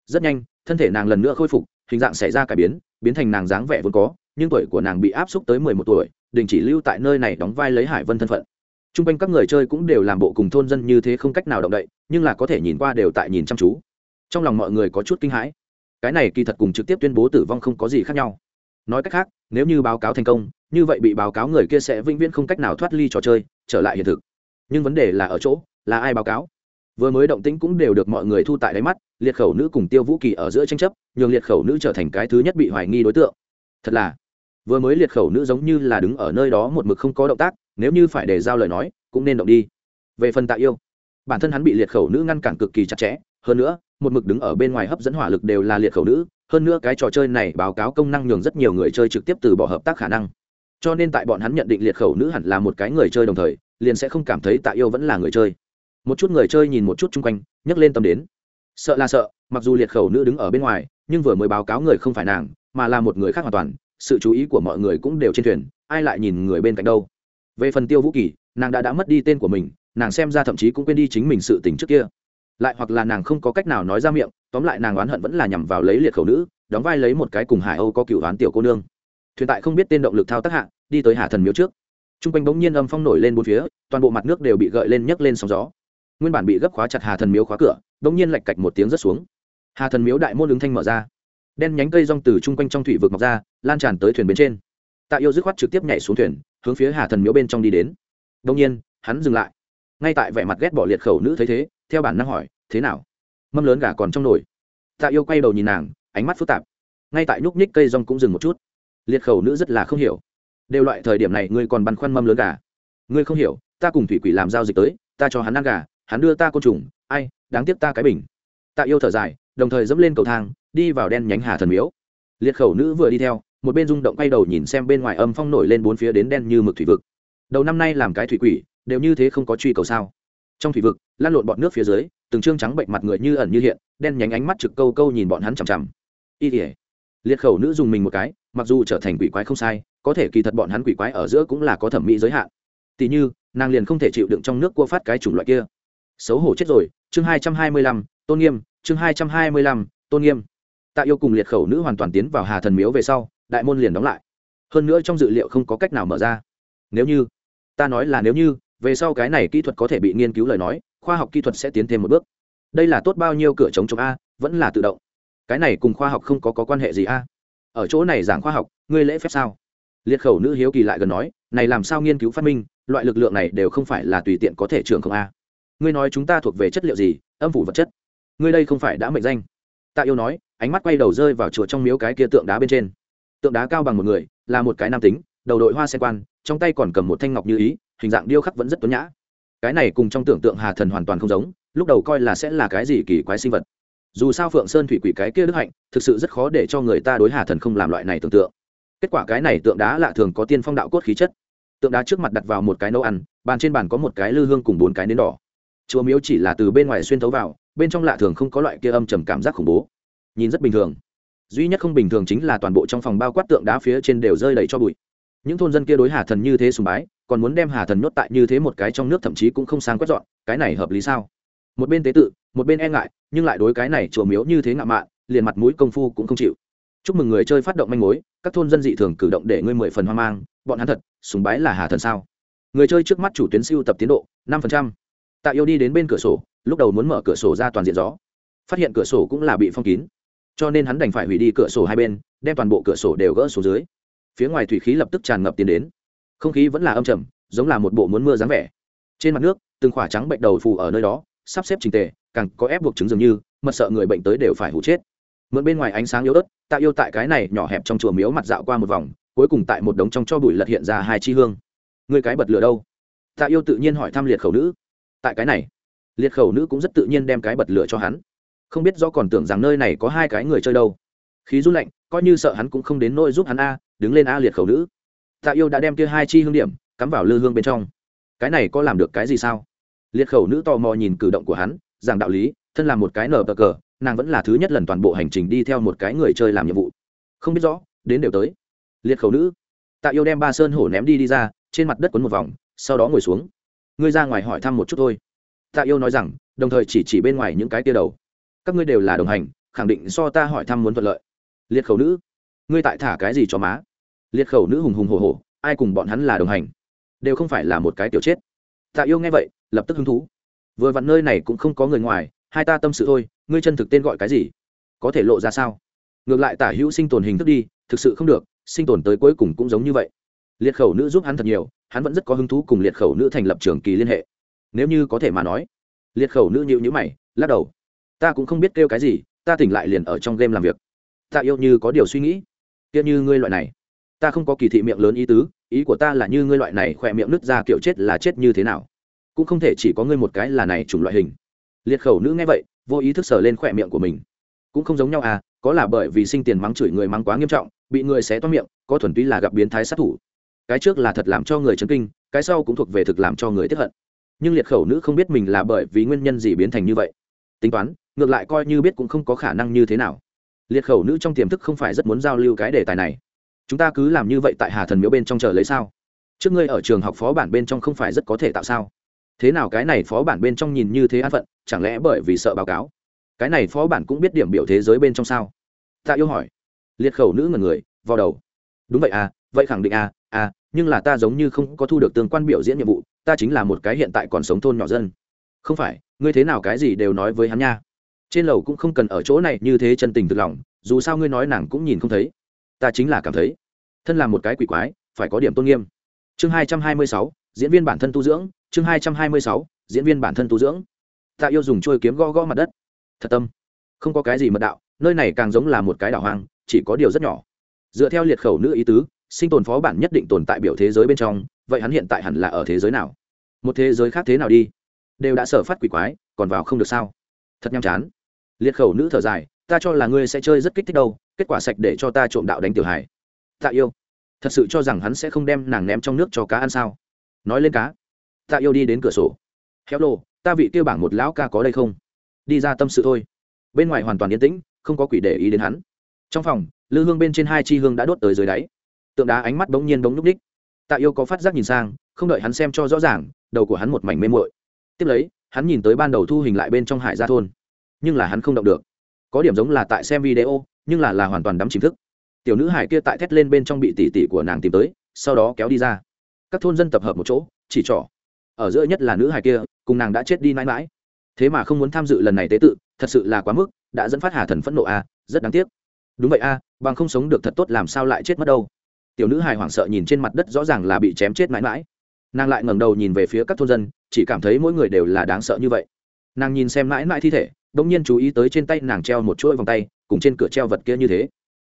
Rất nhanh, thân thể nàng lần nữa khôi phục, hình dạng xảy ra cải biến biến thành nàng dáng vẻ vốn có, nhưng tuổi của nàng bị áp xúc tới mười một tuổi, đình chỉ lưu tại nơi này đóng vai lấy hải vân thân phận. T r u n g quanh các người chơi cũng đều làm bộ cùng thôn dân như thế không cách nào động đậy, nhưng là có thể nhìn qua đều tại nhìn chăm chú. Trong lòng mọi người có chút kinh hãi cái này kỳ thật cùng trực tiếp tuyên bố tử vong không có gì khác nhau. Nói cách khác, nếu như báo cáo thành công, như vậy bị báo cáo người kia sẽ vĩnh viễn không cách nào thoát ly trò chơi, trở lại hiện thực. Nhưng vấn đề là ở chỗ, là ai báo cáo? Vừa mới động tĩnh cũng đều được mọi người thu tại đáy mắt, liệt khẩu nữ cùng tiêu vũ kỳ ở giữa tranh chấp, nhường liệt khẩu nữ trở thành cái thứ nhất bị hoài nghi đối tượng. Thật là, vừa mới liệt khẩu nữ giống như là đứng ở nơi đó một mực không có động tác, nếu như phải để giao lời nói, cũng nên động đi. Về phần tạ yêu, bản thân hắn bị liệt khẩu nữ ngăn cản cực kỳ chặt chẽ, hơn nữa một mực đứng ở bên ngoài hấp dẫn hỏa lực đều là liệt khẩu nữ, hơn nữa cái trò chơi này báo cáo công năng nhường rất nhiều người chơi trực tiếp từ bỏ hợp tác khả năng. Cho nên tại bọn hắn nhận định liệt khẩu nữ hẳn là một cái người chơi đồng thời, liền sẽ không cảm thấy tạ yêu vẫn là người chơi. Một chút người chơi nhìn một chút chung quanh, nhấc lên tâm đến. Sợ là sợ, mặc dù liệt khẩu nữ đứng ở bên ngoài, nhưng vừa mới báo cáo người không phải nàng, mà là một người khác hoàn toàn, sự chú ý của mọi người cũng đều trên thuyền, ai lại nhìn người bên cạnh đâu. Về phần tiêu vũ kỳ, nàng đã đã mất đi tên của mình, nàng xem ra thậm chí cũng quên đi chính mình sự tình trước kia lại hoặc là nàng không có cách nào nói ra miệng, tóm lại nàng oán hận vẫn là nhằm vào lấy liệt khẩu nữ, đóng vai lấy một cái cùng hải âu có cựu oán tiểu cô nương. Thuyền tại không biết tên động lực thao tác hạ, đi tới hà thần miếu trước. T r u n g quanh bỗng nhiên âm phong nổi lên bốn phía, toàn bộ mặt nước đều bị gợi lên nhấc lên sóng gió. Nguyên bản bị gấp khóa chặt hà thần miếu khóa cửa, bỗng nhiên lạch cạch một tiếng rớt xuống. Hà thần miếu đại môn ứng thanh mở ra. Đen nhánh cây rong từ chung quanh trong thủy vực mọc ra, lan tràn tới thuyền bên trên. Tạ yêu dứt khoát trực tiếp nhảy xuống thuyền, hướng phía hà thần miếu bên trong đi đến. Đông nhiên, hắn dừng lại. Ngay tại vẻ mặt ghét bỏ liệt khẩu nữ thấy thế theo bản năng hỏi, thế nào? Mâm lớn gà còn trong nồi. Tạ yêu quay đầu nhìn nàng, ánh mắt phức tạp. Ngay tại nhúc nhích cây rong cũng dừng một chút. Liệt khẩu nữ rất là không hiểu. Đều loại thời điểm này ngươi còn băn khoăn mâm lớn gà. Ngươi không hiểu, ta cùng thủy quỷ làm giao dịch tới, ta cho hắn ăn gà, hắn đưa ta côn trùng, ai, đáng tiếc ta cái bình. Tạ yêu thở dài, đồng thời dẫm lên cầu thang, đi vào đen nhánh hà thần miếu. Liệt khẩu nữ vừa đi theo, một bên rung động quay đầu nhìn xem bên ngoài âm phong nổi lên bốn phía đến đen như mực thủy vực. Đầu năm nay làm cái thủy quỷ, đều như thế không có truy cầu sao? Trong thủy vực, lan lộn bọn nước phía dưới, từng trương trắng bệnh mặt người như ẩn như hiện, đen nhánh ánh mắt trực câu câu nhìn bọn hắn chằm chằm. Y tỉa liệt khẩu nữ dùng mình một cái, mặc dù trở thành quỷ quái không sai, có thể kỳ thật bọn hắn quỷ quái ở giữa cũng là có thẩm mỹ giới hạn. Tỉ như, nàng liền không thể chịu đựng trong nước cua phát cái chủng loại kia. Xấu hổ chết rồi, chương hai trăm hai mươi lăm, tôn nghiêm, chương hai trăm hai mươi lăm, tôn nghiêm. Tạ yêu cùng liệt khẩu nữ hoàn toàn tiến vào hà thần miếu về sau, đại môn liền đóng lại. Hơn nữa trong dự liệu không có cách nào mở ra. Nếu như, ta nói là nếu như về sau cái này kỹ thuật có thể bị nghiên cứu lời nói khoa học kỹ thuật sẽ tiến thêm một bước. Đây là tốt bao nhiêu cửa chống chống a vẫn là tự động. Cái này cùng khoa học không có, có quan hệ gì a? Ở chỗ này giảng khoa học ngươi lễ phép sao? Liệt khẩu nữ hiếu kỳ lại gần nói này làm sao nghiên cứu phát minh loại lực lượng này đều không phải là tùy tiện có thể trường không a? Ngươi nói chúng ta thuộc về chất liệu gì âm phủ vật chất? Ngươi đây không phải đã mệnh danh. Tạ yêu nói ánh mắt quay đầu rơi vào chùa trong miếu cái kia tượng đá bên trên. Tượng đá cao bằng một người là một cái nam tính đầu đội hoa sen quan trong tay còn cầm một thanh ngọc như ý hình dạng điêu khắc vẫn rất tuấn nhã. Cái này cùng trong tưởng tượng hà thần hoàn toàn không giống, lúc đầu coi là sẽ là cái gì kỳ quái sinh vật. Dù sao phượng sơn thủy quỷ cái kia đức hạnh, thực sự rất khó để cho người ta đối hà thần không làm loại này tưởng tượng. Kết quả cái này tượng đá lạ thường có tiên phong đạo cốt khí chất. Tượng đá trước mặt đặt vào một cái nấu ăn, bàn trên bàn có một cái lư hương cùng bốn cái nến đỏ. Chùa miếu chỉ là từ bên ngoài xuyên thấu vào, bên trong lạ thường không có loại kia âm trầm cảm giác khủng bố. Nhìn rất bình thường. Duy nhất không bình thường chính là toàn bộ trong phòng bao quát tượng đá phía trên đều rơi đầy cho bụi. Những thôn dân kia đối hà thần như thế sùng bái còn muốn đem hà thần nhốt tại như thế một cái trong nước thậm chí cũng không sang quét dọn, cái này hợp lý sao? Một bên tế tự, một bên e ngại, nhưng lại đối cái này chùa miếu như thế ngạo mạn, liền mặt mũi công phu cũng không chịu. Chúc mừng người chơi phát động manh mối, các thôn dân dị thường cử động để ngươi mười phần hoang mang, bọn hắn thật, sùng bái là hà thần sao? Người chơi trước mắt chủ tuyến siêu tập tiến độ, năm phần trăm. Tạ yêu đi đến bên cửa sổ, lúc đầu muốn mở cửa sổ ra toàn diện gió. Phát hiện cửa sổ cũng là bị phong kín. Cho nên hắn đành phải hủy đi cửa sổ hai bên, đem toàn bộ cửa sổ đều gỡ xuống dưới. Phía ngoài thủy khí lập tức tràn ngập tiến đến không khí vẫn là âm trầm, giống là một bộ muốn mưa dáng vẻ. Trên mặt nước, từng khỏa trắng bệnh đầu phù ở nơi đó, sắp xếp trình tề, càng có ép buộc chứng dường như mật sợ người bệnh tới đều phải hụ chết. Mượn bên ngoài ánh sáng yếu ớt tạ yêu tại cái này nhỏ hẹp trong chùa miếu mặt dạo qua một vòng, cuối cùng tại một đống trong cho bụi lật hiện ra hai chi hương. Người cái bật lửa đâu? Tạ yêu tự nhiên hỏi thăm liệt khẩu nữ. Tại cái này, liệt khẩu nữ cũng rất tự nhiên đem cái bật lửa cho hắn. Không biết do còn tưởng rằng nơi này có hai cái người chơi đâu. Khí run lạnh, coi như sợ hắn cũng không đến nôi giúp hắn a, đứng lên a liệt khẩu nữ tạ yêu đã đem kia hai chi hương điểm cắm vào lư hương bên trong. Cái này có làm được cái gì sao? Liệt khẩu nữ tò mò nhìn cử động của hắn rằng đạo lý, thân là một cái nở bờ cờ, nàng vẫn là thứ nhất lần toàn bộ hành trình đi theo một cái người chơi làm nhiệm vụ. Không biết rõ, đến đều tới. Liệt khẩu nữ. Tạ yêu đem ba sơn hổ ném đi đi ra, trên mặt đất quấn một vòng, sau đó ngồi xuống. Ngươi ra ngoài hỏi thăm một chút thôi. Tạ yêu nói rằng, đồng thời chỉ chỉ bên ngoài những cái tia đầu. Các ngươi đều là đồng hành, khẳng định so ta hỏi thăm muốn thuận lợi. Liệt khẩu nữ. Ngươi tại thả cái gì cho má? Liệt khẩu nữ hùng hùng hồ hồ ai cùng bọn hắn là đồng hành, đều không phải là một cái tiểu chết. Tạ yêu nghe vậy, lập tức hứng thú. Vừa vặn nơi này cũng không có người ngoài, hai ta tâm sự thôi, ngươi chân thực tên gọi cái gì? Có thể lộ ra sao? Ngược lại tả hữu sinh tồn hình thức đi, thực sự không được, sinh tồn tới cuối cùng cũng giống như vậy. Liệt khẩu nữ giúp hắn thật nhiều, hắn vẫn rất có hứng thú cùng liệt khẩu nữ thành lập trường kỳ liên hệ. Nếu như có thể mà nói, liệt khẩu nữ nhịu nhữ mày, lắc đầu. Ta cũng không biết kêu cái gì, ta tỉnh lại liền ở trong game làm việc. Ta yêu như có điều suy nghĩ. Kia như ngươi loại này ta không có kỳ thị miệng lớn ý tứ, ý của ta là như ngươi loại này khỏe miệng nứt ra kiểu chết là chết như thế nào. Cũng không thể chỉ có ngươi một cái là này chủng loại hình. Liệt khẩu nữ nghe vậy, vô ý thức sờ lên khỏe miệng của mình. Cũng không giống nhau à có là bởi vì sinh tiền mắng chửi người mắng quá nghiêm trọng, bị người xé toát miệng, có thuần túy là gặp biến thái sát thủ. Cái trước là thật làm cho người chấn kinh, cái sau cũng thuộc về thực làm cho người tiếp hận. Nhưng liệt khẩu nữ không biết mình là bởi vì nguyên nhân gì biến thành như vậy. Tính toán, ngược lại coi như biết cũng không có khả năng như thế nào. Liệt khẩu nữ trong tiềm thức không phải rất muốn giao lưu cái đề tài này chúng ta cứ làm như vậy tại hà thần miếu bên trong chờ lấy sao? Trước ngươi ở trường học phó bản bên trong không phải rất có thể tạo sao? Thế nào cái này phó bản bên trong nhìn như thế an phận, chẳng lẽ bởi vì sợ báo cáo? Cái này phó bản cũng biết điểm biểu thế giới bên trong sao? Ta yêu hỏi. Liệt khẩu nữ ngần người vào đầu. Đúng vậy à vậy khẳng định à à nhưng là ta giống như không có thu được tương quan biểu diễn nhiệm vụ, ta chính là một cái hiện tại còn sống thôn nhỏ dân. Không phải, ngươi thế nào cái gì đều nói với hắn nha. Trên lầu cũng không cần ở chỗ này như thế chân tình thực lòng, dù sao ngươi nói nàng cũng nhìn không thấy. Ta chính là cảm thấy thân là một cái quỷ quái, phải có điểm tôn nghiêm. Chương hai trăm hai mươi sáu, diễn viên bản thân tu dưỡng. Chương hai trăm hai mươi sáu, diễn viên bản thân tu dưỡng. Tạ yêu dùng trôi kiếm gõ gõ mặt đất. Thật tâm. Không có cái gì mật đạo, nơi này càng giống là một cái đảo hoang, chỉ có điều rất nhỏ. Dựa theo liệt khẩu nữ ý tứ, sinh tồn phó bản nhất định tồn tại biểu thế giới bên trong, vậy hắn hiện tại hẳn là ở thế giới nào? Một thế giới khác thế nào đi? Đều đã sở phát quỷ quái, còn vào không được sao? Thật nhàm chán. Liệt khẩu nữ thở dài, ta cho là ngươi sẽ chơi rất kích thích đâu, kết quả sạch để cho ta trộm đạo đánh tiểu hải tạ yêu. Thật sự cho rằng hắn sẽ không đem nàng ném trong nước cho cá ăn sao? Nói lên cá. Tạ yêu đi đến cửa sổ. Héo lô, ta vị kêu bảng một lão ca có đây không? Đi ra tâm sự thôi. Bên ngoài hoàn toàn yên tĩnh, không có quỷ để ý đến hắn. Trong phòng, lư hương bên trên hai chi hương đã đốt tới dưới đáy. Tượng đá ánh mắt bỗng nhiên bỗng núp ních tạ yêu có phát giác nhìn sang, không đợi hắn xem cho rõ ràng, đầu của hắn một mảnh mê mội tiếp lấy, hắn nhìn tới ban đầu thu hình lại bên trong hải gia thôn. Nhưng là hắn không động được. Có điểm giống là tại xem video, nhưng là là hoàn toàn đắm chính thức tiểu nữ hải kia tại thét lên bên trong bị tỉ tỉ của nàng tìm tới, sau đó kéo đi ra. Các thôn dân tập hợp một chỗ, chỉ trỏ. Ở giữa nhất là nữ hải kia, cùng nàng đã chết đi mãi mãi. Thế mà không muốn tham dự lần này tế tự, thật sự là quá mức, đã dẫn phát hà thần phẫn nộ a, rất đáng tiếc. Đúng vậy a, bằng không sống được thật tốt làm sao lại chết mất đâu. Tiểu nữ hài hoảng sợ nhìn trên mặt đất rõ ràng là bị chém chết mãi mãi. Nàng lại ngẩng đầu nhìn về phía các thôn dân, chỉ cảm thấy mỗi người đều là đáng sợ như vậy. Nàng nhìn xem mãi mãi thi thể đ ỗ n g nhiên chú ý tới trên tay nàng treo một chuỗi vòng tay, cùng trên cửa treo vật kia như thế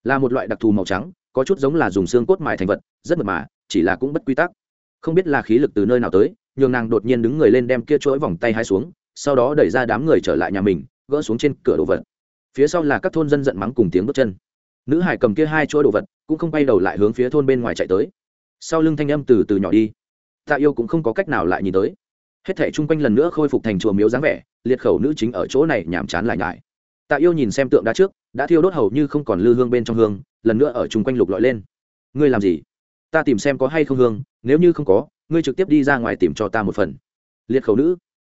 là một loại đặc thù màu trắng, có chút giống là dùng xương cốt mài thành vật, rất mật mà, chỉ là cũng bất quy tắc. Không biết là khí lực từ nơi nào tới, nhường nàng đột nhiên đứng người lên đem kia chuỗi vòng tay hai xuống, sau đó đẩy ra đám người trở lại nhà mình, gỡ xuống trên cửa đồ vật. Phía sau là các thôn dân giận mắng cùng tiếng bước chân. Nữ hải cầm kia hai chuỗi đồ vật, cũng không bay đầu lại hướng phía thôn bên ngoài chạy tới. Sau lưng thanh âm từ từ nhỏ đi. Tạ yêu cũng không có cách nào lại nhìn tới. Hết thể chung quanh lần nữa khôi phục thành chùa miếu dáng vẻ, liệt khẩu nữ chính ở chỗ này nhàm chán lại ngại. tạ yêu nhìn xem tượng đá trước đã thiêu đốt hầu như không còn lư hương bên trong hương, lần nữa ở chung quanh lục lọi lên. Ngươi làm gì? Ta tìm xem có hay không hương, nếu như không có, ngươi trực tiếp đi ra ngoài tìm cho ta một phần. Liệt khẩu nữ.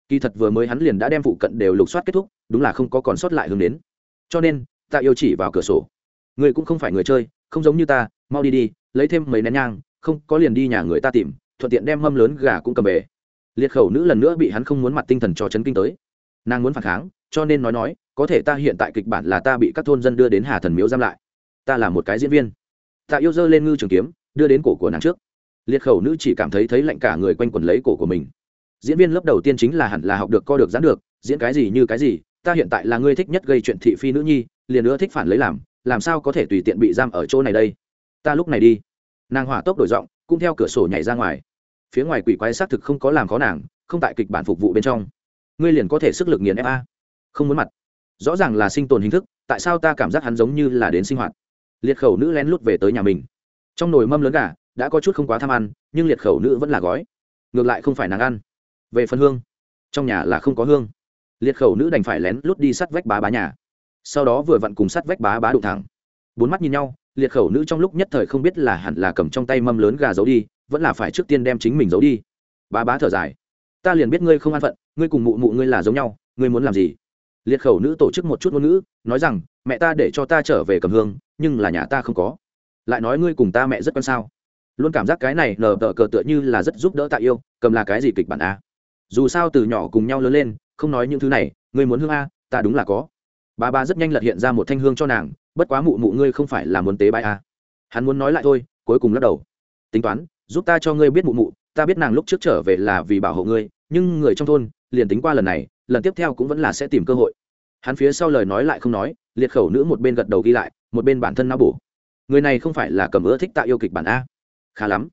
Kỳ thật vừa mới hắn liền đã đem phụ cận đều lục soát kết thúc, đúng là không có còn sót lại hương đến. Cho nên, ta yêu chỉ vào cửa sổ. Ngươi cũng không phải người chơi, không giống như ta, mau đi đi, lấy thêm mấy nén nhang, không, có liền đi nhà người ta tìm, thuận tiện đem mâm lớn gà cũng cầm về. Liệt khẩu nữ lần nữa bị hắn không muốn mặt tinh thần cho chấn kinh tới. Nàng muốn phản kháng, cho nên nói nói có thể ta hiện tại kịch bản là ta bị các thôn dân đưa đến hà thần miếu giam lại. Ta là một cái diễn viên. Tạ yêu dơ lên ngư trường kiếm, đưa đến cổ của nàng trước. Liệt khẩu nữ chỉ cảm thấy thấy lạnh cả người quanh quần lấy cổ của mình. Diễn viên lớp đầu tiên chính là hẳn là học được co được gián được, diễn cái gì như cái gì, ta hiện tại là ngươi thích nhất gây chuyện thị phi nữ nhi, liền nữa thích phản lấy làm làm sao có thể tùy tiện bị giam ở chỗ này đây? Ta lúc này đi. Nàng hỏa tốc đổi giọng, cũng theo cửa sổ nhảy ra ngoài. Phía ngoài quỷ quái xác thực không có làm khó nàng, không tại kịch bản phục vụ bên trong. Ngươi liền có thể sức lực nghiền fa không muốn mặt rõ ràng là sinh tồn hình thức, tại sao ta cảm giác hắn giống như là đến sinh hoạt? Liệt khẩu nữ lén lút về tới nhà mình. Trong nồi mâm lớn gà đã có chút không quá tham ăn, nhưng liệt khẩu nữ vẫn là gói. Ngược lại không phải nàng ăn. Về phần hương, trong nhà là không có hương. Liệt khẩu nữ đành phải lén lút đi sắt vách bá bá nhà. Sau đó vừa vặn cùng sắt vách bá bá đụng thẳng. Bốn mắt nhìn nhau, liệt khẩu nữ trong lúc nhất thời không biết là hẳn là cầm trong tay mâm lớn gà giấu đi, vẫn là phải trước tiên đem chính mình giấu đi. Bá bá thở dài. Ta liền biết ngươi không an phận, ngươi cùng mụ mụ ngươi là giống nhau, ngươi muốn làm gì? Liệt khẩu nữ tổ chức một chút ngôn ngữ, nói rằng, mẹ ta để cho ta trở về cầm hương, nhưng là nhà ta không có. Lại nói, ngươi cùng ta mẹ rất quan sao? Luôn cảm giác cái này nở tờ cờ tựa như là rất giúp đỡ tạ yêu, cầm là cái gì kịch bản a? Dù sao từ nhỏ cùng nhau lớn lên, không nói những thứ này, ngươi muốn hương a, ta đúng là có. Bà ba rất nhanh lật hiện ra một thanh hương cho nàng, bất quá mụ mụ ngươi không phải là muốn tế bài a. Hắn muốn nói lại thôi, cuối cùng lắc đầu. Tính toán, giúp ta cho ngươi biết mụ mụ, ta biết nàng lúc trước trở về là vì bảo hộ ngươi, nhưng người trong thôn, liền tính qua lần này lần tiếp theo cũng vẫn là sẽ tìm cơ hội. Hắn phía sau lời nói lại không nói, liệt khẩu nữ một bên gật đầu ghi lại, một bên bản thân não bổ. Người này không phải là cầm ưa thích tạ yêu kịch bản a. Khá lắm.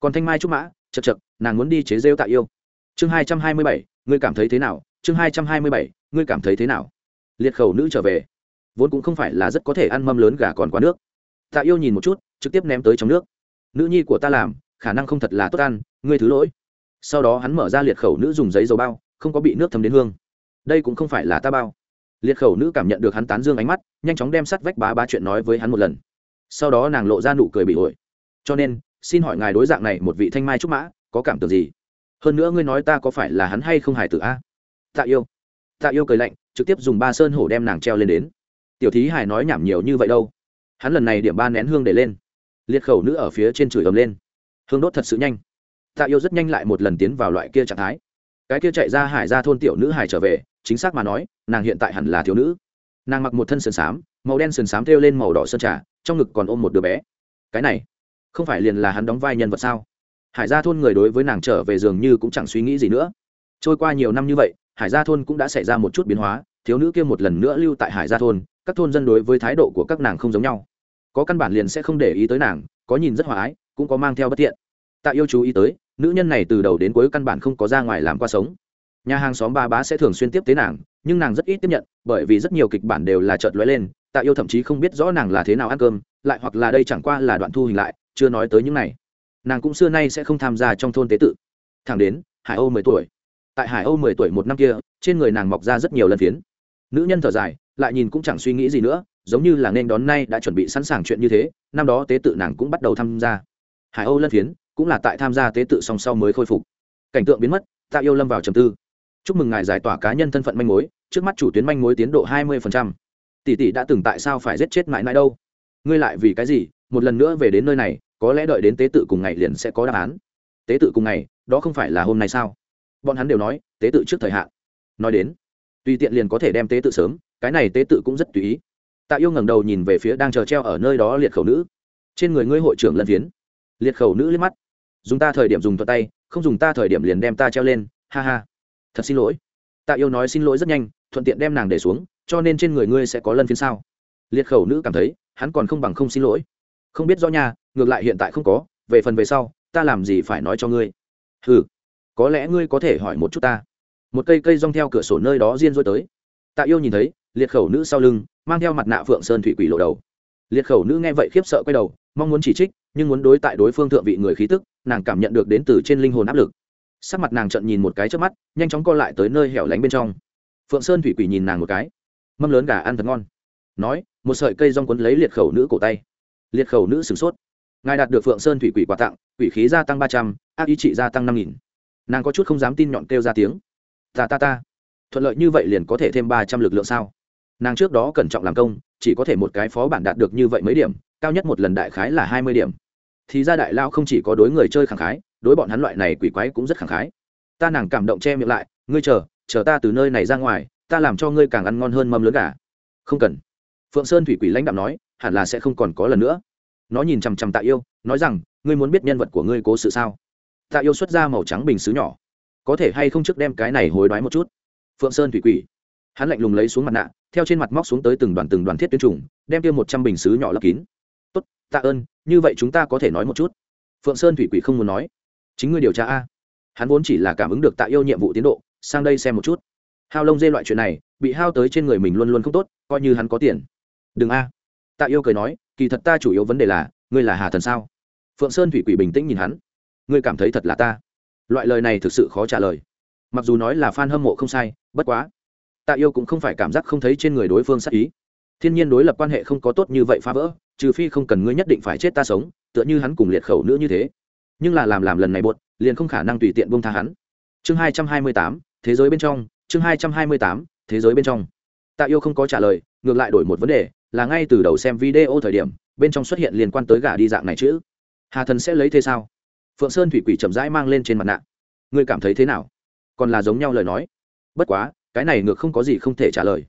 Còn thanh mai trúc mã, chật chật, nàng muốn đi chế rêu tạ yêu. Chương hai trăm hai mươi bảy, ngươi cảm thấy thế nào? Chương hai trăm hai mươi bảy, ngươi cảm thấy thế nào? Liệt khẩu nữ trở về. Vốn cũng không phải là rất có thể ăn mâm lớn gà còn quá nước. Tạ yêu nhìn một chút, trực tiếp ném tới trong nước. Nữ nhi của ta làm, khả năng không thật là tốt ăn, ngươi thứ lỗi. Sau đó hắn mở ra liệt khẩu nữ dùng giấy dầu bao không có bị nước thấm đến hương. Đây cũng không phải là ta bao. Liệt khẩu nữ cảm nhận được hắn tán dương ánh mắt, nhanh chóng đem sắt vách bá bá chuyện nói với hắn một lần. Sau đó nàng lộ ra nụ cười bị ổi. Cho nên, xin hỏi ngài đối dạng này một vị thanh mai trúc mã, có cảm tưởng gì? Hơn nữa ngươi nói ta có phải là hắn hay không hài tử a? Tạ yêu. Tạ yêu cười lạnh, trực tiếp dùng ba sơn hổ đem nàng treo lên đến. Tiểu thí hải nói nhảm nhiều như vậy đâu. Hắn lần này điểm ba nén hương để lên. Liệt khẩu nữ ở phía trên chửi ầm lên. Hương đốt thật sự nhanh. Tạ yêu rất nhanh lại một lần tiến vào loại kia trạng thái cái kia chạy ra hải ra thôn tiểu nữ hải trở về, chính xác mà nói, nàng hiện tại hẳn là thiếu nữ. Nàng mặc một thân sườn xám, màu đen sườn xám thêu lên màu đỏ sơn trà, trong ngực còn ôm một đứa bé. Cái này, không phải liền là hắn đóng vai nhân vật sao? Hải gia thôn người đối với nàng trở về dường như cũng chẳng suy nghĩ gì nữa. Trôi qua nhiều năm như vậy, hải gia thôn cũng đã xảy ra một chút biến hóa, thiếu nữ kia một lần nữa lưu tại hải gia thôn, các thôn dân đối với thái độ của các nàng không giống nhau. Có căn bản liền sẽ không để ý tới nàng, có nhìn rất hòa ái, cũng có mang theo bất tiện. Tạ yêu chú ý tới nữ nhân này từ đầu đến cuối căn bản không có ra ngoài làm qua sống. Nhà hàng xóm ba bá sẽ thường xuyên tiếp tế nàng, nhưng nàng rất ít tiếp nhận, bởi vì rất nhiều kịch bản đều là chợt lóe lên, tạ yêu thậm chí không biết rõ nàng là thế nào ăn cơm, lại hoặc là đây chẳng qua là đoạn thu hình lại, chưa nói tới những này. Nàng cũng xưa nay sẽ không tham gia trong thôn tế tự. Thẳng đến, hải âu mười tuổi. Tại hải âu mười tuổi một năm kia, trên người nàng mọc ra rất nhiều lần phiến. Nữ nhân thở dài, lại nhìn cũng chẳng suy nghĩ gì nữa, giống như là nên đón nay đã chuẩn bị sẵn sàng chuyện như thế, năm đó tế tự nàng cũng bắt đầu tham gia. Hải âu lân phiến cũng là tại tham gia tế tự song sau mới khôi phục. Cảnh tượng biến mất, tạ yêu lâm vào trầm tư. Chúc mừng ngài giải tỏa cá nhân thân phận manh mối, trước mắt chủ tuyến manh mối tiến độ hai mươi tỷ tỷ đã từng tại sao phải giết chết mãi mãi đâu? Ngươi lại vì cái gì, một lần nữa về đến nơi này, có lẽ đợi đến tế tự cùng ngày liền sẽ có đáp án. Tế tự cùng ngày, đó không phải là hôm nay sao? Bọn hắn đều nói, tế tự trước thời hạn. Nói đến, tùy tiện liền có thể đem tế tự sớm, cái này tế tự cũng rất tùy ý. Tạ yêu ngẩng đầu nhìn về phía đang chờ treo ở nơi đó liệt khẩu nữ. Trên người ngươi hội trưởng lân phiến. Liệt khẩu nữ liếc mắt dùng ta thời điểm dùng thuật tay, không dùng ta thời điểm liền đem ta treo lên. Ha ha. Thật xin lỗi. Tạ yêu nói xin lỗi rất nhanh, thuận tiện đem nàng để xuống, cho nên trên người ngươi sẽ có lân phiến sao? Liệt khẩu nữ cảm thấy, hắn còn không bằng không xin lỗi. Không biết rõ nhà ngược lại hiện tại không có, về phần về sau, ta làm gì phải nói cho ngươi? Ừ có lẽ ngươi có thể hỏi một chút ta. Một cây cây rong theo cửa sổ nơi đó riêng rối tới. Tạ yêu nhìn thấy, liệt khẩu nữ sau lưng, mang theo mặt nạ phượng sơn thủy quỷ lộ đầu. Liệt khẩu nữ nghe vậy khiếp sợ quay đầu mong muốn chỉ trích, nhưng muốn đối tại đối phương thượng vị người khí tức, nàng cảm nhận được đến từ trên linh hồn áp lực. Sắc mặt nàng trận nhìn một cái trước mắt, nhanh chóng co lại tới nơi hẻo lánh bên trong. Phượng sơn thủy quỷ nhìn nàng một cái. Mâm lớn gà ăn thật ngon. Nói, một sợi cây rong quấn lấy liệt khẩu nữ cổ tay. Liệt khẩu nữ sửng sốt. Ngài đạt được phượng sơn thủy quỷ quà tặng, quỷ khí gia tăng ba trăm, ác ý trị gia tăng năm nghìn. Nàng có chút không dám tin nhọn kêu ra tiếng. Ta ta ta. Thuận lợi như vậy liền có thể thêm ba trăm lực lượng sao? Nàng trước đó cẩn trọng làm công, chỉ có thể một cái phó bản đạt được như vậy mấy điểm cao nhất một lần đại khái là hai mươi điểm. Thì ra đại lao không chỉ có đối người chơi khẳng khái, đối bọn hắn loại này quỷ quái cũng rất khẳng khái. Ta nàng cảm động che miệng lại, ngươi chờ chờ ta từ nơi này ra ngoài, ta làm cho ngươi càng ăn ngon hơn mâm lớn gà không cần. Phượng sơn thủy quỷ lãnh đạo nói, hẳn là sẽ không còn có lần nữa. Nó nhìn chằm chằm tạ yêu, nói rằng, ngươi muốn biết nhân vật của ngươi cố sự sao? Tạ yêu xuất ra màu trắng bình xứ nhỏ. Có thể hay không trước đem cái này hối đoái một chút? Phượng sơn thủy quỷ. Hắn lạnh lùng lấy xuống mặt nạ, theo trên mặt móc xuống tới từng đoàn từng đoàn thiết tuyến trùng, đem tiêu một trăm bình xứ nhỏ lấp kín tạ ơn, như vậy chúng ta có thể nói một chút. Phượng sơn thủy quỷ không muốn nói. Chính ngươi điều tra a. Hắn vốn chỉ là cảm ứng được tạ yêu nhiệm vụ tiến độ, sang đây xem một chút. Hao lông dê loại chuyện này, bị hao tới trên người mình luôn luôn không tốt, coi như hắn có tiền. Đừng a. Tạ yêu cười nói, kỳ thật ta chủ yếu vấn đề là, ngươi là hà thần sao? Phượng sơn thủy quỷ bình tĩnh nhìn hắn. Ngươi cảm thấy thật là ta. Loại lời này thực sự khó trả lời. Mặc dù nói là f a n hâm mộ không sai, bất quá, tạ yêu cũng không phải cảm giác không thấy trên người đối phương sắc ý thiên nhiên đối lập quan hệ không có tốt như vậy phá vỡ, trừ phi không cần ngươi nhất định phải chết ta sống, tựa như hắn cùng liệt khẩu nữa như thế. Nhưng là làm làm lần này buột liền không khả năng tùy tiện bông tha hắn. Chương hai trăm hai mươi tám, thế giới bên trong, chương hai trăm hai mươi tám, thế giới bên trong. Tạ yêu không có trả lời, ngược lại đổi một vấn đề, là ngay từ đầu xem video thời điểm, bên trong xuất hiện liên quan tới gà đi dạng này chứ. Hà thần sẽ lấy thế sao? Phượng sơn thủy quỷ chậm rãi mang lên trên mặt nạ. Ngươi cảm thấy thế nào? Còn là giống nhau lời nói. Bất quá, cái này ngược không có gì không thể trả lời.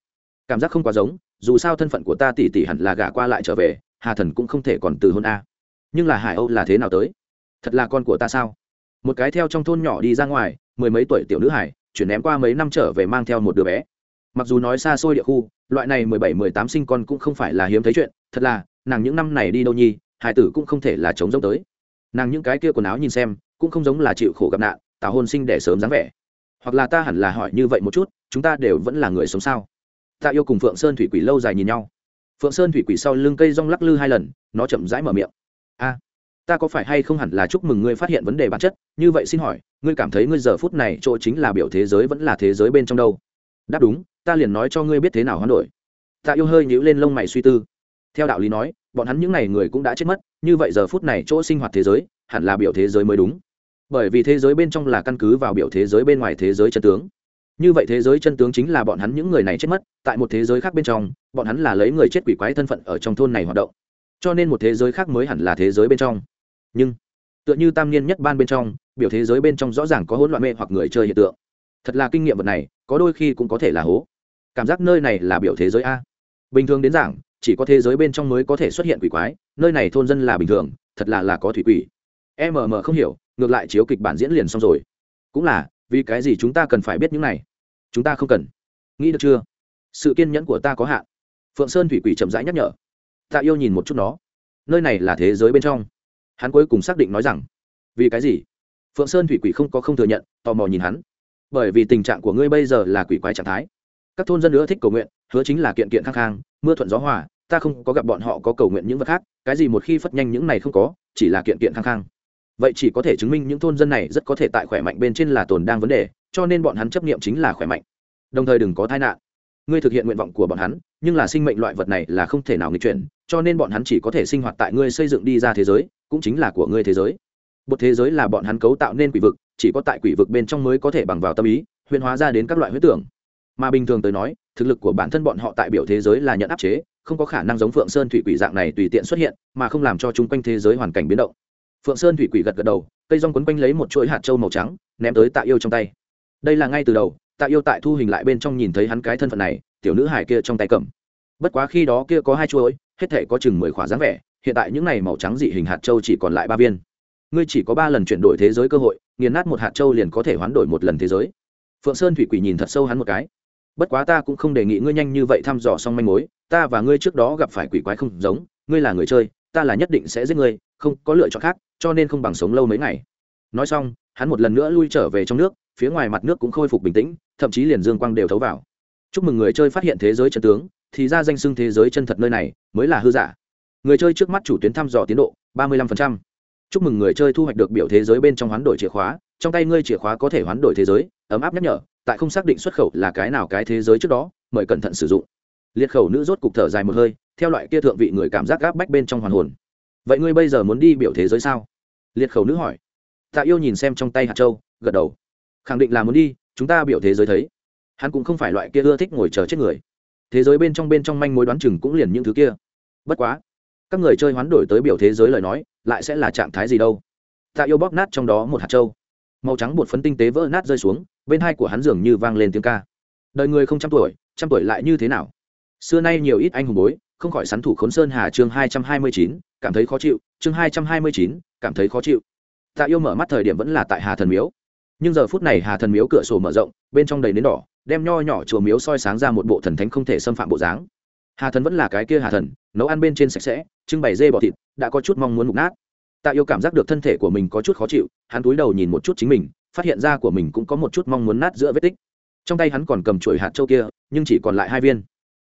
Cảm giác không quá giống dù sao thân phận của ta tỷ tỷ hẳn là gả qua lại trở về, hà thần cũng không thể còn từ hôn a. Nhưng là hải âu là thế nào tới? Thật là con của ta sao? Một cái theo trong thôn nhỏ đi ra ngoài, mười mấy tuổi tiểu nữ hải, chuyển ném qua mấy năm trở về mang theo một đứa bé. Mặc dù nói xa xôi địa khu, loại này mười bảy, mười tám sinh con cũng không phải là hiếm thấy chuyện, thật là, nàng những năm này đi đâu nhi hải tử cũng không thể là chống giống tới. Nàng những cái kia quần áo nhìn xem, cũng không giống là chịu khổ gặp nạn, tào hôn sinh để sớm dáng vẻ. Hoặc là ta hẳn là hỏi như vậy một chút, chúng ta đều vẫn là người sống sao? Tạ yêu cùng phượng sơn thủy quỷ lâu dài nhìn nhau. Phượng sơn thủy quỷ sau lưng cây rong lắc lư hai lần, nó chậm rãi mở miệng. A, ta có phải hay không hẳn là chúc mừng ngươi phát hiện vấn đề bản chất? Như vậy xin hỏi, ngươi cảm thấy ngươi giờ phút này chỗ chính là biểu thế giới vẫn là thế giới bên trong đâu? Đáp đúng, ta liền nói cho ngươi biết thế nào hoán đổi. Tạ yêu hơi nhíu lên lông mày suy tư. Theo đạo lý nói, bọn hắn những n à y người cũng đã chết mất, như vậy giờ phút này chỗ sinh hoạt thế giới, hẳn là biểu thế giới mới đúng. Bởi vì thế giới bên trong là căn cứ vào biểu thế giới bên ngoài thế giới chân tướng như vậy thế giới chân tướng chính là bọn hắn những người này chết mất, tại một thế giới khác bên trong, bọn hắn là lấy người chết quỷ quái thân phận ở trong thôn này hoạt động. Cho nên một thế giới khác mới hẳn là thế giới bên trong. Nhưng, tựa như tam niên nhất ban bên trong, biểu thế giới bên trong rõ ràng có hỗn loạn mê hoặc người chơi hiện tượng. Thật là kinh nghiệm vật này, có đôi khi cũng có thể là hố. Cảm giác nơi này là biểu thế giới a. Bình thường đến giảng, chỉ có thế giới bên trong mới có thể xuất hiện quỷ quái, nơi này thôn dân là bình thường, thật là là có thủy quỷ. Mm không hiểu, ngược lại chiếu kịch bản diễn liền xong rồi. Cũng là, vì cái gì chúng ta cần phải biết những này? Chúng ta không cần. Nghĩ được chưa? Sự kiên nhẫn của ta có hạn. Phượng sơn thủy quỷ chậm rãi nhắc nhở. Tạ yêu nhìn một chút nó. Nơi này là thế giới bên trong. Hắn cuối cùng xác định nói rằng, vì cái gì? Phượng sơn thủy quỷ không có không thừa nhận, tò mò nhìn hắn. Bởi vì tình trạng của ngươi bây giờ là quỷ quái trạng thái. Các thôn dân nữa thích cầu nguyện, hứa chính là kiện kiện khang khang, mưa thuận gió hòa, ta không có gặp bọn họ có cầu nguyện những vật khác, cái gì một khi phất nhanh những này không có, chỉ là kiện kiện khang khang. Vậy chỉ có thể chứng minh những thôn dân này rất có thể tại khỏe mạnh bên trên là tồn đang vấn đề cho nên bọn hắn chấp niệm chính là khỏe mạnh. Đồng thời đừng có tai nạn. Ngươi thực hiện nguyện vọng của bọn hắn, nhưng là sinh mệnh loại vật này là không thể nào nghịch chuyển, cho nên bọn hắn chỉ có thể sinh hoạt tại ngươi xây dựng đi ra thế giới, cũng chính là của ngươi thế giới. Một thế giới là bọn hắn cấu tạo nên quỷ vực, chỉ có tại quỷ vực bên trong mới có thể bằng vào tâm ý, huyền hóa ra đến các loại huyết tưởng. Mà bình thường tới nói, thực lực của bản thân bọn họ tại biểu thế giới là nhận áp chế, không có khả năng giống phượng sơn thủy quỷ dạng này tùy tiện xuất hiện, mà không làm cho chung quanh thế giới hoàn cảnh biến động. Phượng sơn thủy quỷ gật gật đầu, cây rong quấn quanh lấy một chuỗi hạt trâu màu trắng, ném tới tạ yêu trong tay đây là ngay từ đầu, tạ yêu tại thu hình lại bên trong nhìn thấy hắn cái thân phận này, tiểu nữ hải kia trong tay cầm. Bất quá khi đó kia có hai chuỗi, hết thể có chừng mười khỏa dáng vẻ, hiện tại những này màu trắng dị hình hạt châu chỉ còn lại ba viên. Ngươi chỉ có ba lần chuyển đổi thế giới cơ hội, nghiền nát một hạt châu liền có thể hoán đổi một lần thế giới. Phượng sơn thủy quỷ nhìn thật sâu hắn một cái. Bất quá ta cũng không đề nghị ngươi nhanh như vậy thăm dò xong manh mối, ta và ngươi trước đó gặp phải quỷ quái không giống, ngươi là người chơi, ta là nhất định sẽ giết ngươi, không có lựa chọn khác, cho nên không bằng sống lâu mấy ngày. Nói xong, hắn một lần nữa lui trở về trong nước phía ngoài mặt nước cũng khôi phục bình tĩnh, thậm chí liền dương quang đều thấu vào. Chúc mừng người chơi phát hiện thế giới chân tướng, thì ra danh xưng thế giới chân thật nơi này mới là hư giả. Người chơi trước mắt chủ tuyến thăm dò tiến độ, ba mươi 35%. chúc mừng người chơi thu hoạch được biểu thế giới bên trong hoán đổi chìa khóa, trong tay ngươi chìa khóa có thể hoán đổi thế giới, ấm áp nhắc nhở, tại không xác định xuất khẩu là cái nào cái thế giới trước đó, mời cẩn thận sử dụng. Liệt khẩu nữ rốt cục thở dài một hơi, theo loại kia thượng vị người cảm giác gáp bách bên trong hoàn hồn. Vậy ngươi bây giờ muốn đi biểu thế giới sao? Liệt khẩu nữ hỏi. Tạ yêu nhìn xem trong tay hạt châu, gật đầu khẳng định là muốn đi, chúng ta biểu thế giới thấy. Hắn cũng không phải loại kia ưa thích ngồi chờ chết người. Thế giới bên trong bên trong manh mối đoán chừng cũng liền những thứ kia. Bất quá, các người chơi hoán đổi tới biểu thế giới lời nói, lại sẽ là trạng thái gì đâu? Tạ yêu bóp nát trong đó một hạt trâu. Màu trắng bột phấn tinh tế vỡ nát rơi xuống, bên hai của hắn dường như vang lên tiếng ca. Đời người không trăm tuổi trăm tuổi lại như thế nào? Xưa nay nhiều ít anh hùng bối, không khỏi sắn thủ khốn sơn hà chương hai trăm hai mươi chín, cảm thấy khó chịu, chương hai trăm hai mươi chín, cảm thấy khó chịu. Tạ yêu mở mắt thời điểm vẫn là tại hà thần miếu nhưng giờ phút này hà thần miếu cửa sổ mở rộng, bên trong đầy nến đỏ, đem nho nhỏ chùa miếu soi sáng ra một bộ thần thánh không thể xâm phạm bộ dáng. Hà thần vẫn là cái kia hà thần, nấu ăn bên trên sạch sẽ, trưng bày dê bọ thịt, đã có chút mong muốn mục nát. Tạ yêu cảm giác được thân thể của mình có chút khó chịu, hắn túi đầu nhìn một chút chính mình, phát hiện ra của mình cũng có một chút mong muốn nát giữa vết tích. Trong tay hắn còn cầm chuỗi hạt châu kia, nhưng chỉ còn lại hai viên.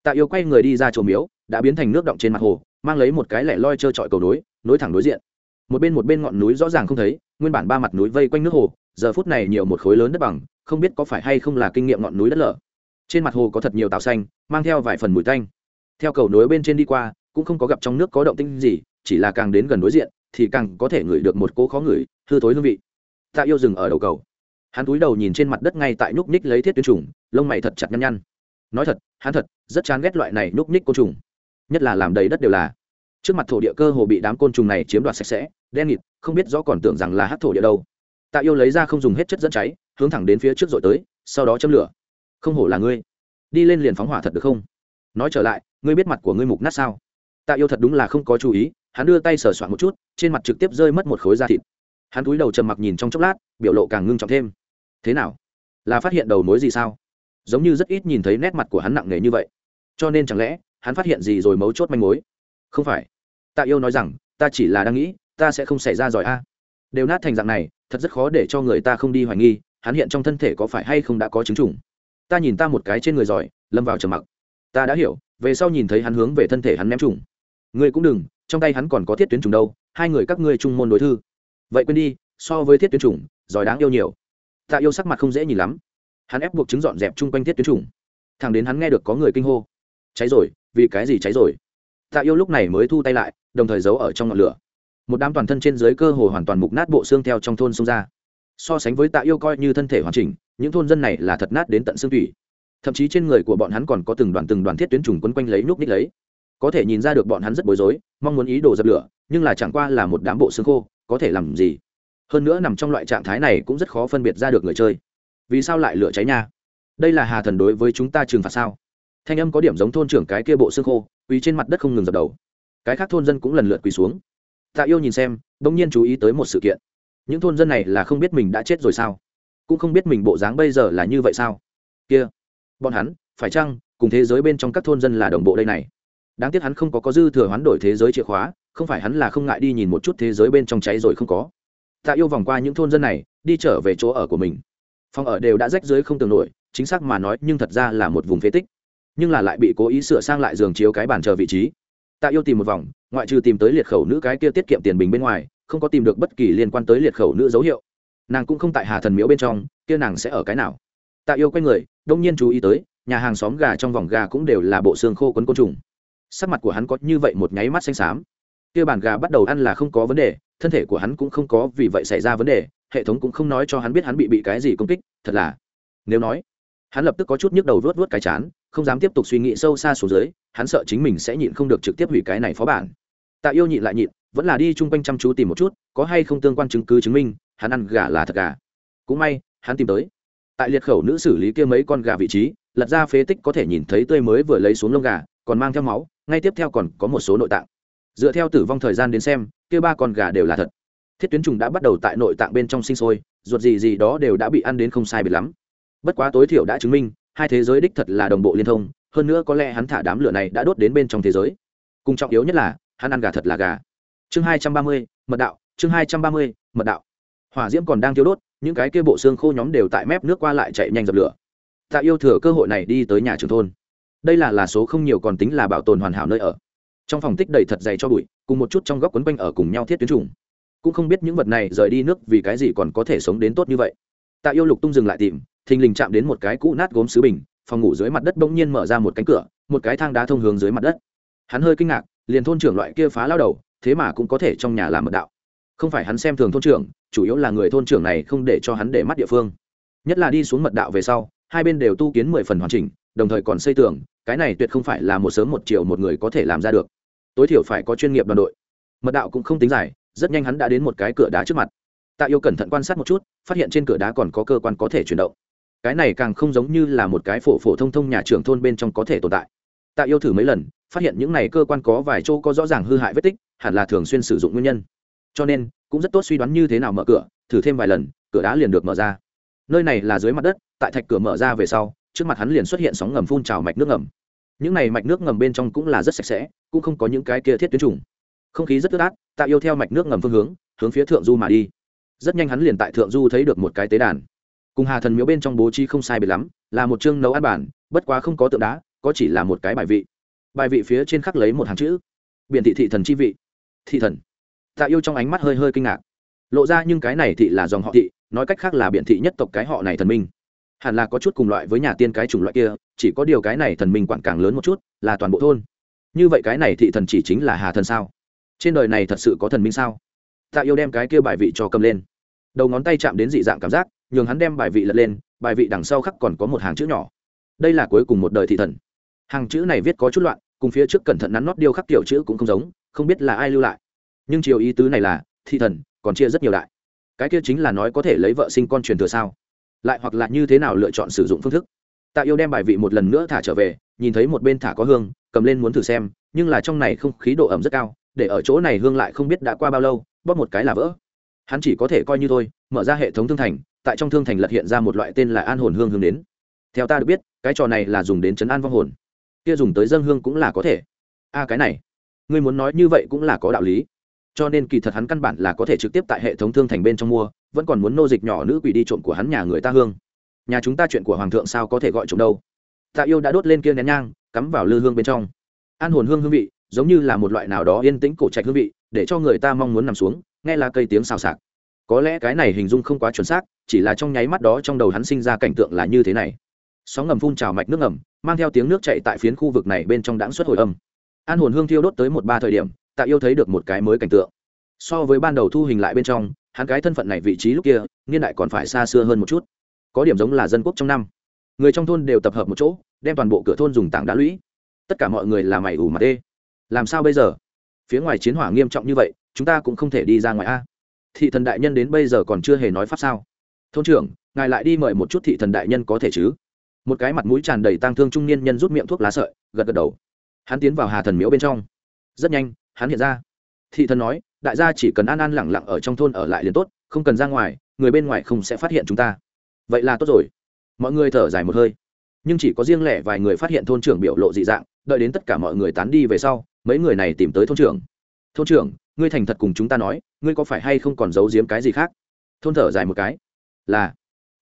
Tạ yêu quay người đi ra chùa miếu, đã biến thành nước động trên mặt hồ, mang lấy một cái lẻ loi trơ trọi cầu đối nối thẳng đối diện. Một bên một bên ngọn núi rõ ràng không thấy, nguyên bản ba mặt núi vây quanh nước hồ giờ phút này nhiều một khối lớn đất bằng, không biết có phải hay không là kinh nghiệm ngọn núi đất lở. Trên mặt hồ có thật nhiều tàu xanh, mang theo vài phần mùi tanh. Theo cầu nối bên trên đi qua, cũng không có gặp trong nước có động tinh gì, chỉ là càng đến gần đối diện, thì càng có thể ngửi được một cỗ khó ngửi, hư thối hương vị. Tạ yêu dừng ở đầu cầu. Hắn túi đầu nhìn trên mặt đất ngay tại nhúc ních lấy thiết tuyến trùng, lông mày thật chặt nhăn nhăn. Nói thật, hắn thật, rất chán ghét loại này nhúc ních côn trùng. Nhất là làm đầy đất đều là. Trước mặt thổ địa cơ hồ bị đám côn trùng này chiếm đoạt sạch sẽ, đen nghịt, không biết rõ còn tưởng rằng là hát thổ địa đâu tạ yêu lấy ra không dùng hết chất dẫn cháy, hướng thẳng đến phía trước dội tới, sau đó châm lửa. Không hổ là ngươi. Đi lên liền phóng hỏa thật được không? Nói trở lại, ngươi biết mặt của ngươi mục nát sao? Tạ yêu thật đúng là không có chú ý, hắn đưa tay sờ soạn một chút, trên mặt trực tiếp rơi mất một khối da thịt. Hắn cúi đầu trầm mặc nhìn trong chốc lát, biểu lộ càng ngưng trọng thêm. Thế nào? Là phát hiện đầu mối gì sao? Giống như rất ít nhìn thấy nét mặt của hắn nặng nề như vậy. Cho nên chẳng lẽ, hắn phát hiện gì rồi mấu chốt manh mối? Không phải. Tạ yêu nói rằng, ta chỉ là đang nghĩ, ta sẽ không xảy ra giỏi a đều nát thành dạng này, thật rất khó để cho người ta không đi hoài nghi, hắn hiện trong thân thể có phải hay không đã có chứng trùng. Ta nhìn ta một cái trên người giỏi, lâm vào trầm mặc. Ta đã hiểu, về sau nhìn thấy hắn hướng về thân thể hắn ném trùng. Ngươi cũng đừng, trong tay hắn còn có thiết tuyến trùng đâu, hai người các ngươi chung môn đối thư. Vậy quên đi, so với thiết tuyến trùng, giỏi đáng yêu nhiều. Ta yêu sắc mặt không dễ nhìn lắm. Hắn ép buộc chứng dọn dẹp chung quanh thiết tuyến trùng. Thằng đến hắn nghe được có người kinh hô. Cháy rồi, vì cái gì cháy rồi? Tạ yêu lúc này mới thu tay lại, đồng thời giấu ở trong ngọn lửa một đám toàn thân trên dưới cơ hồ hoàn toàn mục nát bộ xương theo trong thôn xông ra. So sánh với tạ yêu coi như thân thể hoàn chỉnh, những thôn dân này là thật nát đến tận xương thủy thậm chí trên người của bọn hắn còn có từng đoàn từng đoàn thiết tuyến trùng quấn quanh lấy núp ních lấy. Có thể nhìn ra được bọn hắn rất bối rối, mong muốn ý đồ dập lửa, nhưng là chẳng qua là một đám bộ xương khô, có thể làm gì? Hơn nữa nằm trong loại trạng thái này cũng rất khó phân biệt ra được người chơi. Vì sao lại lửa cháy nha? Đây là hà thần đối với chúng ta trừng phạt sao? Thanh âm có điểm giống thôn trưởng cái kia bộ xương khô, quỳ trên mặt đất không ngừng dập đầu. Cái khác thôn dân cũng lần lượt quỳ xuống tạ yêu nhìn xem, bỗng nhiên chú ý tới một sự kiện. Những thôn dân này là không biết mình đã chết rồi sao? Cũng không biết mình bộ dáng bây giờ là như vậy sao? Kia, bọn hắn, phải chăng, cùng thế giới bên trong các thôn dân là đồng bộ đây này? Đáng tiếc hắn không có có dư thừa hoán đổi thế giới chìa khóa, không phải hắn là không ngại đi nhìn một chút thế giới bên trong cháy rồi không có. Tạ yêu vòng qua những thôn dân này, đi trở về chỗ ở của mình. Phòng ở đều đã rách dưới không tường nổi, chính xác mà nói nhưng thật ra là một vùng phế tích. Nhưng là lại bị cố ý sửa sang lại giường chiếu cái bàn chờ vị trí tạ yêu tìm một vòng, ngoại trừ tìm tới liệt khẩu nữ cái kia tiết kiệm tiền bình bên ngoài, không có tìm được bất kỳ liên quan tới liệt khẩu nữ dấu hiệu. Nàng cũng không tại hà thần miếu bên trong, kia nàng sẽ ở cái nào? Tạ yêu quay người, đông nhiên chú ý tới, nhà hàng xóm gà trong vòng gà cũng đều là bộ xương khô quấn côn trùng. Sắc mặt của hắn có như vậy một nháy mắt xanh xám. Kia bàn gà bắt đầu ăn là không có vấn đề, thân thể của hắn cũng không có vì vậy xảy ra vấn đề, hệ thống cũng không nói cho hắn biết hắn bị bị cái gì công kích, thật là. Nếu nói, hắn lập tức có chút nhức đầu vớt vớt cái chán không dám tiếp tục suy nghĩ sâu xa xuống dưới, hắn sợ chính mình sẽ nhịn không được trực tiếp hủy cái này phó bản. Tạ yêu nhịn lại nhịn, vẫn là đi chung quanh chăm chú tìm một chút, có hay không tương quan chứng cứ chứng minh, hắn ăn gà là thật gà. Cũng may, hắn tìm tới. Tại liệt khẩu nữ xử lý kia mấy con gà vị trí, lật ra phế tích có thể nhìn thấy tươi mới vừa lấy xuống lông gà, còn mang theo máu, ngay tiếp theo còn có một số nội tạng. Dựa theo tử vong thời gian đến xem, kia ba con gà đều là thật. Thiết tuyến trùng đã bắt đầu tại nội tạng bên trong sinh sôi, ruột gì gì đó đều đã bị ăn đến không sai biệt lắm. Bất quá tối thiểu đã chứng minh hai thế giới đích thật là đồng bộ liên thông, hơn nữa có lẽ hắn thả đám lửa này đã đốt đến bên trong thế giới. Cùng trọng yếu nhất là, hắn ăn gà thật là gà. Chương hai trăm ba mươi, mật đạo, chương hai trăm ba mươi, mật đạo. Hỏa diễm còn đang thiếu đốt, những cái kia bộ xương khô nhóm đều tại mép nước qua lại chạy nhanh dập lửa. Tạ yêu thừa cơ hội này đi tới nhà trường thôn. Đây là là số không nhiều còn tính là bảo tồn hoàn hảo nơi ở. Trong phòng tích đầy thật dày cho bụi, cùng một chút trong góc quấn quanh ở cùng nhau thiết tuyến trùng. Cũng không biết những vật này rời đi nước vì cái gì còn có thể sống đến tốt như vậy. Tạ yêu lục tung dừng lại tìm thình lình chạm đến một cái cũ nát gốm sứ bình, phòng ngủ dưới mặt đất bỗng nhiên mở ra một cánh cửa, một cái thang đá thông hướng dưới mặt đất. Hắn hơi kinh ngạc, liền thôn trưởng loại kia phá lao đầu, thế mà cũng có thể trong nhà làm mật đạo. Không phải hắn xem thường thôn trưởng, chủ yếu là người thôn trưởng này không để cho hắn để mắt địa phương. Nhất là đi xuống mật đạo về sau, hai bên đều tu kiến mười phần hoàn chỉnh, đồng thời còn xây tường, cái này tuyệt không phải là một sớm một chiều một người có thể làm ra được. Tối thiểu phải có chuyên nghiệp đoàn đội. Mật đạo cũng không tính dài, rất nhanh hắn đã đến một cái cửa đá trước mặt. Tạ yêu cẩn thận quan sát một chút, phát hiện trên cửa đá còn có cơ quan có thể chuyển động cái này càng không giống như là một cái phổ phổ thông thông nhà trưởng thôn bên trong có thể tồn tại. Tạ yêu thử mấy lần, phát hiện những này cơ quan có vài chỗ có rõ ràng hư hại vết tích, hẳn là thường xuyên sử dụng nguyên nhân. Cho nên, cũng rất tốt suy đoán như thế nào mở cửa, thử thêm vài lần, cửa đá liền được mở ra. Nơi này là dưới mặt đất, tại thạch cửa mở ra về sau, trước mặt hắn liền xuất hiện sóng ngầm phun trào mạch nước ngầm. Những này mạch nước ngầm bên trong cũng là rất sạch sẽ, cũng không có những cái kia thiết tuyến trùng. Không khí rất ướt át, tạ yêu theo mạch nước ngầm phương hướng hướng phía thượng du mà đi. Rất nhanh hắn liền tại thượng du thấy được một cái tế đàn cùng hà thần miếu bên trong bố trí không sai biệt lắm, là một chương nấu ăn bản bất quá không có tượng đá, có chỉ là một cái bài vị. Bài vị phía trên khắc lấy một hàng chữ. Biện thị thị thần chi vị. Thị thần. Tạ yêu trong ánh mắt hơi hơi kinh ngạc. Lộ ra nhưng cái này thị là dòng họ thị, nói cách khác là biện thị nhất tộc cái họ này thần minh. Hẳn là có chút cùng loại với nhà tiên cái chủng loại kia, chỉ có điều cái này thần minh quản càng lớn một chút, là toàn bộ thôn. Như vậy cái này thị thần chỉ chính là hà thần sao? Trên đời này thật sự có thần minh sao? Tạ yêu đem cái kia bài vị cho cầm lên. Đầu ngón tay chạm đến dị dạng cảm giác nhường hắn đem bài vị lật lên, bài vị đằng sau khắc còn có một hàng chữ nhỏ. Đây là cuối cùng một đời thị thần. Hàng chữ này viết có chút loạn, cùng phía trước cẩn thận nắn nót điêu khắc kiểu chữ cũng không giống, không biết là ai lưu lại. Nhưng chiều ý tứ này là, thị thần còn chia rất nhiều đại cái kia chính là nói có thể lấy vợ sinh con truyền thừa sao? Lại hoặc là như thế nào lựa chọn sử dụng phương thức? Tạ yêu đem bài vị một lần nữa thả trở về, nhìn thấy một bên thả có hương, cầm lên muốn thử xem, nhưng là trong này không khí độ ẩm rất cao, để ở chỗ này hương lại không biết đã qua bao lâu, bóp một cái là vỡ. Hắn chỉ có thể coi như thôi, mở ra hệ thống thương thành tại trong thương thành lật hiện ra một loại tên là an hồn hương hương đến. Theo ta được biết, cái trò này là dùng đến chấn an vong hồn. Kia dùng tới dân hương cũng là có thể. A, cái này, ngươi muốn nói như vậy cũng là có đạo lý. Cho nên kỳ thật hắn căn bản là có thể trực tiếp tại hệ thống thương thành bên trong mua, vẫn còn muốn nô dịch nhỏ nữ quỷ đi trộm của hắn nhà người ta hương. Nhà chúng ta chuyện của hoàng thượng sao có thể gọi trộm đâu? Tạ yêu đã đốt lên kia nén nhang, cắm vào lư hương bên trong. An hồn hương hương vị, giống như là một loại nào đó yên tĩnh cổ trạch hương vị, để cho người ta mong muốn nằm xuống, nghe là cây tiếng xào xạc có lẽ cái này hình dung không quá chuẩn xác, chỉ là trong nháy mắt đó trong đầu hắn sinh ra cảnh tượng là như thế này. Sóng ngầm phun trào mạch nước ngầm, mang theo tiếng nước chạy tại phiến khu vực này bên trong đáng xuất hồi âm. An hồn hương thiêu đốt tới một ba thời điểm, tạ yêu thấy được một cái mới cảnh tượng. So với ban đầu thu hình lại bên trong, hắn cái thân phận này vị trí lúc kia, niên đại còn phải xa xưa hơn một chút. Có điểm giống là dân quốc trong năm. Người trong thôn đều tập hợp một chỗ, đem toàn bộ cửa thôn dùng tảng đá lũy. Tất cả mọi người là mày ủ mặt đê làm sao bây giờ? Phía ngoài chiến hỏa nghiêm trọng như vậy, chúng ta cũng không thể đi ra ngoài a thị thần đại nhân đến bây giờ còn chưa hề nói pháp sao? Thôn trưởng, ngài lại đi mời một chút thị thần đại nhân có thể chứ? Một cái mặt mũi tràn đầy tang thương trung niên nhân rút miệng thuốc lá sợi, gật gật đầu. Hắn tiến vào hà thần miễu bên trong. Rất nhanh, hắn hiện ra. Thị thần nói, đại gia chỉ cần an an lẳng lặng ở trong thôn ở lại liền tốt, không cần ra ngoài, người bên ngoài không sẽ phát hiện chúng ta. Vậy là tốt rồi. Mọi người thở dài một hơi. Nhưng chỉ có riêng lẻ vài người phát hiện thôn trưởng biểu lộ dị dạng, đợi đến tất cả mọi người tán đi về sau, mấy người này tìm tới thôn trưởng. Thôn trưởng ngươi thành thật cùng chúng ta nói, ngươi có phải hay không còn giấu giếm cái gì khác? Thôn thở dài một cái. Là.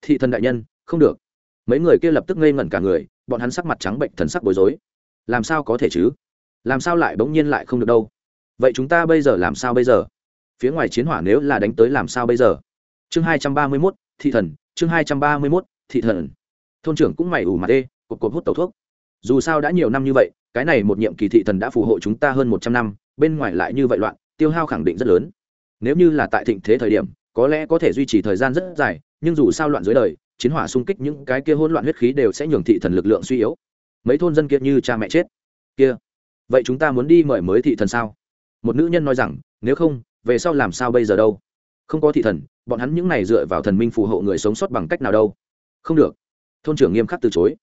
Thị thần đại nhân, không được. Mấy người kia lập tức ngây ngẩn cả người, bọn hắn sắc mặt trắng bệnh, thần sắc bối rối. Làm sao có thể chứ? Làm sao lại bỗng nhiên lại không được đâu? Vậy chúng ta bây giờ làm sao bây giờ? Phía ngoài chiến hỏa nếu là đánh tới làm sao bây giờ? Chương hai trăm ba mươi mốt, thị thần, chương hai trăm ba mươi mốt, thị thần. Thôn trưởng cũng mày ủ mặt đê, cột cột hút tẩu thuốc. Dù sao đã nhiều năm như vậy, cái này một nhiệm kỳ thị thần đã phù hộ chúng ta hơn một trăm năm, bên ngoài lại như vậy loạn tiêu hao khẳng định rất lớn. Nếu như là tại thịnh thế thời điểm, có lẽ có thể duy trì thời gian rất dài, nhưng dù sao loạn dưới đời, chiến hỏa xung kích những cái kia hỗn loạn huyết khí đều sẽ nhường thị thần lực lượng suy yếu. Mấy thôn dân kia như cha mẹ chết. Kia, vậy chúng ta muốn đi mời mới thị thần sao? Một nữ nhân nói rằng, nếu không, về sau làm sao bây giờ đâu? Không có thị thần, bọn hắn những này dựa vào thần minh phù hộ người sống sót bằng cách nào đâu? Không được. Thôn trưởng nghiêm khắc từ chối.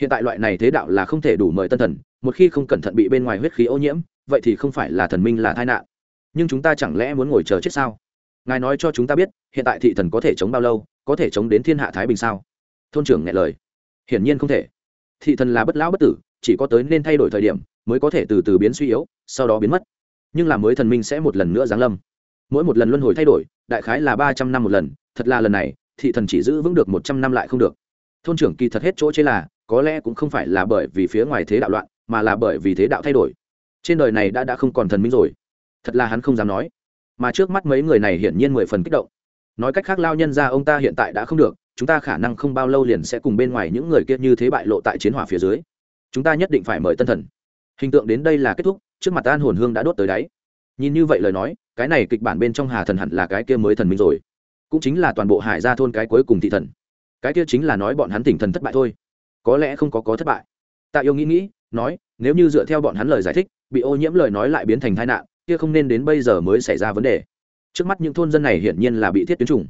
Hiện tại loại này thế đạo là không thể đủ mời tân thần, một khi không cẩn thận bị bên ngoài huyết khí ô nhiễm, vậy thì không phải là thần minh là tai nạn nhưng chúng ta chẳng lẽ muốn ngồi chờ chết sao? Ngài nói cho chúng ta biết, hiện tại thị thần có thể chống bao lâu, có thể chống đến thiên hạ thái bình sao? Thôn trưởng nghe lời. Hiển nhiên không thể. Thị thần là bất lão bất tử, chỉ có tới nên thay đổi thời điểm, mới có thể từ từ biến suy yếu, sau đó biến mất. Nhưng là mới thần minh sẽ một lần nữa giáng lâm. Mỗi một lần luân hồi thay đổi, đại khái là ba trăm năm một lần, thật là lần này, thị thần chỉ giữ vững được một trăm năm lại không được. Thôn trưởng kỳ thật hết chỗ chế là, có lẽ cũng không phải là bởi vì phía ngoài thế đạo loạn, mà là bởi vì thế đạo thay đổi. Trên đời này đã đã không còn thần minh rồi thật là hắn không dám nói. Mà trước mắt mấy người này hiển nhiên mười phần kích động. Nói cách khác, lao nhân ra ông ta hiện tại đã không được, chúng ta khả năng không bao lâu liền sẽ cùng bên ngoài những người kia như thế bại lộ tại chiến hỏa phía dưới. Chúng ta nhất định phải mời tân thần. Hình tượng đến đây là kết thúc, trước mặt an hồn hương đã đốt tới đáy. Nhìn như vậy lời nói, cái này kịch bản bên trong hà thần hẳn là cái kia mới thần minh rồi. Cũng chính là toàn bộ hải ra thôn cái cuối cùng thị thần. Cái kia chính là nói bọn hắn tỉnh thần thất bại thôi. Có lẽ không có có thất bại. Tạ yêu nghĩ nghĩ, nói, nếu như dựa theo bọn hắn lời giải thích, bị ô nhiễm lời nói lại biến thành tai nạn kia không nên đến bây giờ mới xảy ra vấn đề. Trước mắt những thôn dân này hiển nhiên là bị thiết tuyến trùng.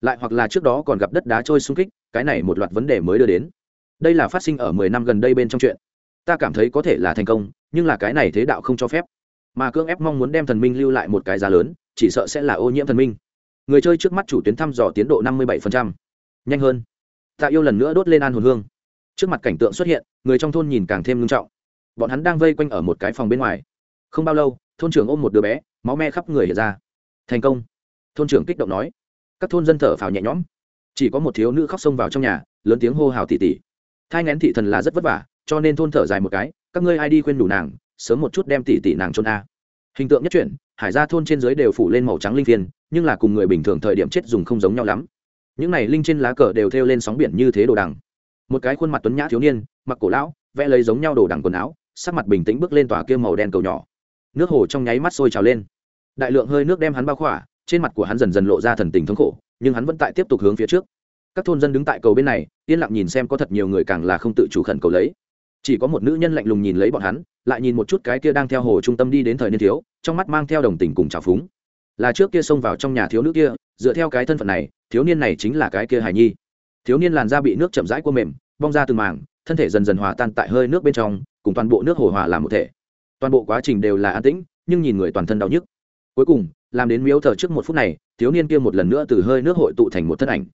Lại hoặc là trước đó còn gặp đất đá trôi xung kích, cái này một loạt vấn đề mới đưa đến. Đây là phát sinh ở mười năm gần đây bên trong chuyện. Ta cảm thấy có thể là thành công, nhưng là cái này thế đạo không cho phép. Mà cưỡng ép mong muốn đem thần minh lưu lại một cái giá lớn, chỉ sợ sẽ là ô nhiễm thần minh. Người chơi trước mắt chủ tuyến thăm dò tiến độ năm mươi bảy nhanh hơn. Tạ yêu lần nữa đốt lên an hồn hương. Trước mặt cảnh tượng xuất hiện, người trong thôn nhìn càng thêm nghiêm trọng. Bọn hắn đang vây quanh ở một cái phòng bên ngoài. Không bao lâu thôn trưởng ôm một đứa bé, máu me khắp người hiện ra. Thành công. Thôn trưởng kích động nói. Các thôn dân thở phào nhẹ nhõm. Chỉ có một thiếu nữ khóc xông vào trong nhà, lớn tiếng hô hào tỉ tỉ. Thai ngén thị thần là rất vất vả, cho nên thôn thở dài một cái, các ngươi ai đi khuyên đủ nàng, sớm một chút đem tỉ tỉ nàng trôn a. Hình tượng nhất chuyển, hải ra thôn trên dưới đều phủ lên màu trắng linh phiên, nhưng là cùng người bình thường thời điểm chết dùng không giống nhau lắm. Những này linh trên lá cờ đều thêu lên sóng biển như thế đồ đằng. Một cái khuôn mặt tuấn nhã thiếu niên, mặc cổ lão, vẽ lấy giống nhau đồ đằng quần áo, sắc mặt bình tĩnh bước lên tòa kia màu đen cầu nhỏ nước hồ trong nháy mắt sôi trào lên. Đại lượng hơi nước đem hắn bao khỏa, trên mặt của hắn dần dần lộ ra thần tình thống khổ, nhưng hắn vẫn tại tiếp tục hướng phía trước. Các thôn dân đứng tại cầu bên này, yên lặng nhìn xem có thật nhiều người càng là không tự chủ khẩn cầu lấy. Chỉ có một nữ nhân lạnh lùng nhìn lấy bọn hắn, lại nhìn một chút cái kia đang theo hồ trung tâm đi đến thời niên thiếu, trong mắt mang theo đồng tình cùng trào phúng. Là trước kia xông vào trong nhà thiếu nữ kia, dựa theo cái thân phận này, thiếu niên này chính là cái kia hài nhi. Thiếu niên làn da bị nước chậm rãi qua mềm, bong ra từng mảng, thân thể dần dần hòa tan tại hơi nước bên trong, cùng toàn bộ nước hồ hòa làm một thể toàn bộ quá trình đều là an tĩnh, nhưng nhìn người toàn thân đau nhức. Cuối cùng, làm đến miếu thờ trước một phút này, thiếu niên kia một lần nữa từ hơi nước hội tụ thành một thân ảnh.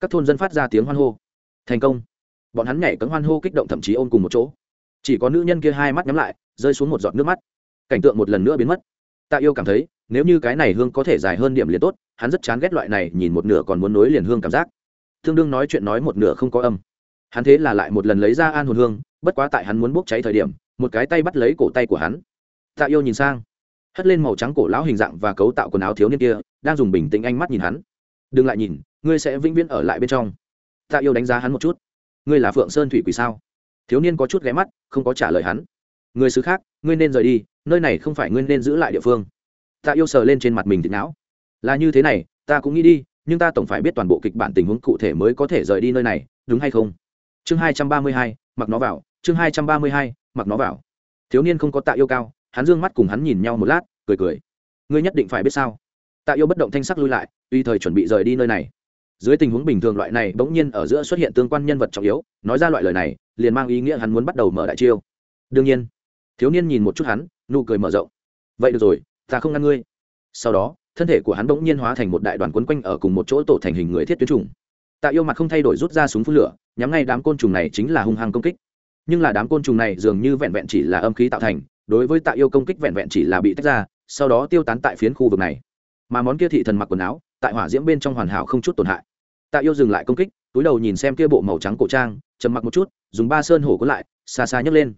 Các thôn dân phát ra tiếng hoan hô. Thành công. Bọn hắn nhảy cấm hoan hô kích động thậm chí ôm cùng một chỗ. Chỉ có nữ nhân kia hai mắt nhắm lại, rơi xuống một giọt nước mắt. Cảnh tượng một lần nữa biến mất. Tạ yêu cảm thấy, nếu như cái này hương có thể dài hơn điểm liền tốt, hắn rất chán ghét loại này, nhìn một nửa còn muốn nối liền hương cảm giác. Thương đương nói chuyện nói một nửa không có âm. Hắn thế là lại một lần lấy ra an hồn hương, bất quá tại hắn muốn bốc cháy thời điểm một cái tay bắt lấy cổ tay của hắn. Tạ yêu nhìn sang, hất lên màu trắng cổ lão hình dạng và cấu tạo quần áo thiếu niên kia, đang dùng bình tĩnh ánh mắt nhìn hắn. Đừng lại nhìn, ngươi sẽ vĩnh viễn ở lại bên trong. Tạ yêu đánh giá hắn một chút. Ngươi là phượng sơn thủy quỷ sao? Thiếu niên có chút ghé mắt, không có trả lời hắn. Người xứ khác, ngươi nên rời đi, nơi này không phải ngươi nên giữ lại địa phương. Tạ yêu sờ lên trên mặt mình thịt não. Là như thế này, ta cũng nghĩ đi, nhưng ta tổng phải biết toàn bộ kịch bản tình huống cụ thể mới có thể rời đi nơi này, đúng hay không? Chương hai trăm ba mươi hai, mặc nó vào. Chương hai trăm ba mươi hai mặc nó vào. Thiếu niên không có tạ yêu cao, hắn d ư ơ n g mắt cùng hắn nhìn nhau một lát, cười cười. Ngươi nhất định phải biết sao? Tạ yêu bất động thanh sắc lui lại tùy thời chuẩn bị rời đi nơi này. Dưới tình huống bình thường loại này bỗng nhiên ở giữa xuất hiện tương quan nhân vật trọng yếu, nói ra loại lời này, liền mang ý nghĩa hắn muốn bắt đầu mở đại chiêu. Đương nhiên, thiếu niên nhìn một chút hắn, nụ cười mở rộng. Vậy được rồi, ta không ngăn ngươi. Sau đó, thân thể của hắn bỗng nhiên hóa thành một đại đoàn quấn quanh ở cùng một chỗ tổ thành hình người thiết tuyến trùng. Tạ yêu mặt không thay đổi rút ra súng phun lửa, nhắm ngay đám côn trùng này chính là hung hăng công kích nhưng là đám côn trùng này dường như vẹn vẹn chỉ là âm khí tạo thành, đối với tạ yêu công kích vẹn vẹn chỉ là bị tách ra, sau đó tiêu tán tại phiến khu vực này. Mà món kia thị thần mặc quần áo, tại hỏa diễm bên trong hoàn hảo không chút tổn hại. Tạ yêu dừng lại công kích, túi đầu nhìn xem kia bộ màu trắng cổ trang, trầm mặc một chút, dùng ba sơn hổ cuốn lại, xa xa nhấc lên.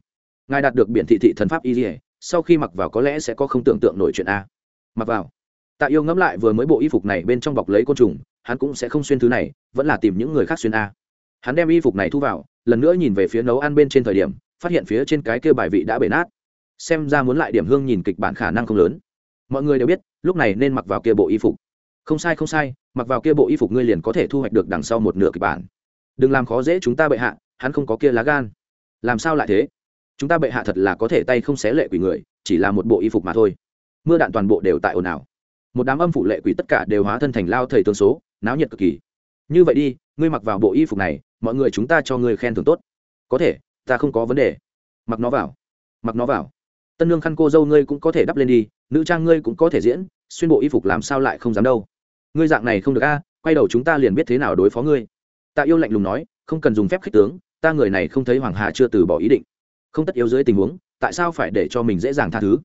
Ngài đạt được biển thị thị thần pháp y dỉa sau khi mặc vào có lẽ sẽ có không tưởng tượng nổi chuyện a. Mặc vào. Tạ yêu ngẫm lại vừa mới bộ y phục này bên trong bọc lấy côn trùng, hắn cũng sẽ không xuyên thứ này, vẫn là tìm những người khác xuyên a hắn đem y phục này thu vào, lần nữa nhìn về phía nấu ăn bên trên thời điểm, phát hiện phía trên cái kia bài vị đã bể nát. Xem ra muốn lại điểm hương nhìn kịch bản khả năng không lớn. Mọi người đều biết, lúc này nên mặc vào kia bộ y phục. Không sai không sai, mặc vào kia bộ y phục ngươi liền có thể thu hoạch được đằng sau một nửa kịch bản. Đừng làm khó dễ chúng ta bệ hạ, hắn không có kia lá gan. Làm sao lại thế? Chúng ta bệ hạ thật là có thể tay không xé lệ quỷ người, chỉ là một bộ y phục mà thôi. Mưa đạn toàn bộ đều tại ồn ào. Một đám âm phụ lệ quỷ tất cả đều hóa thân thành lao thầy tương số, náo nhiệt cực kỳ. Như vậy đi, ngươi mặc vào bộ y phục này mọi người chúng ta cho ngươi khen thưởng tốt. Có thể, ta không có vấn đề. Mặc nó vào. Mặc nó vào. Tân lương khăn cô dâu ngươi cũng có thể đắp lên đi, nữ trang ngươi cũng có thể diễn, xuyên bộ y phục làm sao lại không dám đâu. Ngươi dạng này không được a, quay đầu chúng ta liền biết thế nào đối phó ngươi. Tạ yêu lạnh lùng nói, không cần dùng phép khích tướng, ta người này không thấy hoàng hà chưa từ bỏ ý định. Không tất yếu dưới tình huống, tại sao phải để cho mình dễ dàng tha thứ?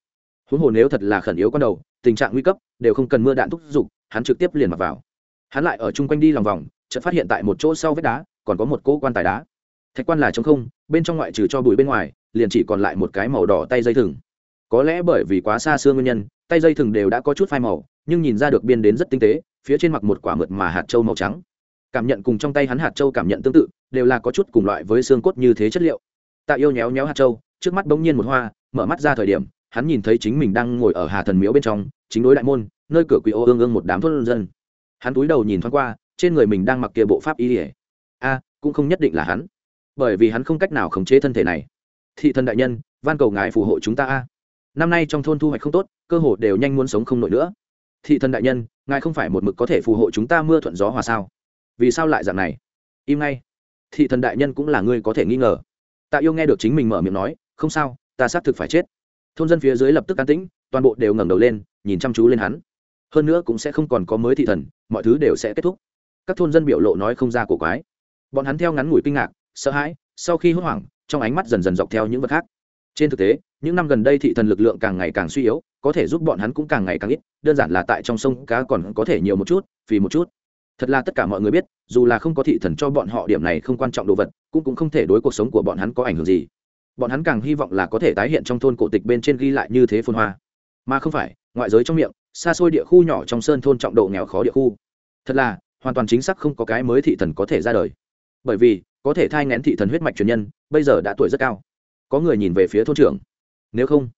Huống hồ nếu thật là khẩn yếu con đầu, tình trạng nguy cấp, đều không cần mưa đạn thúc giục, hắn trực tiếp liền mặc vào. Hắn lại ở chung quanh đi lòng vòng, chợt phát hiện tại một chỗ sau vách đá còn có một cỗ quan tài đá. Thạch quan là trống không, bên trong ngoại trừ cho bụi bên ngoài, liền chỉ còn lại một cái màu đỏ tay dây thừng. Có lẽ bởi vì quá xa xưa nguyên nhân, tay dây thừng đều đã có chút phai màu, nhưng nhìn ra được biên đến rất tinh tế, phía trên mặc một quả mượt mà hạt trâu màu trắng. Cảm nhận cùng trong tay hắn hạt trâu cảm nhận tương tự, đều là có chút cùng loại với xương cốt như thế chất liệu. Tạ yêu nhéo nhéo hạt trâu trước mắt bỗng nhiên một hoa, mở mắt ra thời điểm, hắn nhìn thấy chính mình đang ngồi ở hà thần miếu bên trong, chính đối đại môn, nơi cửa quỷ ô ương ương một đám thốt dân. Hắn túi đầu nhìn thoáng qua, trên người mình đang mặc kia bộ pháp y ỉa a, cũng không nhất định là hắn. Bởi vì hắn không cách nào khống chế thân thể này. Thị thần đại nhân, van cầu ngài phù hộ chúng ta a. Năm nay trong thôn thu hoạch không tốt, cơ hồ đều nhanh muốn sống không nổi nữa. Thị thần đại nhân, ngài không phải một mực có thể phù hộ chúng ta mưa thuận gió hòa sao? Vì sao lại dạng này? Im ngay. Thị thần đại nhân cũng là người có thể nghi ngờ. Tạ yêu nghe được chính mình mở miệng nói, không sao, ta xác thực phải chết. Thôn dân phía dưới lập tức an tĩnh, toàn bộ đều ngẩng đầu lên, nhìn chăm chú lên hắn. Hơn nữa cũng sẽ không còn có mới thị thần, mọi thứ đều sẽ kết thúc. Các thôn dân biểu lộ nói không ra cổ quái bọn hắn theo ngắn ngủi kinh ngạc, sợ hãi, sau khi hốt hoảng, trong ánh mắt dần dần dọc theo những vật khác. Trên thực tế, những năm gần đây thị thần lực lượng càng ngày càng suy yếu, có thể giúp bọn hắn cũng càng ngày càng ít, đơn giản là tại trong sông cá còn có thể nhiều một chút vì một chút. Thật là tất cả mọi người biết, dù là không có thị thần cho bọn họ điểm này không quan trọng đồ vật, cũng cũng không thể đối cuộc sống của bọn hắn có ảnh hưởng gì. Bọn hắn càng hy vọng là có thể tái hiện trong thôn cổ tịch bên trên ghi lại như thế phôn hoa. Mà không phải, ngoại giới trong miệng, xa xôi địa khu nhỏ trong sơn thôn trọng độ nghèo khó địa khu. Thật là, hoàn toàn chính xác không có cái mới thị thần có thể ra đời bởi vì có thể thai ngén thị thần huyết mạch truyền nhân, bây giờ đã tuổi rất cao. Có người nhìn về phía thôn trưởng. Nếu không,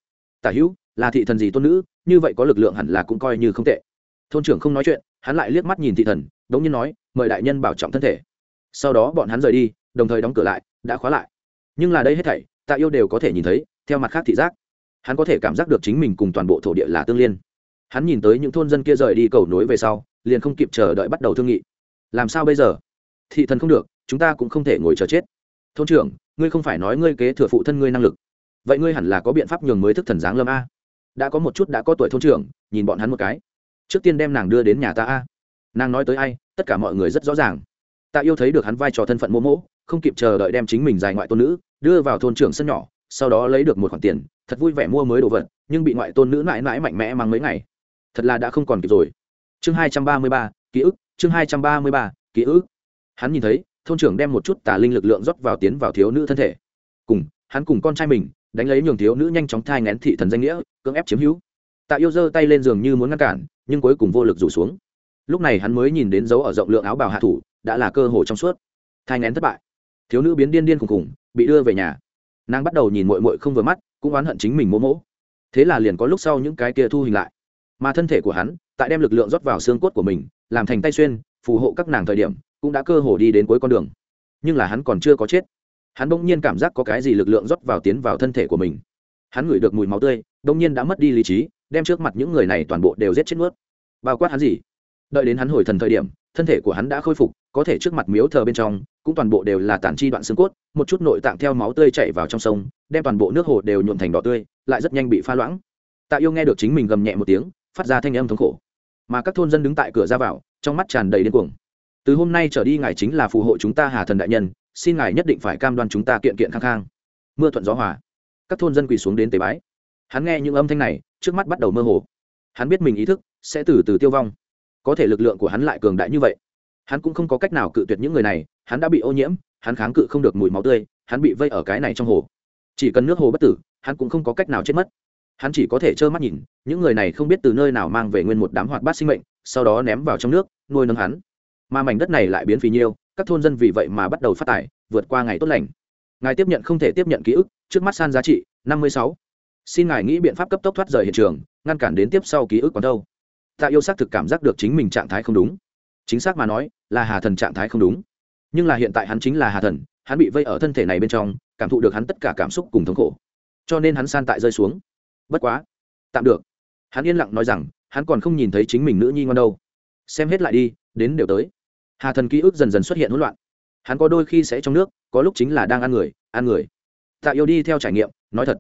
tả hữu, là thị thần gì tôn nữ, như vậy có lực lượng hẳn là cũng coi như không tệ. Thôn trưởng không nói chuyện, hắn lại liếc mắt nhìn thị thần, đống nhiên nói, mời đại nhân bảo trọng thân thể. Sau đó bọn hắn rời đi, đồng thời đóng cửa lại, đã khóa lại. Nhưng là đây hết thảy, tạ yêu đều có thể nhìn thấy, theo mặt khác thị giác. Hắn có thể cảm giác được chính mình cùng toàn bộ thổ địa là tương liên. Hắn nhìn tới những thôn dân kia rời đi cầu nối về sau, liền không kịp chờ đợi bắt đầu thương nghị. Làm sao bây giờ? Thị thần không được chúng ta cũng không thể ngồi chờ chết. Thôn trưởng, ngươi không phải nói ngươi kế thừa phụ thân ngươi năng lực. Vậy ngươi hẳn là có biện pháp nhường mới thức thần giáng lâm a. Đã có một chút đã có tuổi thôn trưởng, nhìn bọn hắn một cái. Trước tiên đem nàng đưa đến nhà ta a. Nàng nói tới ai, tất cả mọi người rất rõ ràng. Ta yêu thấy được hắn vai trò thân phận mô mỗ, không kịp chờ đợi đem chính mình dài ngoại tôn nữ, đưa vào thôn trưởng sân nhỏ, sau đó lấy được một khoản tiền, thật vui vẻ mua mới đồ vật, nhưng bị ngoại tôn nữ mãi mãi mạnh mẽ mang mấy ngày. Thật là đã không còn kịp rồi. Chương hai trăm ba mươi ba, ký ức, chương hai trăm ba mươi ba, ký ức. Hắn nhìn thấy thôn trưởng đem một chút tà linh lực lượng rót vào tiến vào thiếu nữ thân thể. Cùng, hắn cùng con trai mình, đánh lấy nhường thiếu nữ nhanh chóng thai ngén thị thần danh nghĩa, cưỡng ép chiếm hữu. Tạ yêu giơ tay lên giường như muốn ngăn cản, nhưng cuối cùng vô lực rủ xuống. Lúc này hắn mới nhìn đến dấu ở rộng lượng áo bào hạ thủ, đã là cơ hội trong suốt. Thai ngén thất bại. Thiếu nữ biến điên điên khùng khùng, bị đưa về nhà. Nàng bắt đầu nhìn mội mội không vừa mắt, cũng oán hận chính mình mỗ mỗ. Thế là liền có lúc sau những cái kia thu hình lại. Mà thân thể của hắn, tại đem lực lượng rót vào xương cốt của mình, làm thành tay xuyên, phù hộ các nàng thời điểm cũng đã cơ hồ đi đến cuối con đường. Nhưng là hắn còn chưa có chết. Hắn bỗng nhiên cảm giác có cái gì lực lượng rót vào tiến vào thân thể của mình. Hắn ngửi được mùi máu tươi, bỗng nhiên đã mất đi lý trí, đem trước mặt những người này toàn bộ đều giết chết nuốt. Bao quát hắn gì? Đợi đến hắn hồi thần thời điểm, thân thể của hắn đã khôi phục, có thể trước mặt miếu thờ bên trong, cũng toàn bộ đều là tản chi đoạn xương cốt, một chút nội tạng theo máu tươi chảy vào trong sông, đem toàn bộ nước hồ đều nhuộn thành đỏ tươi, lại rất nhanh bị pha loãng. Tạ yêu nghe được chính mình gầm nhẹ một tiếng, phát ra thanh âm thống khổ. Mà các thôn dân đứng tại cửa ra vào, trong mắt tràn đầy điên cuồng từ hôm nay trở đi ngài chính là phù hộ chúng ta hà thần đại nhân, xin ngài nhất định phải cam đoan chúng ta kiện kiện khang khang. Mưa thuận gió hòa. Các thôn dân quỳ xuống đến tế bái. Hắn nghe những âm thanh này, trước mắt bắt đầu mơ hồ. Hắn biết mình ý thức sẽ từ từ tiêu vong. Có thể lực lượng của hắn lại cường đại như vậy. Hắn cũng không có cách nào cự tuyệt những người này, hắn đã bị ô nhiễm, hắn kháng cự không được mùi máu tươi, hắn bị vây ở cái này trong hồ. Chỉ cần nước hồ bất tử, hắn cũng không có cách nào chết mất. Hắn chỉ có thể trơ mắt nhìn, những người này không biết từ nơi nào mang về nguyên một đám hoạt bát sinh mệnh, sau đó ném vào trong nước, nuôi nấng hắn mà mảnh đất này lại biến phì nhiêu các thôn dân vì vậy mà bắt đầu phát tải, vượt qua ngày tốt lành. Ngài tiếp nhận không thể tiếp nhận ký ức trước mắt san giá trị năm mươi sáu. Xin ngài nghĩ biện pháp cấp tốc thoát rời hiện trường ngăn cản đến tiếp sau ký ức còn đâu. Tạ yêu xác thực cảm giác được chính mình trạng thái không đúng. Chính xác mà nói là hà thần trạng thái không đúng. Nhưng là hiện tại hắn chính là hà thần hắn bị vây ở thân thể này bên trong cảm thụ được hắn tất cả cảm xúc cùng thống khổ. Cho nên hắn san tại rơi xuống. Bất quá tạm được. Hắn yên lặng nói rằng hắn còn không nhìn thấy chính mình nữ nhi ngon đâu. Xem hết lại đi đến đều tới hà thần ký ức dần dần xuất hiện hỗn loạn. Hắn có đôi khi sẽ trong nước, có lúc chính là đang ăn người ăn người. Tạ yêu đi theo trải nghiệm, nói thật,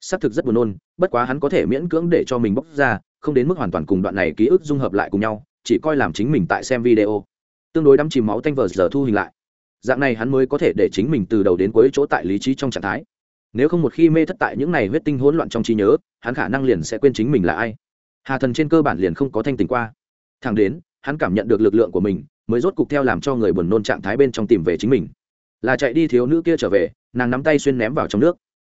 xác thực rất buồn nôn, bất quá hắn có thể miễn cưỡng để cho mình bóc ra, không đến mức hoàn toàn cùng đoạn này ký ức dung hợp lại cùng nhau, chỉ coi làm chính mình tại xem video. Tương đối đắm chìm máu tanh vờ giờ thu hình lại. Dạng này hắn mới có thể để chính mình từ đầu đến cuối chỗ tại lý trí trong trạng thái. Nếu không một khi mê thất tại những này huyết tinh hỗn loạn trong trí nhớ, hắn khả năng liền sẽ quên chính mình là ai. Hà thần trên cơ bản liền không có thanh tình qua. Thẳng đến, hắn cảm nhận được lực lượng của mình mới rốt cục theo làm cho người buồn nôn trạng thái bên trong tìm về chính mình. Là chạy đi thiếu nữ kia trở về, nàng nắm tay xuyên ném vào trong nước.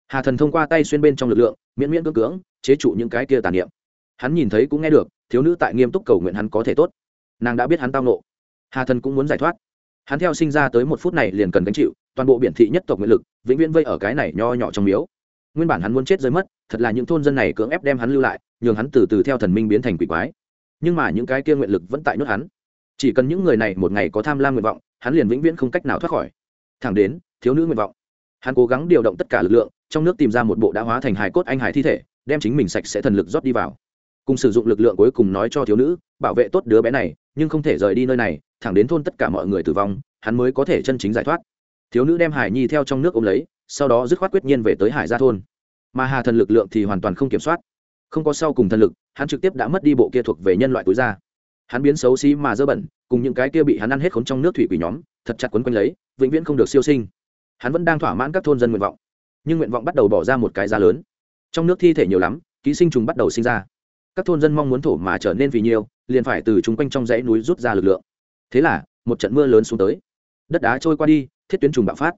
Hà thần thông qua tay xuyên bên trong lực lượng, miễn miễn cưỡng cưỡng, chế trụ những cái kia tàn niệm. Hắn nhìn thấy cũng nghe được, thiếu nữ tại nghiêm túc cầu nguyện hắn có thể tốt. Nàng đã biết hắn tao nộ hà thần cũng muốn giải thoát. Hắn theo sinh ra tới một phút này liền cần gánh chịu, toàn bộ biển thị nhất tộc nguyện lực, vĩnh viễn vây ở cái này nho nhỏ trong miếu. Nguyên bản hắn muốn chết rơi mất, thật là những thôn dân này cưỡng ép đem hắn lưu lại, nhường hắn từ từ theo thần minh biến thành quỷ quái. Nhưng mà những cái kia nguyện lực vẫn tại nhốt hắn chỉ cần những người này một ngày có tham lam nguyện vọng, hắn liền vĩnh viễn không cách nào thoát khỏi. Thẳng đến, thiếu nữ nguyện vọng. Hắn cố gắng điều động tất cả lực lượng, trong nước tìm ra một bộ đã hóa thành hài cốt anh hải thi thể, đem chính mình sạch sẽ thần lực rót đi vào. Cùng sử dụng lực lượng cuối cùng nói cho thiếu nữ, bảo vệ tốt đứa bé này, nhưng không thể rời đi nơi này, thẳng đến thôn tất cả mọi người tử vong, hắn mới có thể chân chính giải thoát. Thiếu nữ đem hải nhi theo trong nước ôm lấy, sau đó dứt khoát quyết nhiên về tới hải gia thôn. Mà hà thần lực lượng thì hoàn toàn không kiểm soát. Không có sau cùng thần lực, hắn trực tiếp đã mất đi bộ kia thuộc về nhân loại túi ra hắn biến xấu xí mà dơ bẩn, cùng những cái kia bị hắn ăn hết khốn trong nước thủy quỷ nhóm, thật chặt quấn quanh lấy, vĩnh viễn không được siêu sinh. Hắn vẫn đang thỏa mãn các thôn dân nguyện vọng, nhưng nguyện vọng bắt đầu bỏ ra một cái giá lớn. Trong nước thi thể nhiều lắm, ký sinh trùng bắt đầu sinh ra. Các thôn dân mong muốn thổ mà trở nên vì nhiều, liền phải từ chung quanh trong dãy núi rút ra lực lượng. Thế là, một trận mưa lớn xuống tới. Đất đá trôi qua đi, thiết tuyến trùng bạo phát.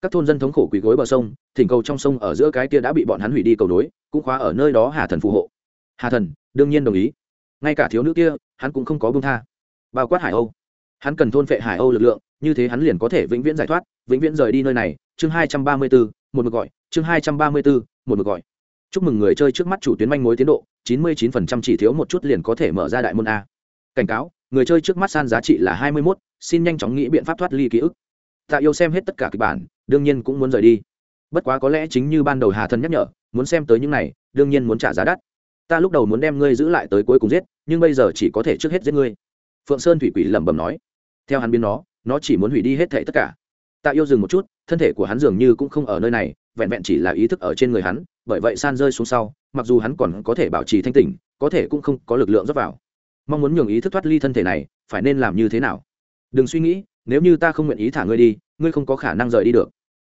Các thôn dân thống khổ quỳ gối bờ sông, thỉnh cầu trong sông ở giữa cái kia đã bị bọn hắn hủy đi cầu nối, cũng khóa ở nơi đó hà thần phù hộ. Hà thần, đương nhiên đồng ý ngay cả thiếu nữ kia, hắn cũng không có bông tha. Bao quát hải âu. Hắn cần thôn phệ hải âu lực lượng, như thế hắn liền có thể vĩnh viễn giải thoát, vĩnh viễn rời đi nơi này. Chương hai trăm ba mươi bốn một mực gọi. Chương hai trăm ba mươi bốn một mực gọi. Chúc mừng người chơi trước mắt chủ tuyến manh mối tiến độ, chín mươi chín phần trăm chỉ thiếu một chút liền có thể mở ra đại môn a. Cảnh cáo, người chơi trước mắt san giá trị là hai mươi mốt, xin nhanh chóng nghĩ biện pháp thoát ly ký ức. Tạ yêu xem hết tất cả kịch bản, đương nhiên cũng muốn rời đi. Bất quá có lẽ chính như ban đầu hà thân nhắc nhở, muốn xem tới những này, đương nhiên muốn trả giá đắt ta lúc đầu muốn đem ngươi giữ lại tới cuối cùng giết, nhưng bây giờ chỉ có thể trước hết giết ngươi. Phượng sơn thủy quỷ lẩm bẩm nói. Theo hắn biến nó nó chỉ muốn hủy đi hết thệ tất cả. Tạ yêu dừng một chút, thân thể của hắn dường như cũng không ở nơi này, vẹn vẹn chỉ là ý thức ở trên người hắn, bởi vậy san rơi xuống sau, mặc dù hắn còn có thể bảo trì thanh tỉnh, có thể cũng không có lực lượng rót vào. Mong muốn nhường ý thức thoát ly thân thể này, phải nên làm như thế nào? Đừng suy nghĩ, nếu như ta không nguyện ý thả ngươi đi, ngươi không có khả năng rời đi được.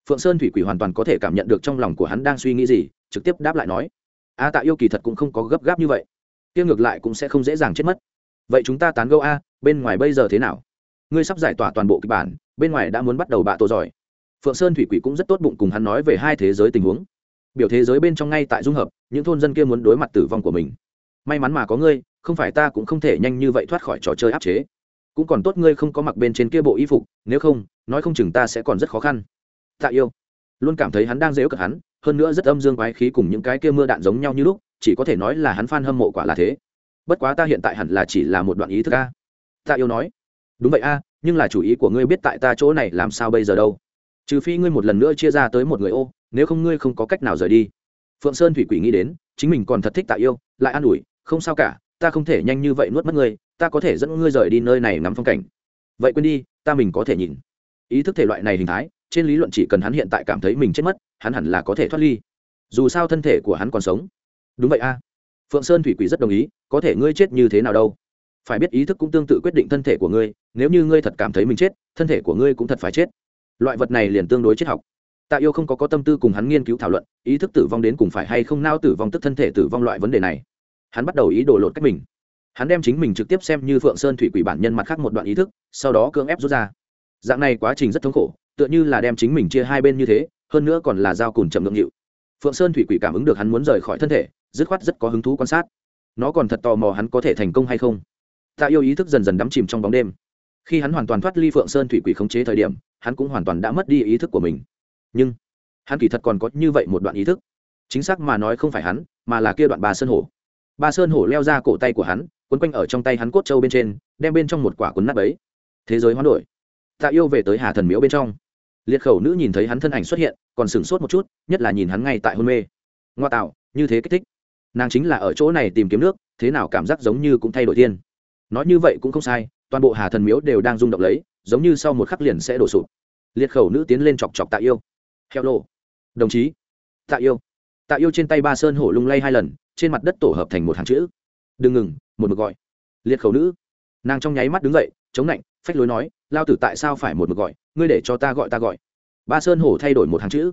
Phượng sơn thủy quỷ hoàn toàn có thể cảm nhận được trong lòng của hắn đang suy nghĩ gì, trực tiếp đáp lại nói a tạ yêu kỳ thật cũng không có gấp gáp như vậy. Kia ngược lại cũng sẽ không dễ dàng chết mất. Vậy chúng ta tán gẫu a, bên ngoài bây giờ thế nào? Ngươi sắp giải tỏa toàn bộ kịch bản, bên ngoài đã muốn bắt đầu bạ tổ giỏi. Phượng sơn thủy quỷ cũng rất tốt bụng cùng hắn nói về hai thế giới tình huống. Biểu thế giới bên trong ngay tại dung hợp, những thôn dân kia muốn đối mặt tử vong của mình. May mắn mà có ngươi, không phải ta cũng không thể nhanh như vậy thoát khỏi trò chơi áp chế. Cũng còn tốt ngươi không có mặc bên trên kia bộ y phục, nếu không, nói không chừng ta sẽ còn rất khó khăn. Tạ yêu, luôn cảm thấy hắn đang dễu cợt hắn hơn nữa rất âm dương quái khí cùng những cái kia mưa đạn giống nhau như lúc, chỉ có thể nói là hắn fan hâm mộ quả là thế. Bất quá ta hiện tại hẳn là chỉ là một đoạn ý thức a. Tạ yêu nói. Đúng vậy a, nhưng là chủ ý của ngươi biết tại ta chỗ này làm sao bây giờ đâu? Trừ phi ngươi một lần nữa chia ra tới một người ô, nếu không ngươi không có cách nào rời đi. Phượng sơn thủy quỷ nghĩ đến, chính mình còn thật thích tạ yêu, lại an ủi, không sao cả, ta không thể nhanh như vậy nuốt mất ngươi, ta có thể dẫn ngươi rời đi nơi này ngắm phong cảnh. Vậy quên đi, ta mình có thể nhìn. Ý thức thể loại này hình thái, trên lý luận chỉ cần hắn hiện tại cảm thấy mình chết mất hắn hẳn là có thể thoát ly. Dù sao thân thể của hắn còn sống. Đúng vậy a. Phượng sơn thủy quỷ rất đồng ý, có thể ngươi chết như thế nào đâu? Phải biết ý thức cũng tương tự quyết định thân thể của ngươi, nếu như ngươi thật cảm thấy mình chết, thân thể của ngươi cũng thật phải chết. Loại vật này liền tương đối triết học. Tạ yêu không có có tâm tư cùng hắn nghiên cứu thảo luận, ý thức tử vong đến cùng phải hay không nao tử vong tức thân thể tử vong loại vấn đề này. Hắn bắt đầu ý đồ lột cách mình. Hắn đem chính mình trực tiếp xem như phượng sơn thủy quỷ bản nhân mặt khác một đoạn ý thức, sau đó cưỡng ép rút ra. Dạng này quá trình rất thống khổ, tựa như là đem chính mình chia hai bên như thế hơn nữa còn là dao cùn chậm ngượng nghịu. Phượng sơn thủy quỷ cảm ứng được hắn muốn rời khỏi thân thể, dứt khoát rất có hứng thú quan sát. Nó còn thật tò mò hắn có thể thành công hay không. Tạ yêu ý thức dần dần đắm chìm trong bóng đêm. Khi hắn hoàn toàn thoát ly phượng sơn thủy quỷ khống chế thời điểm, hắn cũng hoàn toàn đã mất đi ý thức của mình. Nhưng, hắn kỳ thật còn có như vậy một đoạn ý thức. Chính xác mà nói không phải hắn, mà là kia đoạn bà sơn hổ. Ba sơn hổ leo ra cổ tay của hắn, quấn quanh ở trong tay hắn cốt trâu bên trên, đem bên trong một quả quấn nắp ấy. Thế giới hoán đổi. Tạ yêu về tới hà thần miếu bên trong liệt khẩu nữ nhìn thấy hắn thân ảnh xuất hiện, còn sửng sốt một chút, nhất là nhìn hắn ngay tại hôn mê. Ngoa tạo, như thế kích thích. Nàng chính là ở chỗ này tìm kiếm nước, thế nào cảm giác giống như cũng thay đổi thiên. Nói như vậy cũng không sai, toàn bộ hà thần miếu đều đang rung động lấy, giống như sau một khắc liền sẽ đổ sụp. Liệt khẩu nữ tiến lên chọc chọc tạ yêu. Heo lô đồng chí. Tạ yêu. Tạ yêu trên tay ba sơn hổ lung lay hai lần, trên mặt đất tổ hợp thành một hàng chữ. Đừng ngừng, một mực gọi. Liệt khẩu nữ. Nàng trong nháy mắt đứng dậy, chống lạnh phách lối nói, lao tử tại sao phải một mực gọi? Ngươi để cho ta gọi ta gọi. Ba sơn hổ thay đổi một hàng chữ.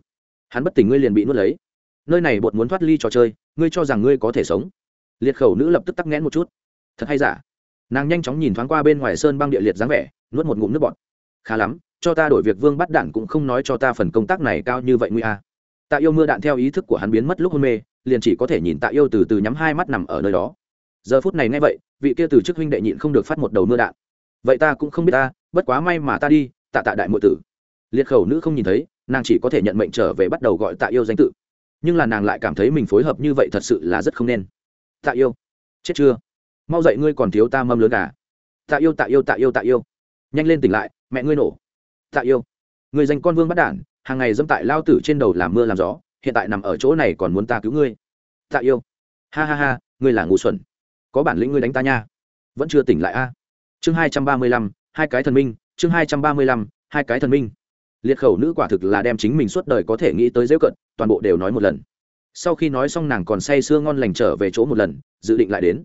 Hắn bất tỉnh ngươi liền bị nuốt lấy. Nơi này bột muốn thoát ly trò chơi, ngươi cho rằng ngươi có thể sống. Liệt khẩu nữ lập tức tắc nghẽn một chút. Thật hay giả? Nàng nhanh chóng nhìn thoáng qua bên ngoài sơn băng địa liệt dáng vẻ, nuốt một ngụm nước bọt. Khá lắm, cho ta đổi việc vương bắt đạn cũng không nói cho ta phần công tác này cao như vậy nguy a. Tạ yêu mưa đạn theo ý thức của hắn biến mất lúc hôn mê, liền chỉ có thể nhìn tạ yêu từ từ nhắm hai mắt nằm ở nơi đó. Giờ phút này nghe vậy, vị kia từ chức huynh đệ nhịn không được phát một đầu mưa đạn. Vậy ta cũng không biết ta, bất quá may mà ta đi tạ tạ đại mộ tử. Liệt khẩu nữ không nhìn thấy, nàng chỉ có thể nhận mệnh trở về bắt đầu gọi tạ yêu danh tự. Nhưng là nàng lại cảm thấy mình phối hợp như vậy thật sự là rất không nên. Tạ yêu. Chết chưa? Mau dậy ngươi còn thiếu ta mâm lớn gà. tạ yêu tạ yêu tạ yêu tạ yêu. Nhanh lên tỉnh lại, mẹ ngươi nổ. Tạ yêu. Người dành con vương bắt đản, hàng ngày dâm tại lao tử trên đầu làm mưa làm gió, hiện tại nằm ở chỗ này còn muốn ta cứu ngươi. Tạ yêu. Ha ha ha, ngươi là ngu xuẩn. Có bản lĩnh ngươi đánh ta nha. Vẫn chưa tỉnh lại a. Chương hai trăm ba mươi lăm, hai cái thần minh chương hai trăm ba mươi lăm, hai cái thần minh. Liệt khẩu nữ quả thực là đem chính mình suốt đời có thể nghĩ tới dễ cận, toàn bộ đều nói một lần. Sau khi nói xong nàng còn say sưa ngon lành trở về chỗ một lần, dự định lại đến.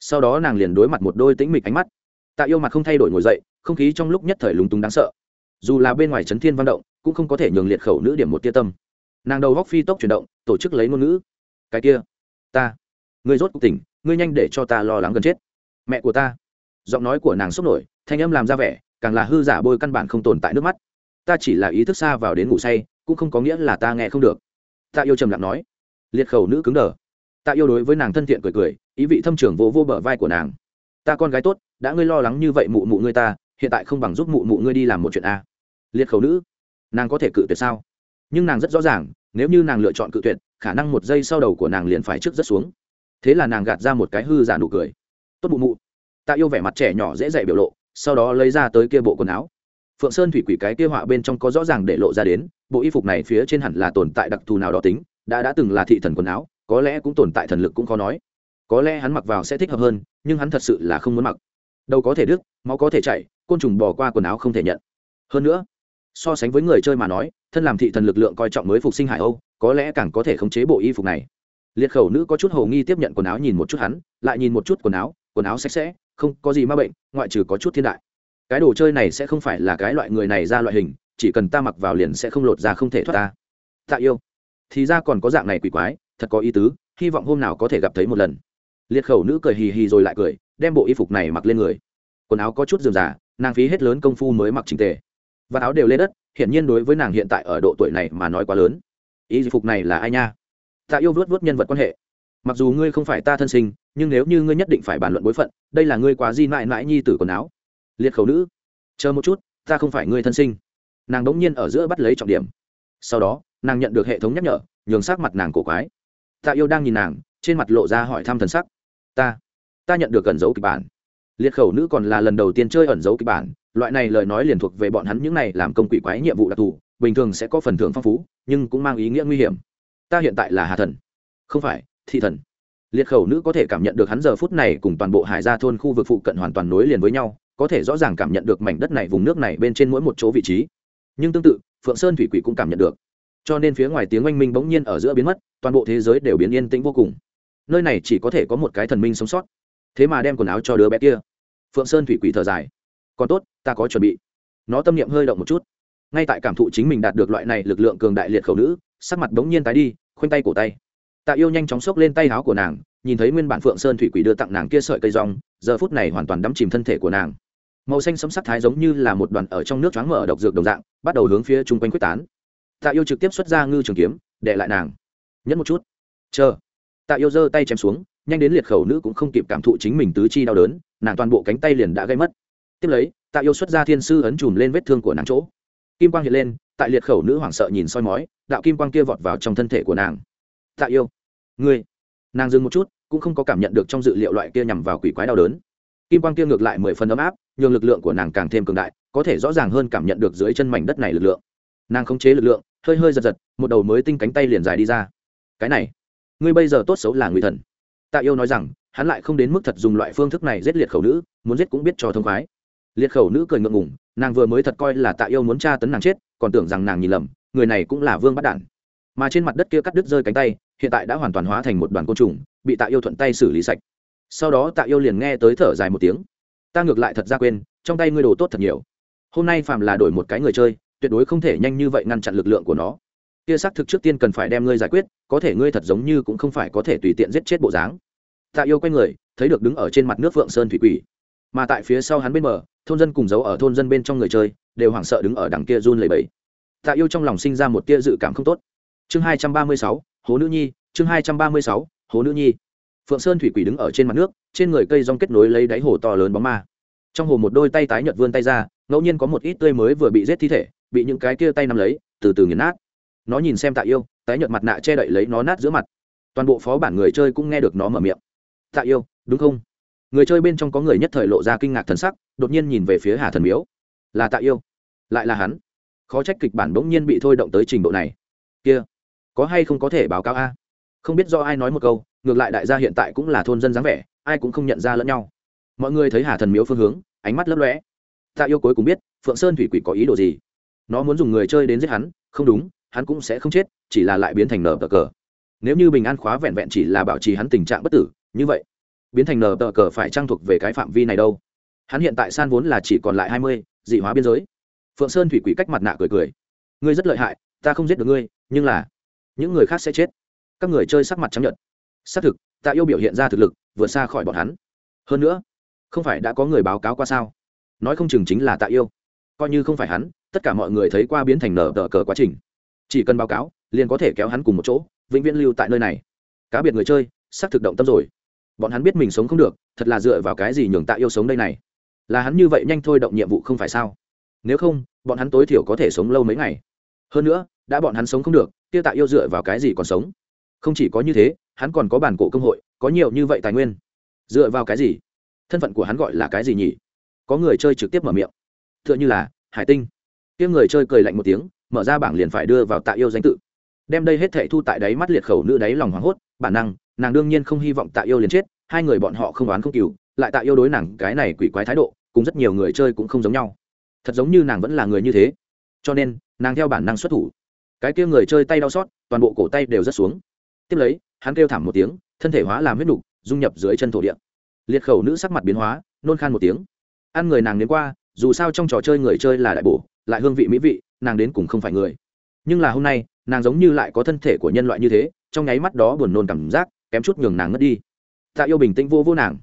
Sau đó nàng liền đối mặt một đôi tĩnh mịch ánh mắt. Tạ yêu mặt không thay đổi ngồi dậy, không khí trong lúc nhất thời lúng túng đáng sợ. Dù là bên ngoài trấn thiên văn động, cũng không có thể nhường liệt khẩu nữ điểm một tia tâm. Nàng đầu góc phi tốc chuyển động, tổ chức lấy ngôn ngữ. Cái kia, ta. Ngươi rốt cuộc tỉnh, ngươi nhanh để cho ta lo lắng gần chết. Mẹ của ta. Giọng nói của nàng sốc nổi, thanh âm làm ra vẻ càng là hư giả bôi căn bản không tồn tại nước mắt. Ta chỉ là ý thức xa vào đến ngủ say, cũng không có nghĩa là ta nghe không được. Ta yêu trầm lặng nói. Liệt khẩu nữ cứng đờ. Ta yêu đối với nàng thân thiện cười cười, ý vị thâm trưởng vô vô bờ vai của nàng. Ta con gái tốt, đã ngươi lo lắng như vậy mụ mụ ngươi ta, hiện tại không bằng giúp mụ mụ ngươi đi làm một chuyện a. Liệt khẩu nữ. Nàng có thể cự tuyệt sao? Nhưng nàng rất rõ ràng, nếu như nàng lựa chọn cự tuyệt, khả năng một giây sau đầu của nàng liền phải trước rất xuống. Thế là nàng gạt ra một cái hư giả nụ cười. Tốt mụ mụ. Ta yêu vẻ mặt trẻ nhỏ dễ dạy biểu lộ sau đó lấy ra tới kia bộ quần áo. Phượng sơn thủy quỷ cái kia họa bên trong có rõ ràng để lộ ra đến, bộ y phục này phía trên hẳn là tồn tại đặc thù nào đó tính, đã đã từng là thị thần quần áo, có lẽ cũng tồn tại thần lực cũng khó nói. Có lẽ hắn mặc vào sẽ thích hợp hơn, nhưng hắn thật sự là không muốn mặc. Đâu có thể đứt, máu có thể chạy côn trùng bỏ qua quần áo không thể nhận. Hơn nữa, so sánh với người chơi mà nói, thân làm thị thần lực lượng coi trọng mới phục sinh hải âu, có lẽ càng có thể khống chế bộ y phục này. Liệt khẩu nữ có chút hồ nghi tiếp nhận quần áo nhìn một chút hắn, lại nhìn một chút quần áo quần áo sạch sẽ không có gì ma bệnh, ngoại trừ có chút thiên đại. Cái đồ chơi này sẽ không phải là cái loại người này ra loại hình, chỉ cần ta mặc vào liền sẽ không lột ra không thể thoát ta. Tạ yêu. Thì ra còn có dạng này quỷ quái, thật có ý tứ, hy vọng hôm nào có thể gặp thấy một lần. Liệt khẩu nữ cười hì hì rồi lại cười, đem bộ y phục này mặc lên người. Quần áo có chút dườm già nàng phí hết lớn công phu mới mặc trình tề. Và áo đều lên đất, hiển nhiên đối với nàng hiện tại ở độ tuổi này mà nói quá lớn. Y phục này là ai nha? Tạ yêu vớt vớt nhân vật quan hệ mặc dù ngươi không phải ta thân sinh, nhưng nếu như ngươi nhất định phải bàn luận bối phận, đây là ngươi quá di mãi mãi nhi tử quần áo. Liệt khẩu nữ, chờ một chút, ta không phải ngươi thân sinh. Nàng đ ố n g nhiên ở giữa bắt lấy trọng điểm. Sau đó, nàng nhận được hệ thống nhắc nhở, nhường sắc mặt nàng cổ quái. Tạ yêu đang nhìn nàng, trên mặt lộ ra hỏi thăm thần sắc. Ta ta nhận được ẩn dấu kịch bản. Liệt khẩu nữ còn là lần đầu tiên chơi ẩn dấu kịch bản, loại này lời nói liền thuộc về bọn hắn những này làm công quỷ quái nhiệm vụ đặc thù, bình thường sẽ có phần thưởng phong phú, nhưng cũng mang ý nghĩa nguy hiểm. Ta hiện tại là hà thần. Không phải thị thần. Liệt khẩu nữ có thể cảm nhận được hắn giờ phút này cùng toàn bộ hải gia thôn khu vực phụ cận hoàn toàn nối liền với nhau, có thể rõ ràng cảm nhận được mảnh đất này vùng nước này bên trên mỗi một chỗ vị trí. Nhưng tương tự, phượng sơn thủy quỷ cũng cảm nhận được. Cho nên phía ngoài tiếng oanh minh bỗng nhiên ở giữa biến mất, toàn bộ thế giới đều biến yên tĩnh vô cùng. Nơi này chỉ có thể có một cái thần minh sống sót. Thế mà đem quần áo cho đứa bé kia. Phượng sơn thủy quỷ thở dài. Còn tốt, ta có chuẩn bị. Nó tâm niệm hơi động một chút. Ngay tại cảm thụ chính mình đạt được loại này lực lượng cường đại liệt khẩu nữ, sắc mặt bỗng nhiên tái đi, khoanh tay cổ tay tạ yêu nhanh chóng xốc lên tay áo của nàng, nhìn thấy nguyên bản phượng sơn thủy quỷ đưa tặng nàng kia sợi cây rong, giờ phút này hoàn toàn đắm chìm thân thể của nàng. Màu xanh sấm sắc thái giống như là một đoàn ở trong nước choáng mở độc dược đồng dạng, bắt đầu hướng phía chung quanh quyết tán. Tạ yêu trực tiếp xuất ra ngư trường kiếm, để lại nàng. Nhẫn một chút. Chờ. Tạ yêu giơ tay chém xuống, nhanh đến liệt khẩu nữ cũng không kịp cảm thụ chính mình tứ chi đau đớn, nàng toàn bộ cánh tay liền đã gây mất. Tiếp lấy, tạ yêu xuất ra thiên sư ấn chùm lên vết thương của nàng chỗ. Kim quang hiện lên, tại liệt khẩu nữ hoảng sợ nhìn soi mói, đạo kim quang kia vọt vào trong thân thể của nàng tạ yêu. Ngươi. Nàng dừng một chút, cũng không có cảm nhận được trong dự liệu loại kia nhằm vào quỷ quái đau đớn. Kim quang kia ngược lại mười phần ấm áp, nhường lực lượng của nàng càng thêm cường đại, có thể rõ ràng hơn cảm nhận được dưới chân mảnh đất này lực lượng. Nàng khống chế lực lượng, hơi hơi giật giật, một đầu mới tinh cánh tay liền dài đi ra. Cái này, ngươi bây giờ tốt xấu là người thần. Tạ yêu nói rằng, hắn lại không đến mức thật dùng loại phương thức này giết liệt khẩu nữ, muốn giết cũng biết cho thông khoái. Liệt khẩu nữ cười ngượng ngùng, nàng vừa mới thật coi là tạ yêu muốn tra tấn nàng chết, còn tưởng rằng nàng nhìn lầm, người này cũng là vương bắt đản mà trên mặt đất kia cắt đứt rơi cánh tay, hiện tại đã hoàn toàn hóa thành một đoàn côn trùng, bị tạ yêu thuận tay xử lý sạch. Sau đó tạ yêu liền nghe tới thở dài một tiếng. Ta ngược lại thật ra quên, trong tay ngươi đồ tốt thật nhiều. Hôm nay phàm là đổi một cái người chơi, tuyệt đối không thể nhanh như vậy ngăn chặn lực lượng của nó. Kia xác thực trước tiên cần phải đem ngươi giải quyết, có thể ngươi thật giống như cũng không phải có thể tùy tiện giết chết bộ dáng. Tạ yêu quay người, thấy được đứng ở trên mặt nước vượng sơn thủy quỷ. Mà tại phía sau hắn bên bờ, thôn dân cùng giấu ở thôn dân bên trong người chơi, đều hoảng sợ đứng ở đằng kia run lầy bẫy tạ yêu trong lòng sinh ra một tia dự cảm không tốt chương hai trăm ba mươi sáu, hố nữ nhi, chương hai trăm ba mươi sáu, hố nữ nhi. Phượng sơn thủy quỷ đứng ở trên mặt nước, trên người cây rong kết nối lấy đáy hồ to lớn bóng ma. Trong hồ một đôi tay tái nhợt vươn tay ra, ngẫu nhiên có một ít tươi mới vừa bị giết thi thể, bị những cái kia tay nắm lấy, từ từ nghiền nát. Nó nhìn xem tạ yêu, tái nhợt mặt nạ che đậy lấy nó nát giữa mặt. Toàn bộ phó bản người chơi cũng nghe được nó mở miệng. Tạ yêu, đúng không? Người chơi bên trong có người nhất thời lộ ra kinh ngạc thần sắc, đột nhiên nhìn về phía hà thần miếu. Là tạ yêu. Lại là hắn. Khó trách kịch bản bỗng nhiên bị thôi động tới trình độ này. Kia có hay không có thể báo cáo a? Không biết do ai nói một câu, ngược lại đại gia hiện tại cũng là thôn dân dáng vẻ, ai cũng không nhận ra lẫn nhau. Mọi người thấy hà thần miếu phương hướng, ánh mắt lấp lóe. Tạ yêu cuối cùng biết, phượng sơn thủy quỷ có ý đồ gì. Nó muốn dùng người chơi đến giết hắn, không đúng, hắn cũng sẽ không chết, chỉ là lại biến thành nở tờ cờ. Nếu như bình an khóa vẹn vẹn chỉ là bảo trì hắn tình trạng bất tử, như vậy, biến thành nở tờ cờ phải trang thuộc về cái phạm vi này đâu. Hắn hiện tại san vốn là chỉ còn lại hai mươi, dị hóa biên giới. Phượng sơn thủy quỷ cách mặt nạ cười cười. Ngươi rất lợi hại, ta không giết được ngươi, nhưng là những người khác sẽ chết. Các người chơi sắc mặt chấp nhận xác thực, tạ yêu biểu hiện ra thực lực, vượt xa khỏi bọn hắn. Hơn nữa, không phải đã có người báo cáo qua sao? Nói không chừng chính là tạ yêu. Coi như không phải hắn, tất cả mọi người thấy qua biến thành nở tờ cờ quá trình. Chỉ cần báo cáo, liền có thể kéo hắn cùng một chỗ, vĩnh viễn lưu tại nơi này. Cá biệt người chơi, xác thực động tâm rồi. Bọn hắn biết mình sống không được, thật là dựa vào cái gì nhường tạ yêu sống đây này? Là hắn như vậy nhanh thôi động nhiệm vụ không phải sao? Nếu không, bọn hắn tối thiểu có thể sống lâu mấy ngày. Hơn nữa, đã bọn hắn sống không được kia tạ yêu dựa vào cái gì còn sống? Không chỉ có như thế, hắn còn có bản cổ công hội, có nhiều như vậy tài nguyên. Dựa vào cái gì? Thân phận của hắn gọi là cái gì nhỉ? Có người chơi trực tiếp mở miệng. T h ư ợ n h ư là hải tinh. Tiếng người chơi cười lạnh một tiếng, mở ra bảng liền phải đưa vào tạ yêu danh tự. Đem đây hết thệ thu tại đáy mắt liệt khẩu nữ đáy lòng hoảng hốt, bản năng, nàng đương nhiên không hy vọng tạ yêu liền chết, hai người bọn họ không oán không cừu, lại tạ yêu đối nàng cái này quỷ quái thái độ, cùng rất nhiều người chơi cũng không giống nhau. Thật giống như nàng vẫn là người như thế. Cho nên, nàng theo bản năng xuất thủ cái kia người chơi tay đau xót, toàn bộ cổ tay đều rất xuống. Tiếp lấy, hắn kêu thảm một tiếng, thân thể hóa làm huyết đục dung nhập dưới chân thổ địa. Liệt khẩu nữ sắc mặt biến hóa, nôn khan một tiếng. Ăn người nàng đến qua, dù sao trong trò chơi người chơi là đại bổ, lại hương vị mỹ vị, nàng đến cùng không phải người. Nhưng là hôm nay, nàng giống như lại có thân thể của nhân loại như thế, trong nháy mắt đó buồn nôn cảm giác, kém chút nhường nàng ngất đi. Tạ yêu bình tĩnh vô vô nàng.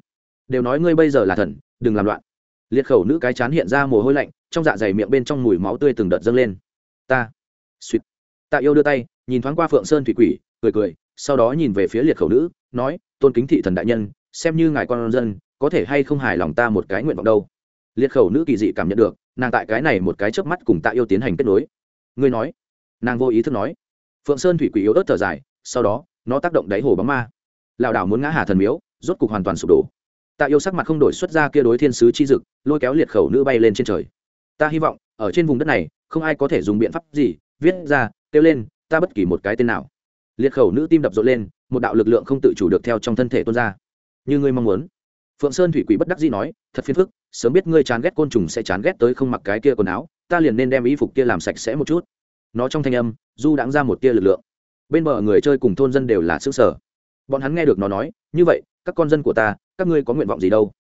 Đều nói ngươi bây giờ là thần, đừng làm loạn. Liệt khẩu nữ cái chán hiện ra mồ hôi lạnh, trong dạ dày miệng bên trong mùi máu tươi từng đợt dâng lên. Ta. Suýt tạ yêu đưa tay, nhìn thoáng qua phượng sơn thủy quỷ, cười cười, sau đó nhìn về phía liệt khẩu nữ, nói, tôn kính thị thần đại nhân, xem như ngài con dân, có thể hay không hài lòng ta một cái nguyện vọng đâu? Liệt khẩu nữ kỳ dị cảm nhận được, nàng tại cái này một cái chớp mắt cùng tạ yêu tiến hành kết nối. Ngươi nói. Nàng vô ý thức nói. Phượng sơn thủy quỷ yếu ớt thở dài, sau đó, nó tác động đáy hồ bóng ma. Lảo đảo muốn ngã hà thần miếu, rốt cục hoàn toàn sụp đổ. Tạ yêu sắc mặt không đổi xuất ra kia đối thiên sứ chi dực, lôi kéo liệt khẩu nữ bay lên trên trời. Ta hy vọng, ở trên vùng đất này, không ai có thể dùng biện pháp gì, viết ra kêu lên, ta bất kỳ một cái tên nào. Liệt khẩu nữ tim đập rộn lên, một đạo lực lượng không tự chủ được theo trong thân thể tuôn ra. Như ngươi mong muốn. Phượng sơn thủy quỷ bất đắc dĩ nói, thật phiền phức, sớm biết ngươi chán ghét côn trùng sẽ chán ghét tới không mặc cái kia quần áo, ta liền nên đem y phục kia làm sạch sẽ một chút. Nó trong thanh âm, du đãng ra một tia lực lượng. Bên bờ người chơi cùng thôn dân đều là xứ sở bọn hắn nghe được nó nói, như vậy, các con dân của ta, các ngươi có nguyện vọng gì đâu?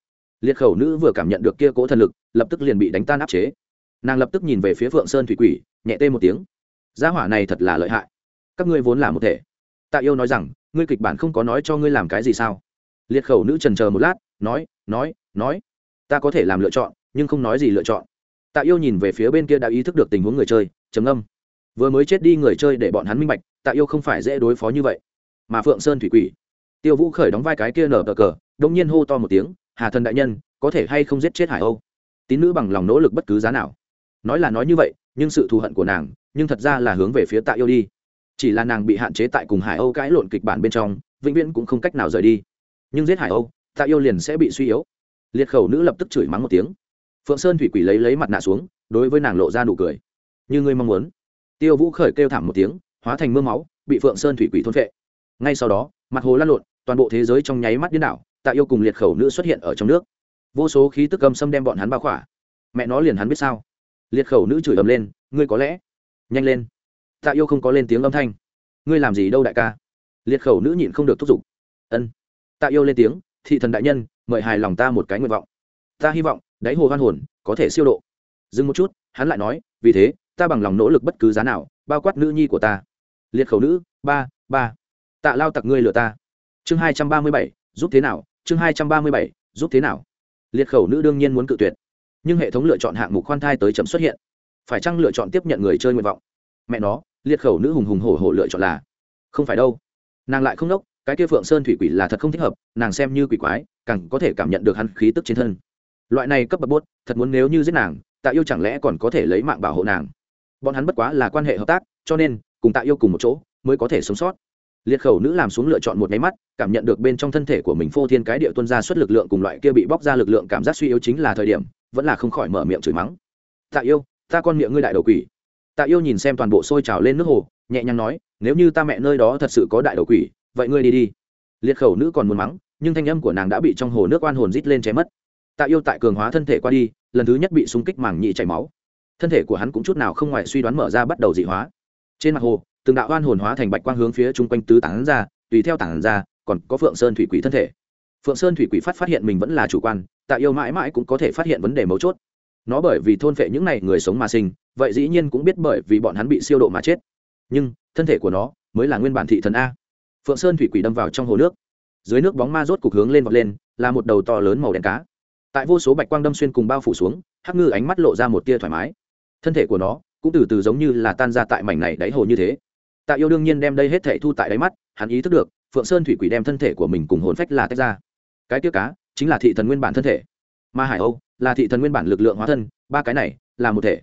Liệt khẩu nữ vừa cảm nhận được kia cố thần lực, lập tức liền bị đánh tan áp chế. Nàng lập tức nhìn về phía phượng sơn thủy quỷ, nhẹ tê một tiếng gia hỏa này thật là lợi hại. Các ngươi vốn là một thể. Tạ yêu nói rằng, ngươi kịch bản không có nói cho ngươi làm cái gì sao? Liệt khẩu nữ trần chờ một lát, nói nói nói. Ta có thể làm lựa chọn, nhưng không nói gì lựa chọn. Tạ yêu nhìn về phía bên kia đã ý thức được tình huống người chơi, trầm âm vừa mới chết đi người chơi để bọn hắn minh bạch, tạ yêu không phải dễ đối phó như vậy. Mà phượng sơn thủy quỷ. Tiêu vũ khởi đóng vai cái kia nở cờ cờ đông nhiên hô to một tiếng, hà thần đại nhân, có thể hay không giết chết hải âu? Tín nữ bằng lòng nỗ lực bất cứ giá nào. Nói là nói như vậy, nhưng sự thù hận của nàng nhưng thật ra là hướng về phía tạ yêu đi. Chỉ là nàng bị hạn chế tại cùng hải âu cãi lộn kịch bản bên trong, vĩnh viễn cũng không cách nào rời đi. Nhưng giết hải âu, tạ yêu liền sẽ bị suy yếu. Liệt khẩu nữ lập tức chửi mắng một tiếng. Phượng sơn thủy quỷ lấy lấy mặt nạ xuống, đối với nàng lộ ra nụ cười. Như ngươi mong muốn. Tiêu vũ khởi kêu thảm một tiếng, hóa thành mưa máu, bị phượng sơn thủy quỷ thôn vệ ngay sau đó, mặt hồ lăn lộn, toàn bộ thế giới trong nháy mắt điên đảo, tạ yêu cùng liệt khẩu nữ xuất hiện ở trong nước. Vô số khí tức cầm xâm đem bọn hắn bao khỏa. Mẹ nó liền hắn biết sao? Liệt khẩu nữ chửi ầm lên, ngươi có lẽ nhanh lên. Tạ yêu không có lên tiếng âm thanh. Ngươi làm gì đâu đại ca? Liệt khẩu nữ nhịn không được thúc giục. Ân. Tạ yêu lên tiếng, thị thần đại nhân, mời hài lòng ta một cái nguyện vọng. Ta hy vọng, đáy hồ hoan hồn, có thể siêu độ. Dừng một chút, hắn lại nói, vì thế, ta bằng lòng nỗ lực bất cứ giá nào, bao quát nữ nhi của ta. Liệt khẩu nữ, ba ba. Tạ lao tặc ngươi lừa ta. Chương hai trăm ba mươi bảy, giúp thế nào? Chương hai trăm ba mươi bảy, giúp thế nào? Liệt khẩu nữ đương nhiên muốn cự tuyệt. Nhưng hệ thống lựa chọn hạng mục khoan thai tới chậm xuất hiện phải chăng lựa chọn tiếp nhận người chơi nguyện vọng? Mẹ nó, liệt khẩu nữ hùng hùng hổ hổ lựa chọn là không phải đâu. Nàng lại không đốc, cái kia phượng sơn thủy quỷ là thật không thích hợp, nàng xem như quỷ quái, càng có thể cảm nhận được hắn khí tức trên thân. Loại này cấp bậc bốt thật muốn nếu như giết nàng, tạ yêu chẳng lẽ còn có thể lấy mạng bảo hộ nàng? Bọn hắn bất quá là quan hệ hợp tác, cho nên, cùng tạ yêu cùng một chỗ, mới có thể sống sót. Liệt khẩu nữ làm xuống lựa chọn một nháy mắt, cảm nhận được bên trong thân thể của mình phô thiên cái địa tuân ra suất lực lượng cùng loại kia bị bóc ra lực lượng cảm giác suy yếu chính là thời điểm, vẫn là không khỏi mở miệng chửi mắng. Tạ yêu ta con miệng ngươi đại đầu quỷ. Tạ yêu nhìn xem toàn bộ sôi trào lên nước hồ, nhẹ nhàng nói, nếu như ta mẹ nơi đó thật sự có đại đầu quỷ, vậy ngươi đi đi. Liệt khẩu nữ còn muốn mắng, nhưng thanh âm của nàng đã bị trong hồ nước oan hồn rít lên chém mất. Tạ yêu tại cường hóa thân thể qua đi, lần thứ nhất bị súng kích màng nhị chảy máu. Thân thể của hắn cũng chút nào không ngoài suy đoán mở ra bắt đầu dị hóa. Trên mặt hồ, từng đạo oan hồn hóa thành bạch quang hướng phía chung quanh tứ tản ra, tùy theo tản ra, còn có phượng sơn thủy quỷ thân thể. Phượng sơn thủy quỷ phát phát hiện mình vẫn là chủ quan, tạ yêu mãi mãi cũng có thể phát hiện vấn đề mấu chốt nó bởi vì thôn phệ những n à y người sống mà sinh, vậy dĩ nhiên cũng biết bởi vì bọn hắn bị siêu độ mà chết. Nhưng, thân thể của nó mới là nguyên bản thị thần a. Phượng sơn thủy quỷ đâm vào trong hồ nước. Dưới nước bóng ma rốt cục hướng lên vọt lên, là một đầu to lớn màu đen cá. Tại vô số bạch quang đâm xuyên cùng bao phủ xuống, hắc ngư ánh mắt lộ ra một tia thoải mái. Thân thể của nó cũng từ từ giống như là tan ra tại mảnh này đáy hồ như thế. Tạ yêu đương nhiên đem đây hết thể thu tại đáy mắt, hắn ý thức được, phượng sơn thủy quỷ đem thân thể của mình cùng hồn phách là tách ra. Cái tia cá chính là thị thần nguyên bản thân thể. Mà hải âu là thị thần nguyên bản lực lượng hóa thân, ba cái này là một thể.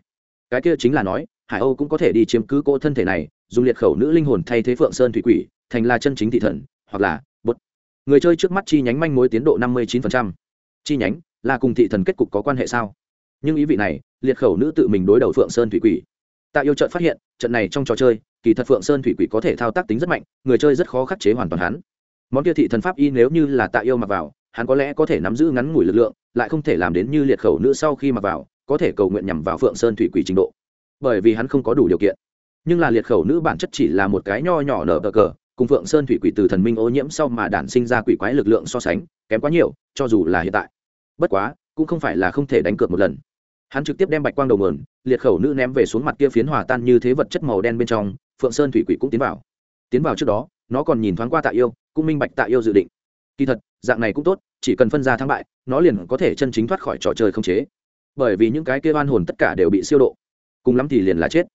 Cái kia chính là nói, hải âu cũng có thể đi chiếm cứ cô thân thể này, dùng liệt khẩu nữ linh hồn thay thế phượng sơn thủy quỷ, thành là chân chính thị thần, hoặc là bột. Người chơi trước mắt chi nhánh manh mối tiến độ năm mươi chín chi nhánh là cùng thị thần kết cục có quan hệ sao? Nhưng ý vị này, liệt khẩu nữ tự mình đối đầu phượng sơn thủy quỷ. Tạ yêu trận phát hiện, trận này trong trò chơi, kỳ thật phượng sơn thủy quỷ có thể thao tác tính rất mạnh, người chơi rất khó khắc chế hoàn toàn hắn. Món kia thị thần pháp y nếu như là tạ yêu mặc vào hắn có lẽ có thể nắm giữ ngắn ngủi lực lượng, lại không thể làm đến như liệt khẩu nữ sau khi mặc vào, có thể cầu nguyện nhằm vào phượng sơn thủy quỷ trình độ. Bởi vì hắn không có đủ điều kiện. Nhưng là liệt khẩu nữ bản chất chỉ là một cái nho nhỏ nở bờ cờ, cùng phượng sơn thủy quỷ từ thần minh ô nhiễm sau mà đản sinh ra quỷ quái lực lượng so sánh, kém quá nhiều, cho dù là hiện tại. Bất quá, cũng không phải là không thể đánh cược một lần. Hắn trực tiếp đem bạch quang đầu mườn liệt khẩu nữ ném về xuống mặt kia phiến hòa tan như thế vật chất màu đen bên trong, phượng sơn thủy quỷ cũng tiến vào. Tiến vào trước đó, nó còn nhìn thoáng qua tạ yêu, cũng minh bạch tạ yêu dự định kỳ thật, dạng này cũng tốt, chỉ cần phân ra thắng bại, nó liền có thể chân chính thoát khỏi trò chơi không chế. Bởi vì những cái kia oan hồn tất cả đều bị siêu độ. Cùng lắm thì liền là chết.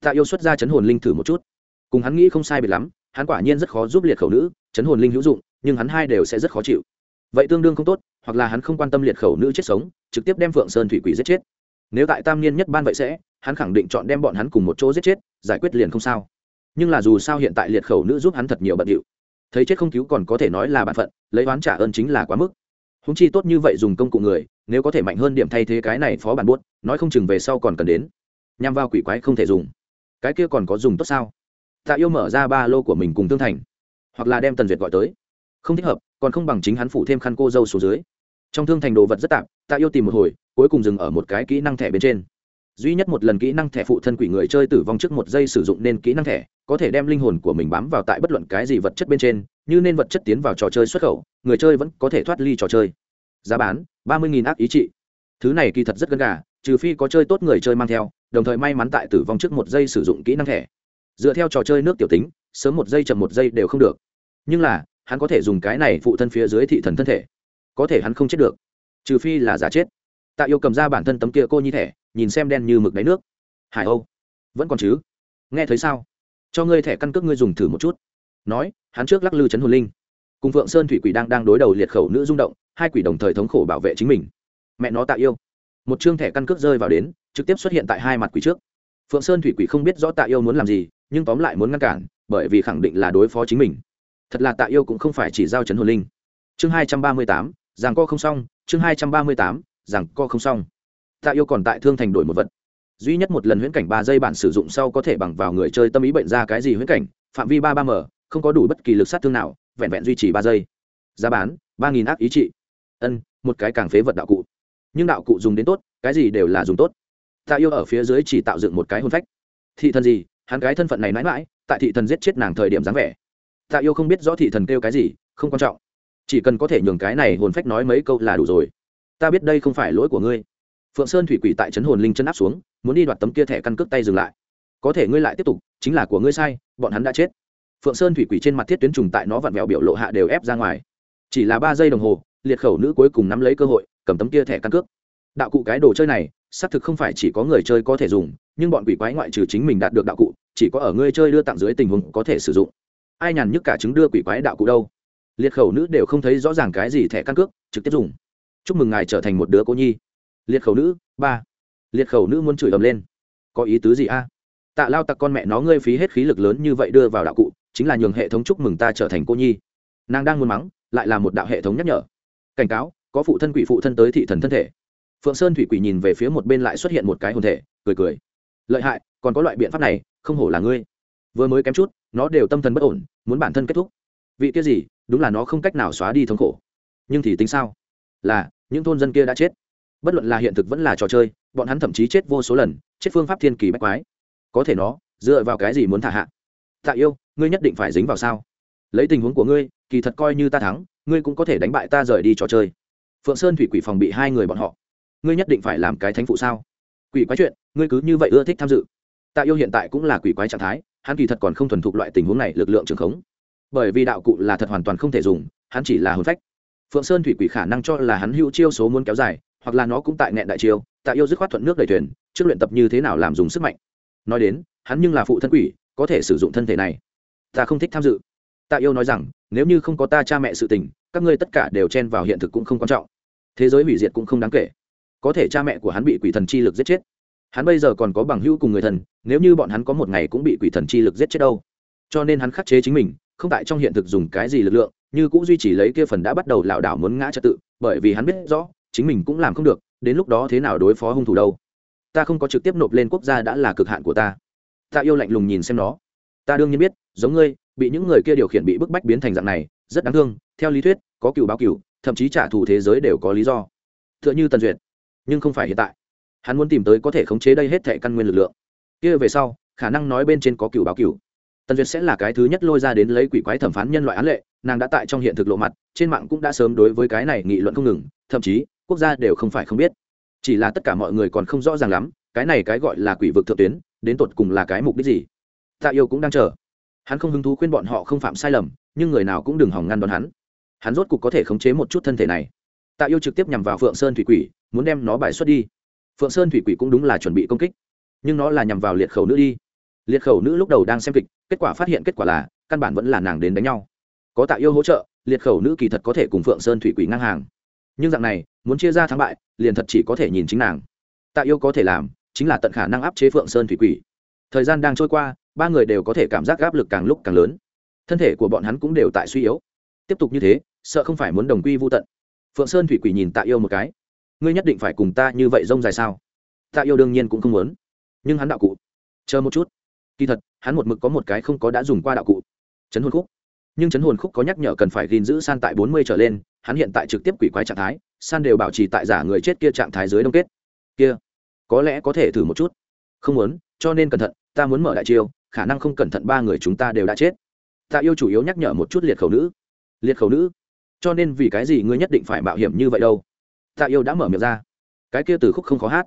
Tạ yêu xuất ra chấn hồn linh thử một chút. Cùng hắn nghĩ không sai biệt lắm, hắn quả nhiên rất khó giúp liệt khẩu nữ, chấn hồn linh hữu dụng, nhưng hắn hai đều sẽ rất khó chịu. Vậy tương đương không tốt, hoặc là hắn không quan tâm liệt khẩu nữ chết sống, trực tiếp đem phượng sơn thủy quỷ giết chết. Nếu tại tam niên nhất ban vậy sẽ, hắn khẳng định chọn đem bọn hắn cùng một chỗ giết chết, giải quyết liền không sao. Nhưng là dù sao hiện tại liệt khẩu nữ giúp hắn thật nhiều bận điệu. Thấy chết không cứu còn có thể nói là b phận lấy oán trả ơn chính là quá mức. Húng chi tốt như vậy dùng công cụ người, nếu có thể mạnh hơn điểm thay thế cái này phó bản buốt, nói không chừng về sau còn cần đến. Nhằm vào quỷ quái không thể dùng. Cái kia còn có dùng tốt sao? Tạ yêu mở ra ba lô của mình cùng tương thành. Hoặc là đem tần duyệt gọi tới. Không thích hợp, còn không bằng chính hắn phủ thêm khăn cô dâu xuống dưới. Trong thương thành đồ vật rất tạp, tạ yêu tìm một hồi, cuối cùng dừng ở một cái kỹ năng thẻ bên trên. Duy nhất một lần kỹ năng thẻ phụ thân quỷ người chơi tử vong trước một giây sử dụng nên kỹ năng thẻ, có thể đem linh hồn của mình bám vào tại bất luận cái gì vật chất bên trên như nên vật chất tiến vào trò chơi xuất khẩu, người chơi vẫn có thể thoát ly trò chơi. Giá bán, ba mươi ác ý trị. Thứ này kỳ thật rất gần gà, trừ phi có chơi tốt người chơi mang theo, đồng thời may mắn tại tử vong trước một giây sử dụng kỹ năng thẻ. Dựa theo trò chơi nước tiểu tính, sớm một giây chậm một giây đều không được. Nhưng là, hắn có thể dùng cái này phụ thân phía dưới thị thần thân thể. Có thể hắn không chết được. Trừ phi là giả chết. Tạ yêu cầm ra bản thân tấm kia cô nhi thẻ, nhìn xem đen như mực đáy nước. Hải âu. Vẫn còn chứ? Nghe thấy sao? Cho ngươi thẻ căn cước ngươi dùng thử một chút nói, hắn trước lắc lư chấn hồn linh. Cùng phượng sơn thủy quỷ đang đang đối đầu liệt khẩu nữ rung động, hai quỷ đồng thời thống khổ bảo vệ chính mình. Mẹ nó tạ yêu. Một chương thẻ căn cước rơi vào đến, trực tiếp xuất hiện tại hai mặt quỷ trước. Phượng sơn thủy quỷ không biết rõ tạ yêu muốn làm gì, nhưng tóm lại muốn ngăn cản, bởi vì khẳng định là đối phó chính mình. Thật là tạ yêu cũng không phải chỉ giao chấn hồn linh. Chương hai trăm ba mươi tám rằng co không xong, chương hai trăm ba mươi tám rằng co không xong. Tạ yêu còn tại thương thành đổi một vật. Duy nhất một lần huyễn cảnh ba giây bản sử dụng sau có thể bằng vào người chơi tâm ý bệnh ra cái gì huyễn cảnh, phạm vi ba ba m không có đủ bất kỳ lực sát thương nào, vẹn vẹn duy trì ba giây. Giá bán, ba nghìn ác ý trị. Ân, một cái càng phế vật đạo cụ. Nhưng đạo cụ dùng đến tốt, cái gì đều là dùng tốt. Tạ yêu ở phía dưới chỉ tạo dựng một cái hôn phách. Thị thần gì? Hắn cái thân phận này mãi mãi, tại thị thần giết chết nàng thời điểm dáng vẻ. Tạ yêu không biết rõ thị thần kêu cái gì, không quan trọng. Chỉ cần có thể nhường cái này hồn phách nói mấy câu là đủ rồi. Ta biết đây không phải lỗi của ngươi. Phượng sơn thủy quỷ tại trấn hồn linh chân áp xuống, muốn đi đoạt tấm kia thẻ căn cước tay dừng lại. Có thể ngươi lại tiếp tục, chính là của ngươi sai, bọn hắn đã chết phượng sơn thủy quỷ trên mặt thiết tuyến trùng tại nó vặn vẹo biểu lộ hạ đều ép ra ngoài. Chỉ là ba giây đồng hồ, liệt khẩu nữ cuối cùng nắm lấy cơ hội, cầm tấm kia thẻ căn cước. Đạo cụ cái đồ chơi này, xác thực không phải chỉ có người chơi có thể dùng, nhưng bọn quỷ quái ngoại trừ chính mình đạt được đạo cụ, chỉ có ở người chơi đưa tặng dưới tình huống có thể sử dụng. Ai nhàn nhức cả chứng đưa quỷ quái đạo cụ đâu? Liệt khẩu nữ đều không thấy rõ ràng cái gì thẻ căn cước, trực tiếp dùng. Chúc mừng ngài trở thành một đứa cô nhi. Liệt khẩu nữ, ba. Liệt khẩu nữ muốn chửi ầm lên. Có ý tứ gì a? Tạ lao tặc con mẹ nó ngươi phí hết khí lực lớn như vậy đưa vào đạo cụ chính là nhường hệ thống chúc mừng ta trở thành cô nhi. Nàng đang muốn mắng, lại là một đạo hệ thống nhắc nhở. Cảnh cáo, có phụ thân quỷ phụ thân tới thị thần thân thể. Phượng sơn thủy quỷ nhìn về phía một bên lại xuất hiện một cái hồn thể, cười cười. Lợi hại, còn có loại biện pháp này, không hổ là ngươi. Vừa mới kém chút, nó đều tâm thần bất ổn, muốn bản thân kết thúc. Vị kia gì, đúng là nó không cách nào xóa đi thống khổ. Nhưng thì tính sao? Là, những thôn dân kia đã chết. Bất luận là hiện thực vẫn là trò chơi, bọn hắn thậm chí chết vô số lần, chết phương pháp thiên kỳ bách quái. Có thể nó, dựa vào cái gì muốn thả hạ? Tạ yêu, ngươi nhất định phải dính vào sao? Lấy tình huống của ngươi, kỳ thật coi như ta thắng, ngươi cũng có thể đánh bại ta rời đi trò chơi. Phượng sơn thủy quỷ phòng bị hai người bọn họ. Ngươi nhất định phải làm cái thánh phụ sao? Quỷ quái chuyện, ngươi cứ như vậy ưa thích tham dự. Tạ yêu hiện tại cũng là quỷ quái trạng thái, hắn kỳ thật còn không thuần thục loại tình huống này lực lượng trường khống. Bởi vì đạo cụ là thật hoàn toàn không thể dùng, hắn chỉ là hồn phách. Phượng sơn thủy quỷ khả năng cho là hắn hữu chiêu số muốn kéo dài, hoặc là nó cũng tại nghẹn đại chiêu, tạ yêu dứt khoát thuận nước đầy thuyền, trước luyện tập như thế nào làm dùng sức mạnh. Nói đến, hắn nhưng là phụ thân quỷ có thể sử dụng thân thể này. Ta không thích tham dự. Tạ yêu nói rằng, nếu như không có ta cha mẹ sự tình, các ngươi tất cả đều chen vào hiện thực cũng không quan trọng. Thế giới hủy diệt cũng không đáng kể. Có thể cha mẹ của hắn bị quỷ thần chi lực giết chết. Hắn bây giờ còn có bằng hữu cùng người thần, nếu như bọn hắn có một ngày cũng bị quỷ thần chi lực giết chết đâu. Cho nên hắn khắc chế chính mình, không tại trong hiện thực dùng cái gì lực lượng, như cũng duy trì lấy kia phần đã bắt đầu lảo đảo muốn ngã trật tự, bởi vì hắn biết rõ, chính mình cũng làm không được, đến lúc đó thế nào đối phó hung thủ đâu. Ta không có trực tiếp nộp lên quốc gia đã là cực hạn của ta ta yêu lạnh lùng nhìn xem nó. Ta đương nhiên biết, giống ngươi, bị những người kia điều khiển bị bức bách biến thành dạng này, rất đáng thương, theo lý thuyết, có cựu báo cựu, thậm chí trả thù thế giới đều có lý do. T h ư ợ n h ư tần duyệt, nhưng không phải hiện tại. Hắn muốn tìm tới có thể khống chế đây hết thẻ căn nguyên lực lượng. Kia về sau, khả năng nói bên trên có cựu báo cựu. Tần duyệt sẽ là cái thứ nhất lôi ra đến lấy quỷ quái thẩm phán nhân loại án lệ, nàng đã tại trong hiện thực lộ mặt, trên mạng cũng đã sớm đối với cái này nghị luận không ngừng, thậm chí, quốc gia đều không phải không biết. Chỉ là tất cả mọi người còn không rõ ràng lắm cái này cái gọi là quỷ vực thượng tuyến, đến tột cùng là cái mục đích gì? Tạ yêu cũng đang chờ. Hắn không hứng thú khuyên bọn họ không phạm sai lầm, nhưng người nào cũng đừng hỏng ngăn đón hắn. Hắn rốt cục có thể khống chế một chút thân thể này. Tạ yêu trực tiếp nhằm vào phượng sơn thủy quỷ, muốn đem nó bài xuất đi. Phượng sơn thủy quỷ cũng đúng là chuẩn bị công kích, nhưng nó là nhằm vào liệt khẩu nữ đi. Liệt khẩu nữ lúc đầu đang xem kịch, kết quả phát hiện kết quả là, căn bản vẫn là nàng đến đánh nhau. Có tạ yêu hỗ trợ, liệt khẩu nữ kỳ thật có thể cùng phượng sơn thủy quỷ ngang hàng. Nhưng dạng này, muốn chia ra thắng bại, liền thật chỉ có thể nhìn chính nàng. Tạ yêu có thể làm chính là tận khả năng áp chế phượng sơn thủy quỷ. Thời gian đang trôi qua, ba người đều có thể cảm giác áp lực càng lúc càng lớn. Thân thể của bọn hắn cũng đều tại suy yếu. Tiếp tục như thế, sợ không phải muốn đồng quy vô tận. Phượng sơn thủy quỷ nhìn tạ yêu một cái. Ngươi nhất định phải cùng ta như vậy rông dài sao? Tạ yêu đương nhiên cũng không muốn. Nhưng hắn đạo cụ. Chờ một chút. Kỳ thật, hắn một mực có một cái không có đã dùng qua đạo cụ. Chấn hồn khúc. Nhưng chấn hồn khúc có nhắc nhở cần phải gìn giữ san tại bốn mươi trở lên, hắn hiện tại trực tiếp quỷ quái trạng thái, san đều bảo trì tại giả người chết kia trạng thái dưới đông kết. Kia có lẽ có thể thử một chút. Không muốn, cho nên cẩn thận, ta muốn mở đại chiêu, khả năng không cẩn thận ba người chúng ta đều đã chết. Tạ yêu chủ yếu nhắc nhở một chút liệt khẩu nữ. Liệt khẩu nữ? Cho nên vì cái gì ngươi nhất định phải mạo hiểm như vậy đâu? Tạ yêu đã mở miệng ra. Cái kia từ khúc không khó hát.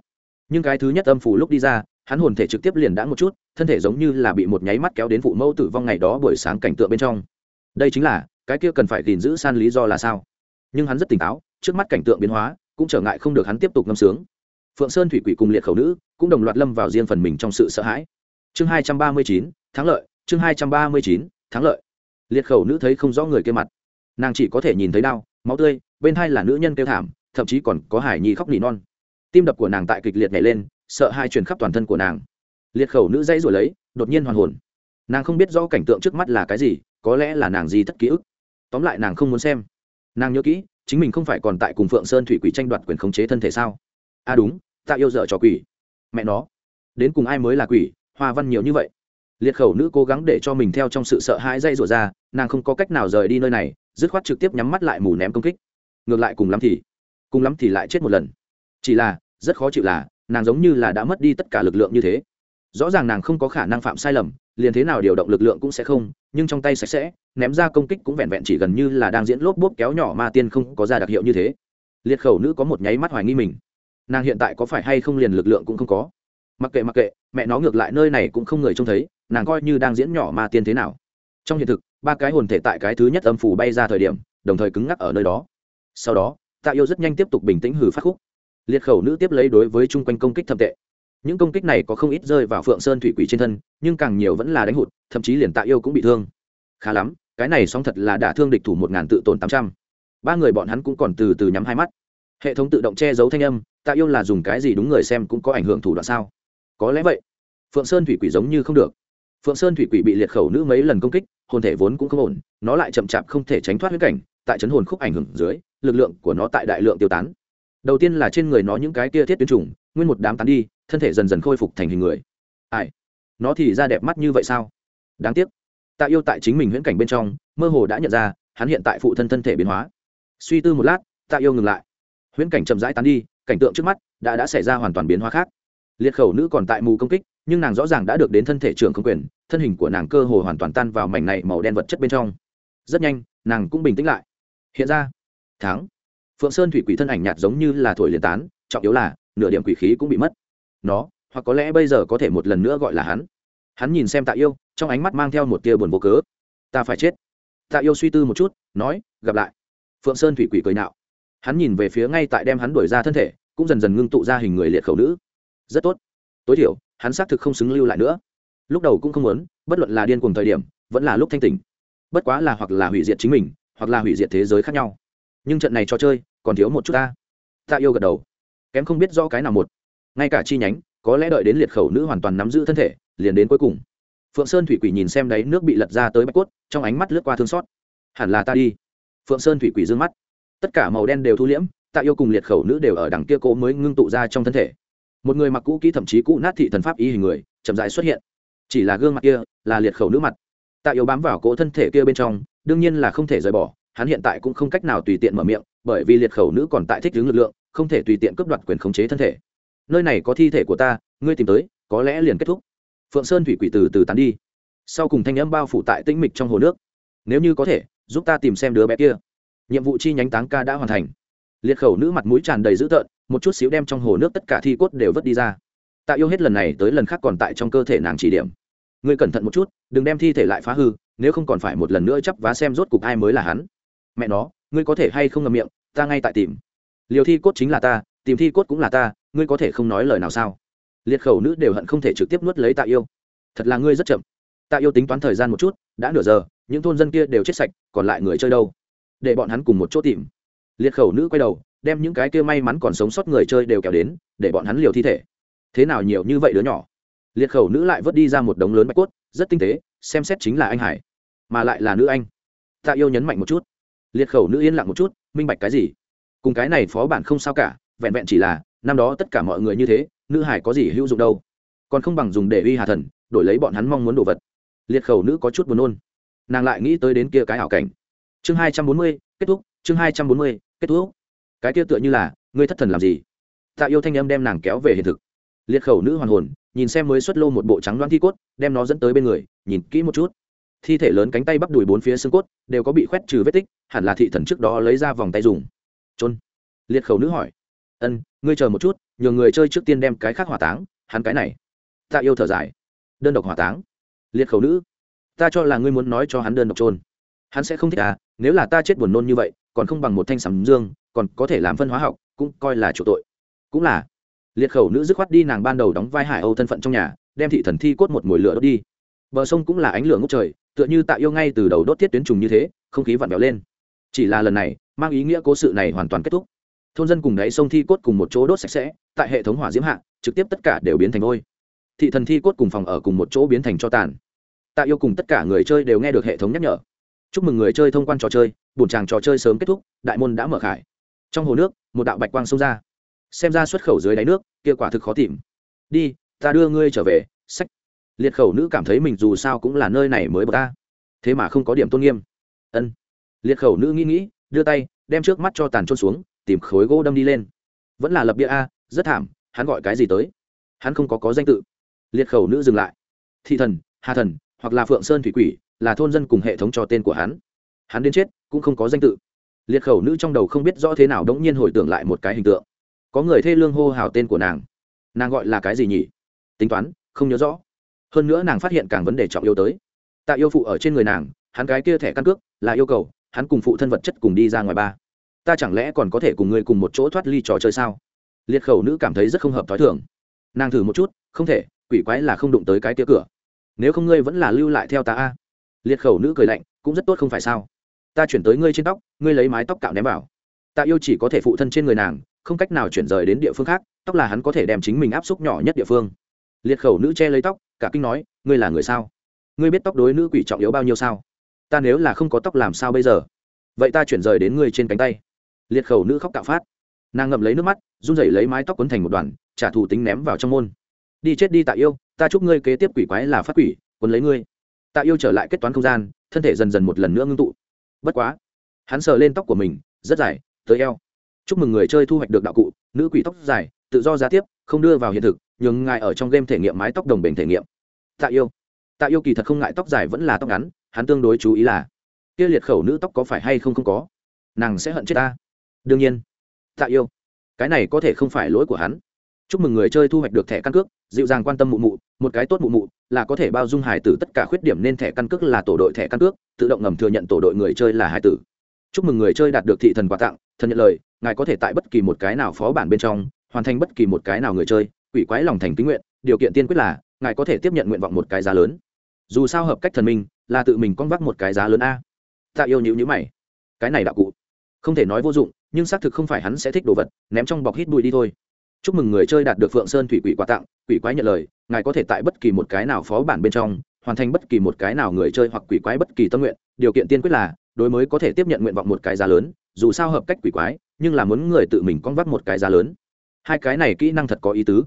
Nhưng cái thứ nhất âm phủ lúc đi ra, hắn hồn thể trực tiếp liền đã một chút, thân thể giống như là bị một nháy mắt kéo đến phụ mẫu tử vong ngày đó buổi sáng cảnh tượng bên trong. Đây chính là, cái kia cần phải gìn giữ san lý do là sao? Nhưng hắn rất tỉnh táo, trước mắt cảnh tượng biến hóa, cũng trở ngại không được hắn tiếp tục ngâm sướng phượng sơn thủy quỷ cùng liệt khẩu nữ cũng đồng loạt lâm vào riêng phần mình trong sự sợ hãi. Chương hai trăm ba mươi chín, thắng lợi. Chương hai trăm ba mươi chín, thắng lợi. Liệt khẩu nữ thấy không rõ người kia mặt. Nàng chỉ có thể nhìn thấy đau, máu tươi, bên hai là nữ nhân kêu thảm, thậm chí còn có hải nhi khóc nỉ non. Tim đập của nàng tại kịch liệt nhảy lên, sợ hai truyền khắp toàn thân của nàng. Liệt khẩu nữ dãy rồi lấy, đột nhiên hoàn hồn. Nàng không biết rõ cảnh tượng trước mắt là cái gì, có lẽ là nàng gì thất ký ức. Tóm lại nàng không muốn xem. Nàng nhớ kỹ, chính mình không phải còn tại cùng phượng sơn thủy quỷ tranh đoạt quyền khống chế thân thể sao? À đúng, ta yêu dở trò quỷ. Mẹ nó, đến cùng ai mới là quỷ, hoa văn nhiều như vậy. Liệt khẩu nữ cố gắng để cho mình theo trong sự sợ hãi dây rủa ra, nàng không có cách nào rời đi nơi này, dứt khoát trực tiếp nhắm mắt lại mù ném công kích. Ngược lại cùng lắm thì, cùng lắm thì lại chết một lần. Chỉ là, rất khó chịu là, nàng giống như là đã mất đi tất cả lực lượng như thế. Rõ ràng nàng không có khả năng phạm sai lầm, liền thế nào điều động lực lượng cũng sẽ không, nhưng trong tay sạch sẽ, ném ra công kích cũng vẹn vẹn chỉ gần như là đang diễn lốp bốp kéo nhỏ ma tiên không có ra đặc hiệu như thế. Liệt khẩu nữ có một nháy mắt hoài nghi mình nàng hiện tại có phải hay không liền lực lượng cũng không có. Mặc kệ mặc kệ, mẹ nó ngược lại nơi này cũng không người trông thấy, nàng coi như đang diễn nhỏ ma tiên thế nào. Trong hiện thực, ba cái hồn thể tại cái thứ nhất âm phủ bay ra thời điểm, đồng thời cứng ngắc ở nơi đó. Sau đó, tạ yêu rất nhanh tiếp tục bình tĩnh hử phát khúc. Liệt khẩu nữ tiếp lấy đối với chung quanh công kích thậm tệ. Những công kích này có không ít rơi vào phượng sơn thủy quỷ trên thân, nhưng càng nhiều vẫn là đánh hụt, thậm chí liền tạ yêu cũng bị thương. Khá lắm, cái này song thật là đả thương địch thủ một ngàn tự tổn tám trăm. Ba người bọn hắn cũng còn từ từ nhắm hai mắt hệ thống tự động che giấu thanh âm tạ yêu là dùng cái gì đúng người xem cũng có ảnh hưởng thủ đoạn sao? Có lẽ vậy. Phượng sơn thủy quỷ giống như không được. Phượng sơn thủy quỷ bị liệt khẩu nữ mấy lần công kích, hồn thể vốn cũng không ổn, nó lại chậm chạp không thể tránh thoát huyết cảnh, tại chấn hồn khúc ảnh hưởng dưới, lực lượng của nó tại đại lượng tiêu tán. Đầu tiên là trên người nó những cái kia thiết tuyến trùng, nguyên một đám tán đi, thân thể dần dần khôi phục thành hình người. Ai? Nó thì ra đẹp mắt như vậy sao? Đáng tiếc. Tạ yêu tại chính mình huyễn cảnh bên trong, mơ hồ đã nhận ra, hắn hiện tại phụ thân thân thể biến hóa. Suy tư một lát tạ yêu ngừng lại huyễn cảnh chậm rãi tán đi, cảnh tượng trước mắt đã đã xảy ra hoàn toàn biến hóa khác. Liệt khẩu nữ còn tại mù công kích, nhưng nàng rõ ràng đã được đến thân thể trưởng không quyền, thân hình của nàng cơ hồ hoàn toàn tan vào mảnh này màu đen vật chất bên trong. Rất nhanh, nàng cũng bình tĩnh lại. Hiện ra tháng phượng sơn thủy quỷ thân ảnh nhạt giống như là thổi liền tán, trọng yếu là, nửa điểm quỷ khí cũng bị mất. Nó, hoặc có lẽ bây giờ có thể một lần nữa gọi là hắn. Hắn nhìn xem tạ yêu, trong ánh mắt mang theo một tia buồn vô cớ. Ta phải chết. Tạ yêu suy tư một chút, nói, gặp lại. Phượng sơn thủy quỷ cười nạo hắn nhìn về phía ngay tại đem hắn đuổi ra thân thể, cũng dần dần ngưng tụ ra hình người liệt khẩu nữ. Rất tốt. Tối thiểu, hắn xác thực không xứng lưu lại nữa. Lúc đầu cũng không muốn, bất luận là điên cùng thời điểm, vẫn là lúc thanh tỉnh. Bất quá là hoặc là hủy diệt chính mình, hoặc là hủy diệt thế giới khác nhau. Nhưng trận này cho chơi, còn thiếu một chút ta. Ta yêu gật đầu. Kém không biết do cái nào một. Ngay cả chi nhánh, có lẽ đợi đến liệt khẩu nữ hoàn toàn nắm giữ thân thể, liền đến cuối cùng. Phượng sơn thủy quỷ nhìn xem đấy nước bị lật ra tới bạch cốt, trong ánh mắt lướt qua thương xót. Hẳn là ta đi. Phượng sơn thủy quỷ d ư ơ n g mắt tất cả màu đen đều thu liễm, tạ yêu cùng liệt khẩu nữ đều ở đằng kia cố mới ngưng tụ ra trong thân thể. Một người mặc cũ kỹ thậm chí cũ nát thị thần pháp y hình người, chậm dại xuất hiện. Chỉ là gương mặt kia là liệt khẩu nữ mặt. Tạ yêu bám vào cỗ thân thể kia bên trong, đương nhiên là không thể rời bỏ, hắn hiện tại cũng không cách nào tùy tiện mở miệng, bởi vì liệt khẩu nữ còn tại thích ứng lực lượng, không thể tùy tiện cướp đoạt quyền khống chế thân thể. Nơi này có thi thể của ta, ngươi tìm tới, có lẽ liền kết thúc. Phượng sơn thủy quỷ từ từ tán đi. Sau cùng thanh âm bao phủ tại tĩnh mịch trong hồ nước. Nếu như có thể, giúp ta tìm xem đứa bé kia nhiệm vụ chi nhánh táng ca đã hoàn thành. Liệt khẩu nữ mặt mũi tràn đầy dữ tợn, một chút xíu đem trong hồ nước tất cả thi cốt đều vứt đi ra. Tạ yêu hết lần này tới lần khác còn tại trong cơ thể nàng chỉ điểm. Ngươi cẩn thận một chút, đừng đem thi thể lại phá hư, nếu không còn phải một lần nữa chấp vá xem rốt cục ai mới là hắn. Mẹ nó, ngươi có thể hay không ngậm miệng, ta ngay tại tìm. Liều thi cốt chính là ta, tìm thi cốt cũng là ta, ngươi có thể không nói lời nào sao? Liệt khẩu nữ đều hận không thể trực tiếp nuốt lấy tạ yêu. Thật là ngươi rất chậm. Tạ yêu tính toán thời gian một chút, đã nửa giờ, những thôn dân kia đều chết sạch, còn lại người chơi đâu? Để bọn hắn cùng một chỗ tìm. Liệt khẩu nữ quay đầu, đem những cái kia may mắn còn sống sót người chơi đều kéo đến, để bọn hắn liều thi thể. Thế nào nhiều như vậy đứa nhỏ? Liệt khẩu nữ lại vớt đi ra một đống lớn bạch cốt, rất tinh tế, xem xét chính là anh hải, mà lại là nữ anh. Tạ yêu nhấn mạnh một chút. Liệt khẩu nữ yên lặng một chút, minh bạch cái gì? Cùng cái này phó bản không sao cả, vẹn vẹn chỉ là, năm đó tất cả mọi người như thế, nữ hải có gì hữu dụng đâu? Còn không bằng dùng để uy hà thần, đổi lấy bọn hắn mong muốn đồ vật. Liệt khẩu nữ có chút buồn nôn. Nàng lại nghĩ tới đến kia cái ảo cảnh chương hai trăm bốn mươi, kết thúc, chương hai trăm bốn mươi, kết thúc. Cái kia tựa như là, ngươi thất thần làm gì? Tạ yêu thanh âm đem nàng kéo về hiện thực. Liệt khẩu nữ hoàn hồn, nhìn xem mới xuất lô một bộ trắng đoán thi cốt, đem nó dẫn tới bên người, nhìn kỹ một chút. Thi thể lớn cánh tay bắp đùi bốn phía xương cốt, đều có bị khoét trừ vết tích, hẳn là thị thần trước đó lấy ra vòng tay dùng. Trôn liệt khẩu nữ hỏi. Ân, ngươi chờ một chút nhờ người chơi trước tiên đem cái khác hỏa táng, hắn cái này. Tạ yêu thở dài. Đơn độc hỏa táng? Liệt khẩu nữ. Ta cho là ngươi muốn nói cho hắn đơn độc trôn hắn sẽ không thích à nếu là ta chết buồn nôn như vậy, còn không bằng một thanh sắm dương, còn có thể làm phân hóa học, cũng coi là chủ tội. Cũng là. Liệt khẩu nữ dứt khoát đi nàng ban đầu đóng vai hải âu thân phận trong nhà, đem thị thần thi cốt một mồi lửa đốt đi. Bờ sông cũng là ánh lửa ngốc trời, tựa như tạ yêu ngay từ đầu đốt thiết tuyến trùng như thế, không khí vặn vẹo lên. Chỉ là lần này, mang ý nghĩa cố sự này hoàn toàn kết thúc. Thôn dân cùng đáy sông thi cốt cùng một chỗ đốt sạch sẽ, tại hệ thống hỏa diễm hạ, trực tiếp tất cả đều biến thành ngôi thị thần thi cốt cùng phòng ở cùng một chỗ biến thành cho tàn. Tạ yêu cùng tất cả người chơi đều nghe được hệ thống nhắc nhở chúc mừng người chơi thông quan trò chơi bùn tràng trò chơi sớm kết thúc, đại môn đã mở khải. Trong hồ nước, một đạo bạch quang xông ra. Xem ra xuất khẩu dưới đáy nước, kia quả thực khó tìm. Đi, ta đưa ngươi trở về, sách. Liệt khẩu nữ cảm thấy mình dù sao cũng là nơi này mới bờ ta thế mà không có điểm tôn nghiêm. Ân. Liệt khẩu nữ nghĩ nghĩ, đưa tay, đem trước mắt cho tàn trôn xuống, tìm khối gỗ đâm đi lên. Vẫn là lập bia a, rất thảm, hắn gọi cái gì tới? Hắn không có có danh tự. Liệt khẩu nữ dừng lại. Thị thần, hà thần, hoặc là phượng sơn thủy quỷ là thôn dân cùng hệ thống cho tên của hắn. Hắn đến chết, cũng không có danh tự. Liệt khẩu nữ trong đầu không biết rõ thế nào đống nhiên hồi tưởng lại một cái hình tượng. Có người thê lương hô hào tên của nàng. Nàng gọi là cái gì nhỉ? Tính toán, không nhớ rõ. Hơn nữa nàng phát hiện càng vấn đề trọng yêu tới. Tạ yêu phụ ở trên người nàng, hắn cái kia thẻ căn cước, là yêu cầu, hắn cùng phụ thân vật chất cùng đi ra ngoài ba. Ta chẳng lẽ còn có thể cùng ngươi cùng một chỗ thoát ly trò chơi sao? Liệt khẩu nữ cảm thấy rất không hợp t h ó i thường. Nàng thử một chút, không thể, quỷ quái là không đụng tới cái tia cửa. Nếu không ngươi vẫn là lưu lại theo ta a liệt khẩu nữ cười lạnh, cũng rất tốt không phải sao? Ta chuyển tới ngươi trên tóc, ngươi lấy mái tóc cạo ném vào. Tạ yêu chỉ có thể phụ thân trên người nàng, không cách nào chuyển rời đến địa phương khác, tóc là hắn có thể đem chính mình áp xúc nhỏ nhất địa phương. Liệt khẩu nữ che lấy tóc, cả kinh nói, ngươi là người sao? Ngươi biết tóc đối nữ quỷ trọng yếu bao nhiêu sao? Ta nếu là không có tóc làm sao bây giờ? Vậy ta chuyển rời đến ngươi trên cánh tay. Liệt khẩu nữ khóc cạo phát. Nàng ngậm lấy nước mắt, run rẩy lấy mái tóc quấn thành một đoàn, trả thù tính ném vào trong môn. Đi chết đi tạ yêu, ta chúc ngươi kế tiếp quỷ quái là phát quỷ, quấn lấy ngươi tạ yêu trở lại kết toán không gian, thân thể dần dần một lần nữa ngưng tụ. Bất quá, hắn sờ lên tóc của mình, rất dài, tới eo. Chúc mừng người chơi thu hoạch được đạo cụ, nữ quỷ tóc dài, tự do giá tiếp, không đưa vào hiện thực, nhường ngài ở trong game thể nghiệm mái tóc đồng bền thể nghiệm. Tạ yêu. Tạ yêu kỳ thật không ngại tóc dài vẫn là tóc ngắn, hắn tương đối chú ý là, kia liệt khẩu nữ tóc có phải hay không không có? Nàng sẽ hận chết ta. Đương nhiên. Tạ yêu. Cái này có thể không phải lỗi của hắn chúc mừng người chơi thu hoạch được thẻ căn cước, dịu dàng quan tâm mụ mụ, một cái tốt mụ mụ, là có thể bao dung hải tử, tất cả khuyết điểm nên thẻ căn cước là tổ đội thẻ căn cước, tự động ngầm thừa nhận tổ đội người chơi là hải tử. Chúc mừng người chơi đạt được thị thần quà tặng, thần nhận lời, ngài có thể tại bất kỳ một cái nào phó bản bên trong, hoàn thành bất kỳ một cái nào người chơi, quỷ quái lòng thành kính nguyện, điều kiện tiên quyết là, ngài có thể tiếp nhận nguyện vọng một cái giá lớn. Dù sao hợp cách thần minh, là tự mình con vác một cái giá lớn a. Tạ yêu nhữ nhữ mày. Cái này đạo cụ, không thể nói vô dụng, nhưng xác thực không phải hắn sẽ thích đồ vật, ném trong bọc hít bụi đi thôi chúc mừng người chơi đạt được phượng sơn thủy quỷ quà tặng, quỷ quái nhận lời, ngài có thể tại bất kỳ một cái nào phó bản bên trong, hoàn thành bất kỳ một cái nào người chơi hoặc quỷ quái bất kỳ tâm nguyện. Điều kiện tiên quyết là, đối mới có thể tiếp nhận nguyện vọng một cái giá lớn, dù sao hợp cách quỷ quái, nhưng là muốn người tự mình con vắt một cái giá lớn. Hai cái này kỹ năng thật có ý tứ.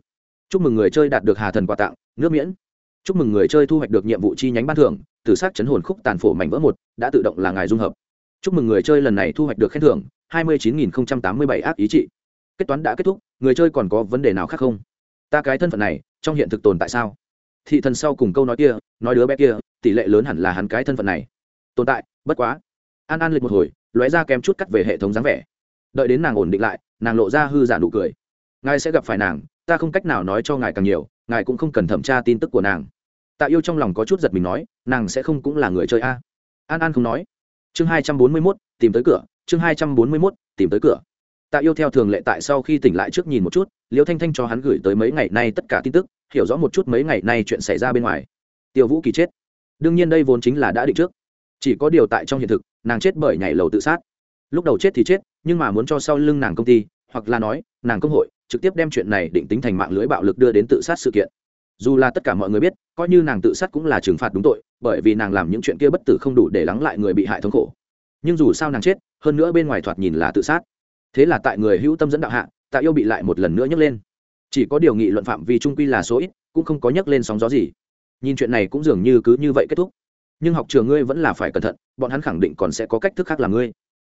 Chúc mừng người chơi đạt được hà thần quà tặng, nước miễn. Chúc mừng người chơi thu hoạch được nhiệm vụ chi nhánh ban thưởng từ s á c chấn hồn khúc tàn phổ mảnh vỡ một, đã tự động là ngài dung hợp. Chúc mừng người chơi lần này thu hoạch được khen thưởng, hai mươi chín nghìn tám mươi bảy ác ý trị kết toán đã kết thúc, người chơi còn có vấn đề nào khác không? Ta cái thân phận này, trong hiện thực tồn tại sao? Thị thần sau cùng câu nói kia, nói đứa bé kia, tỷ lệ lớn hẳn là hắn cái thân phận này. Tồn tại, bất quá. An an lịch một hồi, lóe ra kém chút cắt về hệ thống dáng vẻ. Đợi đến nàng ổn định lại, nàng lộ ra hư giả nụ cười. Ngài sẽ gặp phải nàng, ta không cách nào nói cho ngài càng nhiều, ngài cũng không cần thẩm tra tin tức của nàng. Tạ yêu trong lòng có chút giật mình nói, nàng sẽ không cũng là người chơi a? An an không nói. Chương hai trăm bốn mươi mốt, tìm tới cửa, chương hai trăm bốn mươi mốt, tìm tới cửa tạ yêu theo thường lệ tại sau khi tỉnh lại trước nhìn một chút, liêu thanh thanh cho hắn gửi tới mấy ngày nay tất cả tin tức, hiểu rõ một chút mấy ngày nay chuyện xảy ra bên ngoài. Tiêu vũ kỳ chết. Đương nhiên đây vốn chính là đã định trước. Chỉ có điều tại trong hiện thực, nàng chết bởi nhảy lầu tự sát. Lúc đầu chết thì chết, nhưng mà muốn cho sau lưng nàng công ty, hoặc là nói, nàng công hội, trực tiếp đem chuyện này định tính thành mạng lưới bạo lực đưa đến tự sát sự kiện. Dù là tất cả mọi người biết, coi như nàng tự sát cũng là trừng phạt đúng tội, bởi vì nàng làm những chuyện kia bất tử không đủ để lắng lại người bị hại thống khổ. Nhưng dù sao nàng chết, hơn nữa bên ngoài thoạt nhìn là tự sát thế là tại người hữu tâm dẫn đạo hạ, tạ yêu bị lại một lần nữa nhấc lên. Chỉ có điều nghị luận phạm vì trung quy là số ít, cũng không có nhấc lên sóng gió gì. Nhìn chuyện này cũng dường như cứ như vậy kết thúc. Nhưng học trường ngươi vẫn là phải cẩn thận, bọn hắn khẳng định còn sẽ có cách thức khác làm ngươi.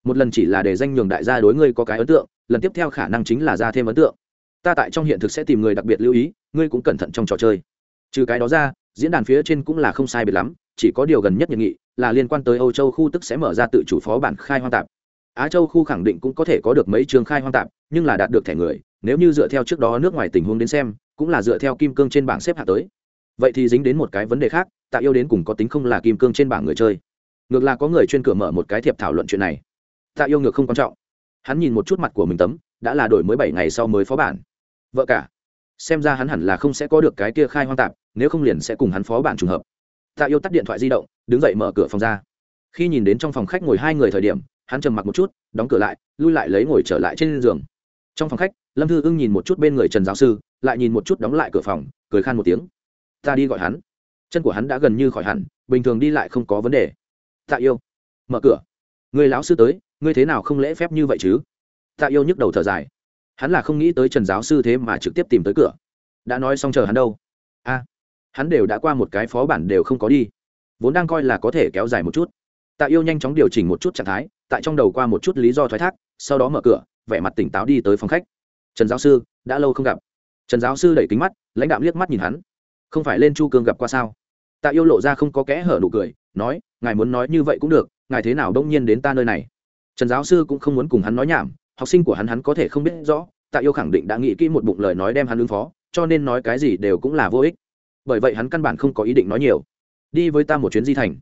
Một lần chỉ là để danh nhường đại gia đối ngươi có cái ấn tượng, lần tiếp theo khả năng chính là ra thêm ấn tượng. Ta tại trong hiện thực sẽ tìm người đặc biệt lưu ý, ngươi cũng cẩn thận trong trò chơi. Trừ cái đó ra, diễn đàn phía trên cũng là không sai biệt lắm, chỉ có điều gần nhất nhận nghị là liên quan tới âu châu khu tức sẽ mở ra tự chủ phó bản khai hoang tạp á châu khu khẳng định cũng có thể có được mấy trường khai hoang tạp, nhưng là đạt được thẻ người, nếu như dựa theo trước đó nước ngoài tình huống đến xem, cũng là dựa theo kim cương trên bảng xếp hạ tới. Vậy thì dính đến một cái vấn đề khác, tạ yêu đến cùng có tính không là kim cương trên bảng người chơi. Ngược là có người chuyên cửa mở một cái thiệp thảo luận chuyện này. Tạ yêu ngược không quan trọng. Hắn nhìn một chút mặt của mình tấm, đã là đổi mới bảy ngày sau mới phó bản. Vợ cả, xem ra hắn hẳn là không sẽ có được cái kia khai hoang tạp, nếu không liền sẽ cùng hắn phó bản trùng hợp. Tạ yêu tắt điện thoại di động, đứng dậy mở cửa phòng ra. Khi nhìn đến trong phòng khách ngồi hai người thời điểm hắn trầm mặc một chút, đóng cửa lại, lui lại lấy ngồi trở lại trên giường. Trong phòng khách, lâm thư ưng nhìn một chút bên người trần giáo sư, lại nhìn một chút đóng lại cửa phòng, cười khan một tiếng. Ta đi gọi hắn. Chân của hắn đã gần như khỏi hẳn, bình thường đi lại không có vấn đề. Tạ yêu. Mở cửa. Người lão sư tới, ngươi thế nào không lễ phép như vậy chứ? Tạ yêu nhức đầu thở dài. Hắn là không nghĩ tới trần giáo sư thế mà trực tiếp tìm tới cửa. Đã nói xong chờ hắn đâu? A. Hắn đều đã qua một cái phó bản đều không có đi. Vốn đang coi là có thể kéo dài một chút tạ yêu nhanh chóng điều chỉnh một chút trạng thái, tại trong đầu qua một chút lý do thoái thác, sau đó mở cửa, vẻ mặt tỉnh táo đi tới phòng khách. Trần giáo sư, đã lâu không gặp. Trần giáo sư đẩy kính mắt, lãnh đạo liếc mắt nhìn hắn. Không phải lên chu cương gặp qua sao? Tạ yêu lộ ra không có kẽ hở nụ cười, nói, ngài muốn nói như vậy cũng được, ngài thế nào đông nhiên đến ta nơi này? Trần giáo sư cũng không muốn cùng hắn nói nhảm, học sinh của hắn hắn có thể không biết rõ, tạ yêu khẳng định đã nghĩ kỹ một bụng lời nói đem hắn ứng phó, cho nên nói cái gì đều cũng là vô ích. Bởi vậy hắn căn bản không có ý định nói nhiều. Đi với ta một chuyến di thành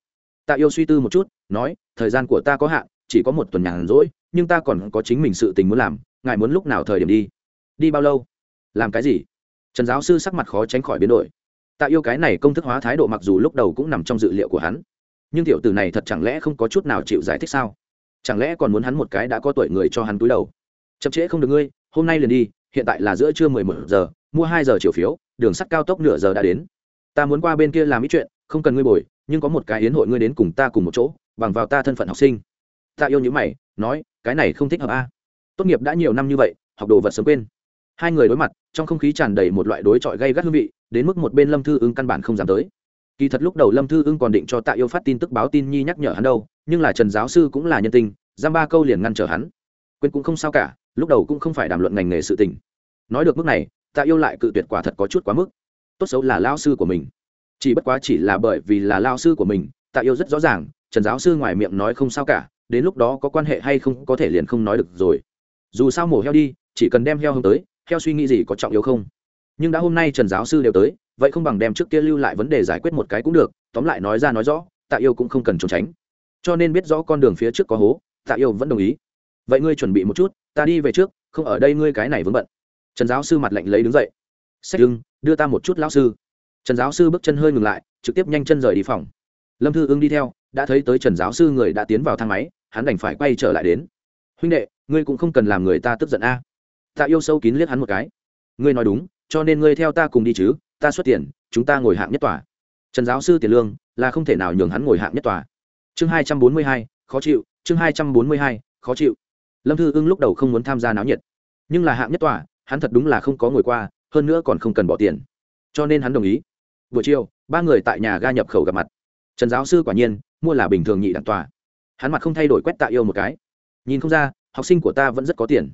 tạ yêu suy tư một chút, nói, thời gian của ta có hạn, chỉ có một tuần nhàn rỗi, nhưng ta còn có chính mình sự tình muốn làm, ngài muốn lúc nào thời điểm đi? Đi bao lâu? Làm cái gì? Trần giáo sư sắc mặt khó tránh khỏi biến đổi. Tạ yêu cái này công thức hóa thái độ mặc dù lúc đầu cũng nằm trong dự liệu của hắn, nhưng tiểu tử này thật chẳng lẽ không có chút nào chịu giải thích sao? Chẳng lẽ còn muốn hắn một cái đã có tuổi người cho hắn túi đầu? Chậm trễ không được ngươi, hôm nay liền đi, hiện tại là giữa trưa mười một giờ, mua hai giờ chiều phiếu, đường sắt cao tốc nửa giờ đã đến. Ta muốn qua bên kia làm ít chuyện, không cần ngươi bồi nhưng có một cái yến hội ngươi đến cùng ta cùng một chỗ, bằng vào ta thân phận học sinh. Ta yêu nhữ mày, nói, cái này không thích hợp a. Tốt nghiệp đã nhiều năm như vậy, học đồ vật sớm quên. Hai người đối mặt, trong không khí tràn đầy một loại đối chọi gây gắt hương vị, đến mức một bên lâm thư ưng căn bản không dám tới. Kỳ thật lúc đầu lâm thư ưng còn định cho tạ yêu phát tin tức báo tin nhi nhắc nhở hắn đâu, nhưng là trần giáo sư cũng là nhân tình, giam ba câu liền ngăn trở hắn. Quên cũng không sao cả, lúc đầu cũng không phải đàm luận ngành nghề sự tình. Nói được mức này, tạ yêu lại cự tuyệt quả thật có chút quá mức. Tốt xấu là lao sư của mình chỉ bất quá chỉ là bởi vì là lao sư của mình, tạ yêu rất rõ ràng, trần giáo sư ngoài miệng nói không sao cả, đến lúc đó có quan hệ hay không có thể liền không nói được rồi. Dù sao mổ heo đi, chỉ cần đem heo hôm tới, heo suy nghĩ gì có trọng yếu không? Nhưng đã hôm nay trần giáo sư đều tới, vậy không bằng đem trước kia lưu lại vấn đề giải quyết một cái cũng được, tóm lại nói ra nói rõ, tạ yêu cũng không cần trốn tránh. Cho nên biết rõ con đường phía trước có hố, tạ yêu vẫn đồng ý. Vậy ngươi chuẩn bị một chút, ta đi về trước, không ở đây ngươi cái này vướng bận. Trần giáo sư mặt lạnh lấy đứng dậy. Sách lưng đưa ta một chút lão sư trần giáo sư bước chân hơi ngừng lại, trực tiếp nhanh chân rời đi phòng. Lâm thư ưng đi theo, đã thấy tới trần giáo sư người đã tiến vào thang máy, hắn đành phải quay trở lại đến. Huynh đệ, ngươi cũng không cần làm người ta tức giận a. Tạ yêu sâu kín liếc hắn một cái. Ngươi nói đúng, cho nên ngươi theo ta cùng đi chứ, ta xuất tiền, chúng ta ngồi hạng nhất tòa. Trần giáo sư tiền lương là không thể nào nhường hắn ngồi hạng nhất tòa. Chương hai trăm bốn mươi hai, khó chịu, chương hai trăm bốn mươi hai, khó chịu. Lâm thư ưng lúc đầu không muốn tham gia náo nhiệt, nhưng là hạng nhất tòa, hắn thật đúng là không có ngồi qua, hơn nữa còn không cần bỏ tiền. Cho nên hắn đồng ý buổi chiều, ba người tại nhà ga nhập khẩu gặp mặt. Trần giáo sư quả nhiên, mua là bình thường nhị đẳng tòa. Hắn mặt không thay đổi quét tạ yêu một cái. Nhìn không ra, học sinh của ta vẫn rất có tiền.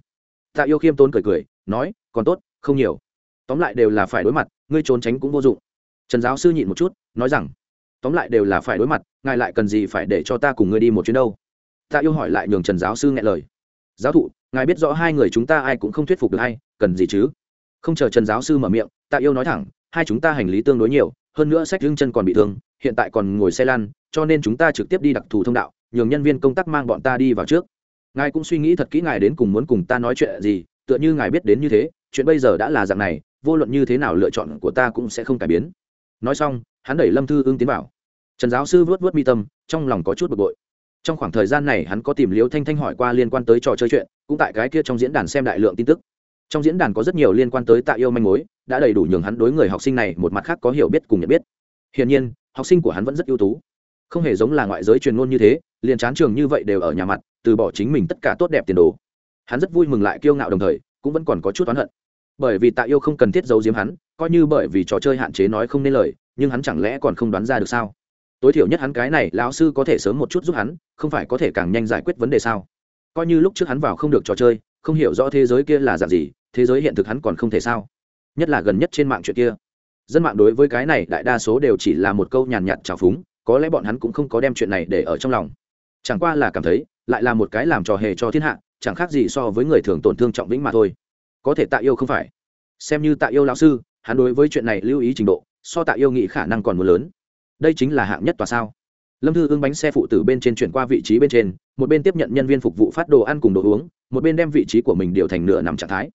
Tạ yêu khiêm tốn cười cười, nói, còn tốt, không nhiều. Tóm lại đều là phải đối mặt, ngươi trốn tránh cũng vô dụng. Trần giáo sư nhịn một chút, nói rằng, tóm lại đều là phải đối mặt, ngài lại cần gì phải để cho ta cùng ngươi đi một chuyến đâu? Tạ yêu hỏi lại nhường trần giáo sư nghe lời. Giáo thụ, ngài biết rõ hai người chúng ta ai cũng không thuyết phục được hay cần gì chứ? Không chờ trần giáo sư mở miệng tạ yêu nói thẳng, hai chúng ta hành lý tương đối nhiều, hơn nữa sách lưng chân còn bị thương, hiện tại còn ngồi xe lăn, cho nên chúng ta trực tiếp đi đặc thù thông đạo, nhường nhân viên công tác mang bọn ta đi vào trước. Ngài cũng suy nghĩ thật kỹ ngài đến cùng muốn cùng ta nói chuyện gì, tựa như ngài biết đến như thế, chuyện bây giờ đã là dạng này, vô luận như thế nào lựa chọn của ta cũng sẽ không cải biến. Nói xong, hắn đẩy lâm thư ưng tiến vào. Trần giáo sư vớt vớt mi tâm, trong lòng có chút bực bội. Trong khoảng thời gian này hắn có tìm liễu thanh thanh hỏi qua liên quan tới trò chơi chuyện, cũng tại cái kia trong diễn đàn xem đại lượng tin tức. Trong diễn đàn có rất nhiều liên quan tới tạ yêu manh mối đã đầy đủ nhường hắn đối người học sinh này một mặt khác có hiểu biết cùng nhận biết. Hiển nhiên, học sinh của hắn vẫn rất ưu tú. Không hề giống là ngoại giới truyền ngôn như thế, liền chán trường như vậy đều ở nhà mặt, từ bỏ chính mình tất cả tốt đẹp tiền đồ. Hắn rất vui mừng lại kiêu ngạo đồng thời, cũng vẫn còn có chút oán hận. Bởi vì tạ yêu không cần thiết giấu giếm hắn, coi như bởi vì trò chơi hạn chế nói không nên lời, nhưng hắn chẳng lẽ còn không đoán ra được sao? Tối thiểu nhất hắn cái này lão sư có thể sớm một chút giúp hắn, không phải có thể càng nhanh giải quyết vấn đề sao? Coi như lúc trước hắn vào không được trò chơi, không hiểu rõ thế giới kia là dạng gì, thế giới hiện thực hắn còn không thể sao? Nhất là gần nhất trên mạng chuyện kia. Dân mạng đối với cái này đại đa số đều chỉ là một câu nhàn nhạt trào phúng, có lẽ bọn hắn cũng không có đem chuyện này để ở trong lòng. Chẳng qua là cảm thấy, lại là một cái làm trò hề cho thiên hạ, chẳng khác gì so với người thường tổn thương trọng vĩnh mà thôi. Có thể tạ yêu không phải? Xem như tạ yêu lão sư, hắn đối với chuyện này lưu ý trình độ, so tạ yêu nghị khả năng còn mưa lớn. Đây chính là hạng nhất tòa sao. Lâm thư ưng bánh xe phụ tử bên trên chuyển qua vị trí bên trên, một bên tiếp nhận nhân viên phục vụ phát đồ ăn cùng đồ uống, một bên đem vị trí của mình điều thành nửa nằm trạng thái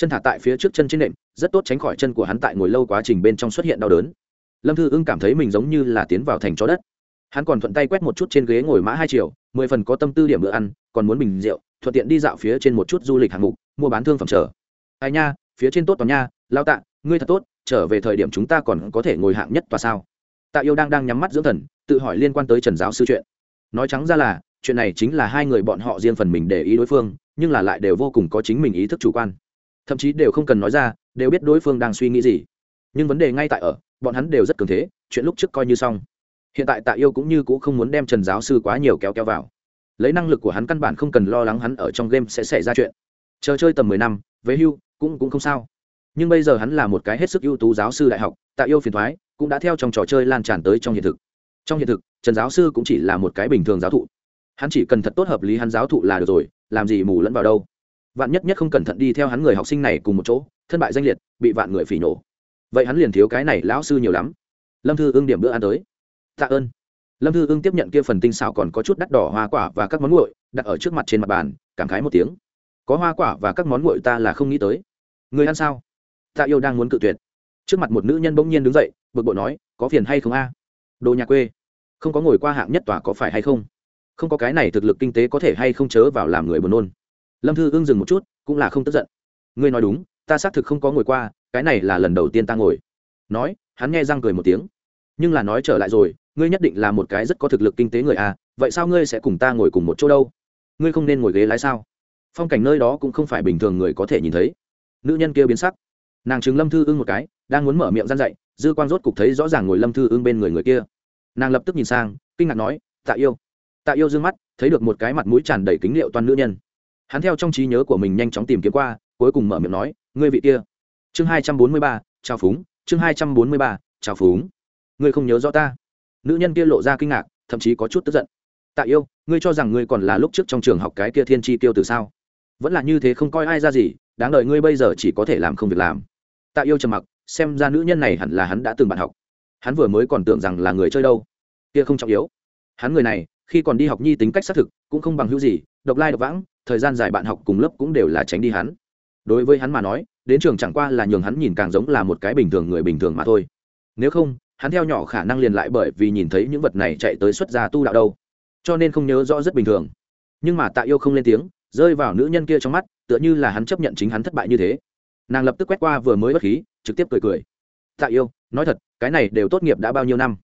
chân thả tại phía trước chân trên nệm, rất tốt tránh khỏi chân của hắn tại ngồi lâu quá trình bên trong xuất hiện đau đớn. Lâm thư ưng cảm thấy mình giống như là tiến vào thành chó đất. Hắn còn thuận tay quét một chút trên ghế ngồi mã hai triệu mười phần có tâm tư điểm bữa ăn, còn muốn bình rượu, thuận tiện đi dạo phía trên một chút du lịch hạng mục, mua bán thương phẩm trở ai nha, phía trên tốt toàn nha lao tạ, ngươi thật tốt, trở về thời điểm chúng ta còn có thể ngồi hạng nhất tòa sao? Tạ yêu đang đang nhắm mắt dưỡng thần, tự hỏi liên quan tới trần giáo sư chuyện. Nói trắng ra là, chuyện này chính là hai người bọn họ riêng phần mình để ý đối phương, nhưng là lại đều vô cùng có chính mình ý thức chủ quan thậm chí đều không cần nói ra, đều biết đối phương đang suy nghĩ gì. Nhưng vấn đề ngay tại ở, bọn hắn đều rất cường thế, chuyện lúc trước coi như xong. Hiện tại tạ yêu cũng như cũng không muốn đem trần giáo sư quá nhiều kéo kéo vào. Lấy năng lực của hắn căn bản không cần lo lắng hắn ở trong game sẽ xảy ra chuyện. Chờ chơi tầm mười năm với hưu, cũng cũng không sao. Nhưng bây giờ hắn là một cái hết sức ưu tú giáo sư đại học, tạ yêu phiền thoái, cũng đã theo trong trò chơi lan tràn tới trong hiện thực. Trong hiện thực, trần giáo sư cũng chỉ là một cái bình thường giáo thụ. Hắn chỉ cần thật tốt hợp lý hắn giáo thụ là được rồi, làm gì mù lẫn vào đâu vạn nhất nhất không cẩn thận đi theo hắn người học sinh này cùng một chỗ, thân bại danh liệt, bị vạn người phỉ nổ. Vậy hắn liền thiếu cái này lão sư nhiều lắm. Lâm thư ưng điểm bữa ăn tới. Tạ ơn. Lâm thư ưng tiếp nhận kia phần tinh xảo còn có chút đắt đỏ hoa quả và các món nguội, đặt ở trước mặt trên mặt bàn, cảm khái một tiếng. Có hoa quả và các món nguội ta là không nghĩ tới. Người ăn sao? Tạ yêu đang muốn cự tuyệt. Trước mặt một nữ nhân bỗng nhiên đứng dậy, bực bội nói, có phiền hay không a? Đồ nhà quê, không có ngồi qua hạng nhất tòa có phải hay không? Không có cái này thực lực kinh tế có thể hay không chớ vào làm người buồn nôn lâm thư ưng dừng một chút, cũng là không tức giận. Ngươi nói đúng, ta xác thực không có ngồi qua, cái này là lần đầu tiên ta ngồi. Nói, hắn nghe răng cười một tiếng. Nhưng là nói trở lại rồi, ngươi nhất định là một cái rất có thực lực kinh tế người à vậy sao ngươi sẽ cùng ta ngồi cùng một chỗ đâu? Ngươi không nên ngồi ghế lái sao? Phong cảnh nơi đó cũng không phải bình thường người có thể nhìn thấy. Nữ nhân kia biến sắc. Nàng chứng lâm thư ưng một cái, đang muốn mở miệng gian dậy dư quang rốt cục thấy rõ ràng ngồi lâm thư ưng bên người người kia. Nàng lập tức nhìn sang, kinh ngạc nói, tạ yêu. Tạ yêu d ư ơ n g mắt, thấy được một cái mặt mũi tràn đầy kính liệu toàn nữ nhân hắn theo trong trí nhớ của mình nhanh chóng tìm kiếm qua, cuối cùng mở miệng nói, ngươi vị kia. Chương hai trăm bốn mươi ba trao phúng, chương hai trăm bốn mươi ba trao phúng. Ngươi không nhớ rõ ta? Nữ nhân kia lộ ra kinh ngạc, thậm chí có chút tức giận. Tạ yêu, ngươi cho rằng ngươi còn là lúc trước trong trường học cái kia thiên tri tiêu từ sao? Vẫn là như thế không coi ai ra gì, đáng đời ngươi bây giờ chỉ có thể làm không việc làm. Tạ yêu trầm mặc, xem ra nữ nhân này hẳn là hắn đã từng bạn học. Hắn vừa mới còn tưởng rằng là người chơi đâu. Kia không trọng yếu. Hắn người này, khi còn đi học nhi tính cách xác thực, cũng không bằng hữu gì, độc lai độc vãng thời gian dài bạn học cùng lớp cũng đều là tránh đi hắn. Đối với hắn mà nói, đến trường chẳng qua là nhường hắn nhìn càng giống là một cái bình thường người bình thường mà thôi. Nếu không, hắn theo nhỏ khả năng liền lại bởi vì nhìn thấy những vật này chạy tới xuất gia tu đạo đâu. Cho nên không nhớ rõ rất bình thường. Nhưng mà tạ yêu không lên tiếng, rơi vào nữ nhân kia trong mắt, tựa như là hắn chấp nhận chính hắn thất bại như thế. Nàng lập tức quét qua vừa mới bất khí, trực tiếp cười cười. Tạ yêu, nói thật, cái này đều tốt nghiệp đã bao nhiêu năm?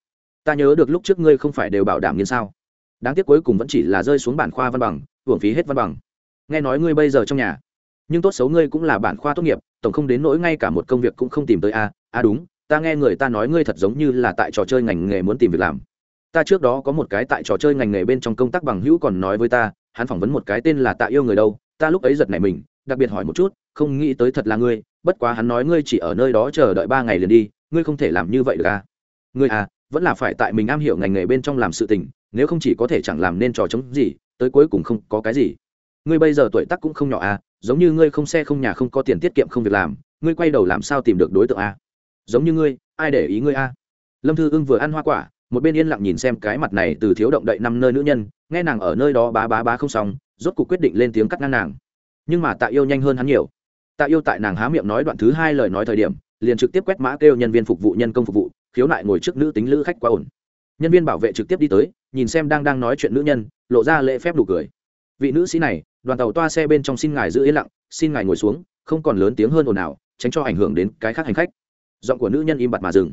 Ta nhớ được lúc trước ngươi không phải đều bảo đảm nghiên sao. Đáng tiếc cuối cùng vẫn chỉ là rơi xuống bản khoa văn bằng, hưởng phí hết văn bằng nghe nói ngươi bây giờ trong nhà. Nhưng tốt xấu ngươi cũng là bản khoa tốt nghiệp, tổng không đến nỗi ngay cả một công việc cũng không tìm tới a a đúng, ta nghe người ta nói ngươi thật giống như là tại trò chơi ngành nghề muốn tìm việc làm. Ta trước đó có một cái tại trò chơi ngành nghề bên trong công tác bằng hữu còn nói với ta, hắn phỏng vấn một cái tên là tạ yêu người đâu, ta lúc ấy giật nảy mình, đặc biệt hỏi một chút, không nghĩ tới thật là ngươi, bất quá hắn nói ngươi chỉ ở nơi đó chờ đợi ba ngày liền đi, ngươi không thể làm như vậy được à? Ngươi à vẫn là phải tại mình am hiểu ngành nghề bên trong làm sự tình, nếu không chỉ có thể chẳng làm nên trò chống gì, tới cuối cùng không có cái gì ngươi bây giờ tuổi tác cũng không nhỏ à giống như ngươi không xe không nhà không có tiền tiết kiệm không việc làm, ngươi quay đầu làm sao tìm được đối tượng à? Giống như ngươi, ai để ý ngươi à? Lâm thư ưng vừa ăn hoa quả, một bên yên lặng nhìn xem cái mặt này từ thiếu động đậy năm nơi nữ nhân, nghe nàng ở nơi đó bá bá bá không xong, rốt cuộc quyết định lên tiếng cắt ngang nàng. Nhưng mà tạ yêu nhanh hơn hắn nhiều. Tạ yêu tại nàng há miệng nói đoạn thứ hai lời nói thời điểm, liền trực tiếp quét mã kêu nhân viên phục vụ nhân công phục vụ, khiếu nại ngồi trước nữ tính lữ khách quá ổn. Nhân viên bảo vệ trực tiếp đi tới, nhìn xem đang đang nói chuyện nữ nhân, lộ ra lễ phép đủ cười. Vị nữ sĩ này đoàn tàu toa xe bên trong xin ngài giữ yên lặng, xin ngài ngồi xuống, không còn lớn tiếng hơn ồn ào, tránh cho ảnh hưởng đến cái khác hành khách. Giọng của nữ nhân im bặt mà dừng.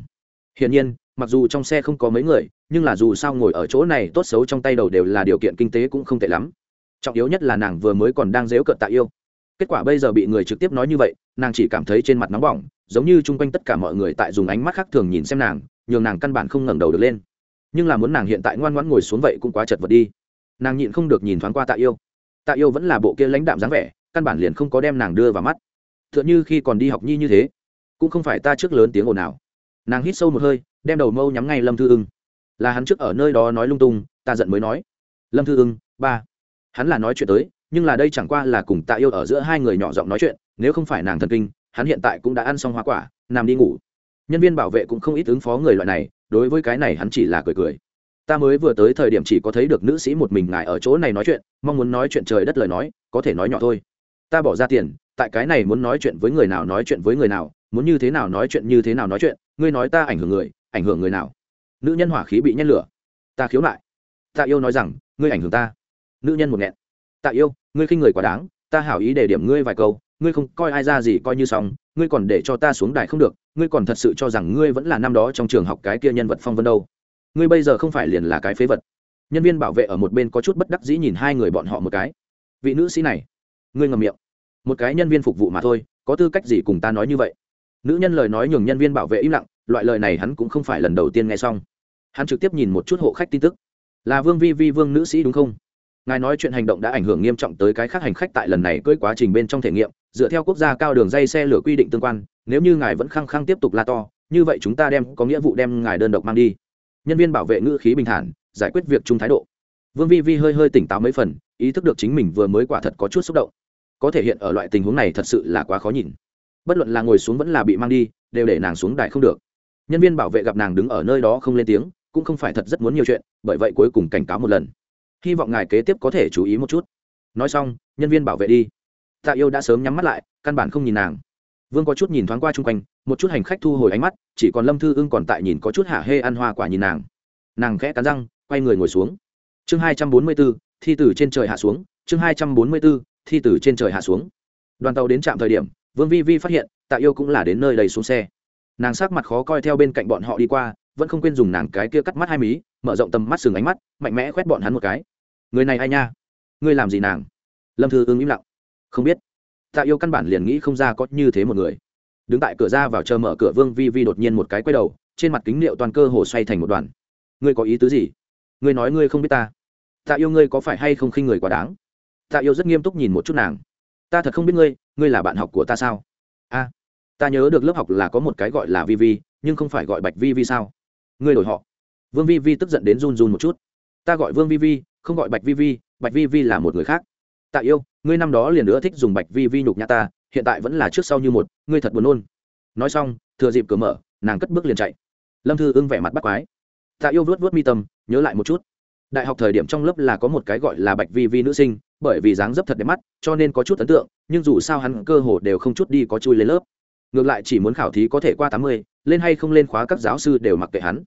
Hiển nhiên, mặc dù trong xe không có mấy người, nhưng là dù sao ngồi ở chỗ này tốt xấu trong tay đầu đều là điều kiện kinh tế cũng không tệ lắm. Trọng yếu nhất là nàng vừa mới còn đang dếu cợt tạ yêu. Kết quả bây giờ bị người trực tiếp nói như vậy, nàng chỉ cảm thấy trên mặt nóng bỏng, giống như chung quanh tất cả mọi người tại dùng ánh mắt khác thường nhìn xem nàng, nhường nàng căn bản không ngẩng đầu được lên. Nhưng là muốn nàng hiện tại ngoan ngoãn ngồi xuống vậy cũng quá chật vật đi. Nàng nhịn không được nhìn thoáng qua tạ yêu tạ yêu vẫn là bộ kia lãnh đạm dáng vẻ, căn bản liền không có đem nàng đưa vào mắt. T h ư ợ n như khi còn đi học nhi như thế, cũng không phải ta trước lớn tiếng ồn ào. Nàng hít sâu một hơi, đem đầu mâu nhắm ngay lâm thư ưng. Là hắn trước ở nơi đó nói lung tung, ta giận mới nói. Lâm thư ưng, ba. Hắn là nói chuyện tới, nhưng là đây chẳng qua là cùng tạ yêu ở giữa hai người nhỏ giọng nói chuyện, nếu không phải nàng thần kinh, hắn hiện tại cũng đã ăn xong hoa quả, nằm đi ngủ. Nhân viên bảo vệ cũng không ít ứng phó người loại này, đối với cái này hắn chỉ là cười cười ta mới vừa tới thời điểm chỉ có thấy được nữ sĩ một mình ngài ở chỗ này nói chuyện, mong muốn nói chuyện trời đất lời nói, có thể nói nhỏ thôi. Ta bỏ ra tiền, tại cái này muốn nói chuyện với người nào nói chuyện với người nào, muốn như thế nào nói chuyện như thế nào nói chuyện, ngươi nói ta ảnh hưởng người, ảnh hưởng người nào? Nữ nhân hỏa khí bị nhét lửa. Ta khiếu nại. Ta yêu nói rằng, ngươi ảnh hưởng ta. Nữ nhân một nghẹn. Tạ yêu, ngươi khinh người quá đáng, ta hảo ý để điểm ngươi vài câu, ngươi không coi ai ra gì coi như xong, ngươi còn để cho ta xuống đài không được, ngươi còn thật sự cho rằng ngươi vẫn là năm đó trong trường học cái kia nhân vật phong vân đâu ngươi bây giờ không phải liền là cái phế vật. Nhân viên bảo vệ ở một bên có chút bất đắc dĩ nhìn hai người bọn họ một cái. Vị nữ sĩ này, ngươi ngầm miệng. Một cái nhân viên phục vụ mà thôi, có tư cách gì cùng ta nói như vậy? Nữ nhân lời nói nhường nhân viên bảo vệ im lặng, loại lời này hắn cũng không phải lần đầu tiên nghe xong. Hắn trực tiếp nhìn một chút hộ khách tin tức. Là vương vi vi vương nữ sĩ đúng không? Ngài nói chuyện hành động đã ảnh hưởng nghiêm trọng tới cái khác hành khách tại lần này cưỡi quá trình bên trong thể nghiệm, dựa theo quốc gia cao đường dây xe lửa quy định tương quan, nếu như ngài vẫn khăng khăng tiếp tục la to, như vậy chúng ta đem, có nghĩa vụ đem ngài đơn độc mang đi nhân viên bảo vệ ngữ khí bình thản, giải quyết việc chung thái độ. Vương vi vi hơi hơi tỉnh táo mấy phần, ý thức được chính mình vừa mới quả thật có chút xúc động. Có thể hiện ở loại tình huống này thật sự là quá khó nhìn. Bất luận là ngồi xuống vẫn là bị mang đi, đều để nàng xuống đài không được. Nhân viên bảo vệ gặp nàng đứng ở nơi đó không lên tiếng, cũng không phải thật rất muốn nhiều chuyện, bởi vậy cuối cùng cảnh cáo một lần. Hy vọng ngài kế tiếp có thể chú ý một chút. Nói xong, nhân viên bảo vệ đi. Tạ yêu đã sớm nhắm mắt lại, căn bản không nhìn nàng vương có chút nhìn thoáng qua chung quanh, một chút hành khách thu hồi ánh mắt, chỉ còn lâm thư ưng còn tại nhìn có chút hạ hê ăn hoa quả nhìn nàng. Nàng khẽ cắn răng, quay người ngồi xuống. Chương hai trăm bốn mươi b ố thi tử trên trời hạ xuống, chương hai trăm bốn mươi b ố thi tử trên trời hạ xuống. Đoàn tàu đến trạm thời điểm, vương vi vi phát hiện, tạ yêu cũng là đến nơi đầy xuống xe. Nàng sắc mặt khó coi theo bên cạnh bọn họ đi qua, vẫn không quên dùng nàng cái kia cắt mắt hai mí, mở rộng tầm mắt sừng ánh mắt, mạnh mẽ khoét bọn hắn một cái. Người này ai nha? Ngươi làm gì nàng? Lâm thư ưng im lặng. Không biết tạ yêu căn bản liền nghĩ không ra có như thế một người. Đứng tại cửa ra vào chờ mở cửa vương vi vi đột nhiên một cái quay đầu, trên mặt kính liệu toàn cơ hồ xoay thành một đoàn. Ngươi có ý tứ gì? Ngươi nói ngươi không biết ta. Tạ yêu ngươi có phải hay không khinh người quá đáng? Tạ yêu rất nghiêm túc nhìn một chút nàng. Ta thật không biết ngươi ngươi là bạn học của ta sao? A, ta nhớ được lớp học là có một cái gọi là vi vi, nhưng không phải gọi bạch vi vi sao? Ngươi đổi họ. Vương vi vi tức giận đến run run một chút. Ta gọi vương vi vi, không gọi bạch vi vi, bạch vi vi là một người khác tạ yêu, ngươi năm đó liền nữa thích dùng bạch vi vi nhục nhã ta, hiện tại vẫn là trước sau như một, ngươi thật buồn nôn. Nói xong, thừa dịp cửa mở, nàng cất bước liền chạy. Lâm thư ưng vẻ mặt bắt quái. Tạ yêu vớt vớt mi tâm, nhớ lại một chút. Đại học thời điểm trong lớp là có một cái gọi là bạch vi vi nữ sinh, bởi vì dáng dấp thật đẹp mắt, cho nên có chút ấn tượng, nhưng dù sao hắn cơ hồ đều không chút đi có chui lên lớp. Ngược lại chỉ muốn khảo thí có thể qua tám mươi, lên hay không lên khóa các giáo sư đều mặc kệ hắn.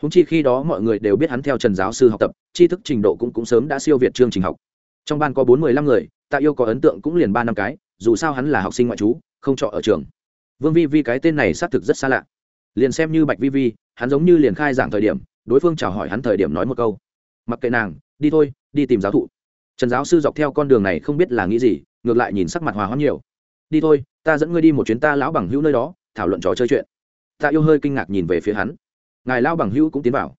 Húng chi khi đó mọi người đều biết hắn theo trần giáo sư học tập, tri thức trình độ cũng cũng sớm đã siêu việt chương trình học trong ban có bốn mươi lăm người, tạ yêu có ấn tượng cũng liền ba năm cái, dù sao hắn là học sinh ngoại trú, không trọ ở trường. Vương vi vi cái tên này xác thực rất xa lạ. Liền xem như bạch vi vi, hắn giống như liền khai giảng thời điểm, đối phương chào hỏi hắn thời điểm nói một câu. Mặc kệ nàng, đi thôi, đi tìm giáo thụ. Trần giáo sư dọc theo con đường này không biết là nghĩ gì, ngược lại nhìn sắc mặt hòa hoãn nhiều. Đi thôi, ta dẫn ngươi đi một chuyến ta lão bằng hữu nơi đó, thảo luận trò chơi chuyện. Tạ yêu hơi kinh ngạc nhìn về phía hắn. Ngài lão bằng hữu cũng tiến vào.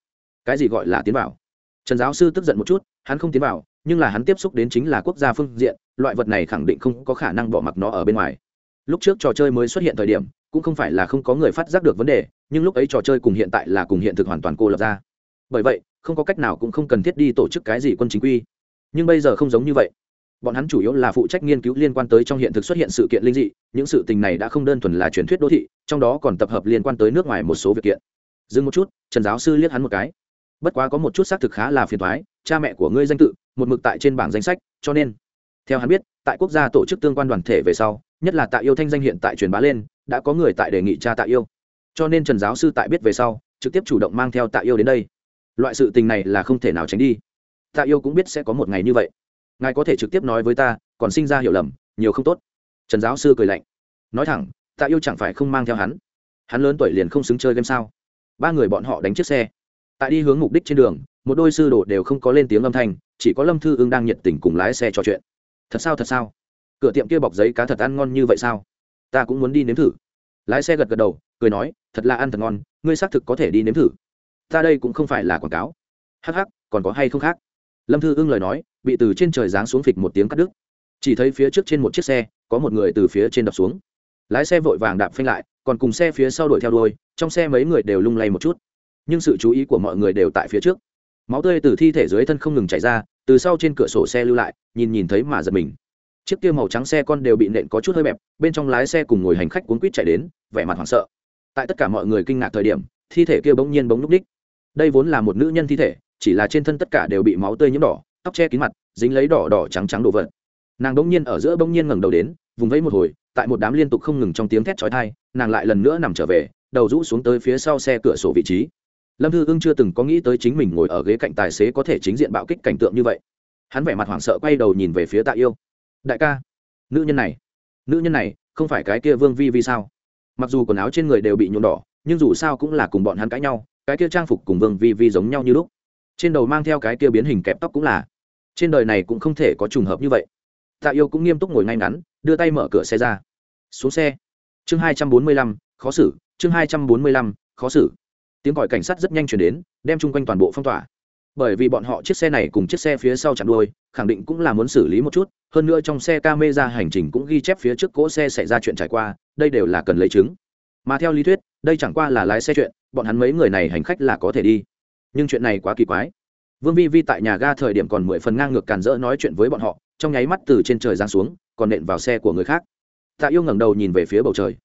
Cái gì gọi là tiến vào? Trần giáo sư tức giận một chút, hắn không tiến vào nhưng là hắn tiếp xúc đến chính là quốc gia phương diện, loại vật này khẳng định không có khả năng bỏ mặc nó ở bên ngoài. Lúc trước trò chơi mới xuất hiện thời điểm, cũng không phải là không có người phát giác được vấn đề, nhưng lúc ấy trò chơi cùng hiện tại là cùng hiện thực hoàn toàn cô lập ra. Bởi vậy, không có cách nào cũng không cần thiết đi tổ chức cái gì quân chính quy. Nhưng bây giờ không giống như vậy. Bọn hắn chủ yếu là phụ trách nghiên cứu liên quan tới trong hiện thực xuất hiện sự kiện linh dị, những sự tình này đã không đơn thuần là truyền thuyết đô thị, trong đó còn tập hợp liên quan tới nước ngoài một số việc kiện. Dừng một chút, trần giáo sư liếc hắn một cái. Bất quá có một chút xác thực khá là phiền thoái cha mẹ của ngươi danh tự, một mực tại trên bảng danh sách, cho nên, theo hắn biết, tại quốc gia tổ chức tương quan đoàn thể về sau, nhất là tạ yêu thanh danh hiện tại truyền bá lên, đã có người tại đề nghị cha tạ yêu. Cho nên trần giáo sư tại biết về sau, trực tiếp chủ động mang theo tạ yêu đến đây. Loại sự tình này là không thể nào tránh đi. Tạ yêu cũng biết sẽ có một ngày như vậy. Ngài có thể trực tiếp nói với ta, còn sinh ra hiểu lầm, nhiều không tốt. Trần giáo sư cười lạnh. Nói thẳng, tạ yêu chẳng phải không mang theo hắn. Hắn lớn tuổi liền không xứng chơi game sao? Ba người bọn họ đánh chiếc xe. Tại đi hướng mục đích trên đường một đôi sư đồ đều không có lên tiếng âm thanh, chỉ có lâm thư ưng đang nhiệt tình cùng lái xe trò chuyện. Thật sao thật sao? Cửa tiệm kia bọc giấy cá thật ăn ngon như vậy sao? Ta cũng muốn đi nếm thử. Lái xe gật gật đầu, cười nói, thật là ăn thật ngon, ngươi xác thực có thể đi nếm thử. Ta đây cũng không phải là quảng cáo. Hắc hắc, còn có hay không khác? Lâm thư ưng lời nói, bị từ trên trời giáng xuống phịch một tiếng cắt đứt. Chỉ thấy phía trước trên một chiếc xe, có một người từ phía trên đập xuống. Lái xe vội vàng đạp phanh lại, còn cùng xe phía sau đuổi theo đuôi, trong xe mấy người đều lung lay một chút. Nhưng sự chú ý của mọi người đều tại phía trước máu tươi từ thi thể dưới thân không ngừng chảy ra, từ sau trên cửa sổ xe lưu lại, nhìn nhìn thấy mà giật mình. Chiếc kia màu trắng xe con đều bị nện có chút hơi bẹp, bên trong lái xe cùng ngồi hành khách cuốn quýt chạy đến, vẻ mặt hoảng sợ. Tại tất cả mọi người kinh ngạc thời điểm, thi thể kia bỗng nhiên bỗng núp đích. Đây vốn là một nữ nhân thi thể, chỉ là trên thân tất cả đều bị máu tươi nhiễm đỏ, tóc che kín mặt, dính lấy đỏ đỏ trắng trắng đồ vật. Nàng bỗng nhiên ở giữa bỗng nhiên ngẩng đầu đến, vùng vẫy một hồi, tại một đám liên tục không ngừng trong tiếng thét chói tai, nàng lại lần nữa nằm trở về, đầu rũ xuống tới phía sau xe cửa sổ vị trí lâm thư ưng chưa từng có nghĩ tới chính mình ngồi ở ghế cạnh tài xế có thể chính diện bạo kích cảnh tượng như vậy. Hắn vẻ mặt hoảng sợ quay đầu nhìn về phía tạ yêu. Đại ca, nữ nhân này, nữ nhân này, không phải cái kia vương vi vi sao? Mặc dù quần áo trên người đều bị nhuộm đỏ, nhưng dù sao cũng là cùng bọn hắn cãi nhau, cái kia trang phục cùng vương vi vi giống nhau như lúc. Trên đầu mang theo cái kia biến hình kẹp tóc cũng là. Trên đời này cũng không thể có trùng hợp như vậy. Tạ yêu cũng nghiêm túc ngồi ngay ngắn, đưa tay mở cửa xe ra. Xuống xe. Chương hai trăm bốn mươi lăm, khó xử, chương hai trăm bốn mươi lăm, khó xử tiếng còi cảnh sát rất nhanh chuyển đến, đem chung quanh toàn bộ phong tỏa. Bởi vì bọn họ chiếc xe này cùng chiếc xe phía sau chặn đuôi, khẳng định cũng là muốn xử lý một chút, hơn nữa trong xe ca mê ra hành trình cũng ghi chép phía trước cỗ xe xảy ra chuyện trải qua, đây đều là cần lấy chứng. Mà theo lý thuyết, đây chẳng qua là lái xe chuyện, bọn hắn mấy người này hành khách là có thể đi. Nhưng chuyện này quá kỳ quái. Vương vi vi tại nhà ga thời điểm còn mười phần ngang ngược càn rỡ nói chuyện với bọn họ, trong nháy mắt từ trên trời giáng xuống, còn nện vào xe của người khác. Tạ yêu ngẩng đầu nhìn về phía bầu trời.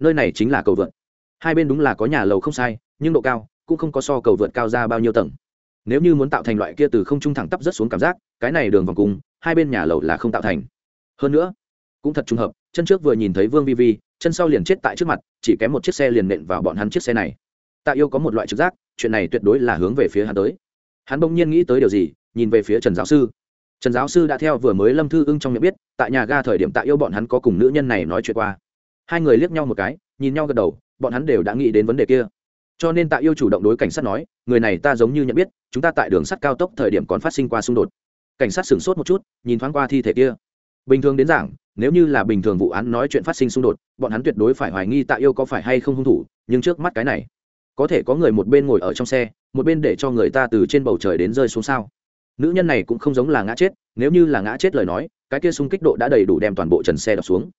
Nơi này chính là cầu vượt hai bên đúng là có nhà lầu không sai nhưng độ cao cũng không có so cầu vượt cao ra bao nhiêu tầng. Nếu như muốn tạo thành loại kia từ không trung thẳng tắp rất xuống cảm giác, cái này đường vòng cung, hai bên nhà lầu là không tạo thành. Hơn nữa, cũng thật trùng hợp, chân trước vừa nhìn thấy vương vi vi, chân sau liền chết tại trước mặt, chỉ kém một chiếc xe liền nện vào bọn hắn chiếc xe này. Tạ yêu có một loại trực giác, chuyện này tuyệt đối là hướng về phía hắn tới. Hắn bỗng nhiên nghĩ tới điều gì, nhìn về phía trần giáo sư. Trần giáo sư đã theo vừa mới lâm thư ưng trong miệng biết, tại nhà ga thời điểm tạ yêu bọn hắn có cùng nữ nhân này nói chuyện qua. Hai người liếc nhau một cái, nhìn nhau gật đầu, bọn hắn đều đã nghĩ đến vấn đề kia cho nên tạ yêu chủ động đối cảnh sát nói, người này ta giống như nhận biết, chúng ta tại đường sắt cao tốc thời điểm còn phát sinh qua xung đột. Cảnh sát sửng sốt một chút, nhìn thoáng qua thi thể kia. Bình thường đến giảng, nếu như là bình thường vụ án nói chuyện phát sinh xung đột, bọn hắn tuyệt đối phải hoài nghi tạ yêu có phải hay không hung thủ, nhưng trước mắt cái này, có thể có người một bên ngồi ở trong xe, một bên để cho người ta từ trên bầu trời đến rơi xuống sao. Nữ nhân này cũng không giống là ngã chết, nếu như là ngã chết lời nói, cái kia xung kích độ đã đầy đủ đem toàn bộ trần xe đập xuống.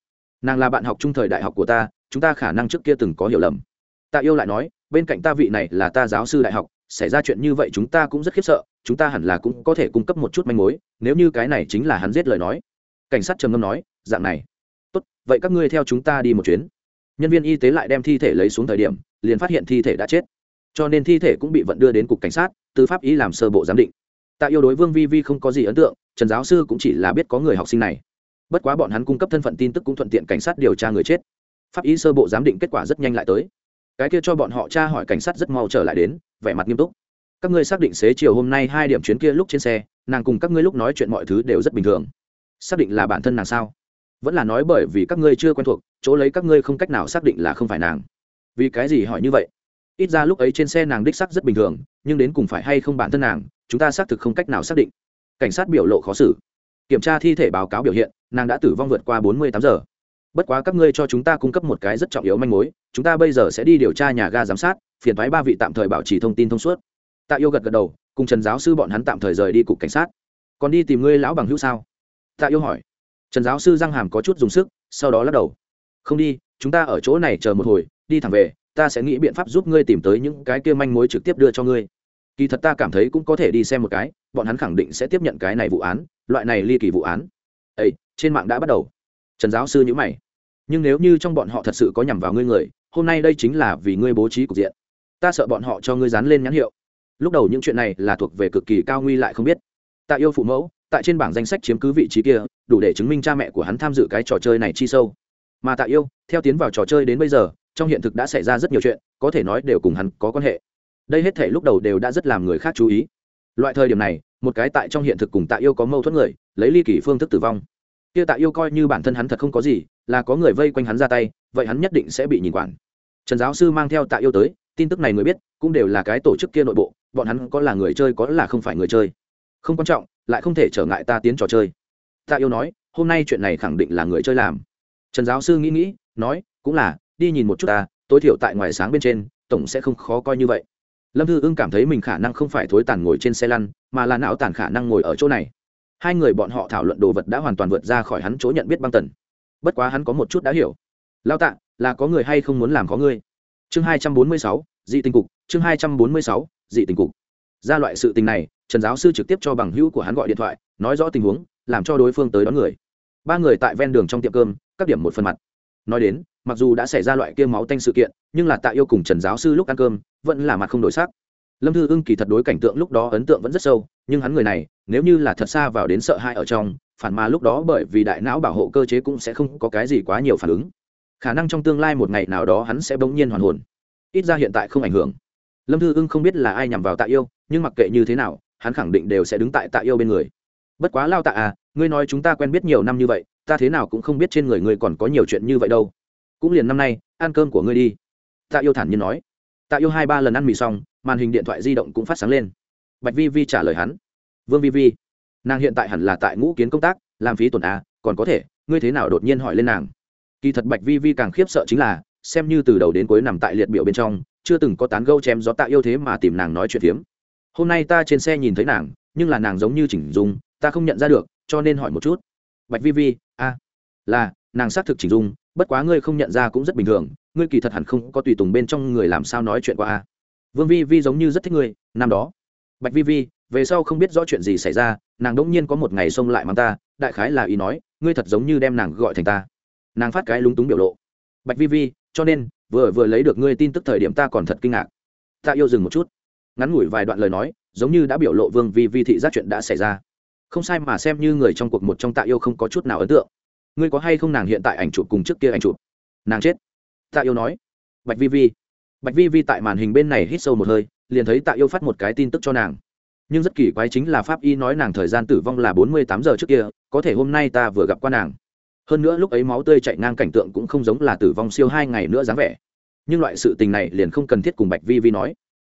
Nàng là bạn học trung thời đại học của ta, chúng ta khả năng trước kia từng có hiểu lầm. Tạ yêu lại nói bên cạnh ta vị này là ta giáo sư đại học, xảy ra chuyện như vậy chúng ta cũng rất khiếp sợ, chúng ta hẳn là cũng có thể cung cấp một chút manh mối, nếu như cái này chính là hắn giết lời nói. Cảnh sát trầm ngâm nói, dạng này. Tốt, vậy các ngươi theo chúng ta đi một chuyến. Nhân viên y tế lại đem thi thể lấy xuống thời điểm, liền phát hiện thi thể đã chết. Cho nên thi thể cũng bị vận đưa đến cục cảnh sát, tư pháp ý làm sơ bộ giám định. Tạ yêu đối vương vi vi không có gì ấn tượng, trần giáo sư cũng chỉ là biết có người học sinh này. Bất quá bọn hắn cung cấp thân phận tin tức cũng thuận tiện cảnh sát điều tra người chết. Pháp ý sơ bộ giám định kết quả rất nhanh lại tới cái kia cho bọn họ tra hỏi cảnh sát rất mau trở lại đến, vẻ mặt nghiêm túc. Các ngươi xác định xế chiều hôm nay hai điểm chuyến kia lúc trên xe, nàng cùng các ngươi lúc nói chuyện mọi thứ đều rất bình thường. Xác định là bản thân nàng sao? Vẫn là nói bởi vì các ngươi chưa quen thuộc, chỗ lấy các ngươi không cách nào xác định là không phải nàng. Vì cái gì hỏi như vậy? Ít ra lúc ấy trên xe nàng đích sắc rất bình thường, nhưng đến cùng phải hay không bản thân nàng, chúng ta xác thực không cách nào xác định. Cảnh sát biểu lộ khó xử. Kiểm tra thi thể báo cáo biểu hiện, nàng đã tử vong vượt qua bốn mươi tám giờ. Bất quá các ngươi cho chúng ta cung cấp một cái rất trọng yếu manh mối chúng ta bây giờ sẽ đi điều tra nhà ga giám sát, phiền thoái ba vị tạm thời bảo trì thông tin thông suốt. Tạ yêu gật gật đầu, cùng trần giáo sư bọn hắn tạm thời rời đi cục cảnh sát. Còn đi tìm ngươi lão bằng hữu sao? Tạ yêu hỏi. Trần giáo sư răng hàm có chút dùng sức, sau đó lắc đầu. Không đi, chúng ta ở chỗ này chờ một hồi, đi thẳng về, ta sẽ nghĩ biện pháp giúp ngươi tìm tới những cái kia manh mối trực tiếp đưa cho ngươi. Kỳ thật ta cảm thấy cũng có thể đi xem một cái, bọn hắn khẳng định sẽ tiếp nhận cái này vụ án, loại này ly kỳ vụ án. Ây trên mạng đã bắt đầu. Trần giáo sư nhữ mày. Nhưng nếu như trong bọn họ thật sự có nhằm vào ngươi người hôm nay đây chính là vì ngươi bố trí cục diện. Ta sợ bọn họ cho ngươi dán lên nhãn hiệu. Lúc đầu những chuyện này là thuộc về cực kỳ cao nguy lại không biết. Tạ yêu phụ mẫu, tại trên bảng danh sách chiếm cứ vị trí kia, đủ để chứng minh cha mẹ của hắn tham dự cái trò chơi này chi sâu. Mà tạ yêu, theo tiến vào trò chơi đến bây giờ, trong hiện thực đã xảy ra rất nhiều chuyện, có thể nói đều cùng hắn có quan hệ. Đây hết thể lúc đầu đều đã rất làm người khác chú ý. Loại thời điểm này, một cái tại trong hiện thực cùng tạ yêu có mâu thuẫn người, lấy ly kỳ phương thức tử vong kia tạ yêu coi như bản thân hắn thật không có gì, là có người vây quanh hắn ra tay, vậy hắn nhất định sẽ bị nhìn quản. Trần giáo sư mang theo tạ yêu tới, tin tức này người biết, cũng đều là cái tổ chức kia nội bộ, bọn hắn có là người chơi có là không phải người chơi. Không quan trọng, lại không thể trở ngại ta tiến trò chơi. Tạ yêu nói, hôm nay chuyện này khẳng định là người chơi làm. Trần giáo sư nghĩ nghĩ, nói, cũng là, đi nhìn một chút ta, tối thiểu tại ngoài sáng bên trên, tổng sẽ không khó coi như vậy. Lâm thư ưng cảm thấy mình khả năng không phải thối tàn ngồi trên xe lăn, mà là não tàn khả năng ngồi ở chỗ này hai người bọn họ thảo luận đồ vật đã hoàn toàn vượt ra khỏi hắn chỗ nhận biết băng tần. Bất quá hắn có một chút đã hiểu. Lao tạ, là có người hay không muốn làm có ngươi? Chương hai trăm bốn mươi sáu, dị tình cục, chương hai trăm bốn mươi sáu, dị tình cục. Ra loại sự tình này, trần giáo sư trực tiếp cho bằng hữu của hắn gọi điện thoại, nói rõ tình huống, làm cho đối phương tới đón người. Ba người tại ven đường trong tiệm cơm, các điểm một phần mặt. Nói đến, mặc dù đã xảy ra loại kia máu tanh sự kiện, nhưng là tạ yêu cùng trần giáo sư lúc ăn cơm, vẫn là mặt không đổi sắc lâm thư ưng kỳ thật đối cảnh tượng lúc đó ấn tượng vẫn rất sâu, nhưng hắn người này, nếu như là thật xa vào đến sợ hãi ở trong, phản mà lúc đó bởi vì đại não bảo hộ cơ chế cũng sẽ không có cái gì quá nhiều phản ứng. Khả năng trong tương lai một ngày nào đó hắn sẽ bỗng nhiên hoàn hồn. Ít ra hiện tại không ảnh hưởng. Lâm thư ưng không biết là ai nhằm vào tạ yêu, nhưng mặc kệ như thế nào, hắn khẳng định đều sẽ đứng tại tạ yêu bên người. Bất quá lao tạ à ngươi nói chúng ta quen biết nhiều năm như vậy, ta thế nào cũng không biết trên người ngươi còn có nhiều chuyện như vậy đâu. Cũng liền năm nay, ăn cơm của ngươi đi. Tạ yêu thản nhiên nói. Tạ yêu hai ba lần ăn mì xong màn hình điện thoại di động cũng phát sáng lên. Bạch vi vi trả lời hắn. Vương vi vi, nàng hiện tại hẳn là tại ngũ kiến công tác, làm phí tuần à còn có thể, ngươi thế nào đột nhiên hỏi lên nàng? Kỳ thật bạch vi vi càng khiếp sợ chính là, xem như từ đầu đến cuối nằm tại liệt biểu bên trong, chưa từng có tán gâu chém gió tạ yêu thế mà tìm nàng nói chuyện phiếm. Hôm nay ta trên xe nhìn thấy nàng, nhưng là nàng giống như chỉnh dung, ta không nhận ra được, cho nên hỏi một chút. Bạch vi vi, a, là, nàng xác thực chỉnh dung, bất quá ngươi không nhận ra cũng rất bình thường, ngươi kỳ thật hẳn không có tùy tùng bên trong người làm sao nói chuyện qua a vương vi vi giống như rất thích ngươi, năm đó. Bạch vi vi, về sau không biết rõ chuyện gì xảy ra, nàng đỗng nhiên có một ngày xông lại mắng ta, đại khái là ý nói, ngươi thật giống như đem nàng gọi thành ta. Nàng phát cái lúng túng biểu lộ. Bạch vi vi, cho nên, vừa vừa lấy được ngươi tin tức thời điểm ta còn thật kinh ngạc. Ta yêu dừng một chút. Ngắn ngủi vài đoạn lời nói, giống như đã biểu lộ vương vi vi thị giác chuyện đã xảy ra. Không sai mà xem như người trong cuộc một trong tạ yêu không có chút nào ấn tượng. Ngươi có hay không nàng hiện tại ảnh chụp cùng trước kia ảnh chụp? Nàng chết. Tạ yêu nói. Bạch vi vi bạch vi vi tại màn hình bên này hít sâu một hơi, liền thấy tạ yêu phát một cái tin tức cho nàng. Nhưng rất kỳ quái chính là pháp y nói nàng thời gian tử vong là bốn mươi tám giờ trước kia, có thể hôm nay ta vừa gặp qua nàng. Hơn nữa lúc ấy máu tươi chạy ngang cảnh tượng cũng không giống là tử vong siêu hai ngày nữa dáng vẻ. Nhưng loại sự tình này liền không cần thiết cùng bạch vi vi nói.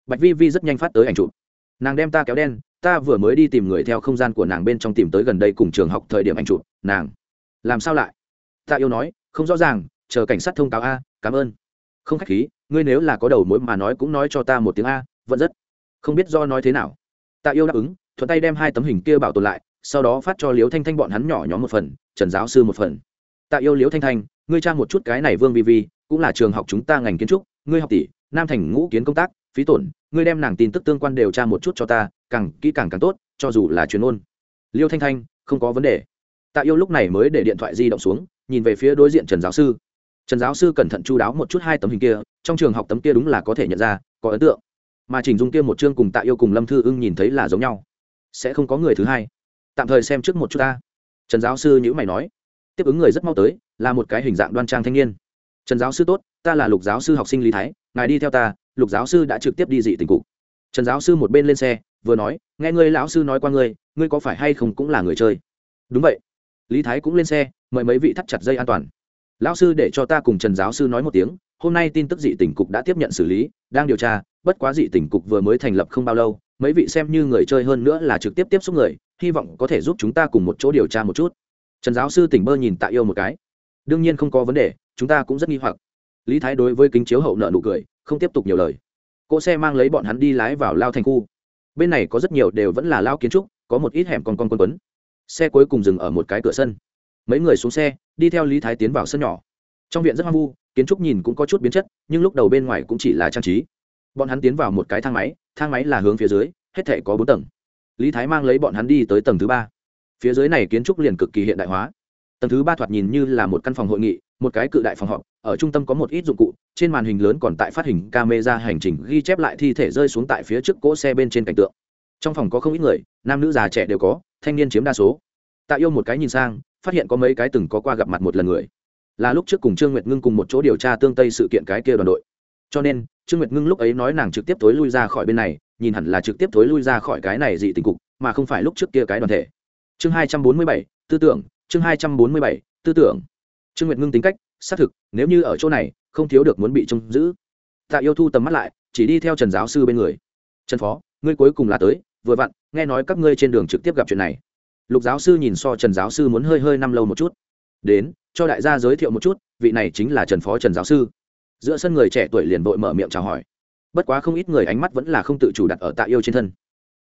Bạch vi vi rất nhanh phát tới ảnh chụp. Nàng đem ta kéo đen, ta vừa mới đi tìm người theo không gian của nàng bên trong tìm tới gần đây cùng trường học thời điểm ảnh chụp. Nàng, làm sao lại? Ta yêu nói, không rõ ràng, chờ cảnh sát thông cáo a, cảm ơn không khách khí, ngươi nếu là có đầu mối mà nói cũng nói cho ta một tiếng a, vẫn rất. Không biết do nói thế nào. Tạ yêu đáp ứng, thuận tay đem hai tấm hình kia bảo tồn lại, sau đó phát cho liếu thanh thanh bọn hắn nhỏ nhóm một phần, trần giáo sư một phần. Tạ yêu liếu thanh thanh, ngươi tra một chút cái này vương vi vi, cũng là trường học chúng ta ngành kiến trúc, ngươi học tỷ, nam thành ngũ kiến công tác, phí tổn, ngươi đem nàng tin tức tương quan đều tra một chút cho ta, càng kỹ càng càng tốt, cho dù là chuyên ôn liêu thanh thanh, không có vấn đề. Tạ yêu lúc này mới để điện thoại di động xuống, nhìn về phía đối diện trần giáo sư trần giáo sư cẩn thận chú đáo một chút hai tấm hình kia, trong trường học tấm kia đúng là có thể nhận ra, có ấn tượng. Mà chỉnh dung kia một chương cùng tạ yêu cùng lâm thư ưng nhìn thấy là giống nhau. Sẽ không có người thứ hai. Tạm thời xem trước một chút ta. Trần giáo sư nhữ mày nói. Tiếp ứng người rất mau tới, là một cái hình dạng đoan trang thanh niên. Trần giáo sư tốt, ta là lục giáo sư học sinh lý thái, ngài đi theo ta, lục giáo sư đã trực tiếp đi dị tình cục trần giáo sư một bên lên xe, vừa nói, nghe ngươi lão sư nói qua ngươi ngươi có phải hay không cũng là người chơi. Đúng vậy. Lý thái cũng lên xe, mời mấy vị thắt chặt dây an toàn lão sư để cho ta cùng trần giáo sư nói một tiếng, hôm nay tin tức dị tỉnh cục đã tiếp nhận xử lý, đang điều tra, bất quá dị tỉnh cục vừa mới thành lập không bao lâu, mấy vị xem như người chơi hơn nữa là trực tiếp tiếp xúc người, hy vọng có thể giúp chúng ta cùng một chỗ điều tra một chút. Trần giáo sư tỉnh bơ nhìn tạ yêu một cái. Đương nhiên không có vấn đề, chúng ta cũng rất nghi hoặc. Lý thái đối với kính chiếu hậu nợ nụ cười, không tiếp tục nhiều lời. Cỗ xe mang lấy bọn hắn đi lái vào lao thành khu. Bên này có rất nhiều đều vẫn là lao kiến trúc, có một ít hẻm con con quân quấn. Xe cuối cùng dừng ở một cái cửa sân mấy người xuống xe, đi theo lý thái tiến vào sân nhỏ. Trong viện rất hoang vu, kiến trúc nhìn cũng có chút biến chất, nhưng lúc đầu bên ngoài cũng chỉ là trang trí. Bọn hắn tiến vào một cái thang máy thang máy là hướng phía dưới, hết thể có bốn tầng. Lý thái mang lấy bọn hắn đi tới tầng thứ ba. Phía dưới này kiến trúc liền cực kỳ hiện đại hóa. Tầng thứ ba thoạt nhìn như là một căn phòng hội nghị, một cái cự đại phòng họp, ở trung tâm có một ít dụng cụ, trên màn hình lớn còn tại phát hình camera hành trình ghi chép lại thi thể rơi xuống tại phía trước cỗ xe bên trên cảnh tượng. Trong phòng có không ít người, nam nữ già trẻ đều có, thanh niên chiếm đa số. Tạ yêu một cái nhìn sang phát hiện có mấy cái từng có qua gặp mặt một lần người. Là lúc trước cùng trương nguyệt ngưng cùng một chỗ điều tra tương tây sự kiện cái kia đoàn đội. Cho nên, trương nguyệt ngưng lúc ấy nói nàng trực tiếp thối lui ra khỏi bên này, nhìn hẳn là trực tiếp thối lui ra khỏi cái này dị tình cục, mà không phải lúc trước kia cái đoàn thể. Chương hai trăm bốn mươi bảy, tư tưởng, chương hai trăm bốn mươi bảy, tư tưởng. Trương nguyệt ngưng tính cách, xác thực, nếu như ở chỗ này, không thiếu được muốn bị trông giữ. Tạ yêu thu tầm mắt lại, chỉ đi theo trần giáo sư bên người. Trần phó, ngươi cuối cùng là tới, vừa vặn, nghe nói các ngươi trên đường trực tiếp gặp chuyện này lục giáo sư nhìn so trần giáo sư muốn hơi hơi năm lâu một chút. Đến, cho đại gia giới thiệu một chút, vị này chính là trần phó trần giáo sư. Giữa sân người trẻ tuổi liền vội mở miệng chào hỏi. Bất quá không ít người ánh mắt vẫn là không tự chủ đặt ở tạ yêu trên thân.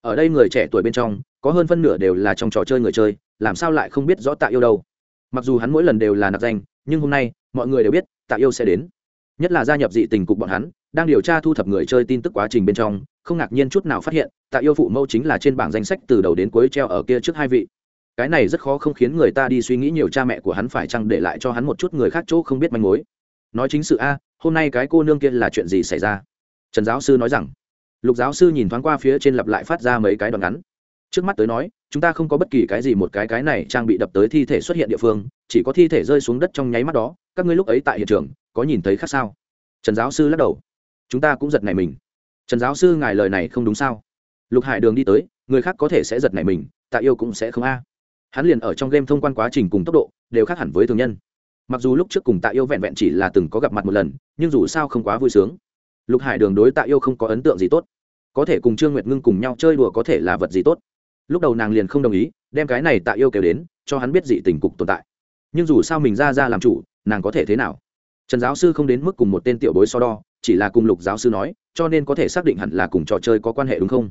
Ở đây người trẻ tuổi bên trong, có hơn phân nửa đều là trong trò chơi người chơi, làm sao lại không biết rõ tạ yêu đâu. Mặc dù hắn mỗi lần đều là nạp danh, nhưng hôm nay, mọi người đều biết, tạ yêu sẽ đến. Nhất là gia nhập dị tình cục bọn hắn đang điều tra thu thập người chơi tin tức quá trình bên trong, không ngạc nhiên chút nào phát hiện, tạ yêu phụ mẫu chính là trên bảng danh sách từ đầu đến cuối treo ở kia trước hai vị. Cái này rất khó không khiến người ta đi suy nghĩ nhiều cha mẹ của hắn phải chăng để lại cho hắn một chút người khác chỗ không biết manh mối. Nói chính sự a, hôm nay cái cô nương kia là chuyện gì xảy ra? Trần giáo sư nói rằng, lục giáo sư nhìn thoáng qua phía trên lặp lại phát ra mấy cái đoạn ngắn. Trước mắt tới nói, chúng ta không có bất kỳ cái gì một cái cái này trang bị đập tới thi thể xuất hiện địa phương, chỉ có thi thể rơi xuống đất trong nháy mắt đó, các ngươi lúc ấy tại hiện trường, có nhìn thấy khác sao? Trần giáo sư lắc đầu chúng ta cũng giật nảy mình. Trần giáo sư ngài lời này không đúng sao? Lục hải đường đi tới, người khác có thể sẽ giật nảy mình, tạ yêu cũng sẽ không a. Hắn liền ở trong game thông quan quá trình cùng tốc độ, đều khác hẳn với thường nhân. Mặc dù lúc trước cùng tạ yêu vẹn vẹn chỉ là từng có gặp mặt một lần, nhưng dù sao không quá vui sướng. Lục hải đường đối tạ yêu không có ấn tượng gì tốt. Có thể cùng trương nguyệt ngưng cùng nhau chơi đùa có thể là vật gì tốt. Lúc đầu nàng liền không đồng ý, đem cái này tạ yêu kêu đến, cho hắn biết dị tình cục tồn tại. Nhưng dù sao mình ra ra làm chủ, nàng có thể thế nào? Trần giáo sư không đến mức cùng một tên tiểu bối so đo chỉ là cùng lục giáo sư nói, cho nên có thể xác định hẳn là cùng trò chơi có quan hệ đúng không?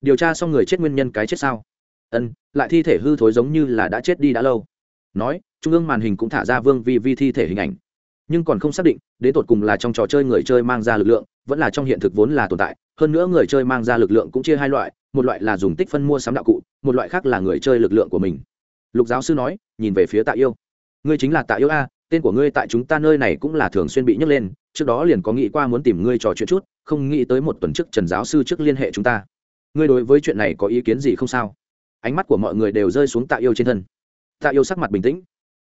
Điều tra xong người chết nguyên nhân cái chết sao? Ân, lại thi thể hư thối giống như là đã chết đi đã lâu. Nói, trung ương màn hình cũng thả ra vương vi vi thi thể hình ảnh. Nhưng còn không xác định, đến tột cùng là trong trò chơi người chơi mang ra lực lượng, vẫn là trong hiện thực vốn là tồn tại. Hơn nữa người chơi mang ra lực lượng cũng chia hai loại, một loại là dùng tích phân mua sắm đạo cụ, một loại khác là người chơi lực lượng của mình. Lục giáo sư nói, nhìn về phía tạ yêu. Ngươi chính là tạ yêu a tên của ngươi tại chúng ta nơi này cũng là thường xuyên bị nhắc lên, trước đó liền có nghĩ qua muốn tìm ngươi trò chuyện chút, không nghĩ tới một tuần trước trần giáo sư trước liên hệ chúng ta. Ngươi đối với chuyện này có ý kiến gì không sao? Ánh mắt của mọi người đều rơi xuống tạ yêu trên thân. Tạ yêu sắc mặt bình tĩnh.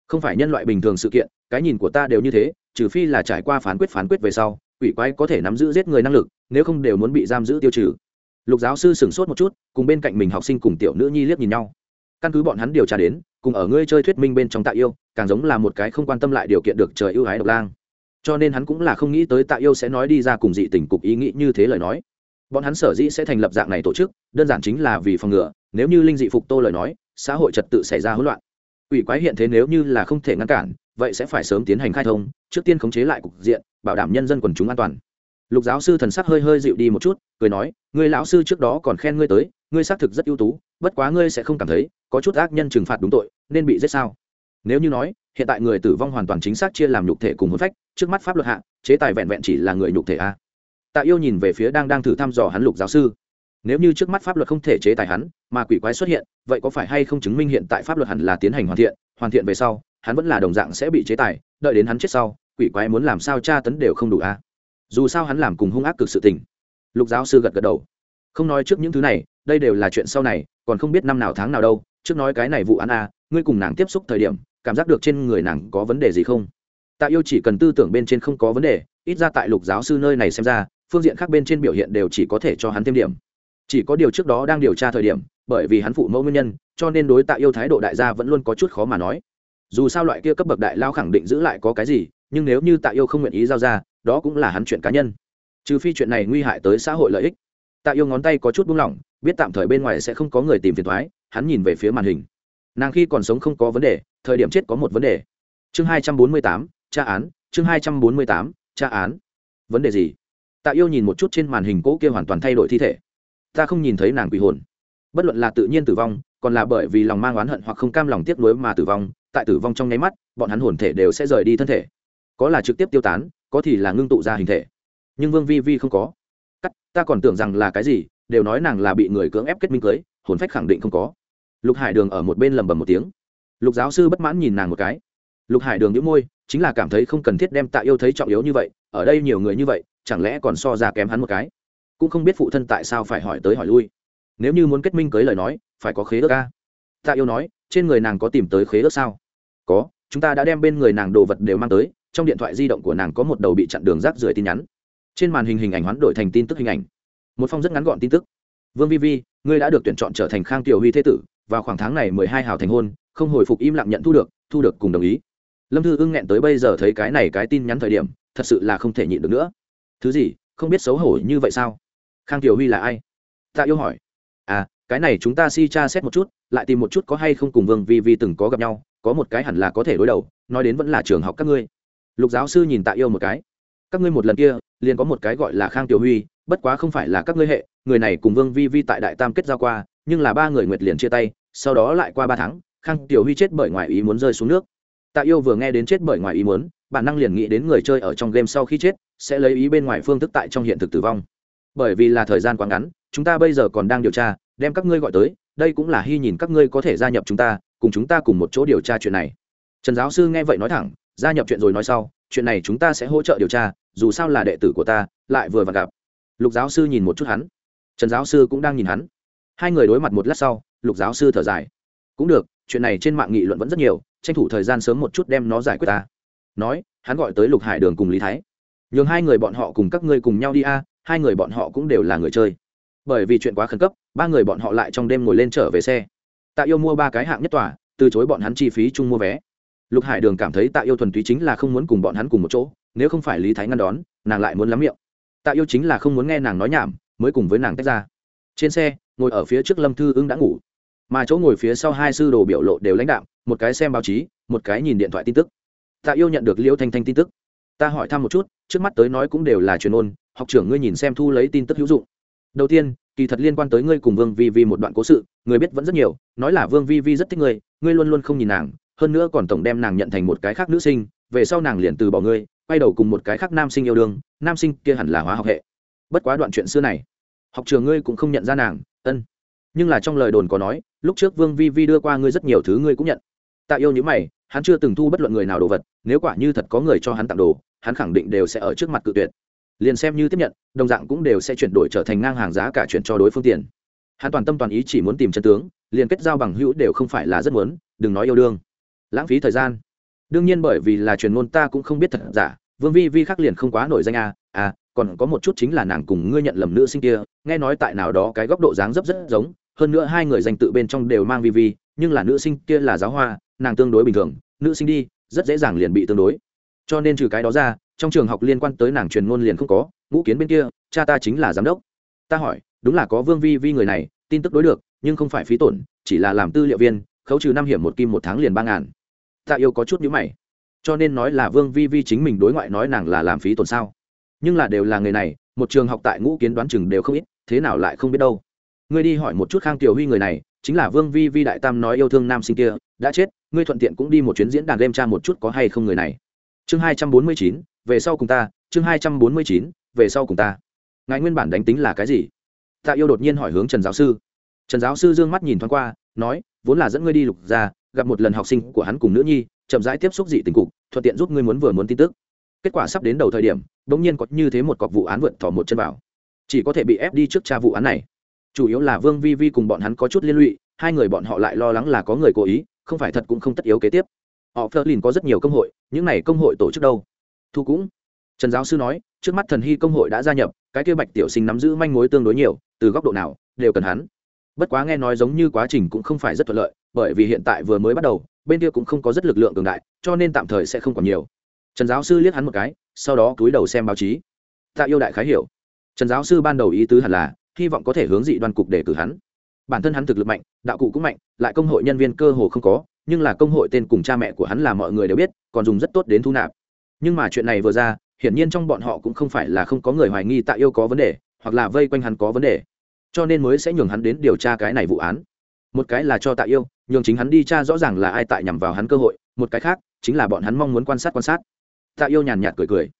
Không phải nhân loại bình thường sự kiện, cái nhìn của ta đều như thế, trừ phi là trải qua phán quyết phán quyết về sau, quỷ quái có thể nắm giữ giết người năng lực, nếu không đều muốn bị giam giữ tiêu trừ. Lục giáo sư sửng sốt một chút, cùng bên cạnh mình học sinh cùng tiểu nữ nhi liếc nhìn nhau. Căn cứ bọn hắn điều tra đến, cùng ở ngươi chơi thuyết minh bên trong tạ yêu càng giống là một cái không quan tâm lại điều kiện được trời ưu ái độc lang. Cho nên hắn cũng là không nghĩ tới tạ yêu sẽ nói đi ra cùng dị tình cục ý nghĩ như thế lời nói. Bọn hắn sở dĩ sẽ thành lập dạng này tổ chức, đơn giản chính là vì phòng ngừa, nếu như linh dị phục tô lời nói, xã hội trật tự xảy ra hỗn loạn. Ủy quái hiện thế nếu như là không thể ngăn cản, vậy sẽ phải sớm tiến hành khai thông, trước tiên khống chế lại cục diện, bảo đảm nhân dân quần chúng an toàn. Lục giáo sư thần sắc hơi hơi dịu đi một chút, cười nói người lão sư trước đó còn khen ngươi tới, ngươi xác thực rất ưu tú, bất quá ngươi sẽ không cảm thấy có chút ác nhân trừng phạt đúng tội, nên bị giết sao? Nếu như nói, hiện tại người tử vong hoàn toàn chính xác chia làm nhục thể cùng hôn phách, trước mắt pháp luật hạ, chế tài vẹn vẹn chỉ là người nhục thể a. Tạ yêu nhìn về phía đang đang thử thăm dò hắn lục giáo sư. Nếu như trước mắt pháp luật không thể chế tài hắn, mà quỷ quái xuất hiện, vậy có phải hay không chứng minh hiện tại pháp luật hẳn là tiến hành hoàn thiện hoàn thiện về sau, hắn vẫn là đồng dạng sẽ bị chế tài, đợi đến hắn chết sau, quỷ quái muốn làm sao tra tấn đều không đủ a. Dù sao hắn làm cùng hung ác cực sự tình. Lục giáo sư gật gật đầu. Không nói trước những thứ này, đây đều là chuyện sau này, còn không biết năm nào tháng nào đâu, trước nói cái này vụ án a ngươi cùng nàng tiếp xúc thời điểm, cảm giác được trên người nàng có vấn đề gì không? Tạ yêu chỉ cần tư tưởng bên trên không có vấn đề, ít ra tại lục giáo sư nơi này xem ra, phương diện khác bên trên biểu hiện đều chỉ có thể cho hắn thêm điểm. Chỉ có điều trước đó đang điều tra thời điểm, bởi vì hắn phụ mẫu nguyên nhân, cho nên đối tạ yêu thái độ đại gia vẫn luôn có chút khó mà nói. Dù sao loại kia cấp bậc đại lao khẳng định giữ lại có cái gì, nhưng nếu như tạ yêu không nguyện ý giao ra, đó cũng là hắn chuyện cá nhân. Trừ phi chuyện này nguy hại tới xã hội lợi ích. Tạ yêu ngón tay có chút buông lỏng, biết tạm thời bên ngoài sẽ không có người tìm phiền thoái hắn nhìn về phía màn hình nàng khi còn sống không có vấn đề, thời điểm chết có một vấn đề. Chương hai trăm bốn mươi tám, tra án, chương hai trăm bốn mươi tám, tra án. Vấn đề gì? Tạ yêu nhìn một chút trên màn hình cỗ kia hoàn toàn thay đổi thi thể. Ta không nhìn thấy nàng quỷ hồn. Bất luận là tự nhiên tử vong, còn là bởi vì lòng mang oán hận hoặc không cam lòng tiếc nuối mà tử vong, tại tử vong trong nháy mắt, bọn hắn hồn thể đều sẽ rời đi thân thể. Có là trực tiếp tiêu tán, có thì là ngưng tụ ra hình thể. Nhưng vương vi vi không có. Cắt, ta còn tưởng rằng là cái gì, đều nói nàng là bị người cưỡng ép kết minh cưới, hồn phách khẳng định không có lục hải đường ở một bên lầm bầm một tiếng. Lục giáo sư bất mãn nhìn nàng một cái. Lục hải đường nhũ môi, chính là cảm thấy không cần thiết đem tạ yêu thấy trọng yếu như vậy, ở đây nhiều người như vậy, chẳng lẽ còn so ra kém hắn một cái? Cũng không biết phụ thân tại sao phải hỏi tới hỏi lui. Nếu như muốn kết minh cưới lời nói, phải có khế ước ca tạ yêu nói, trên người nàng có tìm tới khế ước sao? Có, chúng ta đã đem bên người nàng đồ vật đều mang tới, trong điện thoại di động của nàng có một đầu bị chặn đường rác rưởi tin nhắn. Trên màn hình hình ảnh hoán đổi thành tin tức hình ảnh. Một phong rất ngắn gọn tin tức. Vương vi vi, ngươi đã được tuyển chọn trở thành khang tiểu huy thế tử vào khoảng tháng này mười hai hào thành hôn, không hồi phục im lặng nhận thu được thu được cùng đồng ý. Lâm thư ưng nghẹn tới bây giờ thấy cái này cái tin nhắn thời điểm, thật sự là không thể nhịn được nữa. Thứ gì, không biết xấu hổ như vậy sao? Khang tiểu huy là ai? Tạ yêu hỏi. À cái này chúng ta si tra xét một chút, lại tìm một chút có hay không cùng vương vi vi từng có gặp nhau, có một cái hẳn là có thể đối đầu, nói đến vẫn là trường học các ngươi. Lục giáo sư nhìn tạ yêu một cái. Các ngươi một lần kia, liền có một cái gọi là khang tiểu huy, bất quá không phải là các ngươi hệ, người này cùng vương vi vi tại đại tam kết giao qua, nhưng là ba người nguyệt liền chia tay sau đó lại qua ba tháng, khang tiểu huy chết bởi ngoài ý muốn rơi xuống nước. Tạ yêu vừa nghe đến chết bởi ngoài ý muốn, bản năng liền nghĩ đến người chơi ở trong game sau khi chết, sẽ lấy ý bên ngoài phương thức tại trong hiện thực tử vong. Bởi vì là thời gian quá ngắn, chúng ta bây giờ còn đang điều tra, đem các ngươi gọi tới, đây cũng là hy nhìn các ngươi có thể gia nhập chúng ta, cùng chúng ta cùng một chỗ điều tra chuyện này. Trần giáo sư nghe vậy nói thẳng, gia nhập chuyện rồi nói sau, chuyện này chúng ta sẽ hỗ trợ điều tra, dù sao là đệ tử của ta, lại vừa vặn gặp. Lục giáo sư nhìn một chút hắn. Trần giáo sư cũng đang nhìn hắn. Hai người đối mặt một lát sau lục giáo sư thở dài. Cũng được, chuyện này trên mạng nghị luận vẫn rất nhiều, tranh thủ thời gian sớm một chút đem nó giải quyết ta. Nói, hắn gọi tới lục hải đường cùng lý thái. Nhường hai người bọn họ cùng các ngươi cùng nhau đi a, hai người bọn họ cũng đều là người chơi. Bởi vì chuyện quá khẩn cấp, ba người bọn họ lại trong đêm ngồi lên trở về xe. Tạ yêu mua ba cái hạng nhất tòa, từ chối bọn hắn chi phí chung mua vé. Lục hải đường cảm thấy tạ yêu thuần túy chính là không muốn cùng bọn hắn cùng một chỗ, nếu không phải lý thái ngăn đón, nàng lại muốn lắm miệng. Tạ yêu chính là không muốn nghe nàng nói nhảm, mới cùng với nàng tách ra. Trên xe, ngồi ở phía trước lâm thư ưng đã ngủ mà chỗ ngồi phía sau hai sư đồ biểu lộ đều lãnh đạm, một cái xem báo chí, một cái nhìn điện thoại tin tức. Tạ yêu nhận được Liễu thanh thanh tin tức. Ta hỏi thăm một chút, trước mắt tới nói cũng đều là truyền ôn, học trưởng ngươi nhìn xem thu lấy tin tức hữu dụng. Đầu tiên, kỳ thật liên quan tới ngươi cùng vương vi vi một đoạn cố sự, người biết vẫn rất nhiều, nói là vương vi vi rất thích ngươi ngươi luôn luôn không nhìn nàng, hơn nữa còn tổng đem nàng nhận thành một cái khác nữ sinh, về sau nàng liền từ bỏ ngươi, quay đầu cùng một cái khác nam sinh yêu đương, nam sinh kia hẳn là hóa học hệ. Bất quá đoạn chuyện xưa này, học trường ngươi cũng không nhận ra nàng, ân nhưng là trong lời đồn có nói lúc trước vương vi vi đưa qua ngươi rất nhiều thứ ngươi cũng nhận. Tạ yêu nhữ mày hắn chưa từng thu bất luận người nào đồ vật nếu quả như thật có người cho hắn tặng đồ hắn khẳng định đều sẽ ở trước mặt cự tuyệt. Liền xem như tiếp nhận đồng dạng cũng đều sẽ chuyển đổi trở thành ngang hàng giá cả chuyển cho đối phương tiền. Hắn toàn tâm toàn ý chỉ muốn tìm chân tướng liền kết giao bằng hữu đều không phải là rất muốn đừng nói yêu đương. Lãng phí thời gian. Đương nhiên bởi vì là truyền ngôn ta cũng không biết thật giả vương vi vi khắc liền không quá nổi danh a à, à còn có một chút chính là nàng cùng ngươi nhận lầm nữ sinh kia, nghe nói tại nào đó cái góc độ dáng dấp rất giống, hơn nữa hai người danh tự bên trong đều mang vi vi, nhưng là nữ sinh kia là giáo hoa, nàng tương đối bình thường, nữ sinh đi, rất dễ dàng liền bị tương đối. Cho nên trừ cái đó ra, trong trường học liên quan tới nàng truyền ngôn liền không có, ngũ kiến bên kia, cha ta chính là giám đốc. Ta hỏi, đúng là có vương vi vi người này, tin tức đối được, nhưng không phải phí tổn, chỉ là làm tư liệu viên, khấu trừ năm hiểm một kim một tháng liền ba ngàn. Ta yêu có chút nhữ mày. Cho nên nói là vương vi vi chính mình đối ngoại nói nàng là làm phí tổn sao? Nhưng là đều là người này, một trường học tại ngũ kiến đoán chừng đều không ít, thế nào lại không biết đâu. Ngươi đi hỏi một chút khang tiểu huy người này, chính là vương vi vi đại tam nói yêu thương nam sinh kia, đã chết, ngươi thuận tiện cũng đi một chuyến diễn đàn game tra một chút có hay không người này. Chương hai trăm bốn mươi chín, về sau cùng ta, chương hai trăm bốn mươi chín, về sau cùng ta. Ngài nguyên bản đánh tính là cái gì? Tạ yêu đột nhiên hỏi hướng trần giáo sư. Trần giáo sư d ư ơ n g mắt nhìn thoáng qua, nói, vốn là dẫn ngươi đi lục ra gặp một lần học sinh của hắn cùng nữ nhi, chậm rãi tiếp xúc dị tình cục, thuận tiện giúp ngươi muốn vừa muốn tin tức kết quả sắp đến đầu thời điểm đ ỗ n g nhiên có như thế một cọc vụ án vượt thỏ một chân vào. Chỉ có thể bị ép đi trước tra vụ án này. Chủ yếu là vương vi vi cùng bọn hắn có chút liên lụy, hai người bọn họ lại lo lắng là có người cố ý, không phải thật cũng không tất yếu kế tiếp. Họ phơ lìn có rất nhiều công hội, những này công hội tổ chức đâu? Thu cũng. Trần giáo sư nói, trước mắt thần hy công hội đã gia nhập, cái kia bạch tiểu sinh nắm giữ manh mối tương đối nhiều, từ góc độ nào, đều cần hắn. Bất quá nghe nói giống như quá trình cũng không phải rất thuận lợi, bởi vì hiện tại vừa mới bắt đầu, bên kia cũng không có rất lực lượng cường đại, cho nên tạm thời sẽ không còn nhiều trần giáo sư liếc hắn một cái, sau đó cúi đầu xem báo chí. Tạ yêu đại khái hiểu. Trần giáo sư ban đầu ý tứ hẳn là, hy vọng có thể hướng dị đoàn cục để cử hắn. Bản thân hắn thực lực mạnh, đạo cụ cũng mạnh, lại công hội nhân viên cơ hồ không có, nhưng là công hội tên cùng cha mẹ của hắn là mọi người đều biết, còn dùng rất tốt đến thu nạp. Nhưng mà chuyện này vừa ra, hiển nhiên trong bọn họ cũng không phải là không có người hoài nghi tạ yêu có vấn đề, hoặc là vây quanh hắn có vấn đề. Cho nên mới sẽ nhường hắn đến điều tra cái này vụ án. Một cái là cho tạ yêu, nhường chính hắn đi tra rõ ràng là ai tại nhằm vào hắn cơ hội, một cái khác chính là bọn hắn mong muốn quan sát quan sát tạ yêu nhàn nhạt cười cười.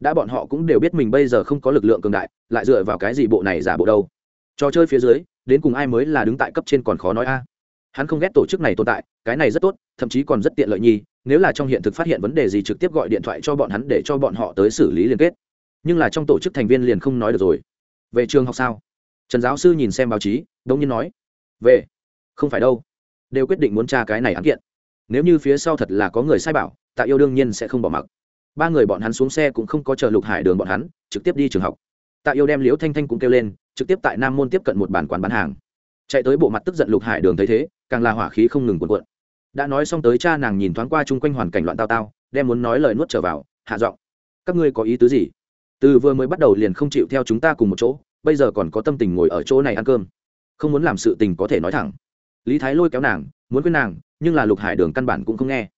Đã bọn họ cũng đều biết mình bây giờ không có lực lượng cường đại, lại dựa vào cái gì bộ này giả bộ đâu? Trò chơi phía dưới, đến cùng ai mới là đứng tại cấp trên còn khó nói a. Hắn không ghét tổ chức này tồn tại, cái này rất tốt, thậm chí còn rất tiện lợi nhi nếu là trong hiện thực phát hiện vấn đề gì trực tiếp gọi điện thoại cho bọn hắn để cho bọn họ tới xử lý liên kết. Nhưng là trong tổ chức thành viên liền không nói được rồi. Về trường học sao? Trần giáo sư nhìn xem báo chí đông nhiên nói. Về. Không phải đâu. Đều quyết định muốn tra cái này án kiện. Nếu như phía sau thật là có người sai bảo, tạ yêu đương nhiên sẽ không bỏ mặc ba người bọn hắn xuống xe cũng không có chờ lục hải đường bọn hắn, trực tiếp đi trường học. Tạ yêu đem liễu thanh thanh cũng kêu lên, trực tiếp tại nam môn tiếp cận một bản quán bán hàng. Chạy tới bộ mặt tức giận lục hải đường thấy thế, càng là hỏa khí không ngừng cuộn cuộn. Đã nói xong tới cha nàng nhìn thoáng qua chung quanh hoàn cảnh loạn tao tao, đem muốn nói lời nuốt trở vào, hạ giọng, các ngươi có ý tứ gì? Từ vừa mới bắt đầu liền không chịu theo chúng ta cùng một chỗ, bây giờ còn có tâm tình ngồi ở chỗ này ăn cơm. Không muốn làm sự tình có thể nói thẳng. Lý thái lôi kéo nàng, muốn quên nàng, nhưng là lục hải đường căn bản cũng không nghe.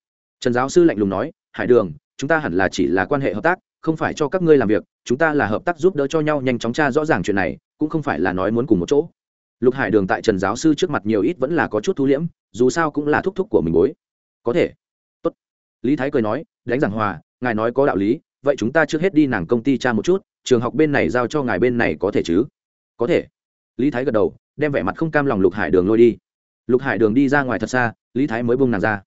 Trần giáo sư lạnh lùng nói, hải đường chúng ta hẳn là chỉ là quan hệ hợp tác, không phải cho các ngươi làm việc, chúng ta là hợp tác giúp đỡ cho nhau nhanh chóng tra rõ ràng chuyện này, cũng không phải là nói muốn cùng một chỗ. Lục hải đường tại trần giáo sư trước mặt nhiều ít vẫn là có chút thu liễm, dù sao cũng là thúc thúc của mình bối. Có thể. Tốt. lý thái cười nói, đánh giảng hòa, ngài nói có đạo lý, vậy chúng ta trước hết đi nàng công ty cha một chút, trường học bên này giao cho ngài bên này có thể chứ? Có thể. Lý thái gật đầu, đem vẻ mặt không cam lòng lục hải đường lôi đi. Lục hải đường đi ra ngoài thật xa, lý thái mới bung nàng ra.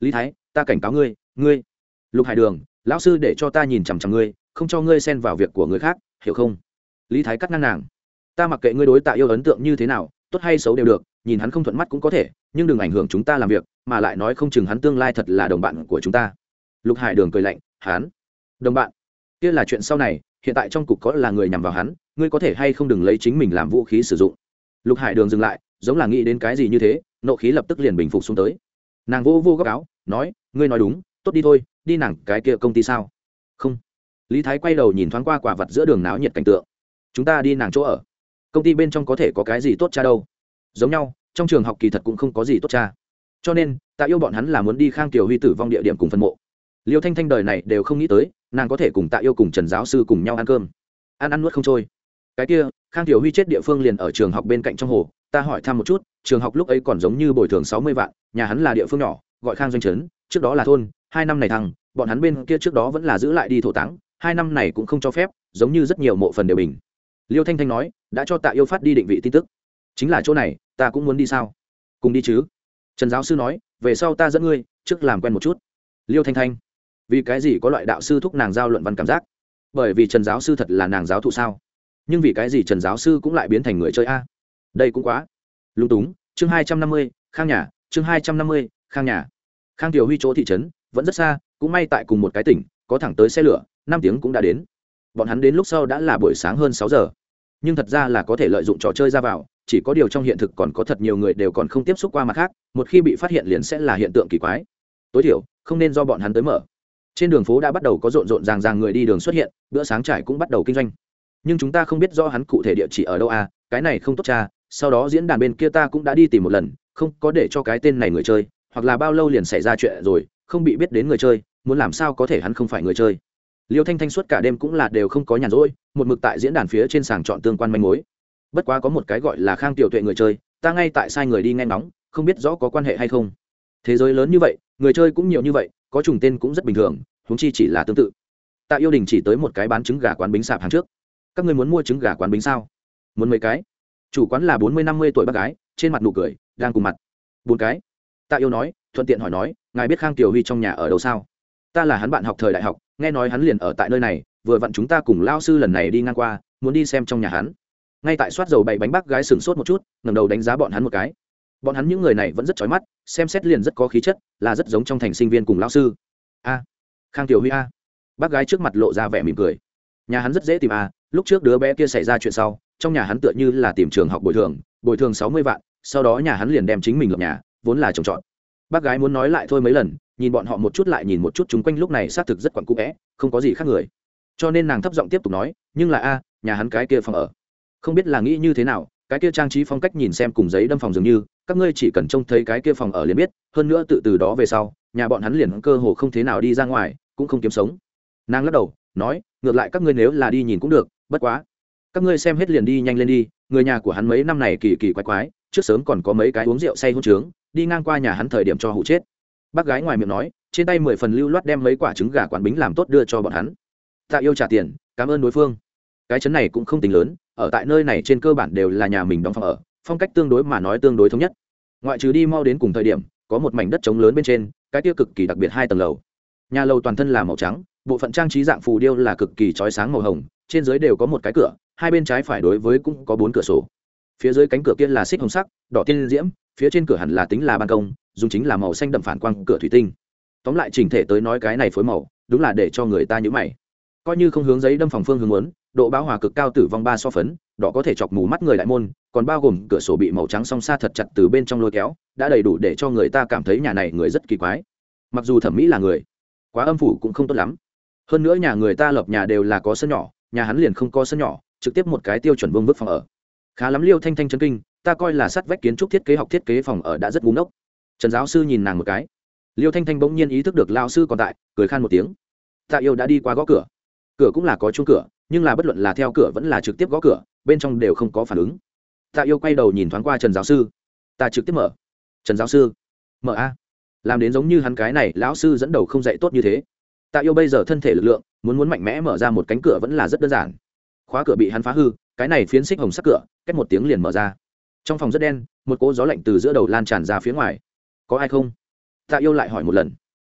Lý thái, ta cảnh cáo ngươi ngươi lục hải đường, lão sư để cho ta nhìn chằm chằm ngươi, không cho ngươi xen vào việc của người khác, hiểu không? Lý thái cắt ngang nàng. Ta mặc kệ ngươi đối tạ yêu ấn tượng như thế nào, tốt hay xấu đều được, nhìn hắn không thuận mắt cũng có thể, nhưng đừng ảnh hưởng chúng ta làm việc, mà lại nói không chừng hắn tương lai thật là đồng bạn của chúng ta. Lục hải đường cười lạnh hắn đồng bạn? Kia là chuyện sau này, hiện tại trong cục có là người nhằm vào hắn, ngươi có thể hay không đừng lấy chính mình làm vũ khí sử dụng? Lục hải đường dừng lại, giống là nghĩ đến cái gì như thế, nộ khí lập tức liền bình phục xuống tới. Nàng vô vô góc áo, nói, ngươi nói đúng, tốt đi thôi đi nàng cái kia công ty sao? Không. Lý thái quay đầu nhìn thoáng qua quả vật giữa đường náo nhiệt cảnh tượng. Chúng ta đi nàng chỗ ở. Công ty bên trong có thể có cái gì tốt cha đâu? Giống nhau, trong trường học kỳ thật cũng không có gì tốt cha. Cho nên, ta yêu bọn hắn là muốn đi khang tiểu huy tử vong địa điểm cùng phân mộ. Liêu thanh thanh đời này đều không nghĩ tới, nàng có thể cùng tạ yêu cùng trần giáo sư cùng nhau ăn cơm. Ăn ăn nuốt không trôi. Cái kia, khang tiểu huy chết địa phương liền ở trường học bên cạnh trong hồ. Ta hỏi thăm một chút, trường học lúc ấy còn giống như bồi thường sáu mươi vạn, nhà hắn là địa phương nhỏ, gọi khang doanh trấn, trước đó là thôn hai năm này thăng, bọn hắn bên kia trước đó vẫn là giữ lại đi thổ táng hai năm này cũng không cho phép giống như rất nhiều mộ phần đều bình. Liêu thanh thanh nói đã cho tạ yêu phát đi định vị tin tức. Chính là chỗ này ta cũng muốn đi sao? Cùng đi chứ. Trần giáo sư nói về sau ta dẫn ngươi trước làm quen một chút. Liêu thanh thanh vì cái gì có loại đạo sư thúc nàng giao luận văn cảm giác? Bởi vì trần giáo sư thật là nàng giáo thụ sao? Nhưng vì cái gì trần giáo sư cũng lại biến thành người chơi a? Đây cũng quá. Lúng túng chương hai trăm năm mươi khang nhà chương hai trăm năm mươi khang nhà. Khang tiểu huy chỗ thị trấn vẫn rất xa, cũng may tại cùng một cái tỉnh, có thẳng tới xe lửa, năm tiếng cũng đã đến. Bọn hắn đến lúc sau đã là buổi sáng hơn sáu giờ. Nhưng thật ra là có thể lợi dụng trò chơi ra vào, chỉ có điều trong hiện thực còn có thật nhiều người đều còn không tiếp xúc qua mặt khác, một khi bị phát hiện liền sẽ là hiện tượng kỳ quái. Tối thiểu, không nên do bọn hắn tới mở. Trên đường phố đã bắt đầu có rộn rộn ràng ràng người đi đường xuất hiện, bữa sáng trải cũng bắt đầu kinh doanh. Nhưng chúng ta không biết do hắn cụ thể địa chỉ ở đâu à cái này không tốt cha, sau đó diễn đàn bên kia ta cũng đã đi tìm một lần, không có để cho cái tên này người chơi, hoặc là bao lâu liền xảy ra chuyện rồi không bị biết đến người chơi, muốn làm sao có thể hắn không phải người chơi. Liêu thanh thanh suốt cả đêm cũng là đều không có nhàn rỗi, một mực tại diễn đàn phía trên sàng chọn tương quan manh mối. Bất quá có một cái gọi là khang tiểu tuệ người chơi, ta ngay tại sai người đi nghe ngóng, không biết rõ có quan hệ hay không. Thế giới lớn như vậy, người chơi cũng nhiều như vậy, có trùng tên cũng rất bình thường húng chi chỉ là tương tự. Tạ yêu đình chỉ tới một cái bán trứng gà quán bính sạp hàng trước. Các người muốn mua trứng gà quán bính sao? Muốn mấy cái? Chủ quán là bốn mươi năm mươi tuổi bác gái, trên mặt nụ cười, đang cùng mặt. Bốn cái? Tạ yêu nói, thuận tiện hỏi nói ngài biết khang tiểu huy trong nhà ở đâu sao? Ta là hắn bạn học thời đại học, nghe nói hắn liền ở tại nơi này, vừa vặn chúng ta cùng lao sư lần này đi ngang qua, muốn đi xem trong nhà hắn. Ngay tại soát dầu bảy bánh bác gái sửng sốt một chút ngầm đầu đánh giá bọn hắn một cái. Bọn hắn những người này vẫn rất trói mắt, xem xét liền rất có khí chất, là rất giống trong thành sinh viên cùng lao sư. A, khang tiểu huy a. Bác gái trước mặt lộ ra vẻ mỉm cười. Nhà hắn rất dễ tìm a, lúc trước đứa bé kia xảy ra chuyện sau, trong nhà hắn tựa như là tìm trường học bồi thường bồi thường sáu mươi vạn, sau đó nhà hắn liền đem chính mình lập nhà, vốn là trồng trọt bác gái muốn nói lại thôi mấy lần, nhìn bọn họ một chút lại nhìn một chút chúng quanh lúc này xác thực rất quặn cũ vẽ không có gì khác người. Cho nên nàng thấp giọng tiếp tục nói, nhưng là a, nhà hắn cái kia phòng ở. Không biết là nghĩ như thế nào, cái kia trang trí phong cách nhìn xem cùng giấy đâm phòng dường như, các ngươi chỉ cần trông thấy cái kia phòng ở liền biết, hơn nữa tự từ đó về sau, nhà bọn hắn liền cơ hồ không thế nào đi ra ngoài, cũng không kiếm sống. Nàng lắc đầu, nói, ngược lại các ngươi nếu là đi nhìn cũng được, bất quá. Các ngươi xem hết liền đi nhanh lên đi, người nhà của hắn mấy năm này kỳ kỳ quái quái, trước sớm còn có mấy cái uống rượu say hôn trướng đi ngang qua nhà hắn thời điểm cho hụ chết. Bác gái ngoài miệng nói, trên tay mười phần lưu loát đem mấy quả trứng gà quán bính làm tốt đưa cho bọn hắn. Tạ yêu trả tiền, cảm ơn đối phương. Cái chấn này cũng không tính lớn, ở tại nơi này trên cơ bản đều là nhà mình đóng phòng ở, phong cách tương đối mà nói tương đối thống nhất. Ngoại trừ đi mau đến cùng thời điểm, có một mảnh đất trống lớn bên trên, cái tiêu cực kỳ đặc biệt hai tầng lầu. Nhà lầu toàn thân là màu trắng, bộ phận trang trí dạng phù điêu là cực kỳ trói sáng màu hồng, trên dưới đều có một cái cửa, hai bên trái phải đối với cũng có bốn cửa sổ. Phía dưới cánh cửa kia là xích hồng sắc, đỏ tiên diễm phía trên cửa hẳn là tính là ban công, dùng chính là màu xanh đậm phản quang cửa thủy tinh. Tóm lại chỉnh thể tới nói cái này phối màu, đúng là để cho người ta nhữ mày. Coi như không hướng giấy đâm phòng phương hướng muốn, độ bão hòa cực cao tử vong ba so phấn, đỏ có thể chọc mù mắt người đại môn, còn bao gồm cửa sổ bị màu trắng song xa thật chặt từ bên trong lôi kéo, đã đầy đủ để cho người ta cảm thấy nhà này người rất kỳ quái. Mặc dù thẩm mỹ là người, quá âm phủ cũng không tốt lắm. Hơn nữa nhà người ta lập nhà đều là có sân nhỏ, nhà hắn liền không có sân nhỏ, trực tiếp một cái tiêu chuẩn vương vức phòng ở. Khá lắm liêu thanh thanh chân kinh ta coi là sắt vách kiến trúc thiết kế học thiết kế phòng ở đã rất búng ốc trần giáo sư nhìn nàng một cái. Liêu thanh thanh bỗng nhiên ý thức được lao sư còn tại, cười khan một tiếng. Tạ yêu đã đi qua gõ cửa. Cửa cũng là có chung cửa, nhưng là bất luận là theo cửa vẫn là trực tiếp gõ cửa, bên trong đều không có phản ứng. Tạ yêu quay đầu nhìn thoáng qua trần giáo sư. Ta trực tiếp mở. Trần giáo sư. Mở a. Làm đến giống như hắn cái này, lão sư dẫn đầu không dạy tốt như thế. Tạ yêu bây giờ thân thể lực lượng, muốn muốn mạnh mẽ mở ra một cánh cửa vẫn là rất đơn giản. Khóa cửa bị hắn phá hư, cái này phiến xích hồng sắc cửa, cách một tiếng liền mở ra trong phòng rất đen, một cỗ gió lạnh từ giữa đầu lan tràn ra phía ngoài. Có ai không? Tạ yêu lại hỏi một lần.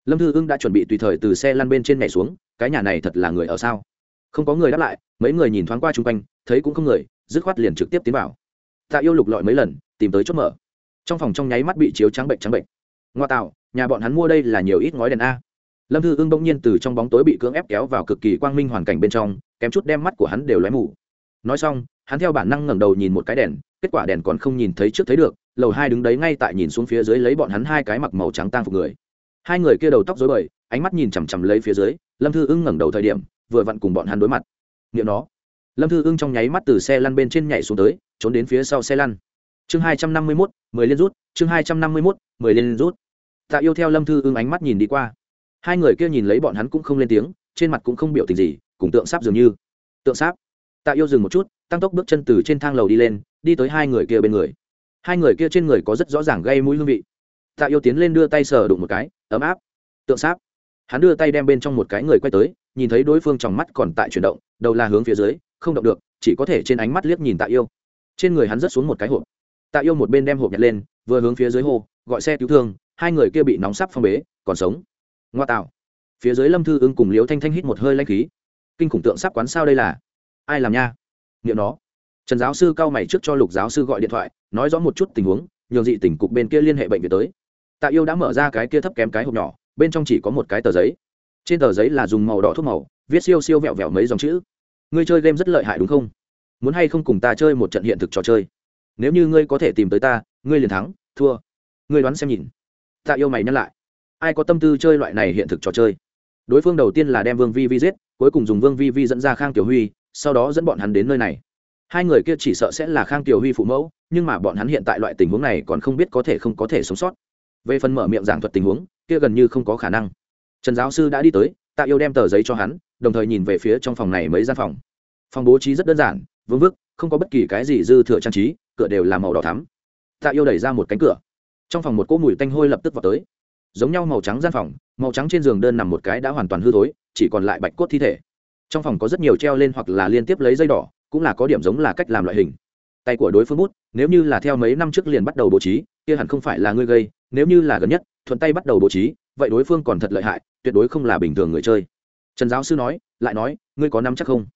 Lâm thư ưng đã chuẩn bị tùy thời từ xe lăn bên trên nhảy xuống, cái nhà này thật là người ở sao? Không có người đáp lại, mấy người nhìn thoáng qua chung quanh, thấy cũng không người, dứt khoát liền trực tiếp tiến vào. Tạ yêu lục lọi mấy lần, tìm tới chốt mở. Trong phòng trong nháy mắt bị chiếu trắng bệnh trắng bệnh. Ngoa tạo, nhà bọn hắn mua đây là nhiều ít ngói đèn a. Lâm thư ưng bỗng nhiên từ trong bóng tối bị cưỡng ép kéo vào cực kỳ quang minh hoàn cảnh bên trong, kém chút đem mắt của hắn đều lóe mù. Nói xong, hắn theo bản năng ngẩng đầu nhìn một cái đèn kết quả đèn còn không nhìn thấy trước thấy được, lầu hai đứng đấy ngay tại nhìn xuống phía dưới lấy bọn hắn hai cái mặc màu trắng tang phục người. Hai người kia đầu tóc rối bời, ánh mắt nhìn chằm chằm lấy phía dưới, lâm thư ưng ngẩng đầu thời điểm, vừa vặn cùng bọn hắn đối mặt. Nghiệm nó. Lâm thư ưng trong nháy mắt từ xe lăn bên trên nhảy xuống tới, trốn đến phía sau xe lăn. Chương hai trăm năm mươi mốt, mười liên rút, chương hai trăm năm mươi mốt, mười liên rút. Tạ yêu theo lâm thư ưng ánh mắt nhìn đi qua. Hai người kia nhìn lấy bọn hắn cũng không lên tiếng, trên mặt cũng không biểu tình gì, cùng tượng sáp dường như. Tượng sáp tạ yêu dừng một chút, tăng tốc bước chân từ trên thang lầu đi lên, đi tới hai người kia bên người. Hai người kia trên người có rất rõ ràng gây mũi hương vị. Tạ yêu tiến lên đưa tay sờ đụng một cái, ấm áp, tượng sáp. Hắn đưa tay đem bên trong một cái người quay tới, nhìn thấy đối phương trong mắt còn tại chuyển động, đầu là hướng phía dưới, không động được, chỉ có thể trên ánh mắt liếc nhìn tạ yêu. Trên người hắn rớt xuống một cái hộp. Tạ yêu một bên đem hộp nhặt lên, vừa hướng phía dưới hồ gọi xe cứu thương, hai người kia bị nóng sắp phong bế, còn sống. Ngoa tạo. Phía dưới lâm thư ưng cùng liếu thanh thanh hít một hơi lanh khí. Kinh khủng tượng sắp quán sao đây là? Ai làm nha? Nghiệm nó. Trần giáo sư cao mày trước cho lục giáo sư gọi điện thoại, nói rõ một chút tình huống, nhường dị tỉnh cục bên kia liên hệ bệnh viện tới. Tạ yêu đã mở ra cái kia thấp kém cái hộp nhỏ, bên trong chỉ có một cái tờ giấy. Trên tờ giấy là dùng màu đỏ thuốc màu, viết siêu siêu vẹo vẹo mấy dòng chữ. Ngươi chơi game rất lợi hại đúng không? Muốn hay không cùng ta chơi một trận hiện thực trò chơi? Nếu như ngươi có thể tìm tới ta, ngươi liền thắng, thua. Ngươi đoán xem nhìn. Tạ yêu mày nhắc lại. Ai có tâm tư chơi loại này hiện thực trò chơi? Đối phương đầu tiên là đem vương vi vi giết, cuối cùng dùng vương vi vi dẫn ra khang tiểu huy sau đó dẫn bọn hắn đến nơi này. Hai người kia chỉ sợ sẽ là khang tiểu huy phụ mẫu, nhưng mà bọn hắn hiện tại loại tình huống này còn không biết có thể không có thể sống sót. Về phần mở miệng giảng thuật tình huống, kia gần như không có khả năng. Trần giáo sư đã đi tới, tạ yêu đem tờ giấy cho hắn, đồng thời nhìn về phía trong phòng này mấy gian phòng. Phòng bố trí rất đơn giản, vương vức, không có bất kỳ cái gì dư thừa trang trí, cửa đều là màu đỏ thắm. Tạ yêu đẩy ra một cánh cửa. Trong phòng một cỗ mùi tanh hôi lập tức vào tới. Giống nhau màu trắng gian phòng, màu trắng trên giường đơn nằm một cái đã hoàn toàn hư thối, chỉ còn lại bạch cốt thi thể trong phòng có rất nhiều treo lên hoặc là liên tiếp lấy dây đỏ, cũng là có điểm giống là cách làm loại hình. Tay của đối phương bút, nếu như là theo mấy năm trước liền bắt đầu bố trí, kia hẳn không phải là ngươi gây, nếu như là gần nhất, thuận tay bắt đầu bố trí, vậy đối phương còn thật lợi hại, tuyệt đối không là bình thường người chơi. Trần giáo sư nói, lại nói, ngươi có năm chắc không?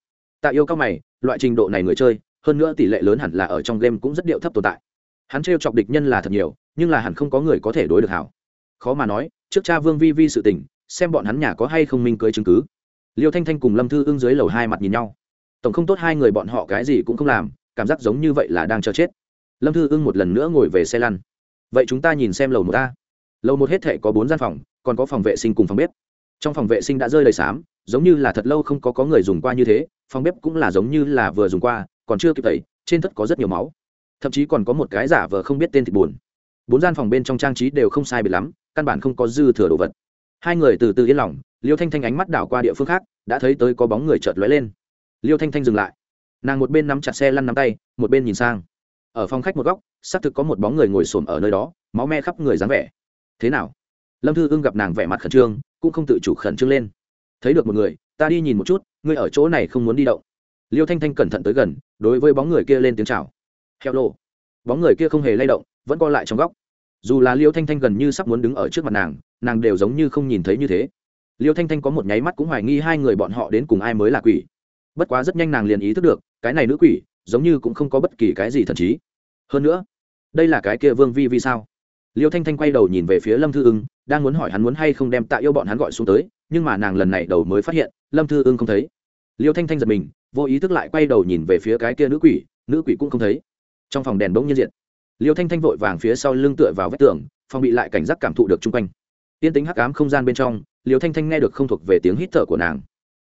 Tạ yêu cao mày, loại trình độ này người chơi, hơn nữa tỷ lệ lớn hẳn là ở trong game cũng rất điệu thấp tồn tại. Hắn trêu chọc địch nhân là thật nhiều, nhưng là hẳn không có người có thể đối được hảo. Khó mà nói, trước cha vương vi vi sự tình, xem bọn hắn nhà có hay không minh cưới chứng cứ liêu thanh thanh cùng lâm thư ưng dưới lầu hai mặt nhìn nhau. Tổng không tốt hai người bọn họ cái gì cũng không làm, cảm giác giống như vậy là đang chờ chết. Lâm thư ưng một lần nữa ngồi về xe lăn. Vậy chúng ta nhìn xem lầu một ta lầu một hết thể có bốn gian phòng, còn có phòng vệ sinh cùng phòng bếp. Trong phòng vệ sinh đã rơi đầy xám giống như là thật lâu không có có người dùng qua như thế, phòng bếp cũng là giống như là vừa dùng qua, còn chưa kịp tẩy, trên thất có rất nhiều máu. Thậm chí còn có một cái giả vờ không biết tên thịt buồn. Bốn gian phòng bên trong trang trí đều không sai biệt lắm, căn bản không có dư thừa đồ vật hai người từ từ yên lòng, liêu thanh thanh ánh mắt đảo qua địa phương khác, đã thấy tới có bóng người chợt lóe lên. Liêu thanh thanh dừng lại. Nàng một bên nắm chặt xe lăn nắm tay, một bên nhìn sang. Ở phòng khách một góc, xác thực có một bóng người ngồi xổm ở nơi đó, máu me khắp người dáng vẻ. Thế nào? Lâm thư ưng gặp nàng vẻ mặt khẩn trương, cũng không tự chủ khẩn trương lên. Thấy được một người, ta đi nhìn một chút, ngươi ở chỗ này không muốn đi động. Liêu thanh thanh cẩn thận tới gần, đối với bóng người kia lên tiếng chào. Heo lô bóng người kia không hề lay động, vẫn co lại trong góc. Dù là liêu thanh thanh gần như sắp muốn đứng ở trước mặt nàng nàng đều giống như không nhìn thấy như thế. Liêu thanh thanh có một nháy mắt cũng hoài nghi hai người bọn họ đến cùng ai mới là quỷ. Bất quá rất nhanh nàng liền ý thức được, cái này nữ quỷ, giống như cũng không có bất kỳ cái gì thần trí. Hơn nữa, đây là cái kia vương vi Vi sao? Liêu thanh thanh quay đầu nhìn về phía lâm thư ưng, đang muốn hỏi hắn muốn hay không đem tạ yêu bọn hắn gọi xuống tới, nhưng mà nàng lần này đầu mới phát hiện, lâm thư ưng không thấy. Liêu thanh thanh giật mình, vô ý thức lại quay đầu nhìn về phía cái kia nữ quỷ nữ quỷ cũng không thấy. Trong phòng đèn bỗng nhiên diện liêu thanh thanh vội vàng phía sau lưng tựa vào vách tường, phòng bị lại cảnh giác cảm thụ được chung quanh tiên tính hắc ám không gian bên trong, liêu thanh thanh nghe được không thuộc về tiếng hít thở của nàng.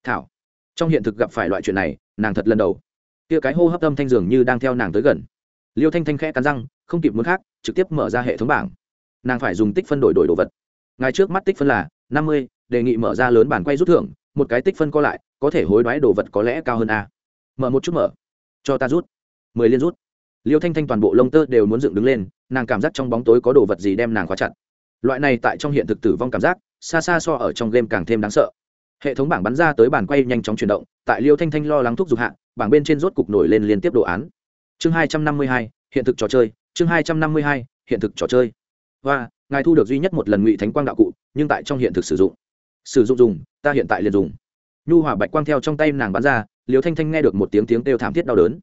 Thảo, trong hiện thực gặp phải loại chuyện này, nàng thật lần đầu. Kia cái hô hấp âm thanh dường như đang theo nàng tới gần. Liêu thanh thanh khẽ cắn răng, không kịp muốn khác, trực tiếp mở ra hệ thống bảng. Nàng phải dùng tích phân đổi đổi đồ vật. Ngay trước mắt tích phân là năm mươi, đề nghị mở ra lớn bản quay rút thưởng, một cái tích phân co lại, có thể hối đoái đồ vật có lẽ cao hơn a. Mở một chút mở. Cho ta rút. Mười liên rút. Liêu thanh thanh toàn bộ lông tơ đều muốn dựng đứng lên, nàng cảm giác trong bóng tối có đồ vật gì đem nàng khóa chặt loại này tại trong hiện thực tử vong cảm giác, xa xa so ở trong game càng thêm đáng sợ. Hệ thống bảng bắn ra tới bàn quay nhanh chóng chuyển động, tại liêu thanh thanh lo lắng thuốc dục hạ, bảng bên trên rốt cục nổi lên liên tiếp đồ án. Chương hai trăm năm mươi hai, hiện thực trò chơi, chương hai trăm năm mươi hai, hiện thực trò chơi. Và, ngài thu được duy nhất một lần ngụy thánh quang đạo cụ, nhưng tại trong hiện thực sử dụng. Sử dụng dùng, ta hiện tại liền dùng. Nhu hỏa bạch quang theo trong tay nàng bắn ra liều thanh thanh nghe được một tiếng tiếng kêu thảm thiết đau đớn.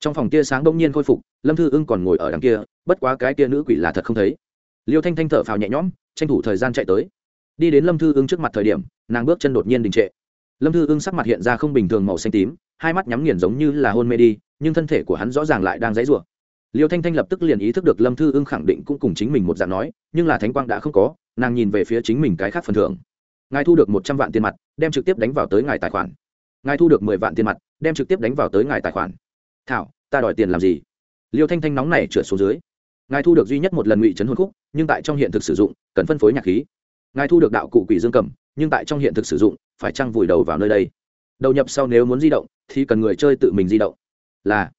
Trong phòng tia sáng bỗng nhiên khôi phục, lâm thư ưng còn ngồi ở đằng kia, bất quá cái kia nữ quỷ là thật không thấy liêu thanh thanh thở phào nhẹ nhõm, tranh thủ thời gian chạy tới. Đi đến lâm thư ưng trước mặt thời điểm, nàng bước chân đột nhiên đình trệ. Lâm thư ưng sắc mặt hiện ra không bình thường màu xanh tím, hai mắt nhắm nghiền giống như là hôn mê đi, nhưng thân thể của hắn rõ ràng lại đang dãy rủa. Liêu thanh thanh lập tức liền ý thức được lâm thư ưng khẳng định cũng cùng chính mình một dạng nói, nhưng là thánh quang đã không có, nàng nhìn về phía chính mình cái khác phần thưởng. Ngài thu được một trăm vạn tiền mặt, đem trực tiếp đánh vào tới ngài tài khoản. Ngài thu được mười vạn tiền mặt, đem trực tiếp đánh vào tới ngài tài khoản. Thảo, ta đòi tiền làm gì? Liêu thanh thanh nóng này trượt xuống dưới ngài thu được duy nhất một lần ngụy trấn hồn khúc, nhưng tại trong hiện thực sử dụng, cần phân phối nhạc khí. Ngài thu được đạo cụ quỷ dương cầm, nhưng tại trong hiện thực sử dụng, phải trăng vùi đầu vào nơi đây? Đầu nhập sau nếu muốn di động, thì cần người chơi tự mình di động. Là.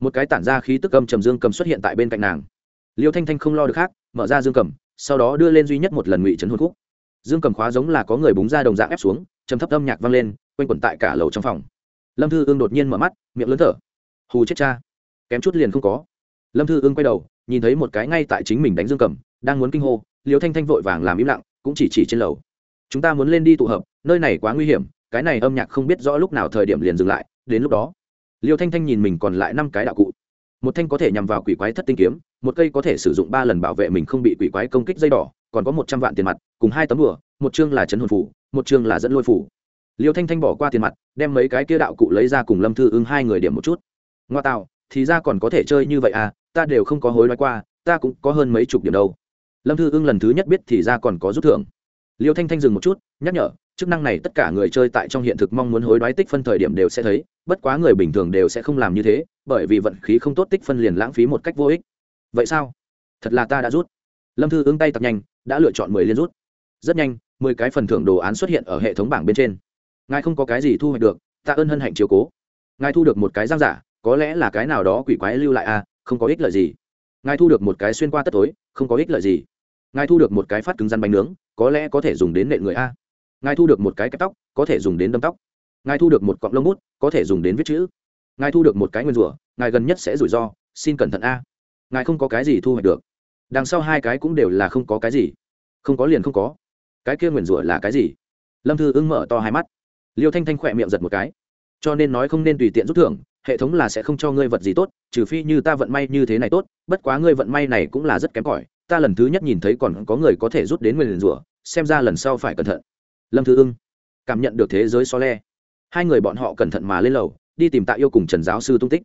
Một cái tản ra khí tức âm trầm dương cầm xuất hiện tại bên cạnh nàng. Liêu thanh thanh không lo được khác, mở ra dương cầm, sau đó đưa lên duy nhất một lần ngụy trấn hồn khúc. Dương cầm khóa giống là có người búng ra đồng dạng ép xuống, trầm thấp âm nhạc vang lên, quanh quẩn tại cả lầu trong phòng. Lâm thư ương đột nhiên mở mắt, miệng lớn thở. Hù chết cha. Kém chút liền không có. Lâm thư ương quay đầu nhìn thấy một cái ngay tại chính mình đánh dương cầm, đang muốn kinh hô, liêu thanh thanh vội vàng làm im lặng, cũng chỉ chỉ trên lầu. Chúng ta muốn lên đi tụ hợp, nơi này quá nguy hiểm, cái này âm nhạc không biết rõ lúc nào thời điểm liền dừng lại, đến lúc đó, liêu thanh thanh nhìn mình còn lại năm cái đạo cụ. Một thanh có thể nhằm vào quỷ quái thất tinh kiếm, một cây có thể sử dụng ba lần bảo vệ mình không bị quỷ quái công kích dây đỏ, còn có một trăm vạn tiền mặt, cùng hai tấm bửa một chương là chấn hồn phủ, một chương là dẫn lôi phủ. Liêu thanh thanh bỏ qua tiền mặt, đem mấy cái kia đạo cụ lấy ra cùng lâm thư ưng hai người điểm một chút. Ngoa tạo, thì ra còn có thể chơi như vậy à ta đều không có hối đoái qua, ta cũng có hơn mấy chục điểm đâu. Lâm thư ưng lần thứ nhất biết thì ra còn có rút thưởng. Liêu thanh thanh dừng một chút, nhắc nhở, chức năng này tất cả người chơi tại trong hiện thực mong muốn hối đoái tích phân thời điểm đều sẽ thấy, bất quá người bình thường đều sẽ không làm như thế, bởi vì vận khí không tốt tích phân liền lãng phí một cách vô ích. Vậy sao? Thật là ta đã rút. Lâm thư ứng tay tập nhanh, đã lựa chọn mười liên rút. Rất nhanh, mười cái phần thưởng đồ án xuất hiện ở hệ thống bảng bên trên. Ngài không có cái gì thu hoạch được tạ ơn hân hạnh chiều cố. Ngài thu được một cái giang giả, có lẽ là cái nào đó quỷ quái lưu lại à không có ích lợi gì. Ngài thu được một cái xuyên qua tất tối không có ích lợi gì. Ngài thu được một cái phát cứng răn bánh nướng, có lẽ có thể dùng đến nện người a. Ngài thu được một cái kẹp tóc, có thể dùng đến đâm tóc. Ngài thu được một cọng lông bút, có thể dùng đến viết chữ. Ngài thu được một cái nguyên rủa, ngài gần nhất sẽ rủi ro, xin cẩn thận a. Ngài không có cái gì thu hoạch được. Đằng sau hai cái cũng đều là không có cái gì. Không có liền không có. Cái kia nguyền rủa là cái gì? Lâm thư ưng mở to hai mắt. Liêu thanh thanh khỏe miệng giật một cái. Cho nên nói không nên tùy tiện rút thưởng hệ thống là sẽ không cho ngươi vật gì tốt, trừ phi như ta vận may như thế này tốt, bất quá ngươi vận may này cũng là rất kém cỏi, ta lần thứ nhất nhìn thấy còn có người có thể rút đến nguyền rủa, xem ra lần sau phải cẩn thận. Lâm thư ưng, cảm nhận được thế giới so le. Hai người bọn họ cẩn thận mà lên lầu, đi tìm tạ yêu cùng trần giáo sư tung tích.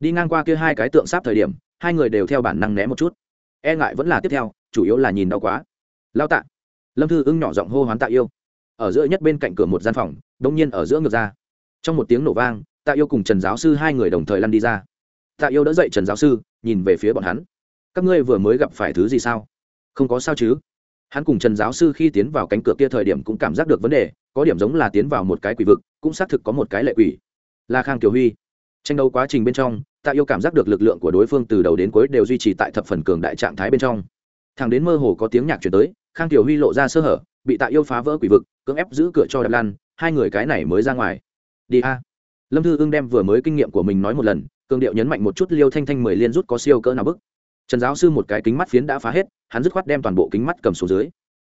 Đi ngang qua kia hai cái tượng sáp thời điểm, hai người đều theo bản năng né một chút. E ngại vẫn là tiếp theo, chủ yếu là nhìn đau quá. Lao tạ. Lâm thư ưng nhỏ giọng hô hoán tạ yêu. Ở giữa nhất bên cạnh cửa một gian phòng đông nhiên ở giữa ngược ra. Trong một tiếng nổ vang tạ yêu cùng trần giáo sư hai người đồng thời lăn đi ra. Tạ yêu đỡ dậy trần giáo sư, nhìn về phía bọn hắn. Các ngươi vừa mới gặp phải thứ gì sao? Không có sao chứ? Hắn cùng trần giáo sư khi tiến vào cánh cửa kia thời điểm cũng cảm giác được vấn đề, có điểm giống là tiến vào một cái quỷ vực, cũng xác thực có một cái lệ quỷ. Là khang kiều huy. Tranh đấu quá trình bên trong, tạ yêu cảm giác được lực lượng của đối phương từ đầu đến cuối đều duy trì tại thập phần cường đại trạng thái bên trong. Thằng đến mơ hồ có tiếng nhạc chuyển tới, khang kiều huy lộ ra sơ hở, bị tạ yêu phá vỡ quỷ vực, cưỡng ép giữ cửa cho đập lan, hai người cái này mới ra ngoài. Đi a lâm thư ưng đem vừa mới kinh nghiệm của mình nói một lần, cường điệu nhấn mạnh một chút liêu thanh thanh mười liên rút có siêu cỡ nào bức. Trần giáo sư một cái kính mắt phiến đã phá hết, hắn dứt khoát đem toàn bộ kính mắt cầm xuống dưới.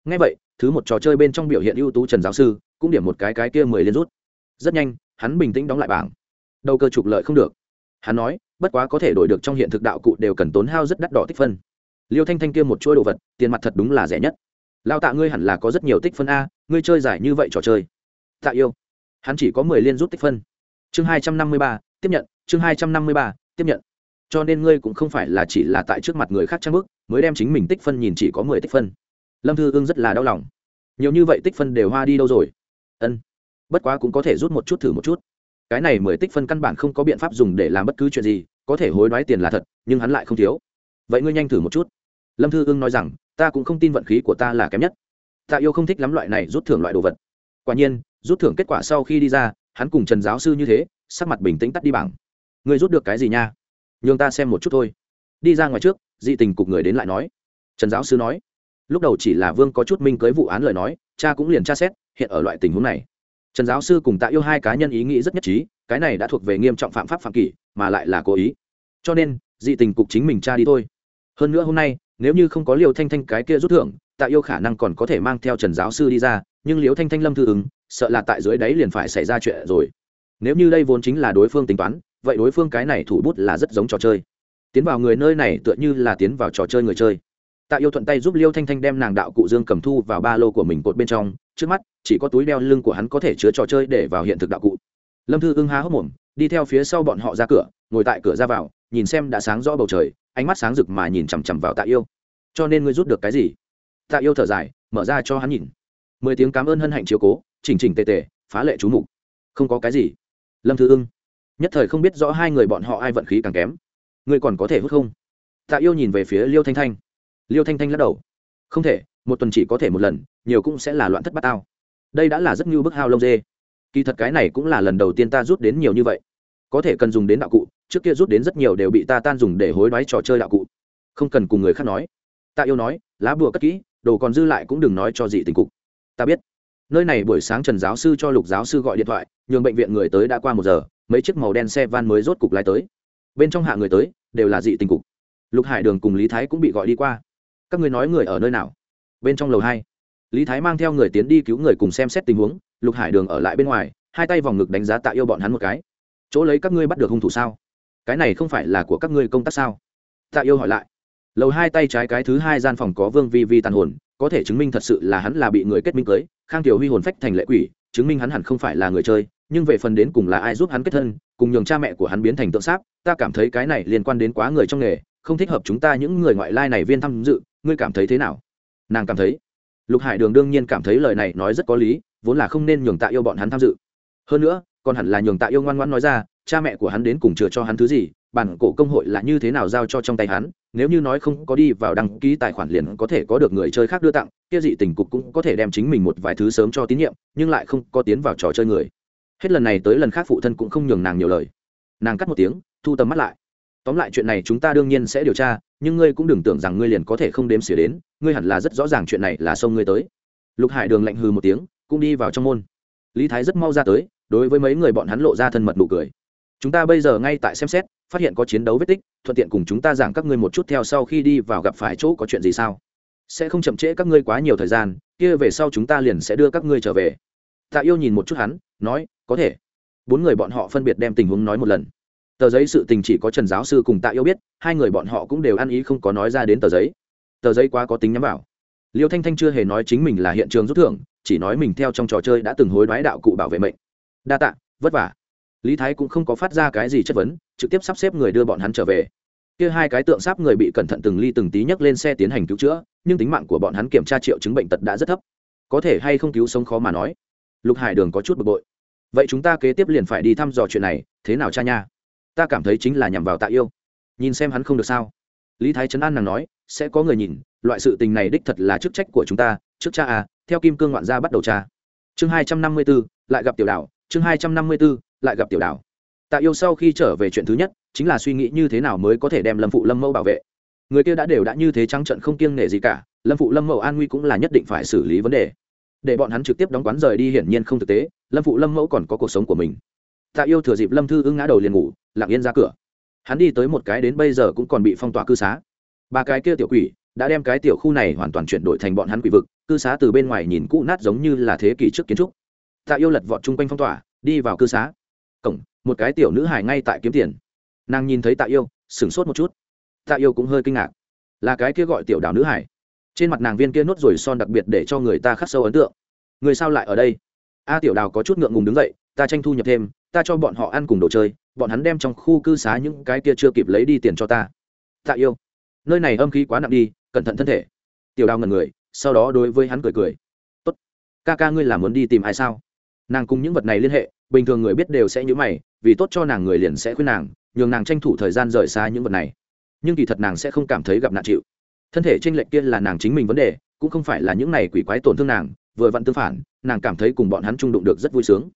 Ngay vậy, thứ một trò chơi bên trong biểu hiện ưu tú trần giáo sư, cũng điểm một cái cái kia mười liên rút. Rất nhanh, hắn bình tĩnh đóng lại bảng. Đầu cơ trục lợi không được. Hắn nói, bất quá có thể đổi được trong hiện thực đạo cụ đều cần tốn hao rất đắt đỏ tích phân. Liêu thanh thanh kia một chuỗi đồ vật, tiền mặt thật đúng là rẻ nhất. Lao tạ ngươi hẳn là có rất nhiều tích phân a, ngươi chơi giải như vậy trò chơi. Tạ yêu. Hắn chỉ có mười liên rút tích phân chương hai trăm năm mươi ba, tiếp nhận, chương hai trăm năm mươi ba, tiếp nhận. Cho nên ngươi cũng không phải là chỉ là tại trước mặt người khác trang bức, mới đem chính mình tích phân nhìn chỉ có mười tích phân. Lâm thư ương rất là đau lòng. Nhiều như vậy tích phân đều hoa đi đâu rồi? Ân, bất quá cũng có thể rút một chút thử một chút. Cái này mười tích phân căn bản không có biện pháp dùng để làm bất cứ chuyện gì, có thể hối đoái tiền là thật, nhưng hắn lại không thiếu. Vậy ngươi nhanh thử một chút. Lâm thư ương nói rằng, ta cũng không tin vận khí của ta là kém nhất. Tạ yêu không thích lắm loại này rút thưởng loại đồ vật. Quả nhiên, rút thưởng kết quả sau khi đi ra hắn cùng trần giáo sư như thế, sắc mặt bình tĩnh tắt đi bảng. Ngươi rút được cái gì nha? Nhường ta xem một chút thôi. Đi ra ngoài trước, dị tình cục người đến lại nói. Trần giáo sư nói. Lúc đầu chỉ là vương có chút minh cưới vụ án lời nói, cha cũng liền tra xét, hiện ở loại tình huống này. Trần giáo sư cùng tạ yêu hai cá nhân ý nghĩ rất nhất trí, cái này đã thuộc về nghiêm trọng phạm pháp phạm kỷ, mà lại là cố ý. Cho nên, dị tình cục chính mình tra đi thôi. Hơn nữa hôm nay, nếu như không có liều thanh thanh cái kia rút thưởng, tạ yêu khả năng còn có thể mang theo trần giáo sư đi ra, nhưng liều thanh thanh lâm thư ứng sợ là tại dưới đấy liền phải xảy ra chuyện rồi. Nếu như đây vốn chính là đối phương tính toán, vậy đối phương cái này thủ bút là rất giống trò chơi. Tiến vào người nơi này tựa như là tiến vào trò chơi người chơi. Tạ yêu thuận tay giúp liêu thanh thanh đem nàng đạo cụ dương cầm thu vào ba lô của mình cột bên trong, trước mắt, chỉ có túi đeo lưng của hắn có thể chứa trò chơi để vào hiện thực đạo cụ. Lâm thư ưng há hốc mồm, đi theo phía sau bọn họ ra cửa, ngồi tại cửa ra vào, nhìn xem đã sáng rõ bầu trời, ánh mắt sáng rực mà nhìn chằm chằm vào tạ yêu. Cho nên ngươi rút được cái gì? Tạ yêu thở dài, mở ra cho hắn nhìn. Mười tiếng cảm ơn hân hạnh chiếu cố chỉnh chỉnh tề tề, phá lệ chú mục. Không có cái gì. Lâm thư ưng, nhất thời không biết rõ hai người bọn họ ai vận khí càng kém. Ngươi còn có thể hút không? Tạ yêu nhìn về phía liêu thanh thanh. Liêu thanh thanh lắc đầu. Không thể, một tuần chỉ có thể một lần, nhiều cũng sẽ là loạn thất bát tao. Đây đã là rất như bức hao lông dê. Kỳ thật cái này cũng là lần đầu tiên ta rút đến nhiều như vậy. Có thể cần dùng đến đạo cụ, trước kia rút đến rất nhiều đều bị ta tan dùng để hối đoái trò chơi đạo cụ. Không cần cùng người khác nói. Tạ yêu nói, lá bùa cất kỹ, đồ còn dư lại cũng đừng nói cho dị tình cục. Ta biết nơi này buổi sáng trần giáo sư cho lục giáo sư gọi điện thoại, nhường bệnh viện người tới đã qua một giờ, mấy chiếc màu đen xe van mới rốt cục lái tới. Bên trong hạ người tới, đều là dị tình cục. Lục hải đường cùng lý thái cũng bị gọi đi qua. Các người nói người ở nơi nào? Bên trong lầu hai. Lý thái mang theo người tiến đi cứu người cùng xem xét tình huống, lục hải đường ở lại bên ngoài, hai tay vòng ngực đánh giá tạ yêu bọn hắn một cái. Chỗ lấy các ngươi bắt được hung thủ sao? Cái này không phải là của các ngươi công tác sao? Tạ yêu hỏi lại lầu hai tay trái cái thứ hai gian phòng có vương vi vi tàn hồn, có thể chứng minh thật sự là hắn là bị người kết minh cưới. Khang tiểu huy hồn phách thành lệ quỷ, chứng minh hắn hẳn không phải là người chơi, nhưng về phần đến cùng là ai giúp hắn kết thân, cùng nhường cha mẹ của hắn biến thành tượng sáp, ta cảm thấy cái này liên quan đến quá người trong nghề, không thích hợp chúng ta những người ngoại lai này viên tham dự, ngươi cảm thấy thế nào? Nàng cảm thấy, lục hải đường đương nhiên cảm thấy lời này nói rất có lý, vốn là không nên nhường tạ yêu bọn hắn tham dự. Hơn nữa, còn hẳn là nhường tạ yêu ngoan ngoãn nói ra, cha mẹ của hắn đến cùng chừa cho hắn thứ gì, bản cổ công hội là như thế nào giao cho trong tay hắn? Nếu như nói không có đi vào đăng ký tài khoản liền có thể có được người chơi khác đưa tặng, kia dị tình cục cũng có thể đem chính mình một vài thứ sớm cho tín nhiệm, nhưng lại không có tiến vào trò chơi người. Hết lần này tới lần khác phụ thân cũng không nhường nàng nhiều lời. Nàng cắt một tiếng, thu tầm mắt lại. Tóm lại chuyện này chúng ta đương nhiên sẽ điều tra, nhưng ngươi cũng đừng tưởng rằng ngươi liền có thể không đếm xỉa đến, ngươi hẳn là rất rõ ràng chuyện này là xông ngươi tới. Lục hải đường lạnh hư một tiếng, cũng đi vào trong môn. Lý thái rất mau ra tới, đối với mấy người bọn hắn lộ ra thân mật nụ cười. Chúng ta bây giờ ngay tại xem xét phát hiện có chiến đấu vết tích, thuận tiện cùng chúng ta giảng các ngươi một chút theo sau khi đi vào gặp phải chỗ có chuyện gì sao? Sẽ không chậm trễ các ngươi quá nhiều thời gian, kia về sau chúng ta liền sẽ đưa các ngươi trở về. Tạ yêu nhìn một chút hắn, nói, có thể. Bốn người bọn họ phân biệt đem tình huống nói một lần. Tờ giấy sự tình chỉ có trần giáo sư cùng tạ yêu biết, hai người bọn họ cũng đều ăn ý không có nói ra đến tờ giấy. Tờ giấy quá có tính nhắm vào. Liêu thanh thanh chưa hề nói chính mình là hiện trường rút thưởng, chỉ nói mình theo trong trò chơi đã từng hối đoái đạo cụ bảo vệ mệnh. Đa tạ, vất vả lý thái cũng không có phát ra cái gì chất vấn, trực tiếp sắp xếp người đưa bọn hắn trở về. Kia hai cái tượng sáp người bị cẩn thận từng ly từng tí nhấc lên xe tiến hành cứu chữa, nhưng tính mạng của bọn hắn kiểm tra triệu chứng bệnh tật đã rất thấp. Có thể hay không cứu sống khó mà nói. Lục hải đường có chút bực bội. Vậy chúng ta kế tiếp liền phải đi thăm dò chuyện này, thế nào cha nha? Ta cảm thấy chính là nhằm vào tạ yêu. Nhìn xem hắn không được sao. Lý thái trấn an nàng nói, sẽ có người nhìn, loại sự tình này đích thật là chức trách của chúng ta, trước cha à theo kim cương ngoạn gia bắt đầu cha. Chương hai trăm năm mươi b ố lại gặp tiểu đảo, chương hai trăm năm mươi b ố lại gặp tiểu đảo. Tạ yêu sau khi trở về chuyện thứ nhất, chính là suy nghĩ như thế nào mới có thể đem lâm phụ lâm mẫu bảo vệ. Người kia đã đều đã như thế trắng trận không kiêng nể gì cả, lâm phụ lâm mẫu an nguy cũng là nhất định phải xử lý vấn đề. Để bọn hắn trực tiếp đóng quán rời đi hiển nhiên không thực tế, lâm phụ lâm mẫu còn có cuộc sống của mình. Tạ yêu thừa dịp lâm thư ưng ngã đầu liền ngủ, lặng yên ra cửa. Hắn đi tới một cái đến bây giờ cũng còn bị phong tỏa cư xá. Ba cái kia tiểu quỷ đã đem cái tiểu khu này hoàn toàn chuyển đổi thành bọn hắn quỷ vực, cư xá từ bên ngoài nhìn cũ nát giống như là thế kỷ trước kiến trúc. Tạ yêu lật vọt chung quanh phong tỏa, đi vào cư xá cổng, một cái tiểu nữ hài ngay tại kiếm tiền. Nàng nhìn thấy tạ yêu, sửng sốt một chút. Tạ yêu cũng hơi kinh ngạc. Là cái kia gọi tiểu đào nữ hải trên mặt nàng viên kia nốt rồi son đặc biệt để cho người ta khắc sâu ấn tượng. Người sao lại ở đây? A tiểu đào có chút ngượng ngùng đứng dậy, ta tranh thu nhập thêm, ta cho bọn họ ăn cùng đồ chơi, bọn hắn đem trong khu cư xá những cái kia chưa kịp lấy đi tiền cho ta. Tạ yêu, nơi này âm khí quá nặng đi, cẩn thận thân thể. Tiểu đào ngần người, sau đó đối với hắn cười cười. Tốt, ca ca ngươi là muốn đi tìm ai sao? Nàng cùng những vật này liên hệ bình thường người biết đều sẽ nhớ mày, vì tốt cho nàng người liền sẽ khuyên nàng, nhường nàng tranh thủ thời gian rời xa những vật này. Nhưng kỳ thật nàng sẽ không cảm thấy gặp nạn chịu. Thân thể tranh lệch kia là nàng chính mình vấn đề, cũng không phải là những này quỷ quái tổn thương nàng, vừa vặn tương phản, nàng cảm thấy cùng bọn hắn trung đụng được rất vui sướng.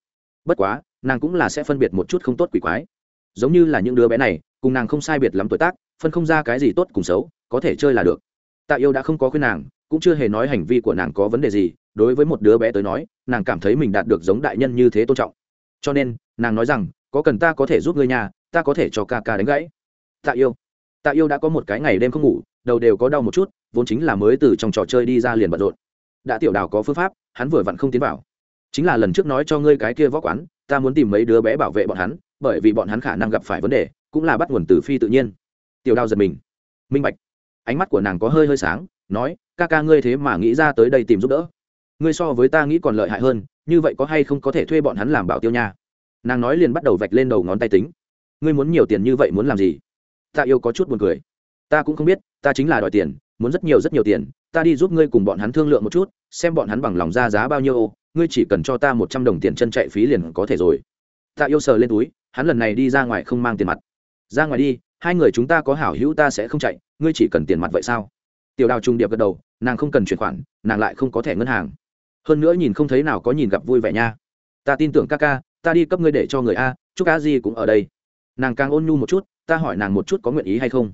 Bất quá, nàng cũng là sẽ phân biệt một chút không tốt quỷ quái. Giống như là những đứa bé này, cùng nàng không sai biệt lắm tuổi tác, phân không ra cái gì tốt cùng xấu, có thể chơi là được. Tạ yêu đã không có khuyên nàng, cũng chưa hề nói hành vi của nàng có vấn đề gì, đối với một đứa bé tới nói, nàng cảm thấy mình đạt được giống đại nhân như thế tôn trọng cho nên, nàng nói rằng, có cần ta có thể giúp ngươi nhà, ta có thể cho ca ca đánh gãy. Tạ yêu. Tạ yêu đã có một cái ngày đêm không ngủ, đầu đều có đau một chút, vốn chính là mới từ trong trò chơi đi ra liền bận rộn. Đã tiểu đào có phương pháp, hắn vừa vặn không tiến vào. Chính là lần trước nói cho ngươi cái kia võ quán, ta muốn tìm mấy đứa bé bảo vệ bọn hắn, bởi vì bọn hắn khả năng gặp phải vấn đề, cũng là bắt nguồn từ phi tự nhiên. Tiểu đào giật mình. Minh bạch. Ánh mắt của nàng có hơi hơi sáng, nói, ca ca ngươi thế mà nghĩ ra tới đây tìm giúp đỡ. Ngươi so với ta nghĩ còn lợi hại hơn như vậy có hay không có thể thuê bọn hắn làm bảo tiêu nha? Nàng nói liền bắt đầu vạch lên đầu ngón tay tính. Ngươi muốn nhiều tiền như vậy muốn làm gì? Ta yêu có chút buồn cười. Ta cũng không biết, ta chính là đòi tiền, muốn rất nhiều rất nhiều tiền. Ta đi giúp ngươi cùng bọn hắn thương lượng một chút, xem bọn hắn bằng lòng ra giá bao nhiêu ô. Ngươi chỉ cần cho ta một trăm đồng tiền chân chạy phí liền có thể rồi. Ta yêu sờ lên túi, hắn lần này đi ra ngoài không mang tiền mặt. Ra ngoài đi, hai người chúng ta có hảo hữu ta sẽ không chạy, ngươi chỉ cần tiền mặt vậy sao? Tiểu đào trung điệp gật đầu, nàng không cần chuyển khoản, nàng lại không có thẻ ngân hàng hơn nữa nhìn không thấy nào có nhìn gặp vui vẻ nha. Ta tin tưởng ca ca, ta đi cấp ngươi để cho người a, chúc cá di cũng ở đây. Nàng càng ôn nhu một chút, ta hỏi nàng một chút có nguyện ý hay không.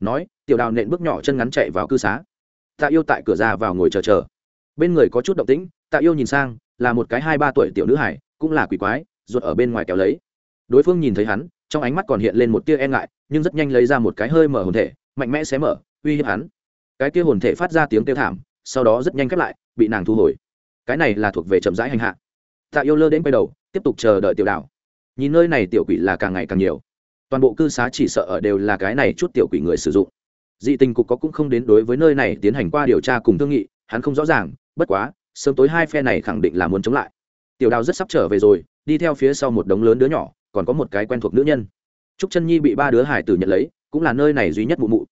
Nói, tiểu đào nện bước nhỏ chân ngắn chạy vào cư xá. Tạ yêu tại cửa ra vào ngồi chờ chờ. Bên người có chút động tĩnh tạ yêu nhìn sang, là một cái hai ba tuổi tiểu nữ hải, cũng là quỷ quái, ruột ở bên ngoài kéo lấy. Đối phương nhìn thấy hắn, trong ánh mắt còn hiện lên một tia e ngại, nhưng rất nhanh lấy ra một cái hơi mở hồn thể, mạnh mẽ xé mở, uy hiếp hắn. Cái kia hồn thể phát ra tiếng kêu thảm, sau đó rất nhanh khép lại, bị nàng thu hồi cái này là thuộc về chậm rãi hành hạ. Tạ yêu lơ đến quay đầu, tiếp tục chờ đợi tiểu đảo. Nhìn nơi này tiểu quỷ là càng ngày càng nhiều. Toàn bộ cư xá chỉ sợ ở đều là cái này chút tiểu quỷ người sử dụng. Dị tình cục có cũng không đến đối với nơi này tiến hành qua điều tra cùng thương nghị, hắn không rõ ràng, bất quá, sớm tối hai phe này khẳng định là muốn chống lại. Tiểu đào rất sắp trở về rồi, đi theo phía sau một đống lớn đứa nhỏ, còn có một cái quen thuộc nữ nhân. Trúc chân nhi bị ba đứa hải tử nhận lấy, cũng là nơi này duy nhất mụ mụ.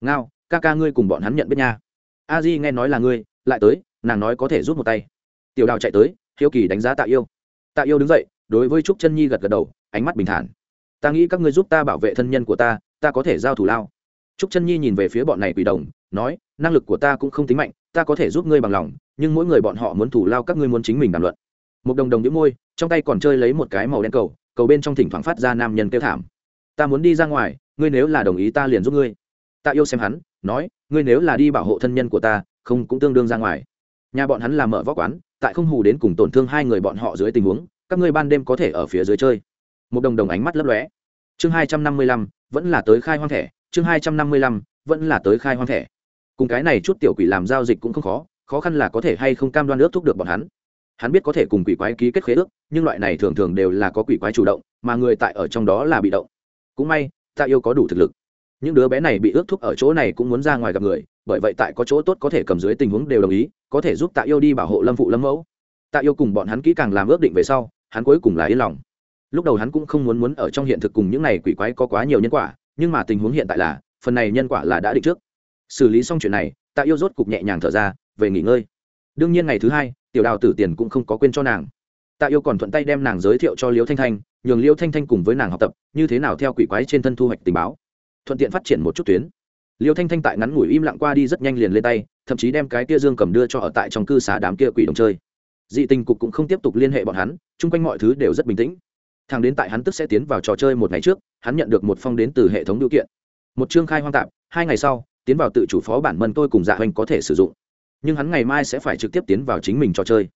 Ngao, ca ca ngươi cùng bọn hắn nhận biết nha. A di nghe nói là ngươi, lại tới, nàng nói có thể rút một tay tiểu đào chạy tới, hiếu kỳ đánh giá tạ yêu. Tạ yêu đứng dậy, đối với trúc chân nhi gật gật đầu, ánh mắt bình thản. Ta nghĩ các ngươi giúp ta bảo vệ thân nhân của ta ta có thể giao thủ lao. Trúc chân nhi nhìn về phía bọn này quỷ đồng, nói, năng lực của ta cũng không tính mạnh, ta có thể giúp ngươi bằng lòng, nhưng mỗi người bọn họ muốn thủ lao các ngươi muốn chính mình đàm luận. Một đồng đồng đĩu môi, trong tay còn chơi lấy một cái màu đen cầu cầu bên trong thỉnh thoảng phát ra nam nhân kêu thảm. Ta muốn đi ra ngoài, ngươi nếu là đồng ý ta liền giúp ngươi. Ta yêu xem hắn, nói, ngươi nếu là đi bảo hộ thân nhân của ta, không cũng tương đương ra ngoài nhà bọn hắn làm mở võ quán, tại không hù đến cùng tổn thương hai người bọn họ dưới tình huống, các ngươi ban đêm có thể ở phía dưới chơi. Một đồng đồng ánh mắt lấp lóe. Chương hai trăm năm mươi lăm, vẫn là tới khai hoang thẻ. Chương hai trăm năm mươi lăm, vẫn là tới khai hoang thẻ. Cùng cái này chút tiểu quỷ làm giao dịch cũng không khó khó khăn là có thể hay không cam đoan ước thúc được bọn hắn. Hắn biết có thể cùng quỷ quái ký kết khế ước, nhưng loại này thường thường đều là có quỷ quái chủ động, mà người tại ở trong đó là bị động. Cũng may, ta yêu có đủ thực lực. Những đứa bé này bị ước thúc ở chỗ này cũng muốn ra ngoài gặp người bởi vậy tại có chỗ tốt có thể cầm dưới tình huống đều đồng ý, có thể giúp tạ yêu đi bảo hộ lâm phụ lâm mẫu. Tạ yêu cùng bọn hắn kỹ càng làm ước định về sau, hắn cuối cùng là yên lòng. Lúc đầu hắn cũng không muốn muốn ở trong hiện thực cùng những này quỷ quái có quá nhiều nhân quả, nhưng mà tình huống hiện tại là, phần này nhân quả là đã định trước. Xử lý xong chuyện này, tạ yêu rốt cục nhẹ nhàng thở ra, về nghỉ ngơi. Đương nhiên ngày thứ hai, tiểu đào tử tiền cũng không có quên cho nàng. Tạ yêu còn thuận tay đem nàng giới thiệu cho liễu thanh thanh, nhường liễu thanh thanh cùng với nàng học tập, như thế nào theo quỷ quái trên thân thu hoạch tình báo. Thuận tiện phát triển một chút tuyến. Liêu thanh thanh tại ngắn ngủi im lặng qua đi rất nhanh liền lên tay, thậm chí đem cái kia dương cầm đưa cho ở tại trong cư xá đám kia quỷ đồng chơi. Dị tình cục cũng không tiếp tục liên hệ bọn hắn, chung quanh mọi thứ đều rất bình tĩnh. Thằng đến tại hắn tức sẽ tiến vào trò chơi một ngày trước, hắn nhận được một phong đến từ hệ thống điều kiện. Một chương khai hoang tạp, hai ngày sau, tiến vào tự chủ phó bản mân tôi cùng dạ hoành có thể sử dụng. Nhưng hắn ngày mai sẽ phải trực tiếp tiến vào chính mình trò chơi.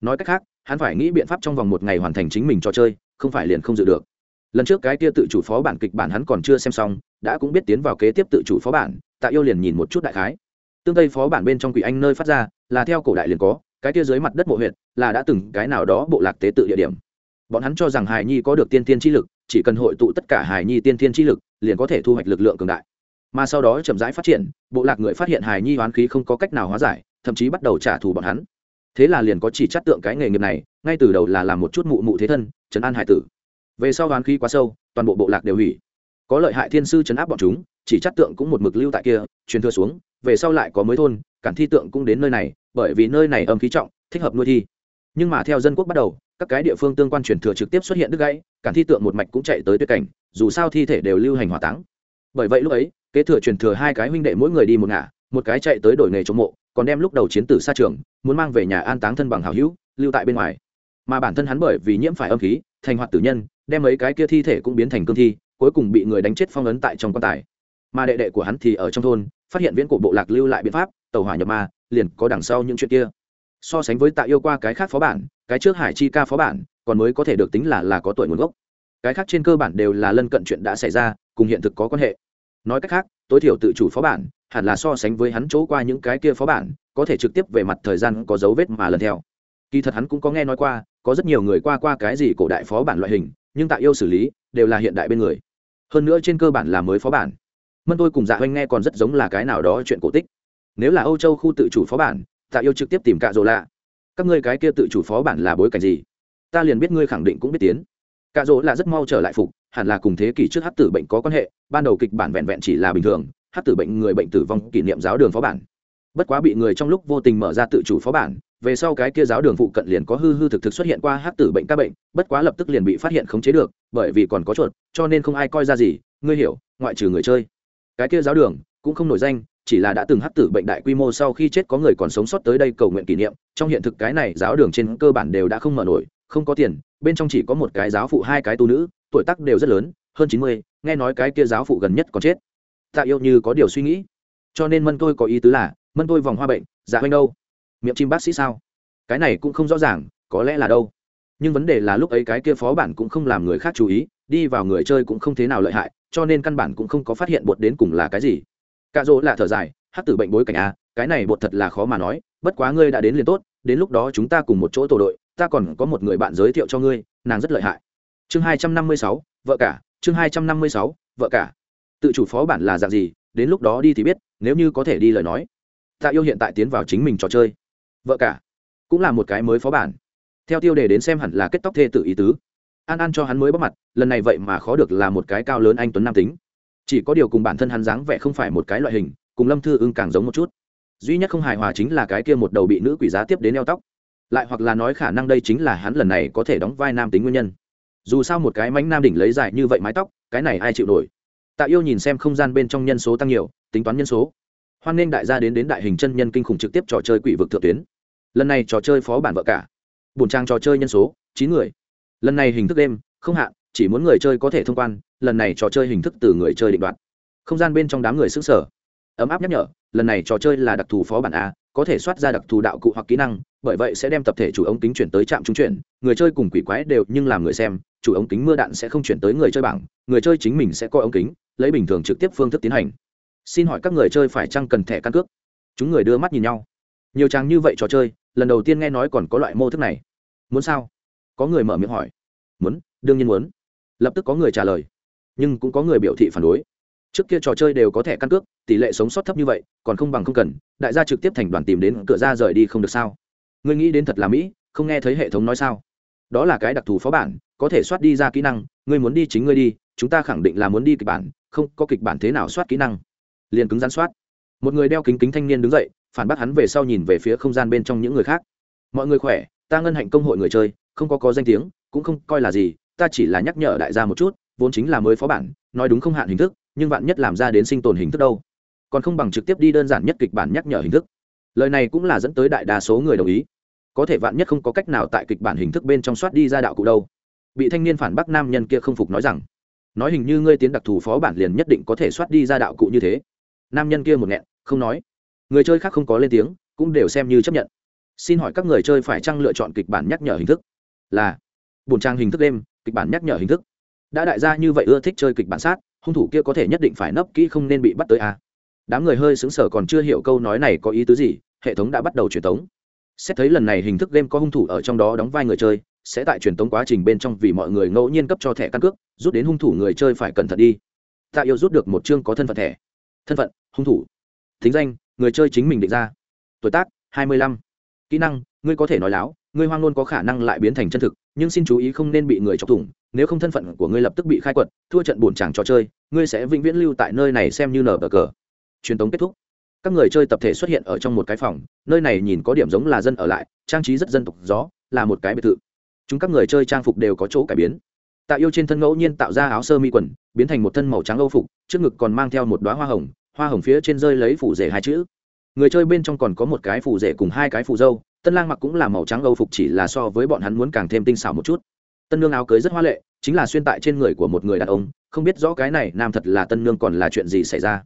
Nói cách khác, hắn phải nghĩ biện pháp trong vòng một ngày hoàn thành chính mình trò chơi, không phải liền không dự được. Lần trước cái kia tự chủ phó bản kịch bản hắn còn chưa xem xong đã cũng biết tiến vào kế tiếp tự chủ phó bản, tạ yêu liền nhìn một chút đại khái. Tương tây phó bản bên trong quỷ anh nơi phát ra, là theo cổ đại liền có, cái kia dưới mặt đất mộ huyện là đã từng cái nào đó bộ lạc tế tự địa điểm. Bọn hắn cho rằng hài nhi có được tiên tiên chi lực, chỉ cần hội tụ tất cả hài nhi tiên tiên chi lực, liền có thể thu hoạch lực lượng cường đại. Mà sau đó chậm rãi phát triển, bộ lạc người phát hiện hài nhi hoán khí không có cách nào hóa giải, thậm chí bắt đầu trả thù bọn hắn. Thế là liền có chỉ chắt tượng cái nghề nghiệp này, ngay từ đầu là làm một chút mụ mụ thế thân trấn an hải tử. Về sau hoán khí quá sâu, toàn bộ bộ lạc đều hủy có lợi hại thiên sư chấn áp bọn chúng, chỉ chắt tượng cũng một mực lưu tại kia, truyền thừa xuống, về sau lại có mới thôn, cản thi tượng cũng đến nơi này, bởi vì nơi này âm khí trọng, thích hợp nuôi thi. Nhưng mà theo dân quốc bắt đầu, các cái địa phương tương quan truyền thừa trực tiếp xuất hiện đứt gãy, cản thi tượng một mạch cũng chạy tới tuyệt cảnh, dù sao thi thể đều lưu hành hỏa táng. Bởi vậy lúc ấy, kế thừa truyền thừa hai cái huynh đệ mỗi người đi một ngả, một cái chạy tới đổi nghề chống mộ, còn đem lúc đầu chiến tử xa trường, muốn mang về nhà an táng thân bằng hào hữu, lưu tại bên ngoài. Mà bản thân hắn bởi vì nhiễm phải âm khí, thành hoạt tử nhân, đem mấy cái kia thi thể cũng biến thành cương thi cuối cùng bị người đánh chết phong ấn tại trong quan tài. Mà đệ đệ của hắn thì ở trong thôn, phát hiện viễn cổ bộ lạc lưu lại biện pháp, tàu hỏa nhập ma, liền có đằng sau những chuyện kia. So sánh với tạ yêu qua cái khác phó bản, cái trước hải chi ca phó bản, còn mới có thể được tính là là có tuổi nguồn gốc. Cái khác trên cơ bản đều là lân cận chuyện đã xảy ra, cùng hiện thực có quan hệ. Nói cách khác, tối thiểu tự chủ phó bản, hẳn là so sánh với hắn chỗ qua những cái kia phó bản, có thể trực tiếp về mặt thời gian có dấu vết mà lần theo. Kỳ thật hắn cũng có nghe nói qua, có rất nhiều người qua qua cái gì cổ đại phó bản loại hình, nhưng tạ yêu xử lý đều là hiện đại bên người hơn nữa trên cơ bản là mới phó bản. Mân tôi cùng dạ oanh nghe còn rất giống là cái nào đó chuyện cổ tích. Nếu là âu châu khu tự chủ phó bản, tạ yêu trực tiếp tìm cạ rỗ lạ. Các ngươi cái kia tự chủ phó bản là bối cảnh gì? Ta liền biết ngươi khẳng định cũng biết tiến. Cạ rỗ lạ rất mau trở lại phục, hẳn là cùng thế kỷ trước hát tử bệnh có quan hệ, ban đầu kịch bản vẹn vẹn chỉ là bình thường hát tử bệnh người bệnh tử vong kỷ niệm giáo đường phó bản. Bất quá bị người trong lúc vô tình mở ra tự chủ phó bản về sau cái kia giáo đường phụ cận liền có hư hư thực thực xuất hiện qua hát tử bệnh ca bệnh, bất quá lập tức liền bị phát hiện khống chế được, bởi vì còn có chuột, cho nên không ai coi ra gì, ngươi hiểu, ngoại trừ người chơi. Cái kia giáo đường cũng không nổi danh, chỉ là đã từng hát tử bệnh đại quy mô sau khi chết có người còn sống sót tới đây cầu nguyện kỷ niệm, trong hiện thực cái này giáo đường trên cơ bản đều đã không mở nổi, không có tiền, bên trong chỉ có một cái giáo phụ hai cái tu nữ, tuổi tác đều rất lớn, hơn chín mươi, nghe nói cái kia giáo phụ gần nhất còn chết. Tạ yêu như có điều suy nghĩ. Cho nên mân tôi có ý tứ là, mân tôi vòng hoa bệnh dạ oanh đâu? Miệng chim bác sĩ sao? Cái này cũng không rõ ràng, có lẽ là đâu. Nhưng vấn đề là lúc ấy cái kia phó bản cũng không làm người khác chú ý, đi vào người chơi cũng không thế nào lợi hại, cho nên căn bản cũng không có phát hiện bột đến cùng là cái gì. Cạ dỗ là thở dài hát tử bệnh bối cảnh a cái này bột thật là khó mà nói, bất quá ngươi đã đến liền tốt, đến lúc đó chúng ta cùng một chỗ tổ đội, ta còn có một người bạn giới thiệu cho ngươi, nàng rất lợi hại. Chương hai trăm năm mươi sáu, vợ cả, chương hai trăm năm mươi sáu, vợ cả. Tự chủ phó bản là dạng gì, đến lúc đó đi thì biết, nếu như có thể đi lời nói. Tạ yêu hiện tại tiến vào chính mình trò chơi vợ cả. Cũng là một cái mới phó bản. Theo tiêu đề đến xem hẳn là kết tóc thê tự ý tứ. An an cho hắn mới bóc mặt, lần này vậy mà khó được là một cái cao lớn anh tuấn nam tính. Chỉ có điều cùng bản thân hắn dáng vẻ không phải một cái loại hình, cùng lâm thư ưng càng giống một chút. Duy nhất không hài hòa chính là cái kia một đầu bị nữ quỷ giá tiếp đến eo tóc. Lại hoặc là nói khả năng đây chính là hắn lần này có thể đóng vai nam tính nguyên nhân. Dù sao một cái mánh nam đỉnh lấy dài như vậy mái tóc, cái này ai chịu nổi? Tạ yêu nhìn xem không gian bên trong nhân số tăng nhiều, tính toán nhân số. Hoan nghênh đại gia đến đến đại hình chân nhân kinh khủng trực tiếp trò chơi quỷ vực thượng tuyến lần này trò chơi phó bản vợ cả. Bùn trang trò chơi nhân số, chín người. Lần này hình thức đêm, không hạn, chỉ muốn người chơi có thể thông quan, lần này trò chơi hình thức từ người chơi định đoạt. Không gian bên trong đám người xứng sở ấm áp nhắc nhở, lần này trò chơi là đặc thù phó bản a, có thể soát ra đặc thù đạo cụ hoặc kỹ năng, bởi vậy sẽ đem tập thể chủ ống kính chuyển tới trạm trung chuyển, người chơi cùng quỷ quái đều nhưng làm người xem, chủ ống kính mưa đạn sẽ không chuyển tới người chơi bảng, người chơi chính mình sẽ coi ống kính, lấy bình thường trực tiếp phương thức tiến hành. Xin hỏi các người chơi phải chăng cần thẻ căn cước? Chúng người đưa mắt nhìn nhau. Nhiều trang như vậy trò chơi lần đầu tiên nghe nói còn có loại mô thức này. Muốn sao? Có người mở miệng hỏi. Muốn, đương nhiên muốn. Lập tức có người trả lời. Nhưng cũng có người biểu thị phản đối. Trước kia trò chơi đều có thẻ căn cước, tỷ lệ sống sót thấp như vậy, còn không bằng không cần, đại gia trực tiếp thành đoàn tìm đến cửa ra rời đi không được sao? Ngươi nghĩ đến thật là mỹ, không nghe thấy hệ thống nói sao? Đó là cái đặc thù phó bản, có thể soát đi ra kỹ năng, ngươi muốn đi chính ngươi đi, chúng ta khẳng định là muốn đi kịch bản, không có kịch bản thế nào soát kỹ năng. Liền cứng rắn soát. Một người đeo kính kính thanh niên đứng dậy phản bác hắn về sau nhìn về phía không gian bên trong những người khác. Mọi người khỏe, ta ngân hạnh công hội người chơi, không có có danh tiếng, cũng không coi là gì, ta chỉ là nhắc nhở đại gia một chút, vốn chính là mới phó bản, nói đúng không hạn hình thức, nhưng vạn nhất làm ra đến sinh tồn hình thức đâu? Còn không bằng trực tiếp đi đơn giản nhất kịch bản nhắc nhở hình thức. Lời này cũng là dẫn tới đại đa số người đồng ý. Có thể vạn nhất không có cách nào tại kịch bản hình thức bên trong soát đi ra đạo cụ đâu. Bị thanh niên phản bác nam nhân kia không phục nói rằng, nói hình như ngươi tiến đặc thù phó bản liền nhất định có thể soát đi ra đạo cụ như thế. Nam nhân kia một nghẹn, không nói người chơi khác không có lên tiếng, cũng đều xem như chấp nhận. Xin hỏi các người chơi phải chăng lựa chọn kịch bản nhắc nhở hình thức? Là. Bùn trang hình thức đêm, kịch bản nhắc nhở hình thức. Đã đại gia như vậy ưa thích chơi kịch bản sát, hung thủ kia có thể nhất định phải nấp kỹ không nên bị bắt tới à. đám người hơi xứng sở còn chưa hiểu câu nói này có ý tứ gì, hệ thống đã bắt đầu truyền tống. Xét thấy lần này hình thức game có hung thủ ở trong đó đóng vai người chơi, sẽ tại truyền tống quá trình bên trong vì mọi người ngẫu nhiên cấp cho thẻ căn cước, rút đến hung thủ người chơi phải cẩn thận đi. Tạ yêu rút được một chương có thân phận thẻ. Thân phận, hung thủ. Thính danh người chơi chính mình định ra. Tuổi tác, hai mươi lăm. Kỹ năng, ngươi có thể nói láo, ngươi hoang luôn có khả năng lại biến thành chân thực, nhưng xin chú ý không nên bị người chọc thủng, nếu không thân phận của ngươi lập tức bị khai quật, thua trận bổn chàng trò chơi, ngươi sẽ vĩnh viễn lưu tại nơi này xem như nở bờ cờ. Truyền tống kết thúc. Các người chơi tập thể xuất hiện ở trong một cái phòng, nơi này nhìn có điểm giống là dân ở lại, trang trí rất dân tộc gió, là một cái biệt thự. Chúng các người chơi trang phục đều có chỗ cải biến. Tạ yêu trên thân ngẫu nhiên tạo ra áo sơ mi quần, biến thành một thân màu trắng âu phục, trước ngực còn mang theo một đoá hoa hồng hoa hồng phía trên rơi lấy phủ rể hai chữ. Người chơi bên trong còn có một cái phủ rể cùng hai cái phủ dâu, tân lang mặc cũng là màu trắng âu phục chỉ là so với bọn hắn muốn càng thêm tinh xảo một chút. Tân nương áo cưới rất hoa lệ, chính là xuyên tại trên người của một người đàn ông, không biết rõ cái này nam thật là tân nương còn là chuyện gì xảy ra.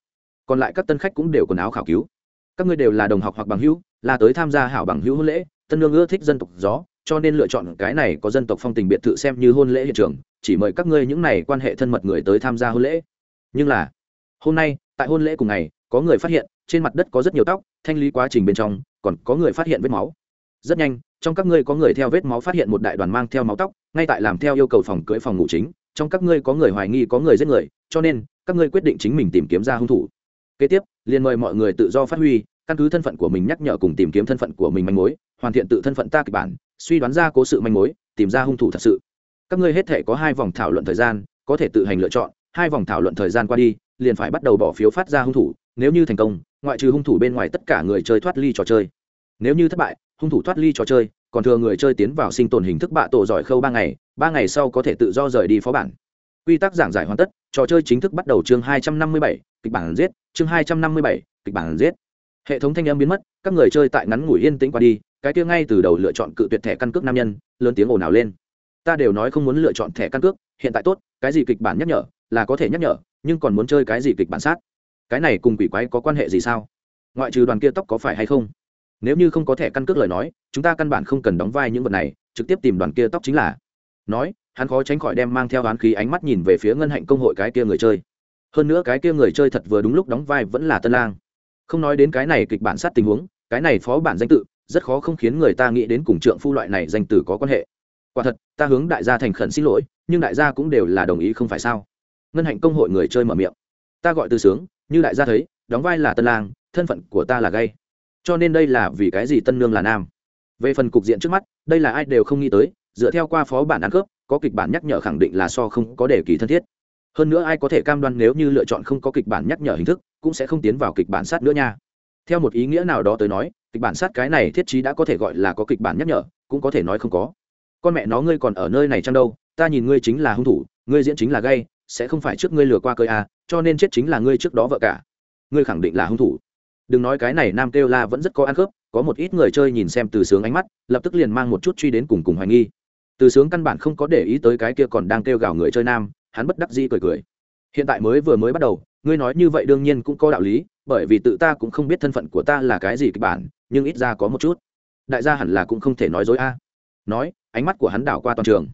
Còn lại các tân khách cũng đều quần áo khảo cứu. Các ngươi đều là đồng học hoặc bằng hữu, là tới tham gia hảo bằng hữu hôn lễ, tân nương ưa thích dân tộc gió, cho nên lựa chọn cái này có dân tộc phong tình biệt thự xem như hôn lễ hiện trường, chỉ mời các ngươi những này quan hệ thân mật người tới tham gia hôn lễ. Nhưng là hôm nay, tại hôn lễ cùng ngày, có người phát hiện, trên mặt đất có rất nhiều tóc, thanh lý quá trình bên trong, còn có người phát hiện vết máu. Rất nhanh, trong các ngươi có người theo vết máu phát hiện một đại đoàn mang theo máu tóc, ngay tại làm theo yêu cầu phòng cưỡi phòng ngủ chính, trong các ngươi có người hoài nghi có người giết người, cho nên, các ngươi quyết định chính mình tìm kiếm ra hung thủ. Kế tiếp, liền mời mọi người tự do phát huy, căn cứ thân phận của mình nhắc nhở cùng tìm kiếm thân phận của mình manh mối, hoàn thiện tự thân phận ta kịch bản, suy đoán ra cố sự manh mối, tìm ra hung thủ thật sự. Các ngươi hết thể có hai vòng thảo luận thời gian, có thể tự hành lựa chọn, hai vòng thảo luận thời gian qua đi liền phải bắt đầu bỏ phiếu phát ra hung thủ, nếu như thành công, ngoại trừ hung thủ bên ngoài tất cả người chơi thoát ly trò chơi. Nếu như thất bại, hung thủ thoát ly trò chơi, còn thừa người chơi tiến vào sinh tồn hình thức bạ tổ giỏi khâu ba ngày ba ngày sau có thể tự do rời đi phó bản. Quy tắc giảng giải hoàn tất, trò chơi chính thức bắt đầu chương hai trăm năm mươi bảy, kịch bản giết, chương hai trăm năm mươi bảy, kịch bản giết. Hệ thống thanh âm biến mất, các người chơi tại ngắn ngủi yên tĩnh qua đi, cái kia ngay từ đầu lựa chọn cự tuyệt thẻ căn cước nam nhân, lớn tiếng ồn ào lên. Ta đều nói không muốn lựa chọn thẻ căn cước, hiện tại tốt, cái gì kịch bản nhắc nhở là có thể nhắc nhở, nhưng còn muốn chơi cái gì kịch bản sát? Cái này cùng quỷ quái có quan hệ gì sao? Ngoại trừ đoàn kia tóc có phải hay không? Nếu như không có thẻ căn cước lời nói, chúng ta căn bản không cần đóng vai những vật này, trực tiếp tìm đoàn kia tóc chính là. Nói, hắn khó tránh khỏi đem mang theo đoán khí ánh mắt nhìn về phía ngân hạnh công hội cái kia người chơi. Hơn nữa cái kia người chơi thật vừa đúng lúc đóng vai vẫn là tân lang. Không nói đến cái này kịch bản sát tình huống, cái này phó bản danh tự, rất khó không khiến người ta nghĩ đến cùng trượng phu loại này danh từ có quan hệ. Quả thật, ta hướng đại gia thành khẩn xin lỗi, nhưng đại gia cũng đều là đồng ý không phải sao? Ngân hạnh công hội người chơi mở miệng. Ta gọi từ sướng, như đại gia thấy, đóng vai là tân lang, thân phận của ta là gay. Cho nên đây là vì cái gì tân nương là nam? Về phần cục diện trước mắt, đây là ai đều không nghĩ tới, dựa theo qua phó bản ăn cướp, có kịch bản nhắc nhở khẳng định là so không có đề kỳ thân thiết. Hơn nữa ai có thể cam đoan nếu như lựa chọn không có kịch bản nhắc nhở hình thức, cũng sẽ không tiến vào kịch bản sát nữa nha. Theo một ý nghĩa nào đó tới nói, kịch bản sát cái này thiết trí đã có thể gọi là có kịch bản nhắc nhở, cũng có thể nói không có. Con mẹ nó ngươi còn ở nơi này chăng đâu, ta nhìn ngươi chính là hung thủ, ngươi diễn chính là gay sẽ không phải trước ngươi lừa qua cơi à, cho nên chết chính là ngươi trước đó vợ cả. Ngươi khẳng định là hung thủ. Đừng nói cái này nam kêu la vẫn rất có ăn khớp có một ít người chơi nhìn xem từ sướng ánh mắt lập tức liền mang một chút truy đến cùng cùng hoài nghi. Từ sướng căn bản không có để ý tới cái kia còn đang kêu gào người chơi nam hắn bất đắc dĩ cười cười. Hiện tại mới vừa mới bắt đầu ngươi nói như vậy đương nhiên cũng có đạo lý bởi vì tự ta cũng không biết thân phận của ta là cái gì kịch bản nhưng ít ra có một chút. Đại gia hẳn là cũng không thể nói dối a. Nói ánh mắt của hắn đảo qua toàn trường.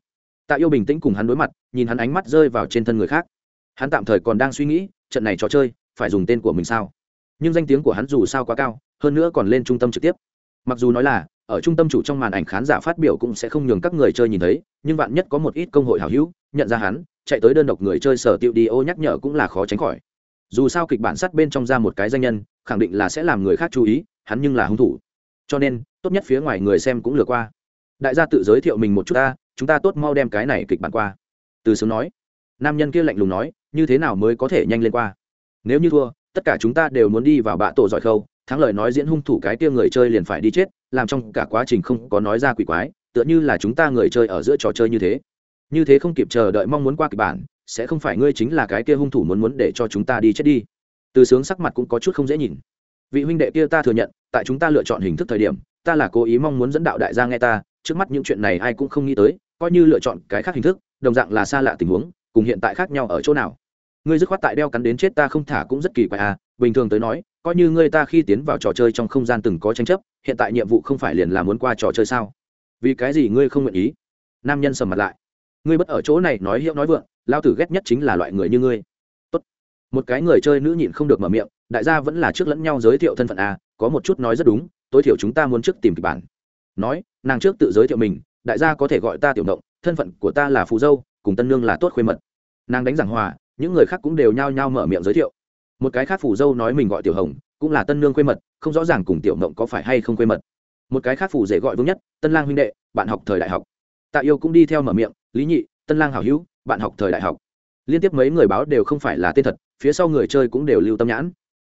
Tạ yêu bình tĩnh cùng hắn đối mặt nhìn hắn ánh mắt rơi vào trên thân người khác. Hắn tạm thời còn đang suy nghĩ, trận này trò chơi, phải dùng tên của mình sao? Nhưng danh tiếng của hắn dù sao quá cao, hơn nữa còn lên trung tâm trực tiếp. Mặc dù nói là, ở trung tâm chủ trong màn ảnh khán giả phát biểu cũng sẽ không nhường các người chơi nhìn thấy, nhưng vạn nhất có một ít công hội hảo hữu, nhận ra hắn, chạy tới đơn độc người chơi sở tiệu đi ô nhắc nhở cũng là khó tránh khỏi. Dù sao kịch bản sắt bên trong ra một cái danh nhân, khẳng định là sẽ làm người khác chú ý, hắn nhưng là hung thủ. Cho nên, tốt nhất phía ngoài người xem cũng lừa qua. Đại gia tự giới thiệu mình một chút ta, chúng ta tốt mau đem cái này kịch bản qua từ sớm nói, nam nhân kia lạnh lùng nói, như thế nào mới có thể nhanh lên qua? Nếu như thua, tất cả chúng ta đều muốn đi vào bạ tổ giỏi khâu. Thắng lời nói diễn hung thủ cái kia người chơi liền phải đi chết, làm trong cả quá trình không có nói ra quỷ quái, tựa như là chúng ta người chơi ở giữa trò chơi như thế. Như thế không kịp chờ đợi mong muốn qua kịch bản, sẽ không phải ngươi chính là cái kia hung thủ muốn muốn để cho chúng ta đi chết đi. Từ sướng sắc mặt cũng có chút không dễ nhìn. Vị huynh đệ kia ta thừa nhận, tại chúng ta lựa chọn hình thức thời điểm, ta là cố ý mong muốn dẫn đạo đại gia nghe ta, trước mắt những chuyện này ai cũng không nghĩ tới, coi như lựa chọn cái khác hình thức đồng dạng là xa lạ tình huống, cùng hiện tại khác nhau ở chỗ nào? Ngươi dứt khoát tại đeo cắn đến chết ta không thả cũng rất kỳ quái à bình thường tới nói, coi như ngươi ta khi tiến vào trò chơi trong không gian từng có tranh chấp, hiện tại nhiệm vụ không phải liền là muốn qua trò chơi sao? Vì cái gì ngươi không nguyện ý? Nam nhân sầm mặt lại. Ngươi bất ở chỗ này nói hiệu nói vượng, lao tử ghét nhất chính là loại người như ngươi. Tốt. một cái người chơi nữ nhịn không được mở miệng, đại gia vẫn là trước lẫn nhau giới thiệu thân phận à có một chút nói rất đúng, tối thiểu chúng ta muốn trước tìm kịch bản. Nói, nàng trước tự giới thiệu mình, đại gia có thể gọi ta tiểu động thân phận của ta là phù dâu, cùng tân nương là tốt khuê mật. Nàng đánh giảng hòa, những người khác cũng đều nhao nhao mở miệng giới thiệu. Một cái khác phù dâu nói mình gọi tiểu hồng, cũng là tân nương khuê mật, không rõ ràng cùng tiểu mộng có phải hay không khuê mật. Một cái khác phù dễ gọi vương nhất, tân lang huynh đệ, bạn học thời đại học. Tạ yêu cũng đi theo mở miệng, lý nhị, tân lang hảo hữu, bạn học thời đại học. Liên tiếp mấy người báo đều không phải là tên thật, phía sau người chơi cũng đều lưu tâm nhãn.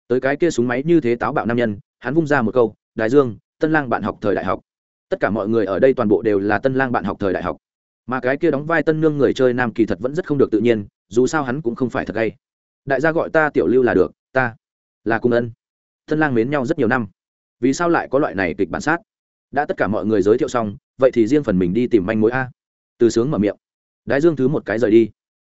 Tới cái kia súng máy như thế táo bạo nam nhân, hắn vung ra một câu, đại dương, tân lang bạn học thời đại học. Tất cả mọi người ở đây toàn bộ đều là tân lang bạn học thời đại học mà cái kia đóng vai tân nương người chơi nam kỳ thật vẫn rất không được tự nhiên, dù sao hắn cũng không phải thật gay. Đại gia gọi ta tiểu lưu là được, ta là cung ân. Thân lang mến nhau rất nhiều năm. Vì sao lại có loại này kịch bản sát? Đã tất cả mọi người giới thiệu xong, vậy thì riêng phần mình đi tìm manh mối a. Từ sướng mở miệng. Đái dương thứ một cái rời đi.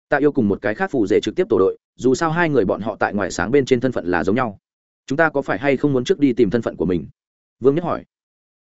Tạ yêu cùng một cái khác phù rể trực tiếp tổ đội, dù sao hai người bọn họ tại ngoài sáng bên trên thân phận là giống nhau. Chúng ta có phải hay không muốn trước đi tìm thân phận của mình? Vương nhất hỏi.